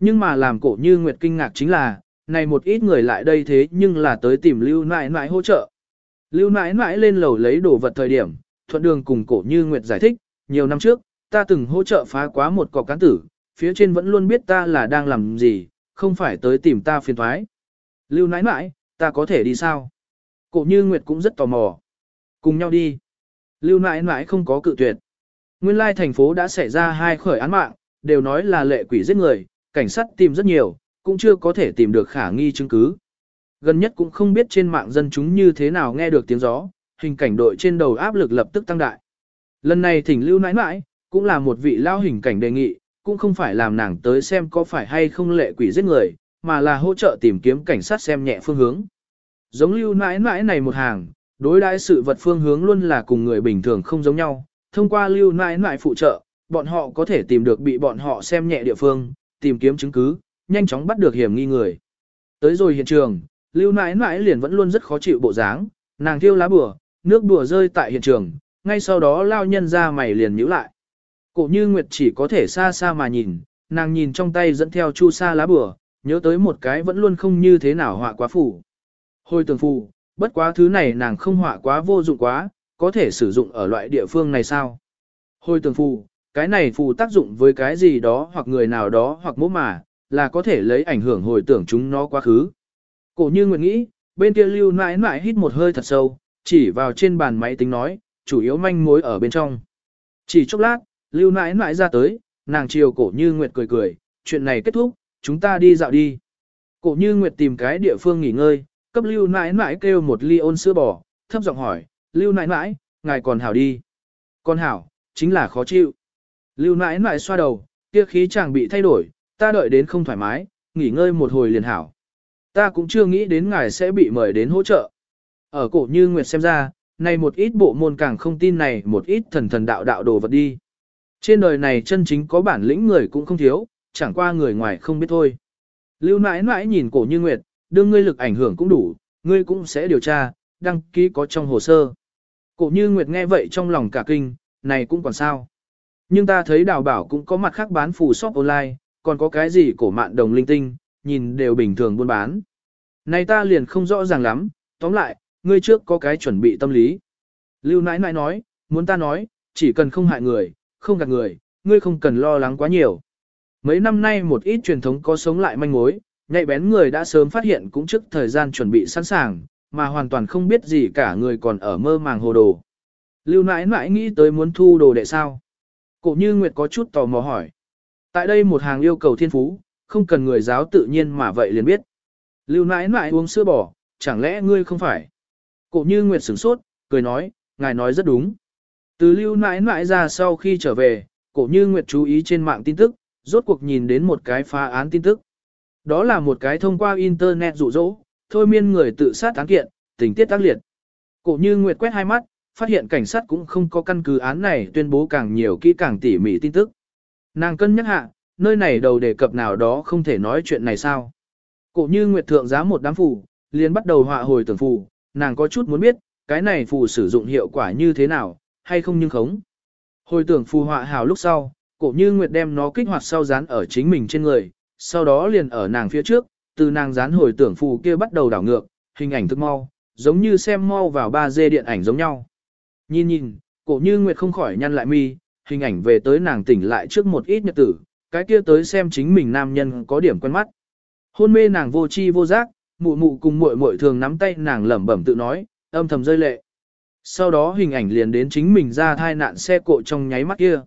Nhưng mà làm cổ như Nguyệt kinh ngạc chính là, này một ít người lại đây thế nhưng là tới tìm lưu nãi nãi hỗ trợ. Lưu nãi nãi lên lầu lấy đồ vật thời điểm, thuận đường cùng cổ như Nguyệt giải thích, nhiều năm trước, ta từng hỗ trợ phá quá một cọc cán tử, phía trên vẫn luôn biết ta là đang làm gì, không phải tới tìm ta phiền thoái. Lưu nãi nãi, ta có thể đi sao? Cổ như Nguyệt cũng rất tò mò. Cùng nhau đi. Lưu nãi nãi không có cự tuyệt. Nguyên lai thành phố đã xảy ra hai khởi án mạng, đều nói là lệ quỷ giết người, cảnh sát tìm rất nhiều, cũng chưa có thể tìm được khả nghi chứng cứ. Gần nhất cũng không biết trên mạng dân chúng như thế nào nghe được tiếng gió, hình cảnh đội trên đầu áp lực lập tức tăng đại. Lần này thỉnh lưu nãi nãi, cũng là một vị lao hình cảnh đề nghị, cũng không phải làm nàng tới xem có phải hay không lệ quỷ giết người, mà là hỗ trợ tìm kiếm cảnh sát xem nhẹ phương hướng. Giống lưu nãi nãi này một hàng, đối đãi sự vật phương hướng luôn là cùng người bình thường không giống nhau, thông qua lưu nãi nãi phụ trợ, bọn họ có thể tìm được bị bọn họ xem nhẹ địa phương, tìm kiếm chứng cứ, nhanh chóng bắt được hiểm nghi người. Tới rồi hiện trường, lưu nãi nãi liền vẫn luôn rất khó chịu bộ dáng, nàng thiêu lá bùa, nước bùa rơi tại hiện trường, ngay sau đó lao nhân ra mày liền nhíu lại. Cổ như Nguyệt chỉ có thể xa xa mà nhìn, nàng nhìn trong tay dẫn theo chu sa lá bùa, nhớ tới một cái vẫn luôn không như thế nào họa quá phủ. Hồi tường phù, bất quá thứ này nàng không họa quá vô dụng quá, có thể sử dụng ở loại địa phương này sao? Hồi tường phù, cái này phù tác dụng với cái gì đó hoặc người nào đó hoặc mỗ mà, là có thể lấy ảnh hưởng hồi tưởng chúng nó quá khứ. Cổ như Nguyệt nghĩ, bên kia lưu mãi mãi hít một hơi thật sâu, chỉ vào trên bàn máy tính nói, chủ yếu manh mối ở bên trong. Chỉ chốc lát, lưu mãi mãi ra tới, nàng chiều cổ như Nguyệt cười cười, chuyện này kết thúc, chúng ta đi dạo đi. Cổ như Nguyệt tìm cái địa phương nghỉ ngơi, cấp lưu mãi mãi kêu một ly ôn sữa bò, thấp giọng hỏi, lưu mãi mãi, ngài còn hảo đi. Còn hảo, chính là khó chịu. Lưu nãi nãi xoa đầu, kia khí chàng bị thay đổi, ta đợi đến không thoải mái, nghỉ ngơi một hồi liền hảo. Ta cũng chưa nghĩ đến ngài sẽ bị mời đến hỗ trợ. Ở cổ như Nguyệt xem ra, này một ít bộ môn càng không tin này một ít thần thần đạo đạo đồ vật đi. Trên đời này chân chính có bản lĩnh người cũng không thiếu, chẳng qua người ngoài không biết thôi. Lưu nãi nãi nhìn cổ như Nguyệt, đương ngươi lực ảnh hưởng cũng đủ, ngươi cũng sẽ điều tra, đăng ký có trong hồ sơ. Cổ như Nguyệt nghe vậy trong lòng cả kinh, này cũng còn sao. Nhưng ta thấy đào bảo cũng có mặt khác bán phù shop online, còn có cái gì cổ mạng đồng linh tinh, nhìn đều bình thường buôn bán. Này ta liền không rõ ràng lắm, tóm lại, ngươi trước có cái chuẩn bị tâm lý. Lưu nãi nãi nói, muốn ta nói, chỉ cần không hại người, không gạt người, ngươi không cần lo lắng quá nhiều. Mấy năm nay một ít truyền thống có sống lại manh mối, nhạy bén người đã sớm phát hiện cũng trước thời gian chuẩn bị sẵn sàng, mà hoàn toàn không biết gì cả người còn ở mơ màng hồ đồ. Lưu nãi nãi nghĩ tới muốn thu đồ đệ sao? Cổ như Nguyệt có chút tò mò hỏi. Tại đây một hàng yêu cầu thiên phú, không cần người giáo tự nhiên mà vậy liền biết. Lưu nãi nãi uống sữa bò, chẳng lẽ ngươi không phải? Cổ như Nguyệt sửng sốt, cười nói, ngài nói rất đúng. Từ lưu nãi nãi ra sau khi trở về, cổ như Nguyệt chú ý trên mạng tin tức, rốt cuộc nhìn đến một cái phá án tin tức. Đó là một cái thông qua internet rụ rỗ, thôi miên người tự sát án kiện, tình tiết tác liệt. Cổ như Nguyệt quét hai mắt, phát hiện cảnh sát cũng không có căn cứ án này tuyên bố càng nhiều kỹ càng tỉ mỉ tin tức. Nàng cân nhắc hạ, nơi này đầu đề cập nào đó không thể nói chuyện này sao. Cổ như Nguyệt thượng giá một đám phù, liền bắt đầu họa hồi tưởng phù, nàng có chút muốn biết, cái này phù sử dụng hiệu quả như thế nào, hay không nhưng khống. Hồi tưởng phù họa hào lúc sau, cổ như Nguyệt đem nó kích hoạt sau dán ở chính mình trên người, sau đó liền ở nàng phía trước, từ nàng dán hồi tưởng phù kia bắt đầu đảo ngược, hình ảnh thức mau, giống như xem mau vào 3D điện ảnh giống nhau. Nhìn nhìn, cổ như Nguyệt không khỏi nhăn lại mi, hình ảnh về tới nàng tỉnh lại trước một ít nhật tử, cái kia tới xem chính mình nam nhân có điểm quen mắt. Hôn mê nàng vô chi vô giác, mụ mụ cùng muội muội thường nắm tay nàng lẩm bẩm tự nói, âm thầm rơi lệ. Sau đó hình ảnh liền đến chính mình ra thai nạn xe cộ trong nháy mắt kia.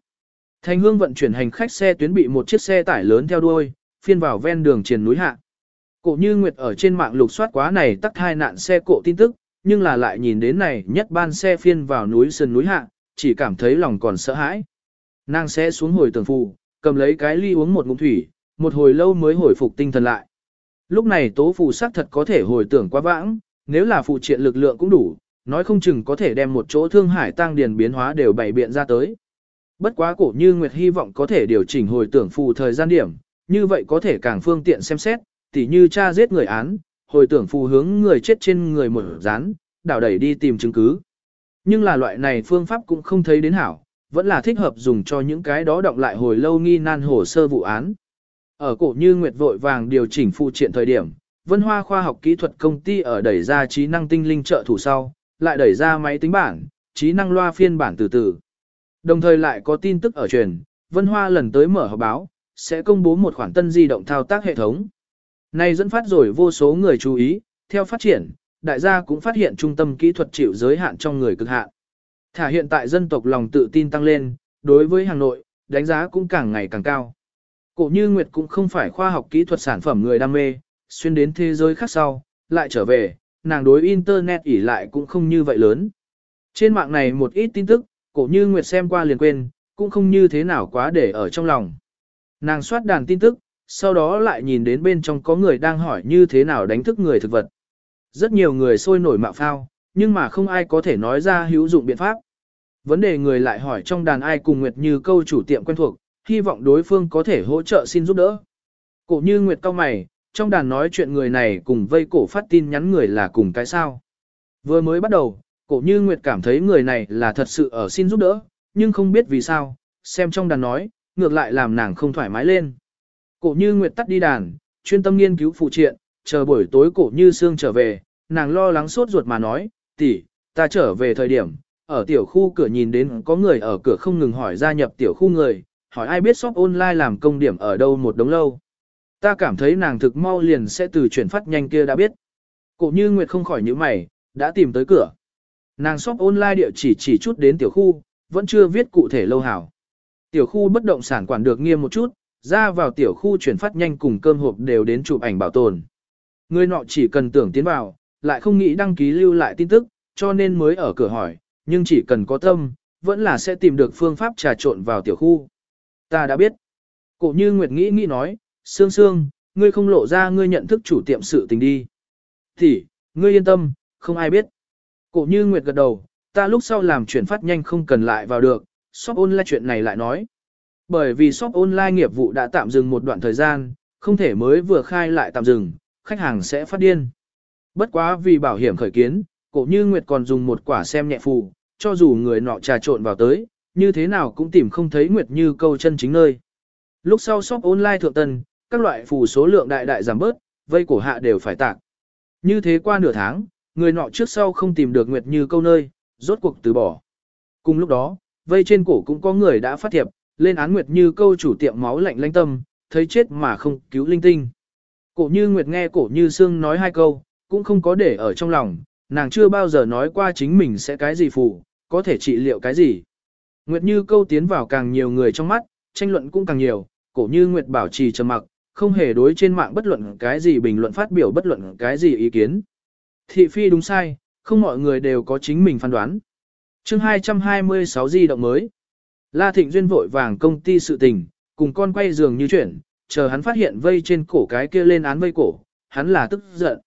Thành hương vận chuyển hành khách xe tuyến bị một chiếc xe tải lớn theo đuôi, phiên vào ven đường triền núi hạ. Cổ như Nguyệt ở trên mạng lục soát quá này tắc hai nạn xe cộ tin tức, nhưng là lại nhìn đến này nhất ban xe phiên vào núi sườn núi hạ, chỉ cảm thấy lòng còn sợ hãi. Nàng sẽ xuống hồi tường phù, cầm lấy cái ly uống một ngụm thủy, một hồi lâu mới hồi phục tinh thần lại. Lúc này tố phù xác thật có thể hồi tưởng quá vãng, nếu là phụ triện lực lượng cũng đủ, nói không chừng có thể đem một chỗ thương hải tăng điền biến hóa đều bày biện ra tới. Bất quá cổ như Nguyệt hy vọng có thể điều chỉnh hồi tưởng phù thời gian điểm, như vậy có thể càng phương tiện xem xét, tỉ như cha giết người án, hồi tưởng phù hướng người chết trên người một rán, đảo đẩy đi tìm chứng cứ. Nhưng là loại này phương pháp cũng không thấy đến hảo, vẫn là thích hợp dùng cho những cái đó động lại hồi lâu nghi nan hồ sơ vụ án. Ở cổ như Nguyệt vội vàng điều chỉnh phụ triện thời điểm, Vân Hoa khoa học kỹ thuật công ty ở đẩy ra trí năng tinh linh trợ thủ sau, lại đẩy ra máy tính bảng, trí năng loa phiên bản từ từ. Đồng thời lại có tin tức ở truyền, Vân Hoa lần tới mở họp báo, sẽ công bố một khoản tân di động thao tác hệ thống. Này dẫn phát rồi vô số người chú ý, theo phát triển, đại gia cũng phát hiện trung tâm kỹ thuật chịu giới hạn trong người cực hạn. Thả hiện tại dân tộc lòng tự tin tăng lên, đối với Hà Nội, đánh giá cũng càng ngày càng cao. Cổ như Nguyệt cũng không phải khoa học kỹ thuật sản phẩm người đam mê, xuyên đến thế giới khác sau, lại trở về, nàng đối Internet ỉ lại cũng không như vậy lớn. Trên mạng này một ít tin tức, cổ như Nguyệt xem qua liền quên, cũng không như thế nào quá để ở trong lòng. Nàng soát đàn tin tức, sau đó lại nhìn đến bên trong có người đang hỏi như thế nào đánh thức người thực vật. Rất nhiều người sôi nổi mạo phao, nhưng mà không ai có thể nói ra hữu dụng biện pháp. Vấn đề người lại hỏi trong đàn ai cùng Nguyệt Như câu chủ tiệm quen thuộc, hy vọng đối phương có thể hỗ trợ xin giúp đỡ. Cổ như Nguyệt cao mày, trong đàn nói chuyện người này cùng vây cổ phát tin nhắn người là cùng cái sao. Vừa mới bắt đầu, cổ như Nguyệt cảm thấy người này là thật sự ở xin giúp đỡ, nhưng không biết vì sao, xem trong đàn nói, ngược lại làm nàng không thoải mái lên. Cổ như Nguyệt tắt đi đàn, chuyên tâm nghiên cứu phụ triện, chờ buổi tối cổ như Sương trở về, nàng lo lắng sốt ruột mà nói, tỷ, ta trở về thời điểm, ở tiểu khu cửa nhìn đến có người ở cửa không ngừng hỏi gia nhập tiểu khu người, hỏi ai biết shop online làm công điểm ở đâu một đống lâu. Ta cảm thấy nàng thực mau liền sẽ từ chuyển phát nhanh kia đã biết. Cổ như Nguyệt không khỏi những mày, đã tìm tới cửa. Nàng shop online địa chỉ chỉ chút đến tiểu khu, vẫn chưa viết cụ thể lâu hảo. Tiểu khu bất động sản quản được nghiêm một chút, ra vào tiểu khu chuyển phát nhanh cùng cơm hộp đều đến chụp ảnh bảo tồn. Người nọ chỉ cần tưởng tiến vào, lại không nghĩ đăng ký lưu lại tin tức, cho nên mới ở cửa hỏi, nhưng chỉ cần có tâm, vẫn là sẽ tìm được phương pháp trà trộn vào tiểu khu. Ta đã biết. Cổ như Nguyệt nghĩ nghĩ nói, Sương Sương, ngươi không lộ ra ngươi nhận thức chủ tiệm sự tình đi. Thì, ngươi yên tâm, không ai biết. Cổ như Nguyệt gật đầu, ta lúc sau làm chuyển phát nhanh không cần lại vào được, shop online chuyện này lại nói. Bởi vì shop online nghiệp vụ đã tạm dừng một đoạn thời gian, không thể mới vừa khai lại tạm dừng, khách hàng sẽ phát điên. Bất quá vì bảo hiểm khởi kiến, cổ như Nguyệt còn dùng một quả xem nhẹ phù, cho dù người nọ trà trộn vào tới, như thế nào cũng tìm không thấy Nguyệt như câu chân chính nơi. Lúc sau shop online thượng tần, các loại phù số lượng đại đại giảm bớt, vây cổ hạ đều phải tạc. Như thế qua nửa tháng, người nọ trước sau không tìm được Nguyệt như câu nơi, rốt cuộc từ bỏ. Cùng lúc đó, vây trên cổ cũng có người đã phát thiệp, lên án Nguyệt như câu chủ tiệm máu lạnh lanh tâm, thấy chết mà không cứu linh tinh. Cổ như Nguyệt nghe cổ như Sương nói hai câu, cũng không có để ở trong lòng, nàng chưa bao giờ nói qua chính mình sẽ cái gì phù, có thể trị liệu cái gì. Nguyệt như câu tiến vào càng nhiều người trong mắt, tranh luận cũng càng nhiều, cổ như Nguyệt bảo trì trầm mặc, không hề đối trên mạng bất luận cái gì bình luận phát biểu bất luận cái gì ý kiến. Thị phi đúng sai, không mọi người đều có chính mình phán đoán. chương 226 di động mới. La Thịnh Duyên vội vàng công ty sự tình, cùng con quay giường như chuyển, chờ hắn phát hiện vây trên cổ cái kia lên án vây cổ, hắn là tức giận.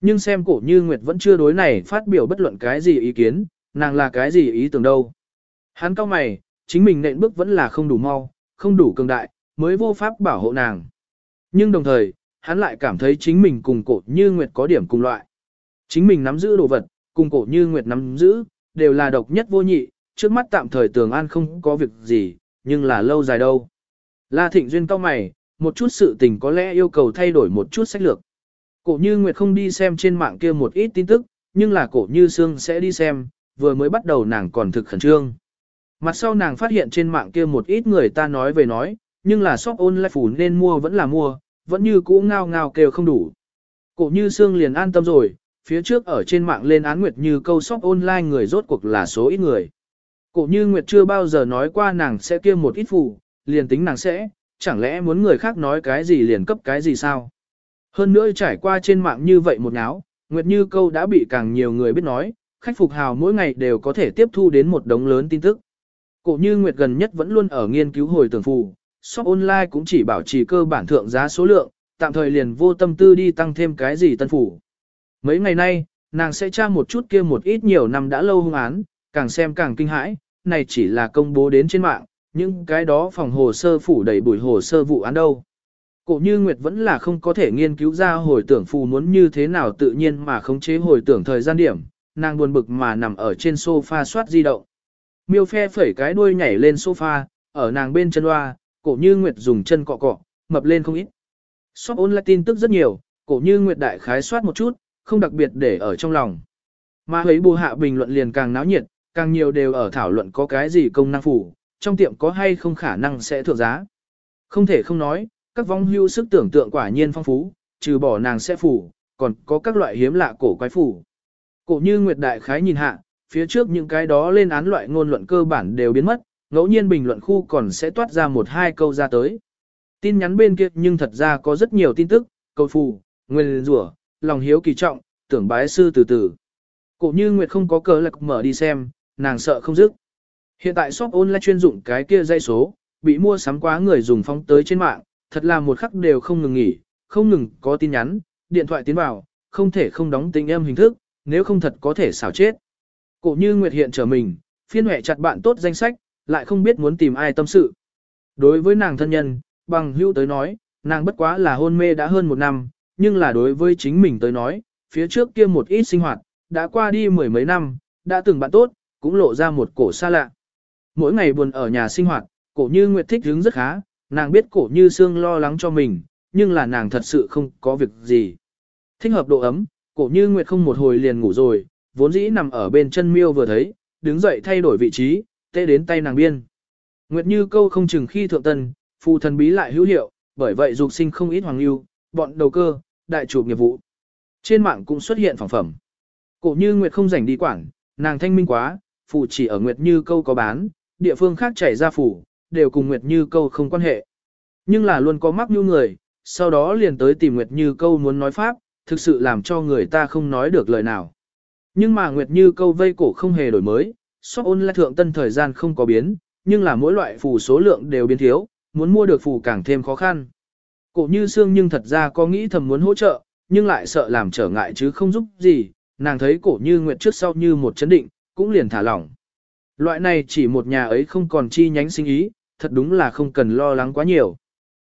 Nhưng xem cổ như Nguyệt vẫn chưa đối này phát biểu bất luận cái gì ý kiến, nàng là cái gì ý tưởng đâu. Hắn cao mày, chính mình nện bước vẫn là không đủ mau, không đủ cường đại, mới vô pháp bảo hộ nàng. Nhưng đồng thời, hắn lại cảm thấy chính mình cùng cổ như Nguyệt có điểm cùng loại. Chính mình nắm giữ đồ vật, cùng cổ như Nguyệt nắm giữ, đều là độc nhất vô nhị, trước mắt tạm thời tường an không có việc gì, nhưng là lâu dài đâu. La Thịnh Duyên cao mày, một chút sự tình có lẽ yêu cầu thay đổi một chút sách lược. Cổ như Nguyệt không đi xem trên mạng kia một ít tin tức, nhưng là cổ như Sương sẽ đi xem, vừa mới bắt đầu nàng còn thực khẩn trương. Mặt sau nàng phát hiện trên mạng kia một ít người ta nói về nói, nhưng là shop online phủ nên mua vẫn là mua, vẫn như cũ ngao ngao kêu không đủ. Cổ như Sương liền an tâm rồi, phía trước ở trên mạng lên án Nguyệt như câu shop online người rốt cuộc là số ít người. Cổ như Nguyệt chưa bao giờ nói qua nàng sẽ kia một ít phù, liền tính nàng sẽ, chẳng lẽ muốn người khác nói cái gì liền cấp cái gì sao? Hơn nữa trải qua trên mạng như vậy một áo, Nguyệt Như câu đã bị càng nhiều người biết nói, khách phục hào mỗi ngày đều có thể tiếp thu đến một đống lớn tin tức. Cổ như Nguyệt gần nhất vẫn luôn ở nghiên cứu hồi tưởng phù, shop online cũng chỉ bảo trì cơ bản thượng giá số lượng, tạm thời liền vô tâm tư đi tăng thêm cái gì tân phủ. Mấy ngày nay, nàng sẽ tra một chút kia một ít nhiều năm đã lâu hung án, càng xem càng kinh hãi, này chỉ là công bố đến trên mạng, nhưng cái đó phòng hồ sơ phủ đầy bụi hồ sơ vụ án đâu. Cổ như Nguyệt vẫn là không có thể nghiên cứu ra hồi tưởng phù muốn như thế nào tự nhiên mà khống chế hồi tưởng thời gian điểm, nàng buồn bực mà nằm ở trên sofa soát di động. Miêu phe phẩy cái đuôi nhảy lên sofa, ở nàng bên chân loa, cổ như Nguyệt dùng chân cọ cọ, mập lên không ít. Shop online tin tức rất nhiều, cổ như Nguyệt đại khái soát một chút, không đặc biệt để ở trong lòng. Mà ấy bù hạ bình luận liền càng náo nhiệt, càng nhiều đều ở thảo luận có cái gì công năng phủ, trong tiệm có hay không khả năng sẽ thượng giá. Không thể không nói, các vong hưu sức tưởng tượng quả nhiên phong phú, trừ bỏ nàng sẽ phủ, còn có các loại hiếm lạ cổ quái phủ. Cổ như Nguyệt Đại Khái nhìn hạ, phía trước những cái đó lên án loại ngôn luận cơ bản đều biến mất, ngẫu nhiên bình luận khu còn sẽ toát ra một hai câu ra tới. Tin nhắn bên kia nhưng thật ra có rất nhiều tin tức, câu phù, nguyên rủa, lòng hiếu kỳ trọng, tưởng bái sư từ từ. Cổ như Nguyệt không có cớ lạc mở đi xem, nàng sợ không dứt. Hiện tại shop online chuyên dụng cái kia dây số, bị mua sắm quá người dùng phóng tới trên mạng, thật là một khắc đều không ngừng nghỉ, không ngừng có tin nhắn, điện thoại tiến vào, không thể không đóng tình em hình thức, nếu không thật có thể xảo chết. Cổ như Nguyệt hiện trở mình, phiên hệ chặt bạn tốt danh sách, lại không biết muốn tìm ai tâm sự. Đối với nàng thân nhân, bằng hữu tới nói, nàng bất quá là hôn mê đã hơn một năm, nhưng là đối với chính mình tới nói, phía trước kia một ít sinh hoạt, đã qua đi mười mấy năm, đã từng bạn tốt, cũng lộ ra một cổ xa lạ. Mỗi ngày buồn ở nhà sinh hoạt, cổ như Nguyệt thích hứng rất khá, nàng biết cổ như xương lo lắng cho mình, nhưng là nàng thật sự không có việc gì. Thích hợp độ ấm, cổ như Nguyệt không một hồi liền ngủ rồi, vốn dĩ nằm ở bên chân miêu vừa thấy, đứng dậy thay đổi vị trí, tê đến tay nàng biên. Nguyệt như câu không chừng khi thượng tân, phù thần bí lại hữu hiệu, bởi vậy dục sinh không ít hoàng lưu, bọn đầu cơ, đại chủ nghiệp vụ. Trên mạng cũng xuất hiện phẩm phẩm. Cổ như Nguyệt không rảnh đi quảng, nàng thanh minh quá, phù chỉ ở Nguyệt như câu có bán, địa phương khác chảy ra phủ, đều cùng Nguyệt như câu không quan hệ. Nhưng là luôn có mắc như người, sau đó liền tới tìm Nguyệt như câu muốn nói pháp, thực sự làm cho người ta không nói được lời nào. Nhưng mà Nguyệt như câu vây cổ không hề đổi mới, shop online thượng tân thời gian không có biến, nhưng là mỗi loại phù số lượng đều biến thiếu, muốn mua được phù càng thêm khó khăn. Cổ như xương nhưng thật ra có nghĩ thầm muốn hỗ trợ, nhưng lại sợ làm trở ngại chứ không giúp gì, nàng thấy cổ như nguyệt trước sau như một chấn định, cũng liền thả lỏng. Loại này chỉ một nhà ấy không còn chi nhánh sinh ý, thật đúng là không cần lo lắng quá nhiều.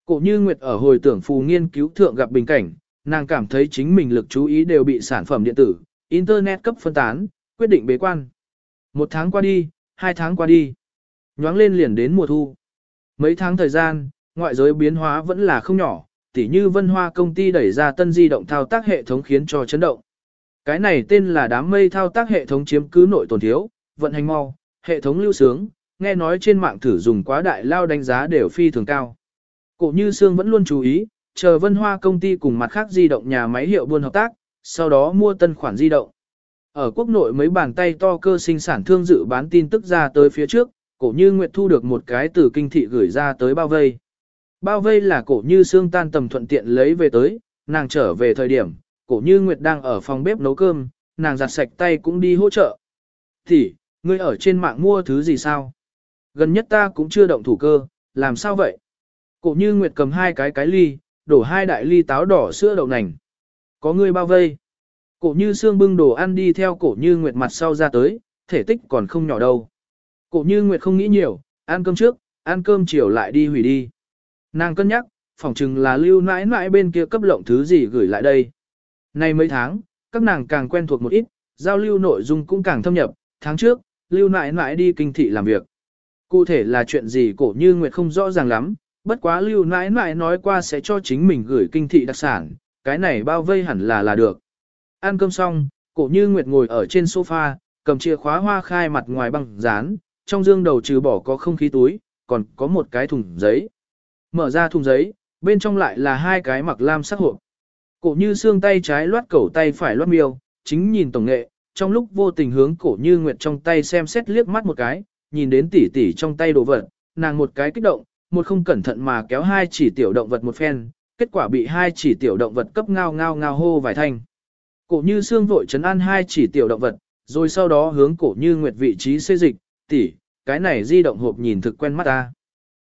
Cổ như nguyệt ở hồi tưởng phù nghiên cứu thượng gặp bình cảnh, nàng cảm thấy chính mình lực chú ý đều bị sản phẩm điện tử, internet cấp phân tán, quyết định bế quan. Một tháng qua đi, hai tháng qua đi, nhoáng lên liền đến mùa thu. Mấy tháng thời gian, ngoại giới biến hóa vẫn là không nhỏ, tỉ như vân hoa công ty đẩy ra tân di động thao tác hệ thống khiến cho chấn động. Cái này tên là đám mây thao tác hệ thống chiếm cứ nội tồn thiếu, vận hành mau, hệ thống lưu sướng, nghe nói trên mạng thử dùng quá đại lao đánh giá đều phi thường cao. Cổ như Sương vẫn luôn chú ý, chờ vân hoa công ty cùng mặt khác di động nhà máy hiệu buôn hợp tác, sau đó mua tân khoản di động. Ở quốc nội mấy bàn tay to cơ sinh sản thương dự bán tin tức ra tới phía trước, cổ như Nguyệt thu được một cái từ kinh thị gửi ra tới bao vây. Bao vây là cổ như xương tan tầm thuận tiện lấy về tới, nàng trở về thời điểm, cổ như Nguyệt đang ở phòng bếp nấu cơm, nàng giặt sạch tay cũng đi hỗ trợ. Thì, ngươi ở trên mạng mua thứ gì sao? Gần nhất ta cũng chưa động thủ cơ, làm sao vậy? Cổ như Nguyệt cầm hai cái cái ly, đổ hai đại ly táo đỏ sữa đậu nành. Có ngươi bao vây. Cổ như xương bưng đồ ăn đi theo cổ như Nguyệt mặt sau ra tới, thể tích còn không nhỏ đâu. Cổ như Nguyệt không nghĩ nhiều, ăn cơm trước, ăn cơm chiều lại đi hủy đi. Nàng cân nhắc, phỏng chừng là lưu nãi nãi bên kia cấp lộng thứ gì gửi lại đây. Nay mấy tháng, các nàng càng quen thuộc một ít, giao lưu nội dung cũng càng thâm nhập, tháng trước, lưu nãi nãi đi kinh thị làm việc. Cụ thể là chuyện gì cổ như Nguyệt không rõ ràng lắm, bất quá lưu nãi nãi nói qua sẽ cho chính mình gửi kinh thị đặc sản, cái này bao vây hẳn là là được. Ăn cơm xong, cổ như Nguyệt ngồi ở trên sofa, cầm chìa khóa hoa khai mặt ngoài băng dán, trong dương đầu trừ bỏ có không khí túi, còn có một cái thùng giấy. Mở ra thùng giấy, bên trong lại là hai cái mặc lam sắc hộp. Cổ như xương tay trái loát cẩu tay phải loát miêu, chính nhìn tổng nghệ, trong lúc vô tình hướng cổ như nguyệt trong tay xem xét liếc mắt một cái, nhìn đến tỉ tỉ trong tay đồ vật, nàng một cái kích động, một không cẩn thận mà kéo hai chỉ tiểu động vật một phen, kết quả bị hai chỉ tiểu động vật cấp ngao ngao ngao hô vài thanh. Cổ như xương vội chấn an hai chỉ tiểu động vật, rồi sau đó hướng cổ như nguyệt vị trí xê dịch, tỷ, cái này di động hộp nhìn thực quen mắt ta.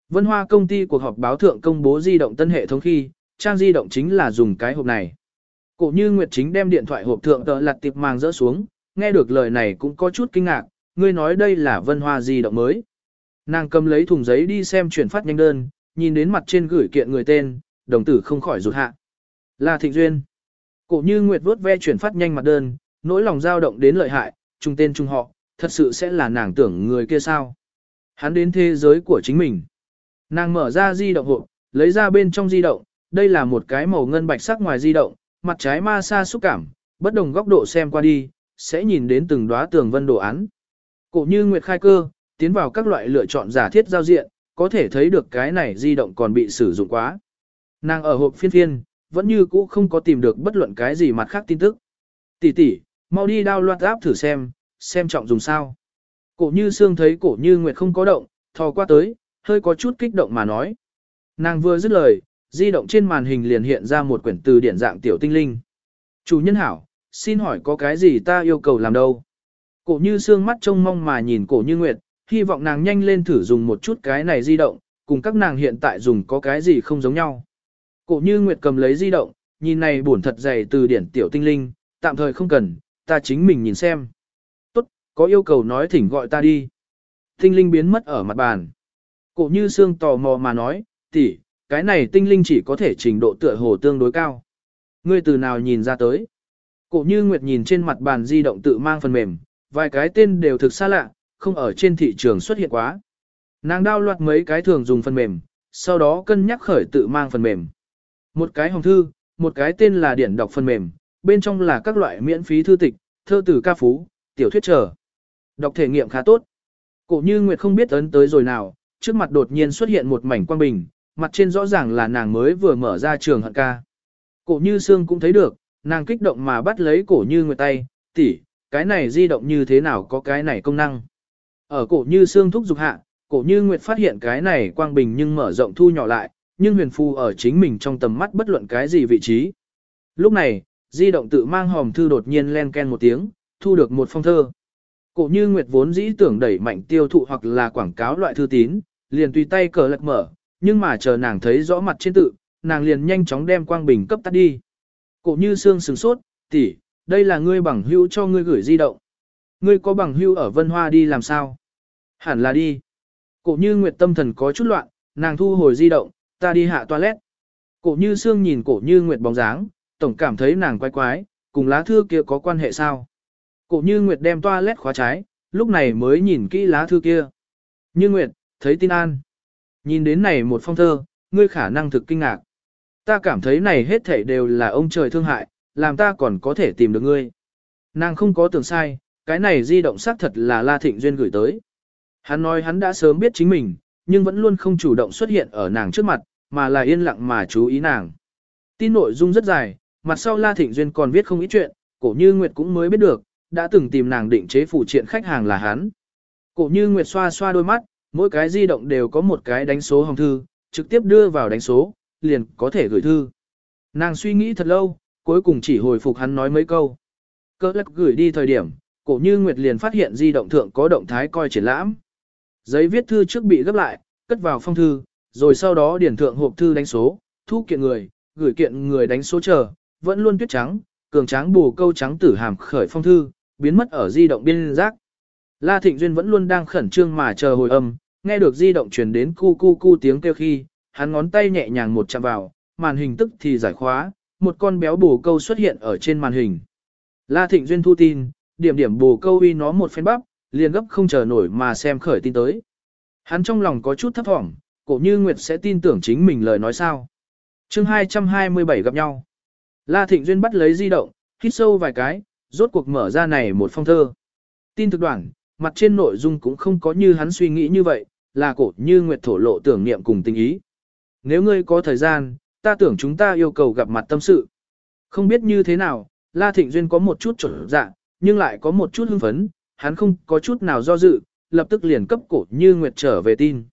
Vân Hoa công ty cuộc họp báo thượng công bố di động tân hệ thống khi, trang di động chính là dùng cái hộp này. Cổ như Nguyệt chính đem điện thoại hộp thượng tờ lặt tiệp màng rỡ xuống, nghe được lời này cũng có chút kinh ngạc, ngươi nói đây là Vân Hoa di động mới. Nàng cầm lấy thùng giấy đi xem chuyển phát nhanh đơn, nhìn đến mặt trên gửi kiện người tên, đồng tử không khỏi rụt hạ. Là Thịnh Duyên. Cổ như Nguyệt vuốt ve chuyển phát nhanh mặt đơn, nỗi lòng dao động đến lợi hại, trung tên trung họ, thật sự sẽ là nàng tưởng người kia sao. Hắn đến thế giới của chính mình. Nàng mở ra di động hộp, lấy ra bên trong di động, đây là một cái màu ngân bạch sắc ngoài di động, mặt trái ma sa xúc cảm, bất đồng góc độ xem qua đi, sẽ nhìn đến từng đóa tường vân đồ án. Cổ như Nguyệt khai cơ, tiến vào các loại lựa chọn giả thiết giao diện, có thể thấy được cái này di động còn bị sử dụng quá. Nàng ở hộp phiên phiên, vẫn như cũ không có tìm được bất luận cái gì mặt khác tin tức. Tỷ tỷ, mau đi download app thử xem, xem trọng dùng sao. Cổ như xương thấy cổ như Nguyệt không có động, thò qua tới, hơi có chút kích động mà nói. Nàng vừa dứt lời, di động trên màn hình liền hiện ra một quyển từ điển dạng tiểu tinh linh. Chủ nhân hảo, xin hỏi có cái gì ta yêu cầu làm đâu? Cổ như xương mắt trông mong mà nhìn cổ như Nguyệt, hy vọng nàng nhanh lên thử dùng một chút cái này di động, cùng các nàng hiện tại dùng có cái gì không giống nhau. Cổ như Nguyệt cầm lấy di động, nhìn này buồn thật dày từ điển tiểu tinh linh, tạm thời không cần, ta chính mình nhìn xem. Tốt, có yêu cầu nói thỉnh gọi ta đi. Tinh linh biến mất ở mặt bàn. Cổ như xương tò mò mà nói, tỷ, cái này tinh linh chỉ có thể trình độ tựa hồ tương đối cao. Ngươi từ nào nhìn ra tới? Cổ như Nguyệt nhìn trên mặt bàn di động tự mang phần mềm, vài cái tên đều thực xa lạ, không ở trên thị trường xuất hiện quá. Nàng đao loạt mấy cái thường dùng phần mềm, sau đó cân nhắc khởi tự mang phần mềm. Một cái hồng thư, một cái tên là điển đọc phần mềm, bên trong là các loại miễn phí thư tịch, thơ từ ca phú, tiểu thuyết trở. Đọc thể nghiệm khá tốt. Cổ như Nguyệt không biết ấn tới rồi nào, trước mặt đột nhiên xuất hiện một mảnh quang bình, mặt trên rõ ràng là nàng mới vừa mở ra trường hận ca. Cổ như Sương cũng thấy được, nàng kích động mà bắt lấy cổ như Nguyệt tay, tỷ, cái này di động như thế nào có cái này công năng. Ở cổ như Sương thúc dục hạ, cổ như Nguyệt phát hiện cái này quang bình nhưng mở rộng thu nhỏ lại, nhưng huyền phu ở chính mình trong tầm mắt bất luận cái gì vị trí. Lúc này, di động tự mang hòm thư đột nhiên len ken một tiếng, thu được một phong thơ. Cổ như Nguyệt vốn dĩ tưởng đẩy mạnh tiêu thụ hoặc là quảng cáo loại thư tín, liền tùy tay cờ lật mở, nhưng mà chờ nàng thấy rõ mặt trên tự, nàng liền nhanh chóng đem quang bình cấp tắt đi. Cổ như xương sừng sốt, tỷ, đây là ngươi bằng hữu cho ngươi gửi di động. Ngươi có bằng hữu ở Vân Hoa đi làm sao? Hẳn là đi. Cổ như Nguyệt tâm thần có chút loạn, nàng thu hồi di động, ta đi hạ toilet. Cổ như xương nhìn cổ như Nguyệt bóng dáng, tổng cảm thấy nàng quái quái, cùng lá thư kia có quan hệ sao? Cổ như Nguyệt đem toilet khóa trái, lúc này mới nhìn kỹ lá thư kia. Như Nguyệt, thấy tin an. Nhìn đến này một phong thơ, ngươi khả năng thực kinh ngạc. Ta cảm thấy này hết thảy đều là ông trời thương hại, làm ta còn có thể tìm được ngươi. Nàng không có tưởng sai, cái này di động xác thật là La Thịnh Duyên gửi tới. Hắn nói hắn đã sớm biết chính mình, nhưng vẫn luôn không chủ động xuất hiện ở nàng trước mặt, mà là yên lặng mà chú ý nàng. Tin nội dung rất dài, mặt sau La Thịnh Duyên còn viết không ít chuyện, cổ như Nguyệt cũng mới biết được, đã từng tìm nàng định chế phụ triện khách hàng là hắn. Cổ như Nguyệt xoa xoa đôi mắt, mỗi cái di động đều có một cái đánh số hồng thư, trực tiếp đưa vào đánh số, liền có thể gửi thư. Nàng suy nghĩ thật lâu, cuối cùng chỉ hồi phục hắn nói mấy câu. Cơ lắc gửi đi thời điểm, cổ như Nguyệt liền phát hiện di động thượng có động thái coi triển lãm. Giấy viết thư trước bị gấp lại, cất vào phong thư, rồi sau đó điển thượng hộp thư đánh số, thu kiện người, gửi kiện người đánh số chờ, vẫn luôn tuyết trắng, cường trắng bù câu trắng tử hàm khởi phong thư, biến mất ở di động biên giác. La Thịnh Duyên vẫn luôn đang khẩn trương mà chờ hồi âm, nghe được di động truyền đến cu cu cu tiếng kêu khi, hắn ngón tay nhẹ nhàng một chạm vào, màn hình tức thì giải khóa, một con béo bồ câu xuất hiện ở trên màn hình. La Thịnh Duyên thu tin, điểm điểm bồ câu uy nó một phen bắp, liền gấp không chờ nổi mà xem khởi tin tới. Hắn trong lòng có chút thấp thỏm, cổ như Nguyệt sẽ tin tưởng chính mình lời nói sao. chương 227 gặp nhau. La Thịnh Duyên bắt lấy di động, hít sâu vài cái, rốt cuộc mở ra này một phong thơ. Tin thực đoạn, mặt trên nội dung cũng không có như hắn suy nghĩ như vậy, là cổ như Nguyệt thổ lộ tưởng niệm cùng tình ý. Nếu ngươi có thời gian, ta tưởng chúng ta yêu cầu gặp mặt tâm sự. Không biết như thế nào, La Thịnh Duyên có một chút trở dạ, nhưng lại có một chút hưng phấn, hắn không có chút nào do dự, lập tức liền cấp cổ như Nguyệt trở về tin.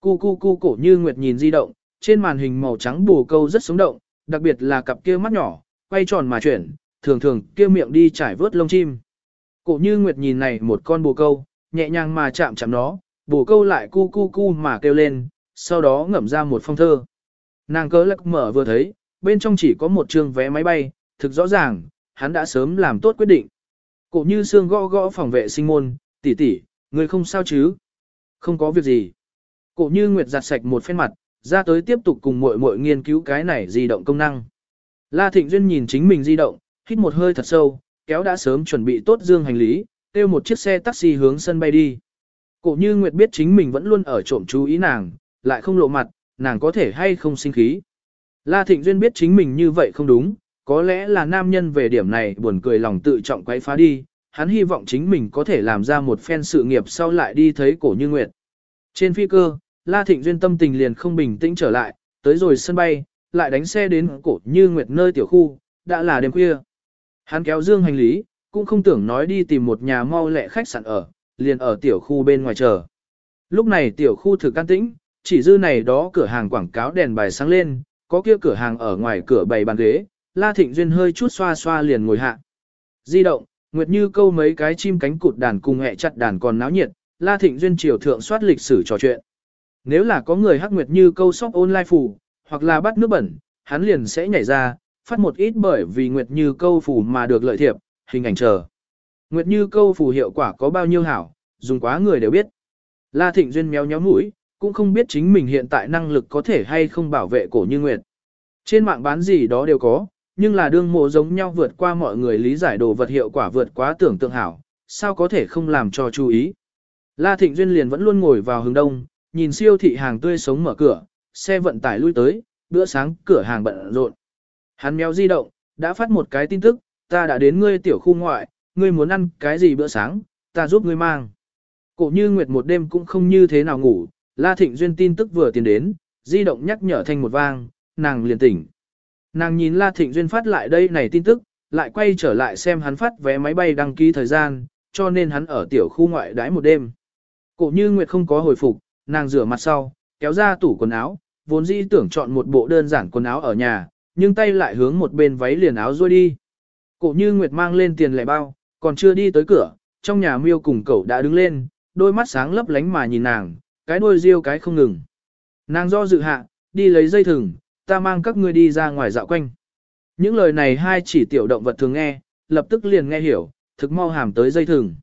Cu cu cu cổ như Nguyệt nhìn di động, trên màn hình màu trắng bù câu rất sống động, đặc biệt là cặp kia mắt nhỏ, quay tròn mà chuyển, thường thường kia miệng đi trải vớt lông chim. Cổ như Nguyệt nhìn này một con bồ câu, nhẹ nhàng mà chạm chạm nó, bồ câu lại cu cu cu mà kêu lên, sau đó ngậm ra một phong thơ. Nàng cớ lắc mở vừa thấy, bên trong chỉ có một trường vé máy bay, thực rõ ràng, hắn đã sớm làm tốt quyết định. Cổ như xương gõ gõ phòng vệ sinh môn, tỷ tỷ, người không sao chứ? Không có việc gì. Cổ như Nguyệt giặt sạch một phen mặt, ra tới tiếp tục cùng muội muội nghiên cứu cái này di động công năng. La Thịnh Duyên nhìn chính mình di động, hít một hơi thật sâu, kéo đã sớm chuẩn bị tốt dương hành lý, kêu một chiếc xe taxi hướng sân bay đi. Cổ như Nguyệt biết chính mình vẫn luôn ở trộm chú ý nàng, lại không lộ mặt, nàng có thể hay không sinh khí. La Thịnh Duyên biết chính mình như vậy không đúng, có lẽ là nam nhân về điểm này buồn cười lòng tự trọng quấy phá đi, hắn hy vọng chính mình có thể làm ra một phen sự nghiệp sau lại đi thấy cổ như nguyệt. Trên phi cơ, La Thịnh Duyên tâm tình liền không bình tĩnh trở lại, tới rồi sân bay, lại đánh xe đến cổ như nguyệt nơi tiểu khu, đã là đêm khuya. Hắn kéo dương hành lý, cũng không tưởng nói đi tìm một nhà mau lẹ khách sạn ở, liền ở tiểu khu bên ngoài chờ. Lúc này tiểu khu thực can tĩnh, chỉ dư này đó cửa hàng quảng cáo đèn bài sáng lên, có kia cửa hàng ở ngoài cửa bày bàn ghế, La Thịnh Duyên hơi chút xoa xoa liền ngồi hạ. Di động, Nguyệt Như câu mấy cái chim cánh cụt đàn cùng hẹ chặt đàn còn náo nhiệt, La Thịnh Duyên triều thượng soát lịch sử trò chuyện. Nếu là có người hắc Nguyệt Như câu sóc online phủ, hoặc là bắt nước bẩn, hắn liền sẽ nhảy ra, phát một ít bởi vì Nguyệt Như câu phủ mà được lợi thiệp, hình ảnh chờ. Nguyệt Như câu phủ hiệu quả có bao nhiêu hảo, dùng quá người đều biết. La Thịnh Duyên méo nhéo mũi, cũng không biết chính mình hiện tại năng lực có thể hay không bảo vệ cổ như Nguyệt. Trên mạng bán gì đó đều có, nhưng là đương mộ giống nhau vượt qua mọi người lý giải đồ vật hiệu quả vượt quá tưởng tượng hảo, sao có thể không làm cho chú ý. La Thịnh Duyên liền vẫn luôn ngồi vào hướng đông, nhìn siêu thị hàng tươi sống mở cửa, xe vận tải lui tới, bữa sáng cửa hàng bận rộn. Hắn méo di động, đã phát một cái tin tức, ta đã đến ngươi tiểu khu ngoại, ngươi muốn ăn cái gì bữa sáng, ta giúp ngươi mang. Cổ như Nguyệt một đêm cũng không như thế nào ngủ, La Thịnh Duyên tin tức vừa tiến đến, di động nhắc nhở thành một vang, nàng liền tỉnh. Nàng nhìn La Thịnh Duyên phát lại đây này tin tức, lại quay trở lại xem hắn phát vé máy bay đăng ký thời gian, cho nên hắn ở tiểu khu ngoại đãi một đêm. Cổ như Nguyệt không có hồi phục, nàng rửa mặt sau, kéo ra tủ quần áo, vốn dĩ tưởng chọn một bộ đơn giản quần áo ở nhà, nhưng tay lại hướng một bên váy liền áo rồi đi. Cổ như Nguyệt mang lên tiền lẻ bao, còn chưa đi tới cửa, trong nhà miêu cùng cậu đã đứng lên, đôi mắt sáng lấp lánh mà nhìn nàng, cái đuôi riêu cái không ngừng. Nàng do dự hạ, đi lấy dây thừng, ta mang các ngươi đi ra ngoài dạo quanh. Những lời này hai chỉ tiểu động vật thường nghe, lập tức liền nghe hiểu, thực mau hàm tới dây thừng.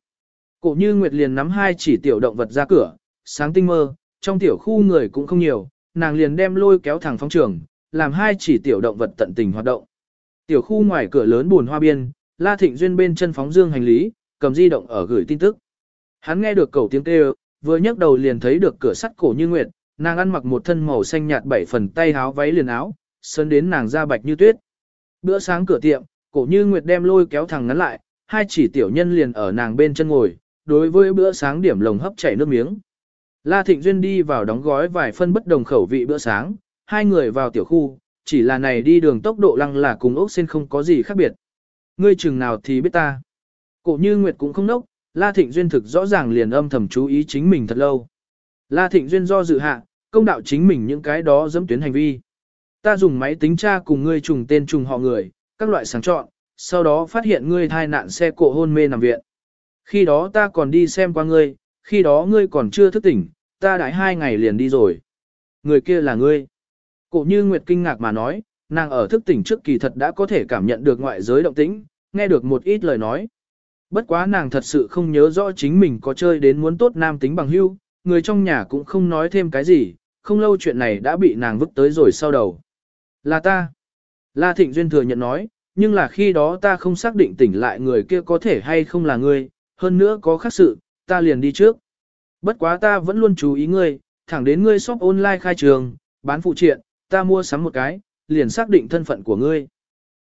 Cổ như Nguyệt liền nắm hai chỉ tiểu động vật ra cửa, sáng tinh mơ, trong tiểu khu người cũng không nhiều, nàng liền đem lôi kéo thẳng phong trường, làm hai chỉ tiểu động vật tận tình hoạt động. Tiểu khu ngoài cửa lớn buồn hoa biên, La Thịnh Duyên bên chân phóng dương hành lý, cầm di động ở gửi tin tức. Hắn nghe được cầu tiếng kêu, vừa nhấc đầu liền thấy được cửa sắt cổ như nguyệt, nàng ăn mặc một thân màu xanh nhạt bảy phần tay áo váy liền áo, sơn đến nàng da bạch như tuyết. Bữa sáng cửa tiệm, cổ như nguyệt đem lôi kéo thẳng ngắn lại, hai chỉ tiểu nhân liền ở nàng bên chân ngồi, đối với bữa sáng điểm lồng hấp chảy nước miếng. La Thịnh Duyên đi vào đóng gói vài phân bất đồng khẩu vị bữa sáng, hai người vào tiểu khu, chỉ là này đi đường tốc độ lăng là cùng ốc xin không có gì khác biệt. Ngươi chừng nào thì biết ta. Cổ như Nguyệt cũng không nốc, La Thịnh Duyên thực rõ ràng liền âm thầm chú ý chính mình thật lâu. La Thịnh Duyên do dự hạ, công đạo chính mình những cái đó dẫm tuyến hành vi. Ta dùng máy tính tra cùng ngươi trùng tên trùng họ người, các loại sáng chọn, sau đó phát hiện ngươi thai nạn xe cộ hôn mê nằm viện. Khi đó ta còn đi xem qua ngươi, khi đó ngươi còn chưa thức tỉnh, ta đãi hai ngày liền đi rồi. Người kia là ngươi. Cổ như Nguyệt kinh ngạc mà nói, nàng ở thức tỉnh trước kỳ thật đã có thể cảm nhận được ngoại giới động tĩnh, nghe được một ít lời nói. Bất quá nàng thật sự không nhớ rõ chính mình có chơi đến muốn tốt nam tính bằng hưu, người trong nhà cũng không nói thêm cái gì, không lâu chuyện này đã bị nàng vứt tới rồi sau đầu. Là ta. La Thịnh Duyên thừa nhận nói, nhưng là khi đó ta không xác định tỉnh lại người kia có thể hay không là ngươi, hơn nữa có khác sự, ta liền đi trước. Bất quá ta vẫn luôn chú ý ngươi, thẳng đến ngươi shop online khai trường, bán phụ triện, ta mua sắm một cái, liền xác định thân phận của ngươi.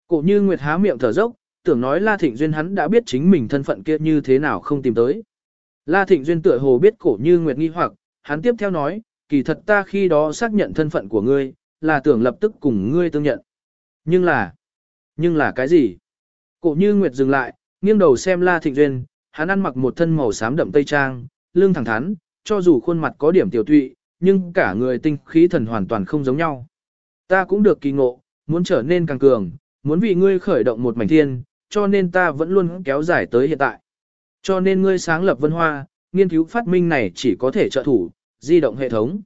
Cổ như Nguyệt há miệng thở dốc, tưởng nói La Thịnh Duyên hắn đã biết chính mình thân phận kia như thế nào không tìm tới. La Thịnh Duyên tựa hồ biết cổ như Nguyệt nghi hoặc, hắn tiếp theo nói, kỳ thật ta khi đó xác nhận thân phận của ngươi, là tưởng lập tức cùng ngươi tương nhận. Nhưng là, nhưng là cái gì? Cổ như Nguyệt dừng lại, nghiêng đầu xem La Thịnh Duyên, hắn ăn mặc một thân màu xám đậm tây trang, lưng thẳng thắn, cho dù khuôn mặt có điểm tiểu tụy, nhưng cả người tinh khí thần hoàn toàn không giống nhau. Ta cũng được kỳ ngộ, muốn trở nên càng cường, muốn vì ngươi khởi động một mảnh thiên, cho nên ta vẫn luôn kéo dài tới hiện tại. Cho nên ngươi sáng lập vân hoa, nghiên cứu phát minh này chỉ có thể trợ thủ, di động hệ thống.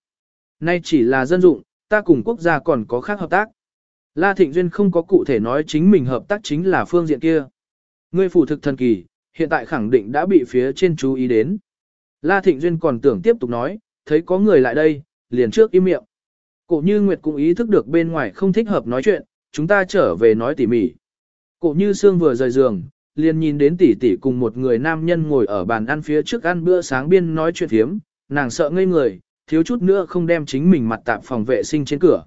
Nay chỉ là dân dụng, ta cùng quốc gia còn có khác hợp tác. La Thịnh Duyên không có cụ thể nói chính mình hợp tác chính là phương diện kia. Ngươi phủ thực thần kỳ, hiện tại khẳng định đã bị phía trên chú ý đến. La Thịnh Duyên còn tưởng tiếp tục nói, thấy có người lại đây, liền trước im miệng. Cổ như Nguyệt cũng ý thức được bên ngoài không thích hợp nói chuyện, chúng ta trở về nói tỉ mỉ. Cổ như Sương vừa rời giường, liền nhìn đến tỷ tỷ cùng một người nam nhân ngồi ở bàn ăn phía trước ăn bữa sáng biên nói chuyện thiếm, nàng sợ ngây người, thiếu chút nữa không đem chính mình mặt tạm phòng vệ sinh trên cửa.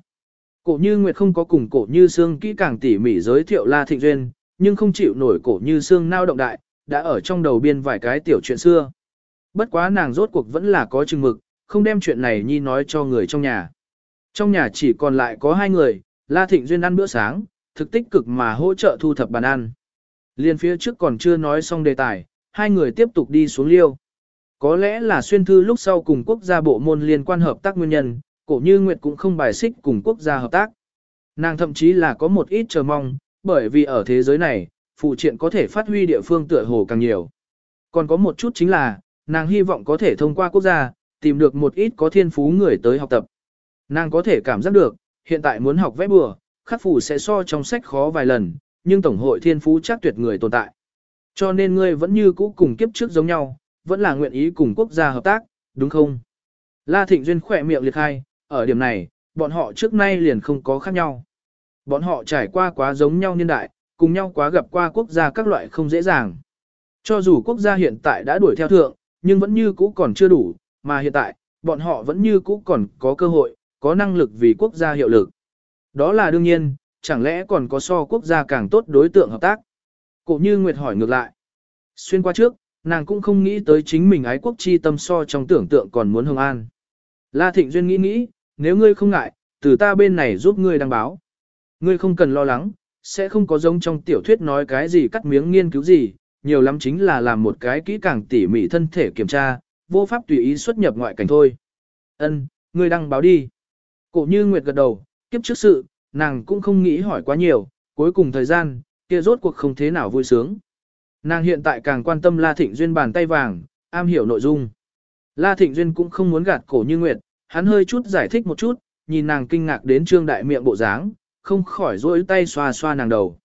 Cổ như Nguyệt không có cùng cổ như Sương kỹ càng tỉ mỉ giới thiệu La Thịnh Duyên, nhưng không chịu nổi cổ như Sương nao động đại, đã ở trong đầu biên vài cái tiểu chuyện xưa. Bất quá nàng rốt cuộc vẫn là có chừng mực, không đem chuyện này nhi nói cho người trong nhà. Trong nhà chỉ còn lại có hai người, La Thịnh Duyên ăn bữa sáng, thực tích cực mà hỗ trợ thu thập bàn ăn. Liên phía trước còn chưa nói xong đề tài, hai người tiếp tục đi xuống liêu. Có lẽ là xuyên thư lúc sau cùng quốc gia bộ môn liên quan hợp tác nguyên nhân, cổ như Nguyệt cũng không bài xích cùng quốc gia hợp tác. Nàng thậm chí là có một ít chờ mong, bởi vì ở thế giới này, phụ triện có thể phát huy địa phương tựa hồ càng nhiều. Còn có một chút chính là, nàng hy vọng có thể thông qua quốc gia, tìm được một ít có thiên phú người tới học tập. Nàng có thể cảm giác được, hiện tại muốn học vẽ bừa, khắc phủ sẽ so trong sách khó vài lần, nhưng Tổng hội thiên phú chắc tuyệt người tồn tại. Cho nên ngươi vẫn như cũ cùng kiếp trước giống nhau, vẫn là nguyện ý cùng quốc gia hợp tác, đúng không? La Thịnh Duyên khỏe miệng liệt khai, ở điểm này, bọn họ trước nay liền không có khác nhau. Bọn họ trải qua quá giống nhau niên đại, cùng nhau quá gặp qua quốc gia các loại không dễ dàng. Cho dù quốc gia hiện tại đã đuổi theo thượng, nhưng vẫn như cũ còn chưa đủ, mà hiện tại, bọn họ vẫn như cũ còn có cơ hội, có năng lực vì quốc gia hiệu lực. Đó là đương nhiên, chẳng lẽ còn có so quốc gia càng tốt đối tượng hợp tác? Cổ như Nguyệt hỏi ngược lại. Xuyên qua trước, nàng cũng không nghĩ tới chính mình ái quốc chi tâm so trong tưởng tượng còn muốn hồng an. La Thịnh Duyên nghĩ nghĩ, nếu ngươi không ngại, từ ta bên này giúp ngươi đăng báo. Ngươi không cần lo lắng, sẽ không có giống trong tiểu thuyết nói cái gì cắt miếng nghiên cứu gì, nhiều lắm chính là làm một cái kỹ càng tỉ mỉ thân thể kiểm tra, vô pháp tùy ý xuất nhập ngoại cảnh thôi. Ân, ngươi đăng báo đi. Cổ như Nguyệt gật đầu, kiếp trước sự, nàng cũng không nghĩ hỏi quá nhiều, cuối cùng thời gian, kia rốt cuộc không thế nào vui sướng. Nàng hiện tại càng quan tâm La Thịnh Duyên bàn tay vàng, am hiểu nội dung. La Thịnh Duyên cũng không muốn gạt cổ như Nguyệt, hắn hơi chút giải thích một chút, nhìn nàng kinh ngạc đến trương đại miệng bộ dáng, không khỏi rỗi tay xoa xoa nàng đầu.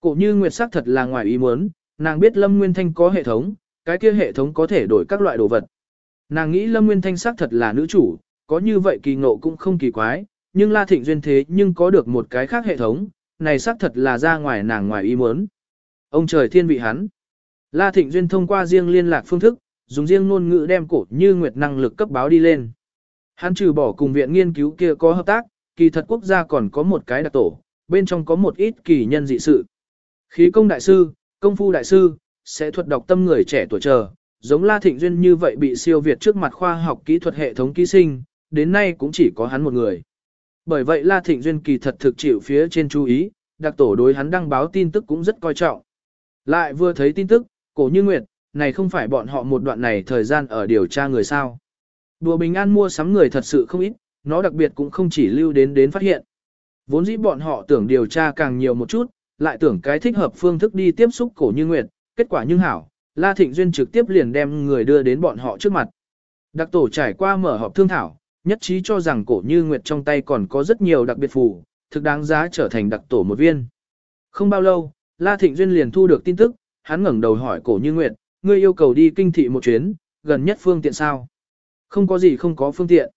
Cổ như Nguyệt sắc thật là ngoài ý muốn, nàng biết Lâm Nguyên Thanh có hệ thống, cái kia hệ thống có thể đổi các loại đồ vật. Nàng nghĩ Lâm Nguyên Thanh sắc thật là nữ chủ, có như vậy kỳ ngộ cũng không kỳ quái, nhưng La Thịnh Duyên thế nhưng có được một cái khác hệ thống, này xác thật là ra ngoài nàng ngoài ý muốn. Ông trời thiên vị hắn. La Thịnh Duyên thông qua riêng liên lạc phương thức, dùng riêng ngôn ngữ đem cổ như nguyệt năng lực cấp báo đi lên. Hắn trừ bỏ cùng viện nghiên cứu kia có hợp tác, kỳ thật quốc gia còn có một cái đặc tổ, bên trong có một ít kỳ nhân dị sự. Khí công đại sư, công phu đại sư, sẽ thuật đọc tâm người trẻ tuổi chờ, giống La Thịnh Duyên như vậy bị siêu việt trước mặt khoa học kỹ thuật hệ thống ký sinh, đến nay cũng chỉ có hắn một người. Bởi vậy La Thịnh Duyên kỳ thật thực chịu phía trên chú ý, đặc tổ đối hắn đăng báo tin tức cũng rất coi trọng. Lại vừa thấy tin tức, cổ như nguyệt, này không phải bọn họ một đoạn này thời gian ở điều tra người sao. Đùa bình an mua sắm người thật sự không ít, nó đặc biệt cũng không chỉ lưu đến đến phát hiện. Vốn dĩ bọn họ tưởng điều tra càng nhiều một chút, lại tưởng cái thích hợp phương thức đi tiếp xúc cổ như nguyệt, kết quả nhưng hảo, La Thịnh Duyên trực tiếp liền đem người đưa đến bọn họ trước mặt. Đặc tổ trải qua mở họp thương thảo, nhất trí cho rằng cổ như nguyệt trong tay còn có rất nhiều đặc biệt phù, thực đáng giá trở thành đặc tổ một viên. Không bao lâu, La Thịnh Duyên liền thu được tin tức, hắn ngẩng đầu hỏi cổ như nguyệt, ngươi yêu cầu đi kinh thị một chuyến, gần nhất phương tiện sao? Không có gì không có phương tiện.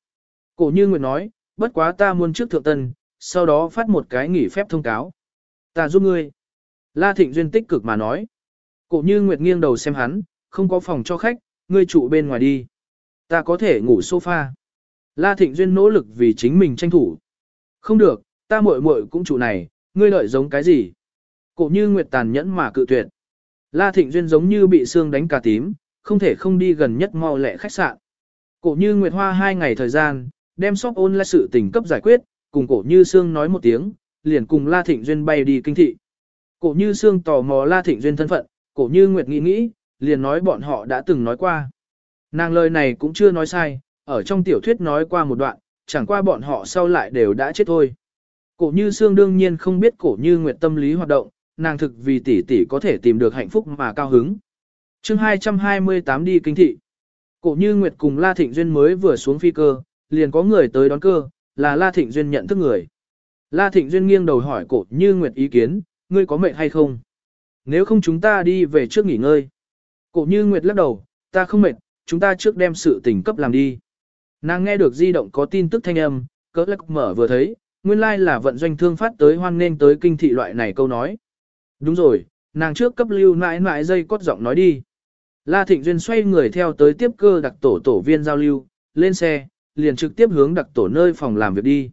Cổ như nguyệt nói, bất quá ta muốn trước thượng tân, sau đó phát một cái nghỉ phép thông cáo. Ta giúp ngươi. La Thịnh Duyên tích cực mà nói. Cổ như nguyệt nghiêng đầu xem hắn, không có phòng cho khách, ngươi trụ bên ngoài đi. Ta có thể ngủ sofa. La Thịnh Duyên nỗ lực vì chính mình tranh thủ. Không được, ta muội muội cũng chủ này, ngươi lợi giống cái gì? Cổ như Nguyệt tàn nhẫn mà cự tuyệt. La Thịnh Duyên giống như bị xương đánh cả tím, không thể không đi gần nhất mau lẹ khách sạn. Cổ như Nguyệt hoa hai ngày thời gian, đem sóc ôn lại sự tình cấp giải quyết, cùng cổ như xương nói một tiếng, liền cùng La Thịnh Duyên bay đi kinh thị. Cổ như xương tò mò La Thịnh Duyên thân phận, cổ như Nguyệt nghĩ nghĩ, liền nói bọn họ đã từng nói qua. Nàng lời này cũng chưa nói sai, ở trong tiểu thuyết nói qua một đoạn, chẳng qua bọn họ sau lại đều đã chết thôi. Cổ như xương đương nhiên không biết cổ như nguyệt tâm lý hoạt động, nàng thực vì tỷ tỷ có thể tìm được hạnh phúc mà cao hứng. chương 228 đi kinh thị. Cổ như nguyệt cùng La Thịnh Duyên mới vừa xuống phi cơ, liền có người tới đón cơ, là La Thịnh Duyên nhận thức người. La Thịnh Duyên nghiêng đầu hỏi cổ như nguyệt ý kiến, ngươi có mệt hay không? Nếu không chúng ta đi về trước nghỉ ngơi. Cổ như nguyệt lắc đầu, ta không mệt, chúng ta trước đem sự tình cấp làm đi. Nàng nghe được di động có tin tức thanh âm, cỡ lắc mở vừa thấy, nguyên lai like là vận doanh thương phát tới hoan nên tới kinh thị loại này câu nói. Đúng rồi, nàng trước cấp lưu mãi mãi dây cốt giọng nói đi. La Thịnh Duyên xoay người theo tới tiếp cơ đặc tổ tổ viên giao lưu, lên xe, liền trực tiếp hướng đặc tổ nơi phòng làm việc đi.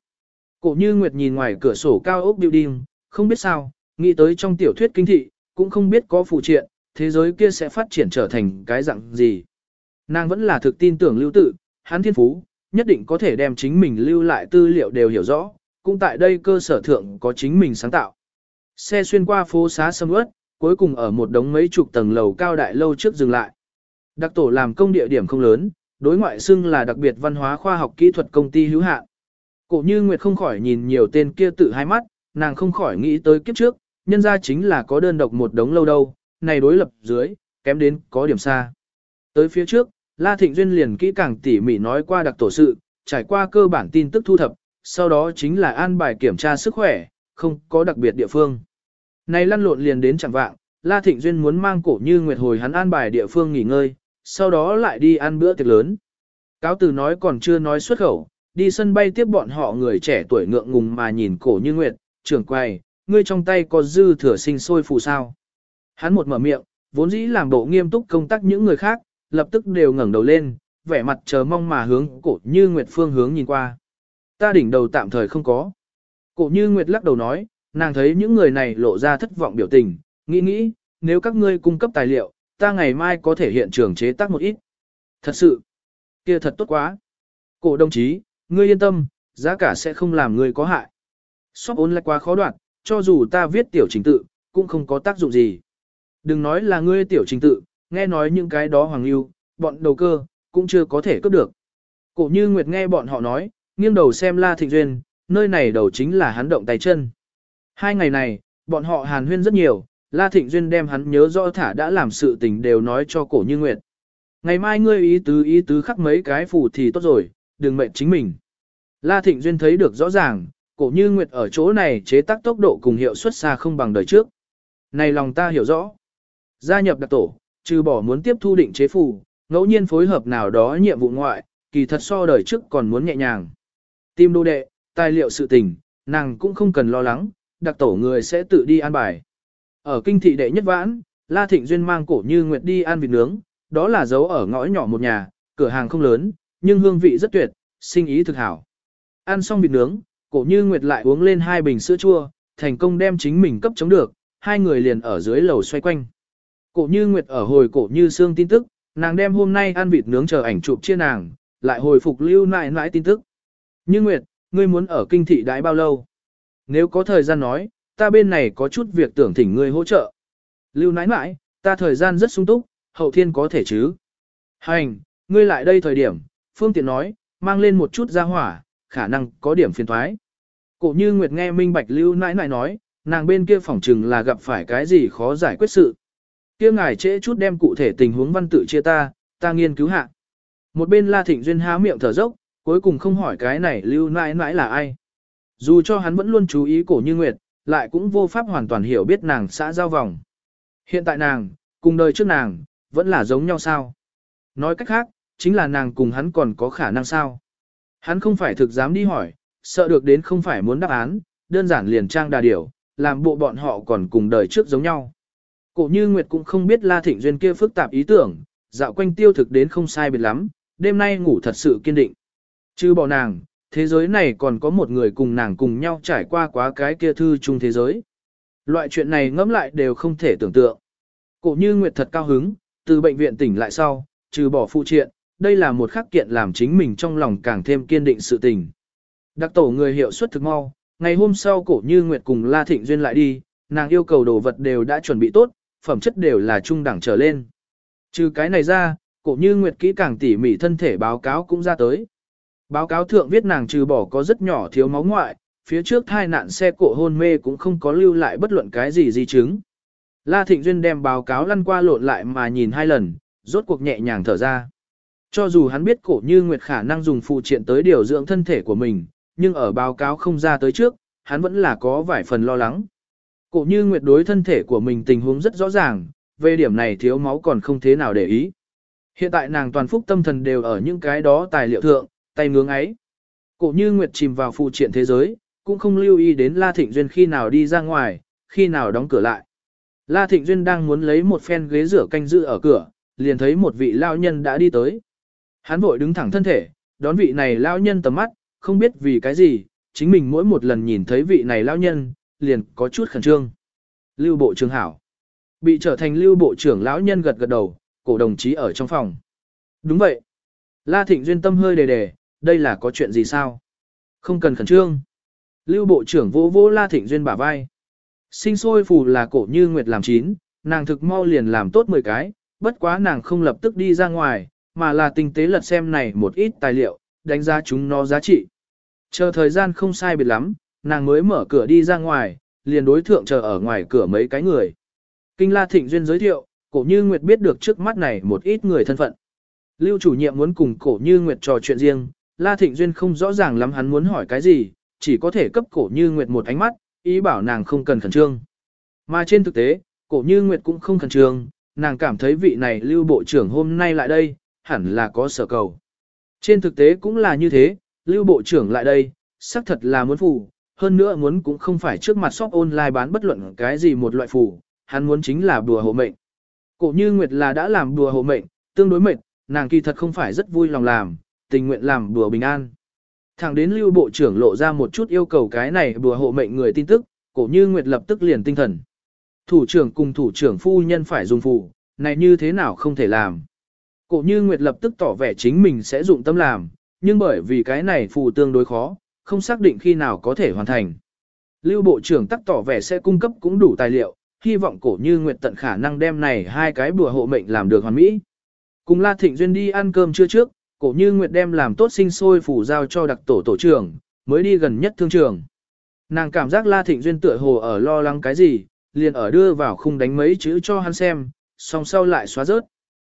Cổ như Nguyệt nhìn ngoài cửa sổ cao ốc building, không biết sao, nghĩ tới trong tiểu thuyết kinh thị, cũng không biết có phụ triện, thế giới kia sẽ phát triển trở thành cái dạng gì. Nàng vẫn là thực tin tưởng lưu tự, hắn thiên phú, nhất định có thể đem chính mình lưu lại tư liệu đều hiểu rõ, cũng tại đây cơ sở thượng có chính mình sáng tạo. Xe xuyên qua phố xá sâm ướt, cuối cùng ở một đống mấy chục tầng lầu cao đại lâu trước dừng lại. Đặc tổ làm công địa điểm không lớn, đối ngoại xưng là đặc biệt văn hóa khoa học kỹ thuật công ty hữu hạn. Cổ như Nguyệt không khỏi nhìn nhiều tên kia tự hai mắt, nàng không khỏi nghĩ tới kiếp trước, nhân ra chính là có đơn độc một đống lâu đâu, này đối lập dưới, kém đến có điểm xa. Tới phía trước, La Thịnh Duyên liền kỹ càng tỉ mỉ nói qua đặc tổ sự, trải qua cơ bản tin tức thu thập, sau đó chính là an bài kiểm tra sức khỏe, không có đặc biệt địa phương. Này lăn lộn liền đến chẳng vạng, La Thịnh Duyên muốn mang cổ như Nguyệt hồi hắn an bài địa phương nghỉ ngơi, sau đó lại đi ăn bữa tiệc lớn. Cáo từ nói còn chưa nói xuất khẩu, đi sân bay tiếp bọn họ người trẻ tuổi ngượng ngùng mà nhìn cổ như Nguyệt, trưởng quay, ngươi trong tay có dư thừa sinh sôi phù sao. Hắn một mở miệng, vốn dĩ làm bộ nghiêm túc công tác những người khác, lập tức đều ngẩng đầu lên, vẻ mặt chờ mong mà hướng cổ như Nguyệt phương hướng nhìn qua. Ta đỉnh đầu tạm thời không có. Cổ như Nguyệt lắc đầu nói, nàng thấy những người này lộ ra thất vọng biểu tình, nghĩ nghĩ, nếu các ngươi cung cấp tài liệu, ta ngày mai có thể hiện trường chế tác một ít. Thật sự, kia thật tốt quá. Cổ đồng chí, ngươi yên tâm, giá cả sẽ không làm ngươi có hại. Shop ôn lại quá khó đoạn, cho dù ta viết tiểu trình tự, cũng không có tác dụng gì. Đừng nói là ngươi tiểu trình tự, nghe nói những cái đó hoàng lưu, bọn đầu cơ, cũng chưa có thể cướp được. Cổ như Nguyệt nghe bọn họ nói, nghiêng đầu xem La Thịnh Duyên, nơi này đầu chính là hắn động tay chân. Hai ngày này, bọn họ hàn huyên rất nhiều, La Thịnh Duyên đem hắn nhớ rõ thả đã làm sự tình đều nói cho cổ như Nguyệt. Ngày mai ngươi ý tứ ý tứ khắc mấy cái phủ thì tốt rồi, đừng mệnh chính mình. La Thịnh Duyên thấy được rõ ràng, cổ như Nguyệt ở chỗ này chế tác tốc độ cùng hiệu suất xa không bằng đời trước. Này lòng ta hiểu rõ. Gia nhập đặc tổ, trừ bỏ muốn tiếp thu định chế phủ, ngẫu nhiên phối hợp nào đó nhiệm vụ ngoại, kỳ thật so đời trước còn muốn nhẹ nhàng. Tim đô đệ, tài liệu sự tình, nàng cũng không cần lo lắng, đặc tổ người sẽ tự đi an bài. Ở kinh thị đệ nhất vãn, La Thịnh Duyên mang cổ như Nguyệt đi ăn vịt nướng, đó là dấu ở ngõ nhỏ một nhà, cửa hàng không lớn, nhưng hương vị rất tuyệt, sinh ý thực hảo. Ăn xong vịt nướng, cổ như Nguyệt lại uống lên hai bình sữa chua, thành công đem chính mình cấp chống được, hai người liền ở dưới lầu xoay quanh. Cổ như Nguyệt ở hồi cổ như xương tin tức, nàng đem hôm nay ăn vịt nướng chờ ảnh chụp chia nàng, lại hồi phục lưu nại nãi tin tức. Như Nguyệt, ngươi muốn ở kinh thị đãi bao lâu? Nếu có thời gian nói, ta bên này có chút việc tưởng thỉnh ngươi hỗ trợ. Lưu nãi nãi, ta thời gian rất sung túc, hậu thiên có thể chứ. Hành, ngươi lại đây thời điểm, phương tiện nói, mang lên một chút ra hỏa, khả năng có điểm phiền thoái. Cổ như Nguyệt nghe minh bạch lưu nãi nãi nói, nàng bên kia phỏng chừng là gặp phải cái gì khó giải quyết sự kia ngài trễ chút đem cụ thể tình huống văn tự chia ta, ta nghiên cứu hạ. Một bên La Thịnh Duyên há miệng thở dốc, cuối cùng không hỏi cái này lưu nãi nãi là ai. Dù cho hắn vẫn luôn chú ý cổ như Nguyệt, lại cũng vô pháp hoàn toàn hiểu biết nàng xã giao vòng. Hiện tại nàng, cùng đời trước nàng, vẫn là giống nhau sao. Nói cách khác, chính là nàng cùng hắn còn có khả năng sao. Hắn không phải thực dám đi hỏi, sợ được đến không phải muốn đáp án, đơn giản liền trang đà điểu, làm bộ bọn họ còn cùng đời trước giống nhau. Cổ như Nguyệt cũng không biết La Thịnh Duyên kia phức tạp ý tưởng, dạo quanh tiêu thực đến không sai biệt lắm, đêm nay ngủ thật sự kiên định. Chứ bỏ nàng, thế giới này còn có một người cùng nàng cùng nhau trải qua quá cái kia thư chung thế giới. Loại chuyện này ngẫm lại đều không thể tưởng tượng. Cổ như Nguyệt thật cao hứng, từ bệnh viện tỉnh lại sau, trừ bỏ phụ triện, đây là một khắc kiện làm chính mình trong lòng càng thêm kiên định sự tình. Đặc tổ người hiệu suất thực mau, ngày hôm sau cổ như Nguyệt cùng La Thịnh Duyên lại đi, nàng yêu cầu đồ vật đều đã chuẩn bị tốt, phẩm chất đều là trung đẳng trở lên. Trừ cái này ra, cổ như Nguyệt kỹ càng tỉ mỉ thân thể báo cáo cũng ra tới. Báo cáo thượng viết nàng trừ bỏ có rất nhỏ thiếu máu ngoại, phía trước thai nạn xe cộ hôn mê cũng không có lưu lại bất luận cái gì di chứng. La Thịnh Duyên đem báo cáo lăn qua lộn lại mà nhìn hai lần, rốt cuộc nhẹ nhàng thở ra. Cho dù hắn biết cổ như Nguyệt khả năng dùng phụ triện tới điều dưỡng thân thể của mình, nhưng ở báo cáo không ra tới trước, hắn vẫn là có vài phần lo lắng. Cổ như Nguyệt đối thân thể của mình tình huống rất rõ ràng, về điểm này thiếu máu còn không thế nào để ý. Hiện tại nàng toàn phúc tâm thần đều ở những cái đó tài liệu thượng, tay ngưỡng ấy. Cổ như Nguyệt chìm vào phụ triện thế giới, cũng không lưu ý đến La Thịnh Duyên khi nào đi ra ngoài, khi nào đóng cửa lại. La Thịnh Duyên đang muốn lấy một phen ghế rửa canh giữ ở cửa, liền thấy một vị lao nhân đã đi tới. Hắn vội đứng thẳng thân thể, đón vị này lao nhân tầm mắt, không biết vì cái gì, chính mình mỗi một lần nhìn thấy vị này lao nhân, liền có chút khẩn trương. Lưu bộ trưởng hảo. Bị trở thành lưu bộ trưởng lão nhân gật gật đầu, cổ đồng chí ở trong phòng. Đúng vậy. La Thịnh Duyên tâm hơi đề đề, đây là có chuyện gì sao? Không cần khẩn trương. Lưu bộ trưởng vỗ vỗ La Thịnh Duyên bả vai. Sinh sôi phù là cổ như nguyệt làm chín, nàng thực mau liền làm tốt 10 cái, bất quá nàng không lập tức đi ra ngoài, mà là tinh tế lật xem này một ít tài liệu, đánh giá chúng nó giá trị. Chờ thời gian không sai biệt lắm, nàng mới mở cửa đi ra ngoài, liền đối thượng chờ ở ngoài cửa mấy cái người. Kinh La Thịnh Duyên giới thiệu, cổ như Nguyệt biết được trước mắt này một ít người thân phận. Lưu chủ nhiệm muốn cùng cổ như Nguyệt trò chuyện riêng, La Thịnh Duyên không rõ ràng lắm hắn muốn hỏi cái gì, chỉ có thể cấp cổ như Nguyệt một ánh mắt, ý bảo nàng không cần khẩn trương. Mà trên thực tế, cổ như Nguyệt cũng không khẩn trương, nàng cảm thấy vị này lưu bộ trưởng hôm nay lại đây, hẳn là có sở cầu. Trên thực tế cũng là như thế, lưu bộ trưởng lại đây, xác thật là muốn phù, hơn nữa muốn cũng không phải trước mặt shop online bán bất luận cái gì một loại phù, hắn muốn chính là đùa hộ mệnh. Cổ như Nguyệt là đã làm đùa hộ mệnh, tương đối mệnh, nàng kỳ thật không phải rất vui lòng làm, tình nguyện làm đùa bình an. Thẳng đến lưu bộ trưởng lộ ra một chút yêu cầu cái này đùa hộ mệnh người tin tức, cổ như Nguyệt lập tức liền tinh thần. Thủ trưởng cùng thủ trưởng phu nhân phải dùng phù, này như thế nào không thể làm. Cổ như Nguyệt lập tức tỏ vẻ chính mình sẽ dụng tâm làm, nhưng bởi vì cái này phù tương đối khó, không xác định khi nào có thể hoàn thành. Lưu Bộ trưởng tắc tỏ vẻ sẽ cung cấp cũng đủ tài liệu, hy vọng cổ như Nguyệt tận khả năng đem này hai cái bùa hộ mệnh làm được hoàn mỹ. Cùng La Thịnh Duyên đi ăn cơm trưa trước, cổ như Nguyệt đem làm tốt sinh sôi phủ giao cho đặc tổ tổ trưởng, mới đi gần nhất thương trường. Nàng cảm giác La Thịnh Duyên tựa hồ ở lo lắng cái gì, liền ở đưa vào khung đánh mấy chữ cho hắn xem, song sau lại xóa rớt.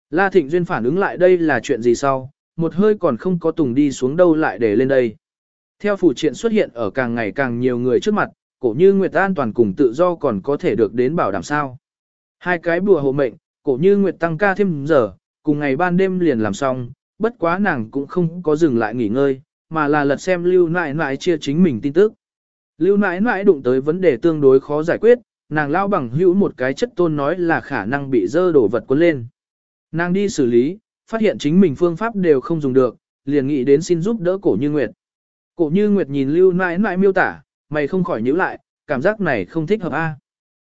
La Thịnh Duyên phản ứng lại đây là chuyện gì sau, một hơi còn không có tùng đi xuống đâu lại để lên đây. Theo phủ triện xuất hiện ở càng ngày càng nhiều người trước mặt, cổ như Nguyệt an toàn cùng tự do còn có thể được đến bảo đảm sao. Hai cái bùa hộ mệnh, cổ như Nguyệt tăng ca thêm giờ, cùng ngày ban đêm liền làm xong, bất quá nàng cũng không có dừng lại nghỉ ngơi, mà là lật xem lưu nãi nãi chia chính mình tin tức. Lưu nãi nãi đụng tới vấn đề tương đối khó giải quyết, nàng lao bằng hữu một cái chất tôn nói là khả năng bị dơ đổ vật cuốn lên. Nàng đi xử lý, phát hiện chính mình phương pháp đều không dùng được, liền nghĩ đến xin giúp đỡ cổ như Nguyệt. Cổ như Nguyệt nhìn lưu nãi nãi miêu tả, mày không khỏi nhíu lại, cảm giác này không thích hợp a.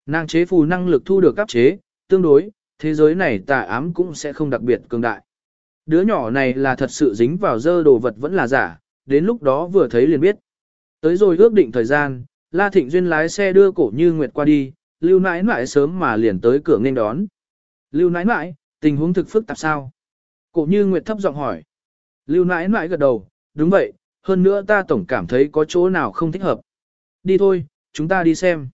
Nàng chế phù năng lực thu được cấp chế, tương đối, thế giới này tà ám cũng sẽ không đặc biệt cường đại. Đứa nhỏ này là thật sự dính vào dơ đồ vật vẫn là giả, đến lúc đó vừa thấy liền biết. Tới rồi ước định thời gian, La Thịnh Duyên lái xe đưa cổ như Nguyệt qua đi, lưu nãi nãi sớm mà liền tới cửa nghênh đón. Lưu nãi nãi, tình huống thực phức tạp sao? Cổ như Nguyệt thấp giọng hỏi. Lưu nãi nãi gật đầu, đúng vậy, hơn nữa ta tổng cảm thấy có chỗ nào không thích hợp. Đi thôi, chúng ta đi xem.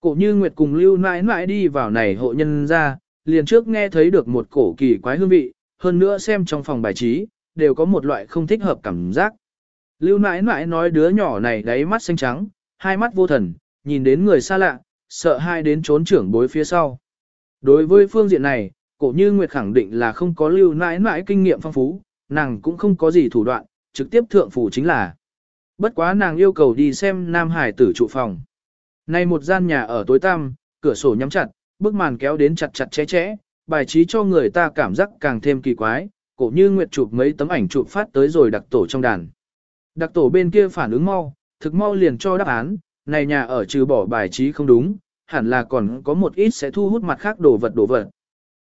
Cổ như Nguyệt cùng Lưu nãi nãi đi vào này hộ nhân ra, liền trước nghe thấy được một cổ kỳ quái hương vị, hơn nữa xem trong phòng bài trí, đều có một loại không thích hợp cảm giác. Lưu nãi nãi nói đứa nhỏ này đáy mắt xanh trắng, hai mắt vô thần, nhìn đến người xa lạ, sợ hai đến trốn trưởng bối phía sau. Đối với phương diện này, cổ như Nguyệt khẳng định là không có lưu nãi nãi kinh nghiệm phong phú, nàng cũng không có gì thủ đoạn, trực tiếp thượng phủ chính là. Bất quá nàng yêu cầu đi xem Nam Hải tử trụ phòng. Nay một gian nhà ở tối tăm, cửa sổ nhắm chặt, bức màn kéo đến chặt chặt chẽ chẽ, bài trí cho người ta cảm giác càng thêm kỳ quái, cổ như Nguyệt chụp mấy tấm ảnh chụp phát tới rồi đặc tổ trong đàn. Đặc tổ bên kia phản ứng mau, thực mau liền cho đáp án, này nhà ở trừ bỏ bài trí không đúng, hẳn là còn có một ít sẽ thu hút mặt khác đồ vật đồ vật.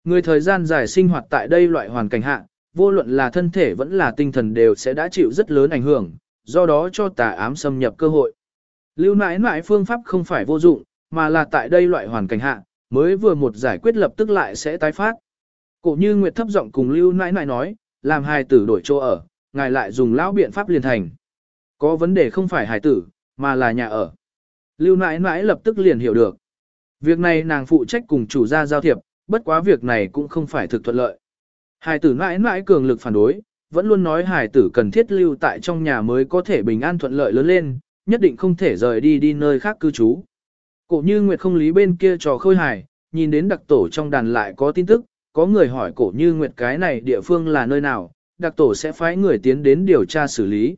Người thời gian dài sinh hoạt tại đây loại hoàn cảnh hạ, vô luận là thân thể vẫn là tinh thần đều sẽ đã chịu rất lớn ảnh hưởng, do đó cho tà ám xâm nhập cơ hội. Lưu nãi nãi phương pháp không phải vô dụng, mà là tại đây loại hoàn cảnh hạ, mới vừa một giải quyết lập tức lại sẽ tái phát. Cổ như Nguyệt thấp giọng cùng Lưu nãi nãi nói, làm hài tử đổi chỗ ở, ngài lại dùng lão biện pháp liền thành. Có vấn đề không phải hài tử, mà là nhà ở. Lưu nãi nãi lập tức liền hiểu được. Việc này nàng phụ trách cùng chủ gia giao thiệp, bất quá việc này cũng không phải thực thuận lợi. Hải tử mãi mãi cường lực phản đối, vẫn luôn nói hải tử cần thiết lưu tại trong nhà mới có thể bình an thuận lợi lớn lên, nhất định không thể rời đi đi nơi khác cư trú. Cổ như Nguyệt không lý bên kia trò khôi hài, nhìn đến đặc tổ trong đàn lại có tin tức, có người hỏi cổ như Nguyệt cái này địa phương là nơi nào, đặc tổ sẽ phái người tiến đến điều tra xử lý.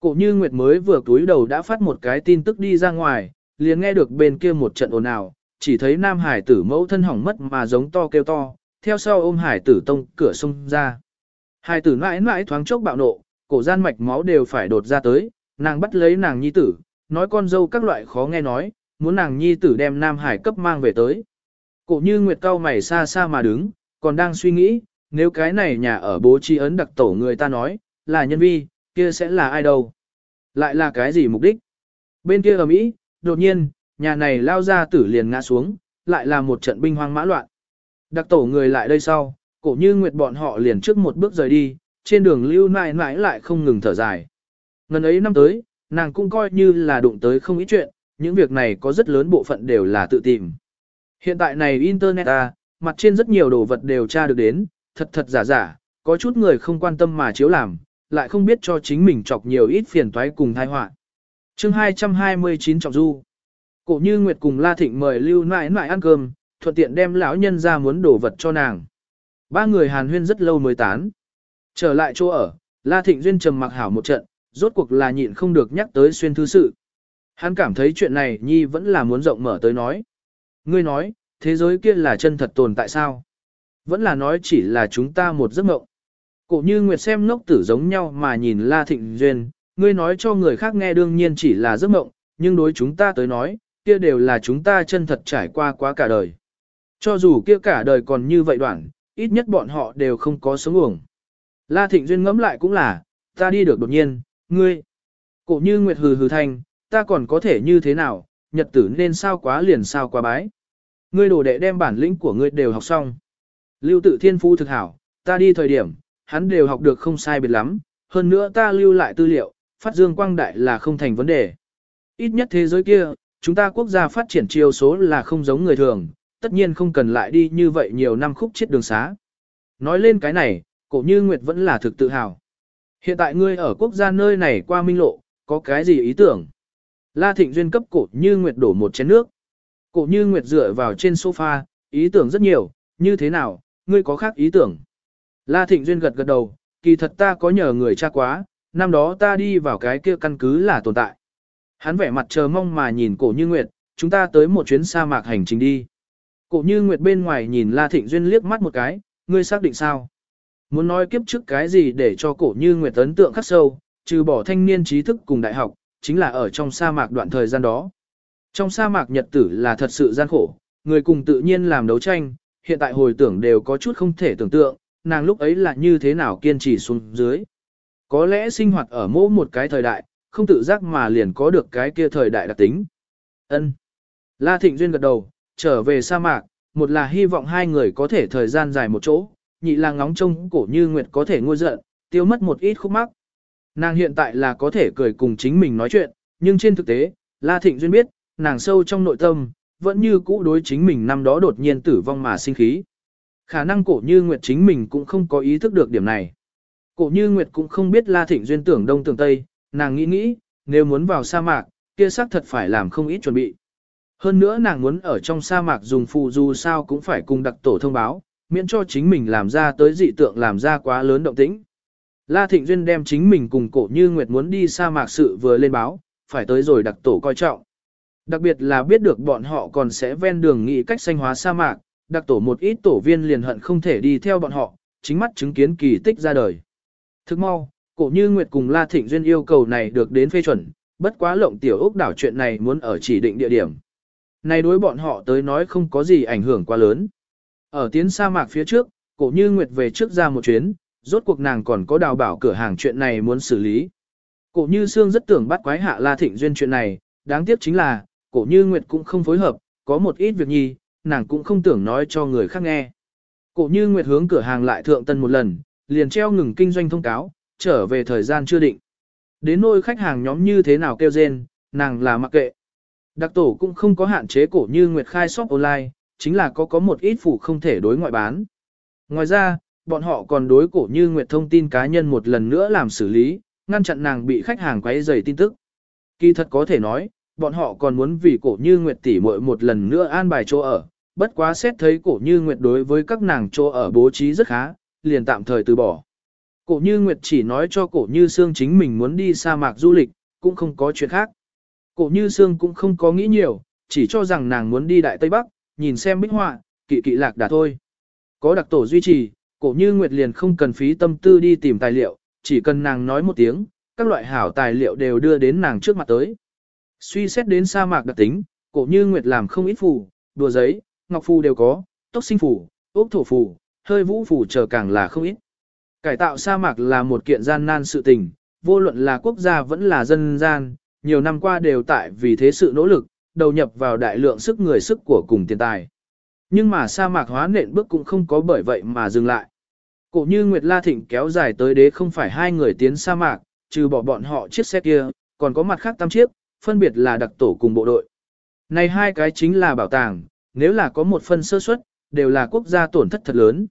Cổ như Nguyệt mới vừa túi đầu đã phát một cái tin tức đi ra ngoài, liền nghe được bên kia một trận ồn ào, chỉ thấy nam hải tử mẫu thân hỏng mất mà giống to kêu to, theo sau ôm hải tử tông cửa sông ra. Hải tử mãi mãi thoáng chốc bạo nộ, cổ gian mạch máu đều phải đột ra tới, nàng bắt lấy nàng nhi tử, nói con dâu các loại khó nghe nói, muốn nàng nhi tử đem nam hải cấp mang về tới. Cổ như Nguyệt cao mày xa xa mà đứng, còn đang suy nghĩ, nếu cái này nhà ở bố trí ấn đặc tổ người ta nói, là nhân vi, kia sẽ là ai đâu? Lại là cái gì mục đích? Bên kia ở Mỹ, đột nhiên, nhà này lao ra tử liền ngã xuống, lại là một trận binh hoang mã loạn. Đặc tổ người lại đây sau, cổ như nguyệt bọn họ liền trước một bước rời đi, trên đường lưu nại nại lại không ngừng thở dài. Ngần ấy năm tới, nàng cũng coi như là đụng tới không ít chuyện, những việc này có rất lớn bộ phận đều là tự tìm. Hiện tại này Internet à, mặt trên rất nhiều đồ vật đều tra được đến, thật thật giả giả, có chút người không quan tâm mà chiếu làm, lại không biết cho chính mình chọc nhiều ít phiền toái cùng tai họa. Chương 229 Trọng Du Cổ như Nguyệt cùng La Thịnh mời Lưu Nại Nại ăn cơm, thuận tiện đem lão nhân ra muốn đổ vật cho nàng. Ba người hàn huyên rất lâu mới tán. Trở lại chỗ ở, La Thịnh Duyên trầm mặc hảo một trận, rốt cuộc là nhịn không được nhắc tới xuyên thư sự. Hắn cảm thấy chuyện này Nhi vẫn là muốn rộng mở tới nói. Ngươi nói, thế giới kia là chân thật tồn tại sao? Vẫn là nói chỉ là chúng ta một giấc mộng. Cổ như Nguyệt xem ngốc tử giống nhau mà nhìn La Thịnh Duyên, ngươi nói cho người khác nghe đương nhiên chỉ là giấc mộng, nhưng đối chúng ta tới nói, kia đều là chúng ta chân thật trải qua quá cả đời. Cho dù kia cả đời còn như vậy đoạn, ít nhất bọn họ đều không có sống uổng. La Thịnh Duyên ngẫm lại cũng là, ta đi được đột nhiên, ngươi. Cổ như Nguyệt hừ hừ thanh, ta còn có thể như thế nào, nhật tử nên sao quá liền sao quá bái. Ngươi đồ đệ đem bản lĩnh của ngươi đều học xong. Lưu tự thiên phu thực hảo, ta đi thời điểm, hắn đều học được không sai biệt lắm, hơn nữa ta lưu lại tư liệu, phát dương quang đại là không thành vấn đề. Ít nhất thế giới kia, chúng ta quốc gia phát triển chiều số là không giống người thường, tất nhiên không cần lại đi như vậy nhiều năm khúc chết đường xá. Nói lên cái này, cổ như Nguyệt vẫn là thực tự hào. Hiện tại ngươi ở quốc gia nơi này qua minh lộ, có cái gì ý tưởng? La Thịnh Duyên cấp cổ như Nguyệt đổ một chén nước. Cổ như Nguyệt dựa vào trên sofa, ý tưởng rất nhiều, như thế nào, ngươi có khác ý tưởng? La Thịnh Duyên gật gật đầu, kỳ thật ta có nhờ người cha quá, năm đó ta đi vào cái kia căn cứ là tồn tại. Hắn vẻ mặt chờ mong mà nhìn cổ như Nguyệt, chúng ta tới một chuyến sa mạc hành trình đi. Cổ như Nguyệt bên ngoài nhìn La Thịnh Duyên liếc mắt một cái, ngươi xác định sao? Muốn nói kiếp trước cái gì để cho cổ như Nguyệt ấn tượng khắc sâu, trừ bỏ thanh niên trí thức cùng đại học, chính là ở trong sa mạc đoạn thời gian đó. Trong sa mạc nhật tử là thật sự gian khổ, người cùng tự nhiên làm đấu tranh, hiện tại hồi tưởng đều có chút không thể tưởng tượng, nàng lúc ấy là như thế nào kiên trì xuống dưới. Có lẽ sinh hoạt ở mỗi một cái thời đại, không tự giác mà liền có được cái kia thời đại đặc tính. Ân. La Thịnh Duyên gật đầu, trở về sa mạc, một là hy vọng hai người có thể thời gian dài một chỗ, nhị là ngóng trông cổ như Nguyệt có thể ngôi giận, tiêu mất một ít khúc mắc. Nàng hiện tại là có thể cười cùng chính mình nói chuyện, nhưng trên thực tế, La Thịnh Duyên biết, nàng sâu trong nội tâm, vẫn như cũ đối chính mình năm đó đột nhiên tử vong mà sinh khí. Khả năng cổ như Nguyệt chính mình cũng không có ý thức được điểm này. Cổ như Nguyệt cũng không biết La Thịnh Duyên tưởng đông tưởng tây, nàng nghĩ nghĩ, nếu muốn vào sa mạc, kia xác thật phải làm không ít chuẩn bị. Hơn nữa nàng muốn ở trong sa mạc dùng phù dù sao cũng phải cùng đặc tổ thông báo, miễn cho chính mình làm ra tới dị tượng làm ra quá lớn động tĩnh. La Thịnh Duyên đem chính mình cùng cổ như Nguyệt muốn đi sa mạc sự vừa lên báo, phải tới rồi đặc tổ coi trọng. Đặc biệt là biết được bọn họ còn sẽ ven đường nghĩ cách xanh hóa sa mạc, đặc tổ một ít tổ viên liền hận không thể đi theo bọn họ, chính mắt chứng kiến kỳ tích ra đời. Thức mau, cổ như Nguyệt cùng La Thịnh Duyên yêu cầu này được đến phê chuẩn, bất quá lộng tiểu ốc đảo chuyện này muốn ở chỉ định địa điểm. Này đối bọn họ tới nói không có gì ảnh hưởng quá lớn. Ở tiến sa mạc phía trước, cổ như Nguyệt về trước ra một chuyến, rốt cuộc nàng còn có đào bảo cửa hàng chuyện này muốn xử lý. Cổ như Sương rất tưởng bắt quái hạ La Thịnh Duyên chuyện này, đáng tiếc chính là, cổ như Nguyệt cũng không phối hợp, có một ít việc nhi, nàng cũng không tưởng nói cho người khác nghe. Cổ như Nguyệt hướng cửa hàng lại thượng tân một lần, liền treo ngừng kinh doanh thông cáo, trở về thời gian chưa định. Đến nôi khách hàng nhóm như thế nào kêu rên, nàng là mặc kệ. Đặc tổ cũng không có hạn chế cổ như Nguyệt khai shop online, chính là có có một ít phụ không thể đối ngoại bán. Ngoài ra, bọn họ còn đối cổ như Nguyệt thông tin cá nhân một lần nữa làm xử lý, ngăn chặn nàng bị khách hàng quấy rầy tin tức. Kỳ thật có thể nói, bọn họ còn muốn vì cổ như Nguyệt tỷ muội một lần nữa an bài chỗ ở, bất quá xét thấy cổ như Nguyệt đối với các nàng chỗ ở bố trí rất khá, liền tạm thời từ bỏ. Cổ như Nguyệt chỉ nói cho cổ như Sương chính mình muốn đi sa mạc du lịch, cũng không có chuyện khác. Cổ như Sương cũng không có nghĩ nhiều, chỉ cho rằng nàng muốn đi Đại Tây Bắc, nhìn xem bích họa, kỵ kỵ lạc đà thôi. Có đặc tổ duy trì, cổ như Nguyệt liền không cần phí tâm tư đi tìm tài liệu, chỉ cần nàng nói một tiếng, các loại hảo tài liệu đều đưa đến nàng trước mặt tới. Suy xét đến sa mạc đặc tính, cổ như Nguyệt làm không ít phù, đùa giấy, ngọc phù đều có, tốc sinh phù, ốc thổ phù, hơi vũ phù chờ càng là không ít. Cải tạo sa mạc là một kiện gian nan sự tình, vô luận là quốc gia vẫn là dân gian, nhiều năm qua đều tại vì thế sự nỗ lực, đầu nhập vào đại lượng sức người sức của cùng tiền tài. Nhưng mà sa mạc hóa nện bước cũng không có bởi vậy mà dừng lại. Cổ như Nguyệt La Thịnh kéo dài tới đế không phải hai người tiến sa mạc, trừ bỏ bọn họ chiếc xe kia, còn có mặt khác tam chiếc, phân biệt là đặc tổ cùng bộ đội. Này hai cái chính là bảo tàng, nếu là có một phần sơ suất, đều là quốc gia tổn thất thật lớn.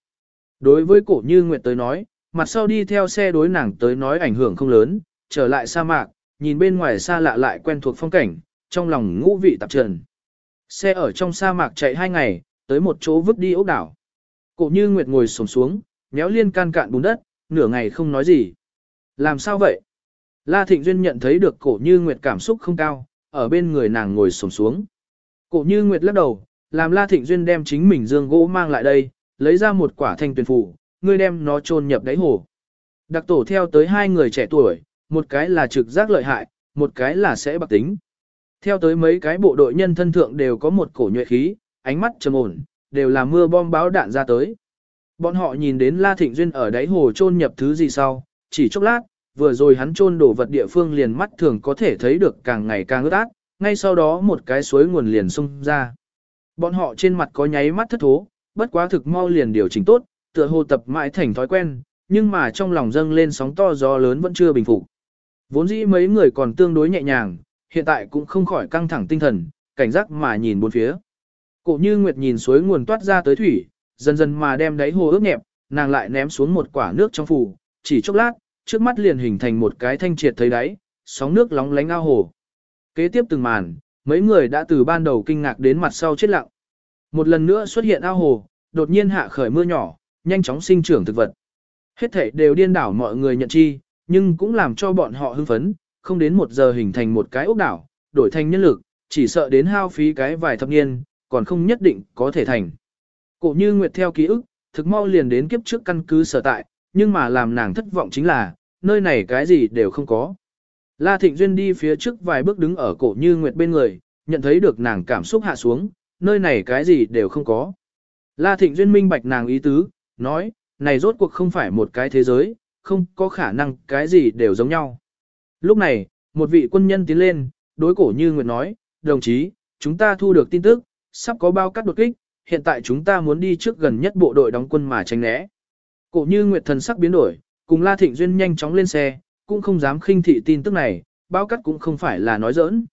Đối với cổ như Nguyệt tới nói, mặt sau đi theo xe đối nàng tới nói ảnh hưởng không lớn, trở lại sa mạc, nhìn bên ngoài xa lạ lại quen thuộc phong cảnh, trong lòng ngũ vị tạp trần. Xe ở trong sa mạc chạy hai ngày, tới một chỗ vứt đi ốc đảo. Cổ như Nguyệt ngồi sổng xuống, méo liên can cạn bùn đất, nửa ngày không nói gì. Làm sao vậy? La Thịnh Duyên nhận thấy được cổ như Nguyệt cảm xúc không cao, ở bên người nàng ngồi sổng xuống. Cổ như Nguyệt lắc đầu, làm La Thịnh Duyên đem chính mình dương gỗ mang lại đây, lấy ra một quả thanh tuyển phủ, ngươi đem nó chôn nhập đáy hồ. Đặc tổ theo tới hai người trẻ tuổi, một cái là trực giác lợi hại, một cái là sẽ bạc tính. Theo tới mấy cái bộ đội nhân thân thượng đều có một cổ nhuệ khí, ánh mắt trầm ổn, đều là mưa bom báo đạn ra tới. Bọn họ nhìn đến La Thịnh Duyên ở đáy hồ chôn nhập thứ gì sau, chỉ chốc lát, vừa rồi hắn chôn đổ vật địa phương liền mắt thường có thể thấy được càng ngày càng ướt át, ngay sau đó một cái suối nguồn liền sung ra. Bọn họ trên mặt có nháy mắt thất thố, bất quá thực mau liền điều chỉnh tốt, tựa hồ tập mãi thành thói quen, nhưng mà trong lòng dâng lên sóng to gió lớn vẫn chưa bình phục. Vốn dĩ mấy người còn tương đối nhẹ nhàng, hiện tại cũng không khỏi căng thẳng tinh thần, cảnh giác mà nhìn bốn phía. Cổ như Nguyệt nhìn suối nguồn toát ra tới thủy, dần dần mà đem đáy hồ ướt nhẹp, nàng lại ném xuống một quả nước trong phủ, chỉ chốc lát, trước mắt liền hình thành một cái thanh triệt thấy đáy, sóng nước lóng lánh ao hồ. Kế tiếp từng màn, mấy người đã từ ban đầu kinh ngạc đến mặt sau chết lặng. Một lần nữa xuất hiện ao hồ, đột nhiên hạ khởi mưa nhỏ, nhanh chóng sinh trưởng thực vật. Hết thể đều điên đảo mọi người nhận chi, nhưng cũng làm cho bọn họ hưng phấn, không đến một giờ hình thành một cái ốc đảo, đổi thành nhân lực, chỉ sợ đến hao phí cái vài thập niên, còn không nhất định có thể thành. Cổ như Nguyệt theo ký ức, thực mau liền đến kiếp trước căn cứ sở tại, nhưng mà làm nàng thất vọng chính là, nơi này cái gì đều không có. La Thịnh Duyên đi phía trước vài bước đứng ở cổ như Nguyệt bên người, nhận thấy được nàng cảm xúc hạ xuống, nơi này cái gì đều không có. La Thịnh Duyên minh bạch nàng ý tứ, nói, này rốt cuộc không phải một cái thế giới, không có khả năng cái gì đều giống nhau. Lúc này, một vị quân nhân tiến lên, đối cổ như Nguyệt nói, đồng chí, chúng ta thu được tin tức, sắp có bao cắt đột kích, hiện tại chúng ta muốn đi trước gần nhất bộ đội đóng quân mà tránh né. Cổ như Nguyệt thần sắc biến đổi, cùng La Thịnh Duyên nhanh chóng lên xe, cũng không dám khinh thị tin tức này, bao cắt cũng không phải là nói giỡn.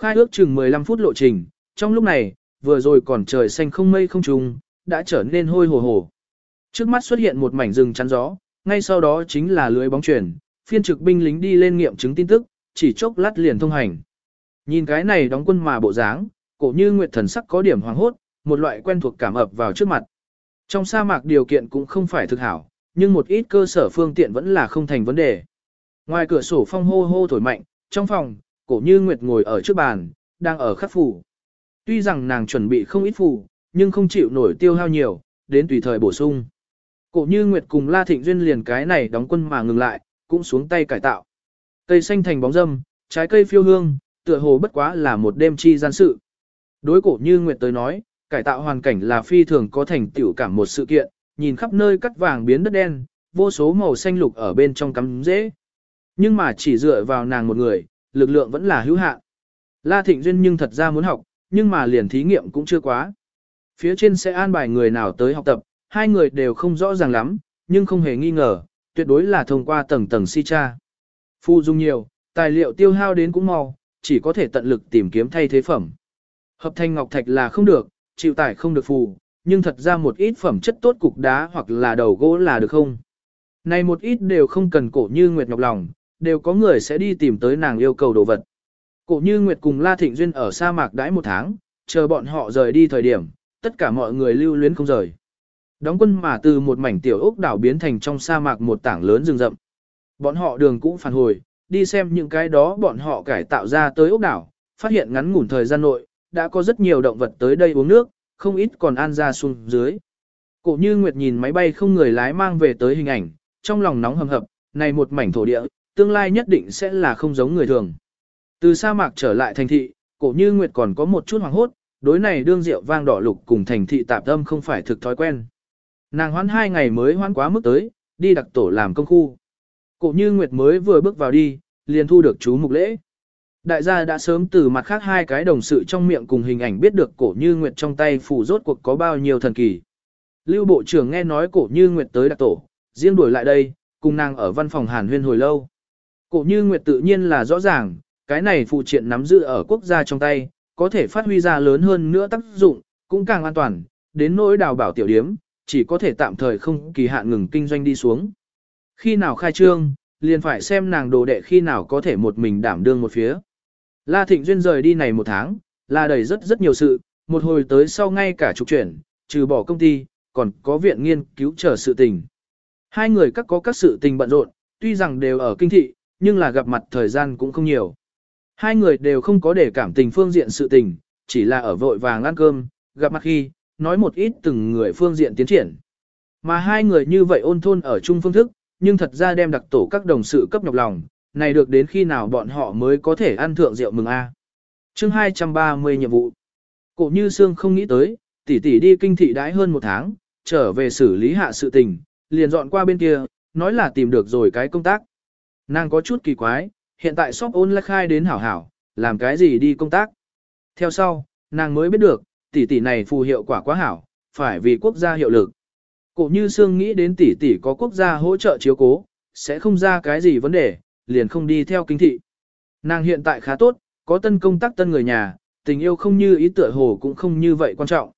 Khai ước chừng 15 phút lộ trình, trong lúc này, vừa rồi còn trời xanh không mây không trùng, đã trở nên hôi hồ hồ. Trước mắt xuất hiện một mảnh rừng chắn gió, ngay sau đó chính là lưới bóng chuyển, phiên trực binh lính đi lên nghiệm chứng tin tức, chỉ chốc lát liền thông hành. Nhìn cái này đóng quân mà bộ dáng, cổ như nguyệt thần sắc có điểm hoàng hốt, một loại quen thuộc cảm ập vào trước mặt. Trong sa mạc điều kiện cũng không phải thực hảo, nhưng một ít cơ sở phương tiện vẫn là không thành vấn đề. Ngoài cửa sổ phong hô hô thổi mạnh, trong phòng, cổ như nguyệt ngồi ở trước bàn, đang ở khắc phủ. Tuy rằng nàng chuẩn bị không ít phủ, nhưng không chịu nổi tiêu hao nhiều, đến tùy thời bổ sung. Cổ như Nguyệt cùng La Thịnh Duyên liền cái này đóng quân mà ngừng lại, cũng xuống tay cải tạo. Cây xanh thành bóng râm, trái cây phiêu hương, tựa hồ bất quá là một đêm chi gian sự. Đối cổ như Nguyệt tới nói, cải tạo hoàn cảnh là phi thường có thành tựu cảm một sự kiện, nhìn khắp nơi cắt vàng biến đất đen, vô số màu xanh lục ở bên trong cắm dễ. Nhưng mà chỉ dựa vào nàng một người, lực lượng vẫn là hữu hạn. La Thịnh Duyên nhưng thật ra muốn học, nhưng mà liền thí nghiệm cũng chưa quá. Phía trên sẽ an bài người nào tới học tập, hai người đều không rõ ràng lắm, nhưng không hề nghi ngờ, tuyệt đối là thông qua tầng tầng si cha. Phu dung nhiều, tài liệu tiêu hao đến cũng mau, chỉ có thể tận lực tìm kiếm thay thế phẩm. Hợp thành ngọc thạch là không được, chịu tải không được phù, nhưng thật ra một ít phẩm chất tốt cục đá hoặc là đầu gỗ là được không. Này một ít đều không cần cổ như Nguyệt Ngọc lòng, đều có người sẽ đi tìm tới nàng yêu cầu đồ vật. Cổ như Nguyệt cùng La Thịnh Duyên ở sa mạc đãi một tháng, chờ bọn họ rời đi thời điểm, tất cả mọi người lưu luyến không rời. Đóng quân mà từ một mảnh tiểu ốc đảo biến thành trong sa mạc một tảng lớn rừng rậm. Bọn họ đường cũng phản hồi, đi xem những cái đó bọn họ cải tạo ra tới ốc đảo, phát hiện ngắn ngủn thời gian nội, đã có rất nhiều động vật tới đây uống nước, không ít còn an ra xuống dưới. Cổ như Nguyệt nhìn máy bay không người lái mang về tới hình ảnh, trong lòng nóng hầm hập, này một mảnh thổ địa, tương lai nhất định sẽ là không giống người thường. Từ sa mạc trở lại thành thị, cổ như Nguyệt còn có một chút hoàng hốt, đối này đương rượu vang đỏ lục cùng thành thị tạp âm không phải thực thói quen. Nàng hoãn hai ngày mới hoãn quá mức tới, đi đặc tổ làm công khu. Cổ như Nguyệt mới vừa bước vào đi, liền thu được chú mục lễ. Đại gia đã sớm từ mặt khác hai cái đồng sự trong miệng cùng hình ảnh biết được cổ như Nguyệt trong tay phủ rốt cuộc có bao nhiêu thần kỳ. Lưu Bộ trưởng nghe nói cổ như Nguyệt tới đặc tổ, riêng đuổi lại đây, cùng nàng ở văn phòng hàn huyên hồi lâu. Cổ như Nguyệt tự nhiên là rõ ràng, cái này phụ triện nắm giữ ở quốc gia trong tay, có thể phát huy ra lớn hơn nữa tác dụng, cũng càng an toàn, đến nỗi đào bảo tiểu điếm, chỉ có thể tạm thời không kỳ hạn ngừng kinh doanh đi xuống. Khi nào khai trương, liền phải xem nàng đồ đệ khi nào có thể một mình đảm đương một phía. La Thịnh Duyên rời đi này một tháng, là đầy rất rất nhiều sự, một hồi tới sau ngay cả trục chuyển, trừ bỏ công ty, còn có viện nghiên cứu chờ sự tình. Hai người các có các sự tình bận rộn, tuy rằng đều ở kinh thị, nhưng là gặp mặt thời gian cũng không nhiều. Hai người đều không có để cảm tình phương diện sự tình, chỉ là ở vội vàng ăn cơm, gặp mặt khi, nói một ít từng người phương diện tiến triển. Mà hai người như vậy ôn thôn ở chung phương thức, nhưng thật ra đem đặc tổ các đồng sự cấp nhọc lòng, này được đến khi nào bọn họ mới có thể ăn thượng rượu mừng a. À. Chương 230 nhiệm vụ. Cổ Như Sương không nghĩ tới, tỷ tỷ đi kinh thị đãi hơn một tháng, trở về xử lý hạ sự tình, liền dọn qua bên kia, nói là tìm được rồi cái công tác. Nàng có chút kỳ quái, hiện tại shop ôn lách khai đến hảo hảo, làm cái gì đi công tác. Theo sau, nàng mới biết được, tỷ tỷ này phù hiệu quả quá hảo, phải vì quốc gia hiệu lực. Cổ như Sương nghĩ đến tỷ tỷ có quốc gia hỗ trợ chiếu cố, sẽ không ra cái gì vấn đề, liền không đi theo kinh thị. Nàng hiện tại khá tốt, có tân công tác tân người nhà, tình yêu không như ý tựa hồ cũng không như vậy quan trọng.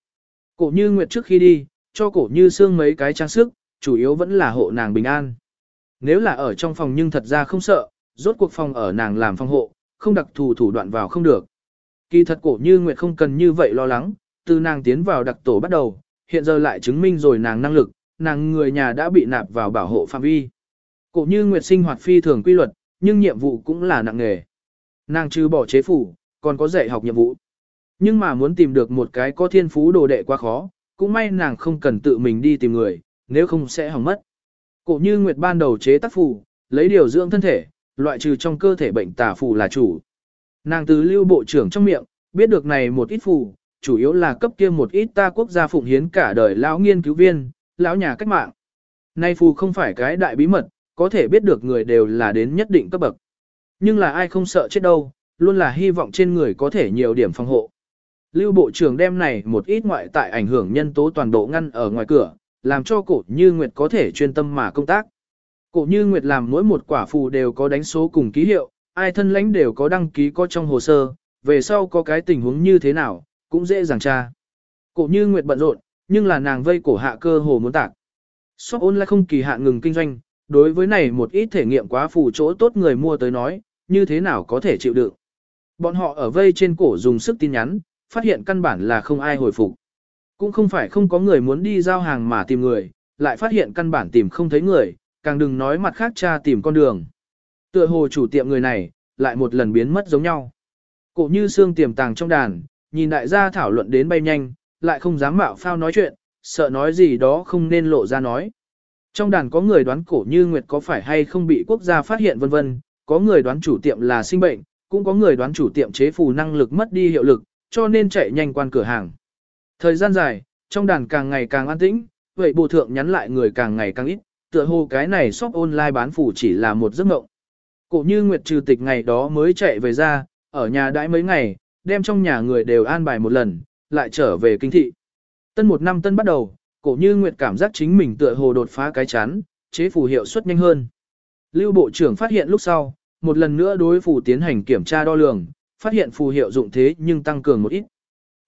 Cổ như Nguyệt trước khi đi, cho cổ như Sương mấy cái trang sức, chủ yếu vẫn là hộ nàng bình an. Nếu là ở trong phòng nhưng thật ra không sợ, rốt cuộc phòng ở nàng làm phòng hộ, không đặc thù thủ đoạn vào không được. Kỳ thật cổ như Nguyệt không cần như vậy lo lắng, từ nàng tiến vào đặc tổ bắt đầu, hiện giờ lại chứng minh rồi nàng năng lực, nàng người nhà đã bị nạp vào bảo hộ phạm vi. Cổ như Nguyệt sinh hoạt phi thường quy luật, nhưng nhiệm vụ cũng là nặng nghề. Nàng trừ bỏ chế phủ, còn có dạy học nhiệm vụ. Nhưng mà muốn tìm được một cái có thiên phú đồ đệ quá khó, cũng may nàng không cần tự mình đi tìm người, nếu không sẽ hỏng mất. Cổ như Nguyệt ban đầu chế tác phủ, lấy điều dưỡng thân thể, loại trừ trong cơ thể bệnh tà phủ là chủ. Nàng từ lưu bộ trưởng trong miệng, biết được này một ít phù, chủ yếu là cấp kia một ít ta quốc gia phụng hiến cả đời lão nghiên cứu viên, lão nhà cách mạng. Nay phù không phải cái đại bí mật, có thể biết được người đều là đến nhất định cấp bậc. Nhưng là ai không sợ chết đâu, luôn là hy vọng trên người có thể nhiều điểm phòng hộ. Lưu Bộ trưởng đem này một ít ngoại tại ảnh hưởng nhân tố toàn bộ ngăn ở ngoài cửa, làm cho cổ như Nguyệt có thể chuyên tâm mà công tác. Cổ như Nguyệt làm mỗi một quả phù đều có đánh số cùng ký hiệu, ai thân lãnh đều có đăng ký có trong hồ sơ, về sau có cái tình huống như thế nào, cũng dễ dàng tra. Cổ như Nguyệt bận rộn, nhưng là nàng vây cổ hạ cơ hồ muốn tạc. Shop online không kỳ hạn ngừng kinh doanh, đối với này một ít thể nghiệm quá phù chỗ tốt người mua tới nói, như thế nào có thể chịu đựng. Bọn họ ở vây trên cổ dùng sức tin nhắn, phát hiện căn bản là không ai hồi phục. Cũng không phải không có người muốn đi giao hàng mà tìm người, lại phát hiện căn bản tìm không thấy người, càng đừng nói mặt khác cha tìm con đường. Tựa hồ chủ tiệm người này, lại một lần biến mất giống nhau. Cổ như xương tiềm tàng trong đàn, nhìn đại gia thảo luận đến bay nhanh, lại không dám mạo phao nói chuyện, sợ nói gì đó không nên lộ ra nói. Trong đàn có người đoán cổ như Nguyệt có phải hay không bị quốc gia phát hiện vân vân, có người đoán chủ tiệm là sinh bệnh, cũng có người đoán chủ tiệm chế phù năng lực mất đi hiệu lực, cho nên chạy nhanh quan cửa hàng. Thời gian dài, trong đàn càng ngày càng an tĩnh, vậy bộ thượng nhắn lại người càng ngày càng ít, tựa hồ cái này shop online bán phủ chỉ là một giấc mộng. Cổ như Nguyệt trừ tịch ngày đó mới chạy về ra, ở nhà đãi mấy ngày, đem trong nhà người đều an bài một lần, lại trở về kinh thị. Tân một năm tân bắt đầu, cổ như Nguyệt cảm giác chính mình tựa hồ đột phá cái chán, chế phù hiệu suất nhanh hơn. Lưu Bộ trưởng phát hiện lúc sau, một lần nữa đối phù tiến hành kiểm tra đo lường, phát hiện phù hiệu dụng thế nhưng tăng cường một ít.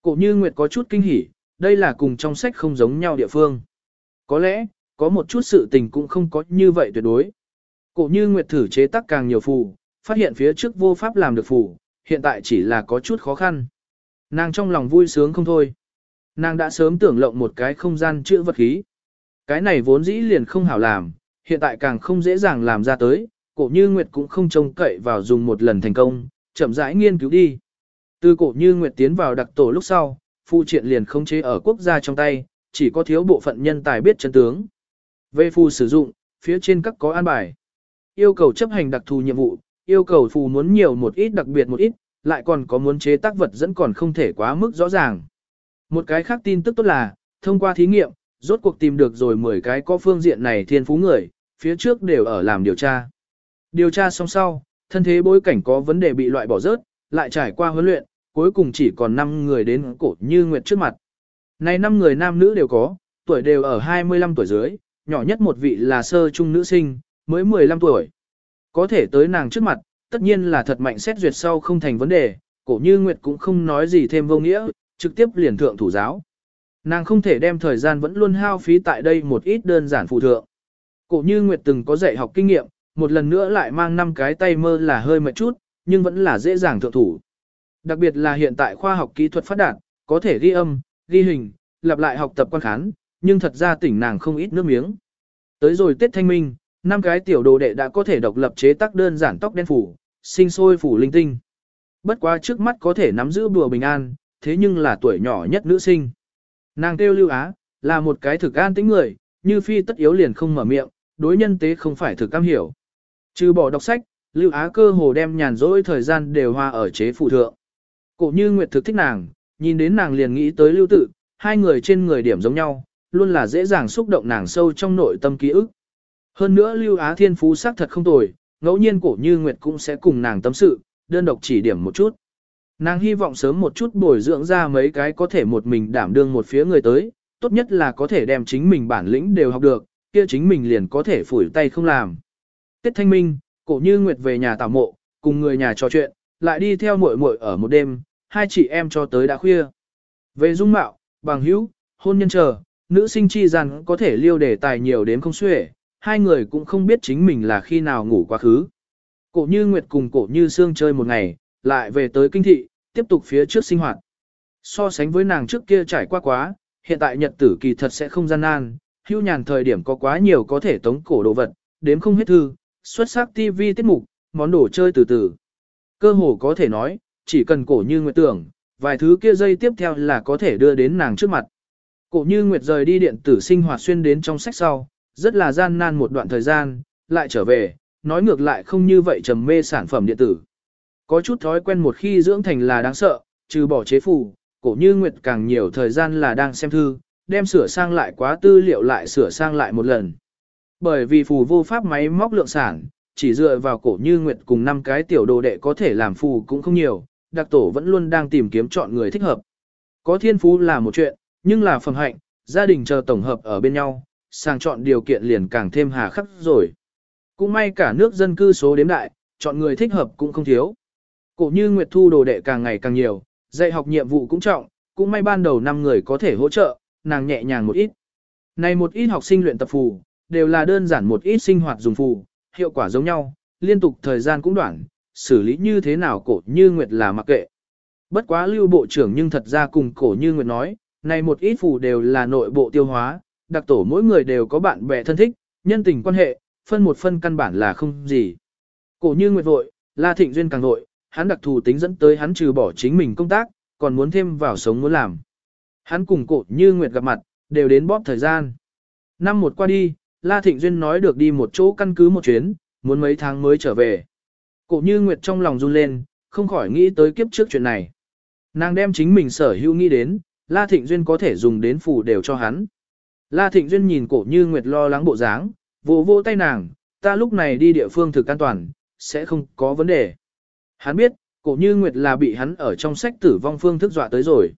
Cổ như Nguyệt có chút kinh hỉ, đây là cùng trong sách không giống nhau địa phương. Có lẽ, có một chút sự tình cũng không có như vậy tuyệt đối. Cổ như Nguyệt thử chế tác càng nhiều phù, phát hiện phía trước vô pháp làm được phù, hiện tại chỉ là có chút khó khăn. Nàng trong lòng vui sướng không thôi. Nàng đã sớm tưởng lộng một cái không gian chữa vật khí. Cái này vốn dĩ liền không hảo làm, hiện tại càng không dễ dàng làm ra tới, cổ như Nguyệt cũng không trông cậy vào dùng một lần thành công, chậm rãi nghiên cứu đi. Từ cổ như Nguyệt tiến vào đặc tổ lúc sau, phụ triện liền không chế ở quốc gia trong tay, chỉ có thiếu bộ phận nhân tài biết chân tướng. Về phù sử dụng, phía trên các có an bài. Yêu cầu chấp hành đặc thù nhiệm vụ, yêu cầu phù muốn nhiều một ít đặc biệt một ít, lại còn có muốn chế tác vật dẫn còn không thể quá mức rõ ràng. Một cái khác tin tức tốt là, thông qua thí nghiệm, rốt cuộc tìm được rồi 10 cái có phương diện này thiên phú người, phía trước đều ở làm điều tra. Điều tra xong sau, thân thế bối cảnh có vấn đề bị loại bỏ rớt, lại trải qua huấn luyện, cuối cùng chỉ còn 5 người đến cổ như nguyệt trước mặt. Này 5 người nam nữ đều có, tuổi đều ở 25 tuổi dưới, nhỏ nhất một vị là sơ trung nữ sinh, mới 15 tuổi. Có thể tới nàng trước mặt, tất nhiên là thật mạnh xét duyệt sau không thành vấn đề, cổ như nguyệt cũng không nói gì thêm vô nghĩa, trực tiếp liền thượng thủ giáo. Nàng không thể đem thời gian vẫn luôn hao phí tại đây một ít đơn giản phụ thượng. Cổ như Nguyệt từng có dạy học kinh nghiệm, một lần nữa lại mang năm cái tay mơ là hơi mệt chút, nhưng vẫn là dễ dàng thượng thủ. Đặc biệt là hiện tại khoa học kỹ thuật phát đạt, có thể ghi âm, ghi hình, lặp lại học tập quan khán, nhưng thật ra tỉnh nàng không ít nước miếng. Tới rồi Tết Thanh Minh, năm cái tiểu đồ đệ đã có thể độc lập chế tác đơn giản tóc đen phủ, sinh sôi phủ linh tinh. Bất quá trước mắt có thể nắm giữ bùa bình an, thế nhưng là tuổi nhỏ nhất nữ sinh. Nàng kêu lưu á, là một cái thực an tính người, như phi tất yếu liền không mở miệng, đối nhân tế không phải thực cam hiểu. Trừ bỏ đọc sách, lưu á cơ hồ đem nhàn rỗi thời gian đều hoa ở chế phụ thượng. Cổ như Nguyệt thực thích nàng, nhìn đến nàng liền nghĩ tới lưu tự, hai người trên người điểm giống nhau, luôn là dễ dàng xúc động nàng sâu trong nội tâm ký ức. Hơn nữa lưu á thiên phú sắc thật không tồi, ngẫu nhiên cổ như Nguyệt cũng sẽ cùng nàng tâm sự, đơn độc chỉ điểm một chút. Nàng hy vọng sớm một chút bồi dưỡng ra mấy cái có thể một mình đảm đương một phía người tới, tốt nhất là có thể đem chính mình bản lĩnh đều học được, kia chính mình liền có thể phủi tay không làm. Tết thanh minh, cổ như Nguyệt về nhà tảo mộ, cùng người nhà trò chuyện, lại đi theo muội muội ở một đêm, hai chị em cho tới đã khuya. Về dung mạo, bằng hữu, hôn nhân chờ, nữ sinh chi rằng có thể liêu đề tài nhiều đến không xuể, hai người cũng không biết chính mình là khi nào ngủ quá khứ. Cổ như Nguyệt cùng cổ như Sương chơi một ngày, lại về tới kinh thị, tiếp tục phía trước sinh hoạt. So sánh với nàng trước kia trải qua quá, hiện tại nhật tử kỳ thật sẽ không gian nan, hưu nhàn thời điểm có quá nhiều có thể tống cổ đồ vật, đếm không hết thư, xuất sắc TV tiết mục, món đồ chơi từ từ. Cơ hồ có thể nói, chỉ cần cổ như nguyệt tưởng, vài thứ kia dây tiếp theo là có thể đưa đến nàng trước mặt. Cổ như nguyệt rời đi điện tử sinh hoạt xuyên đến trong sách sau, rất là gian nan một đoạn thời gian, lại trở về, nói ngược lại không như vậy trầm mê sản phẩm điện tử. Có chút thói quen một khi dưỡng thành là đáng sợ, trừ bỏ chế phù, cổ như nguyệt càng nhiều thời gian là đang xem thư, đem sửa sang lại quá tư liệu lại sửa sang lại một lần. Bởi vì phù vô pháp máy móc lượng sản, chỉ dựa vào cổ như nguyệt cùng năm cái tiểu đồ đệ có thể làm phù cũng không nhiều, đặc tổ vẫn luôn đang tìm kiếm chọn người thích hợp. Có thiên phú là một chuyện, nhưng là phần hạnh, gia đình chờ tổng hợp ở bên nhau, sàng chọn điều kiện liền càng thêm hà khắc rồi. Cũng may cả nước dân cư số đếm đại, chọn người thích hợp cũng không thiếu. Cổ như Nguyệt Thu đồ đệ càng ngày càng nhiều, dạy học nhiệm vụ cũng trọng, cũng may ban đầu 5 người có thể hỗ trợ, nàng nhẹ nhàng một ít. Này một ít học sinh luyện tập phù, đều là đơn giản một ít sinh hoạt dùng phù, hiệu quả giống nhau, liên tục thời gian cũng đoạn, xử lý như thế nào cổ như Nguyệt là mặc kệ. Bất quá lưu bộ trưởng nhưng thật ra cùng cổ như Nguyệt nói, này một ít phù đều là nội bộ tiêu hóa, đặc tổ mỗi người đều có bạn bè thân thích, nhân tình quan hệ, phân một phân căn bản là không gì. Cổ như Nguyệt vội, La Thịnh Duyên càng vội, hắn đặc thù tính dẫn tới hắn trừ bỏ chính mình công tác, còn muốn thêm vào sống muốn làm. Hắn cùng cổ như Nguyệt gặp mặt, đều đến bóp thời gian. Năm một qua đi, La Thịnh Duyên nói được đi một chỗ căn cứ một chuyến, muốn mấy tháng mới trở về. Cổ như Nguyệt trong lòng run lên, không khỏi nghĩ tới kiếp trước chuyện này. Nàng đem chính mình sở hữu nghĩ đến, La Thịnh Duyên có thể dùng đến phủ đều cho hắn. La Thịnh Duyên nhìn cổ như Nguyệt lo lắng bộ dáng, vỗ vỗ tay nàng, ta lúc này đi địa phương thực an toàn, sẽ không có vấn đề. Hắn biết, cổ như Nguyệt là bị hắn ở trong sách tử vong phương thức dọa tới rồi.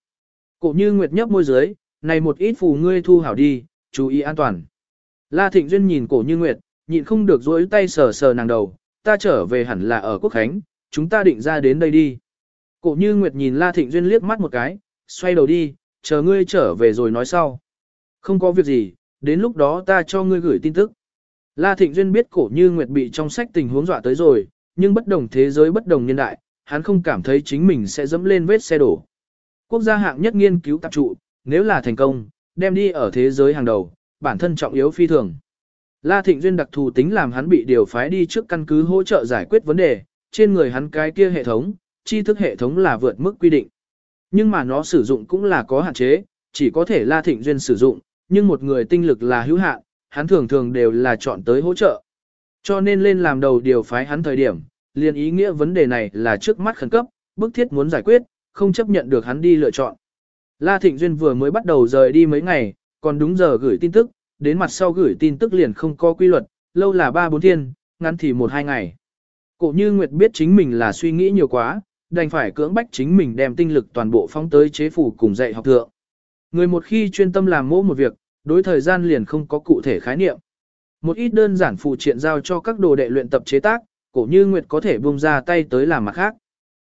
Cổ như Nguyệt nhấp môi dưới, này một ít phù ngươi thu hảo đi, chú ý an toàn. La Thịnh Duyên nhìn cổ như Nguyệt, nhịn không được dối tay sờ sờ nàng đầu, ta trở về hẳn là ở Quốc Khánh, chúng ta định ra đến đây đi. Cổ như Nguyệt nhìn La Thịnh Duyên liếc mắt một cái, xoay đầu đi, chờ ngươi trở về rồi nói sau. Không có việc gì, đến lúc đó ta cho ngươi gửi tin tức. La Thịnh Duyên biết cổ như Nguyệt bị trong sách tình huống dọa tới rồi, nhưng bất đồng thế giới bất đồng nhân đại, hắn không cảm thấy chính mình sẽ dẫm lên vết xe đổ. Quốc gia hạng nhất nghiên cứu tạp trụ, nếu là thành công, đem đi ở thế giới hàng đầu, bản thân trọng yếu phi thường. La Thịnh Duyên đặc thù tính làm hắn bị điều phái đi trước căn cứ hỗ trợ giải quyết vấn đề, trên người hắn cái kia hệ thống, tri thức hệ thống là vượt mức quy định. Nhưng mà nó sử dụng cũng là có hạn chế, chỉ có thể La Thịnh Duyên sử dụng, nhưng một người tinh lực là hữu hạn, hắn thường thường đều là chọn tới hỗ trợ. Cho nên lên làm đầu điều phái hắn thời điểm, liền ý nghĩa vấn đề này là trước mắt khẩn cấp, bức thiết muốn giải quyết, không chấp nhận được hắn đi lựa chọn. La Thịnh Duyên vừa mới bắt đầu rời đi mấy ngày, còn đúng giờ gửi tin tức, đến mặt sau gửi tin tức liền không có quy luật, lâu là 3-4 thiên, ngắn thì 1-2 ngày. Cổ như Nguyệt biết chính mình là suy nghĩ nhiều quá, đành phải cưỡng bách chính mình đem tinh lực toàn bộ phóng tới chế phủ cùng dạy học thượng. Người một khi chuyên tâm làm mỗ một việc, đối thời gian liền không có cụ thể khái niệm. Một ít đơn giản phụ triện giao cho các đồ đệ luyện tập chế tác, cổ như Nguyệt có thể buông ra tay tới làm mặt khác.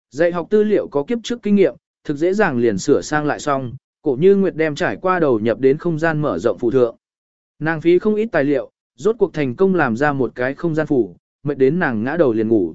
Dạy học tư liệu có kiếp trước kinh nghiệm, thực dễ dàng liền sửa sang lại xong, cổ như Nguyệt đem trải qua đầu nhập đến không gian mở rộng phụ thượng. Nàng phí không ít tài liệu, rốt cuộc thành công làm ra một cái không gian phủ, mệt đến nàng ngã đầu liền ngủ.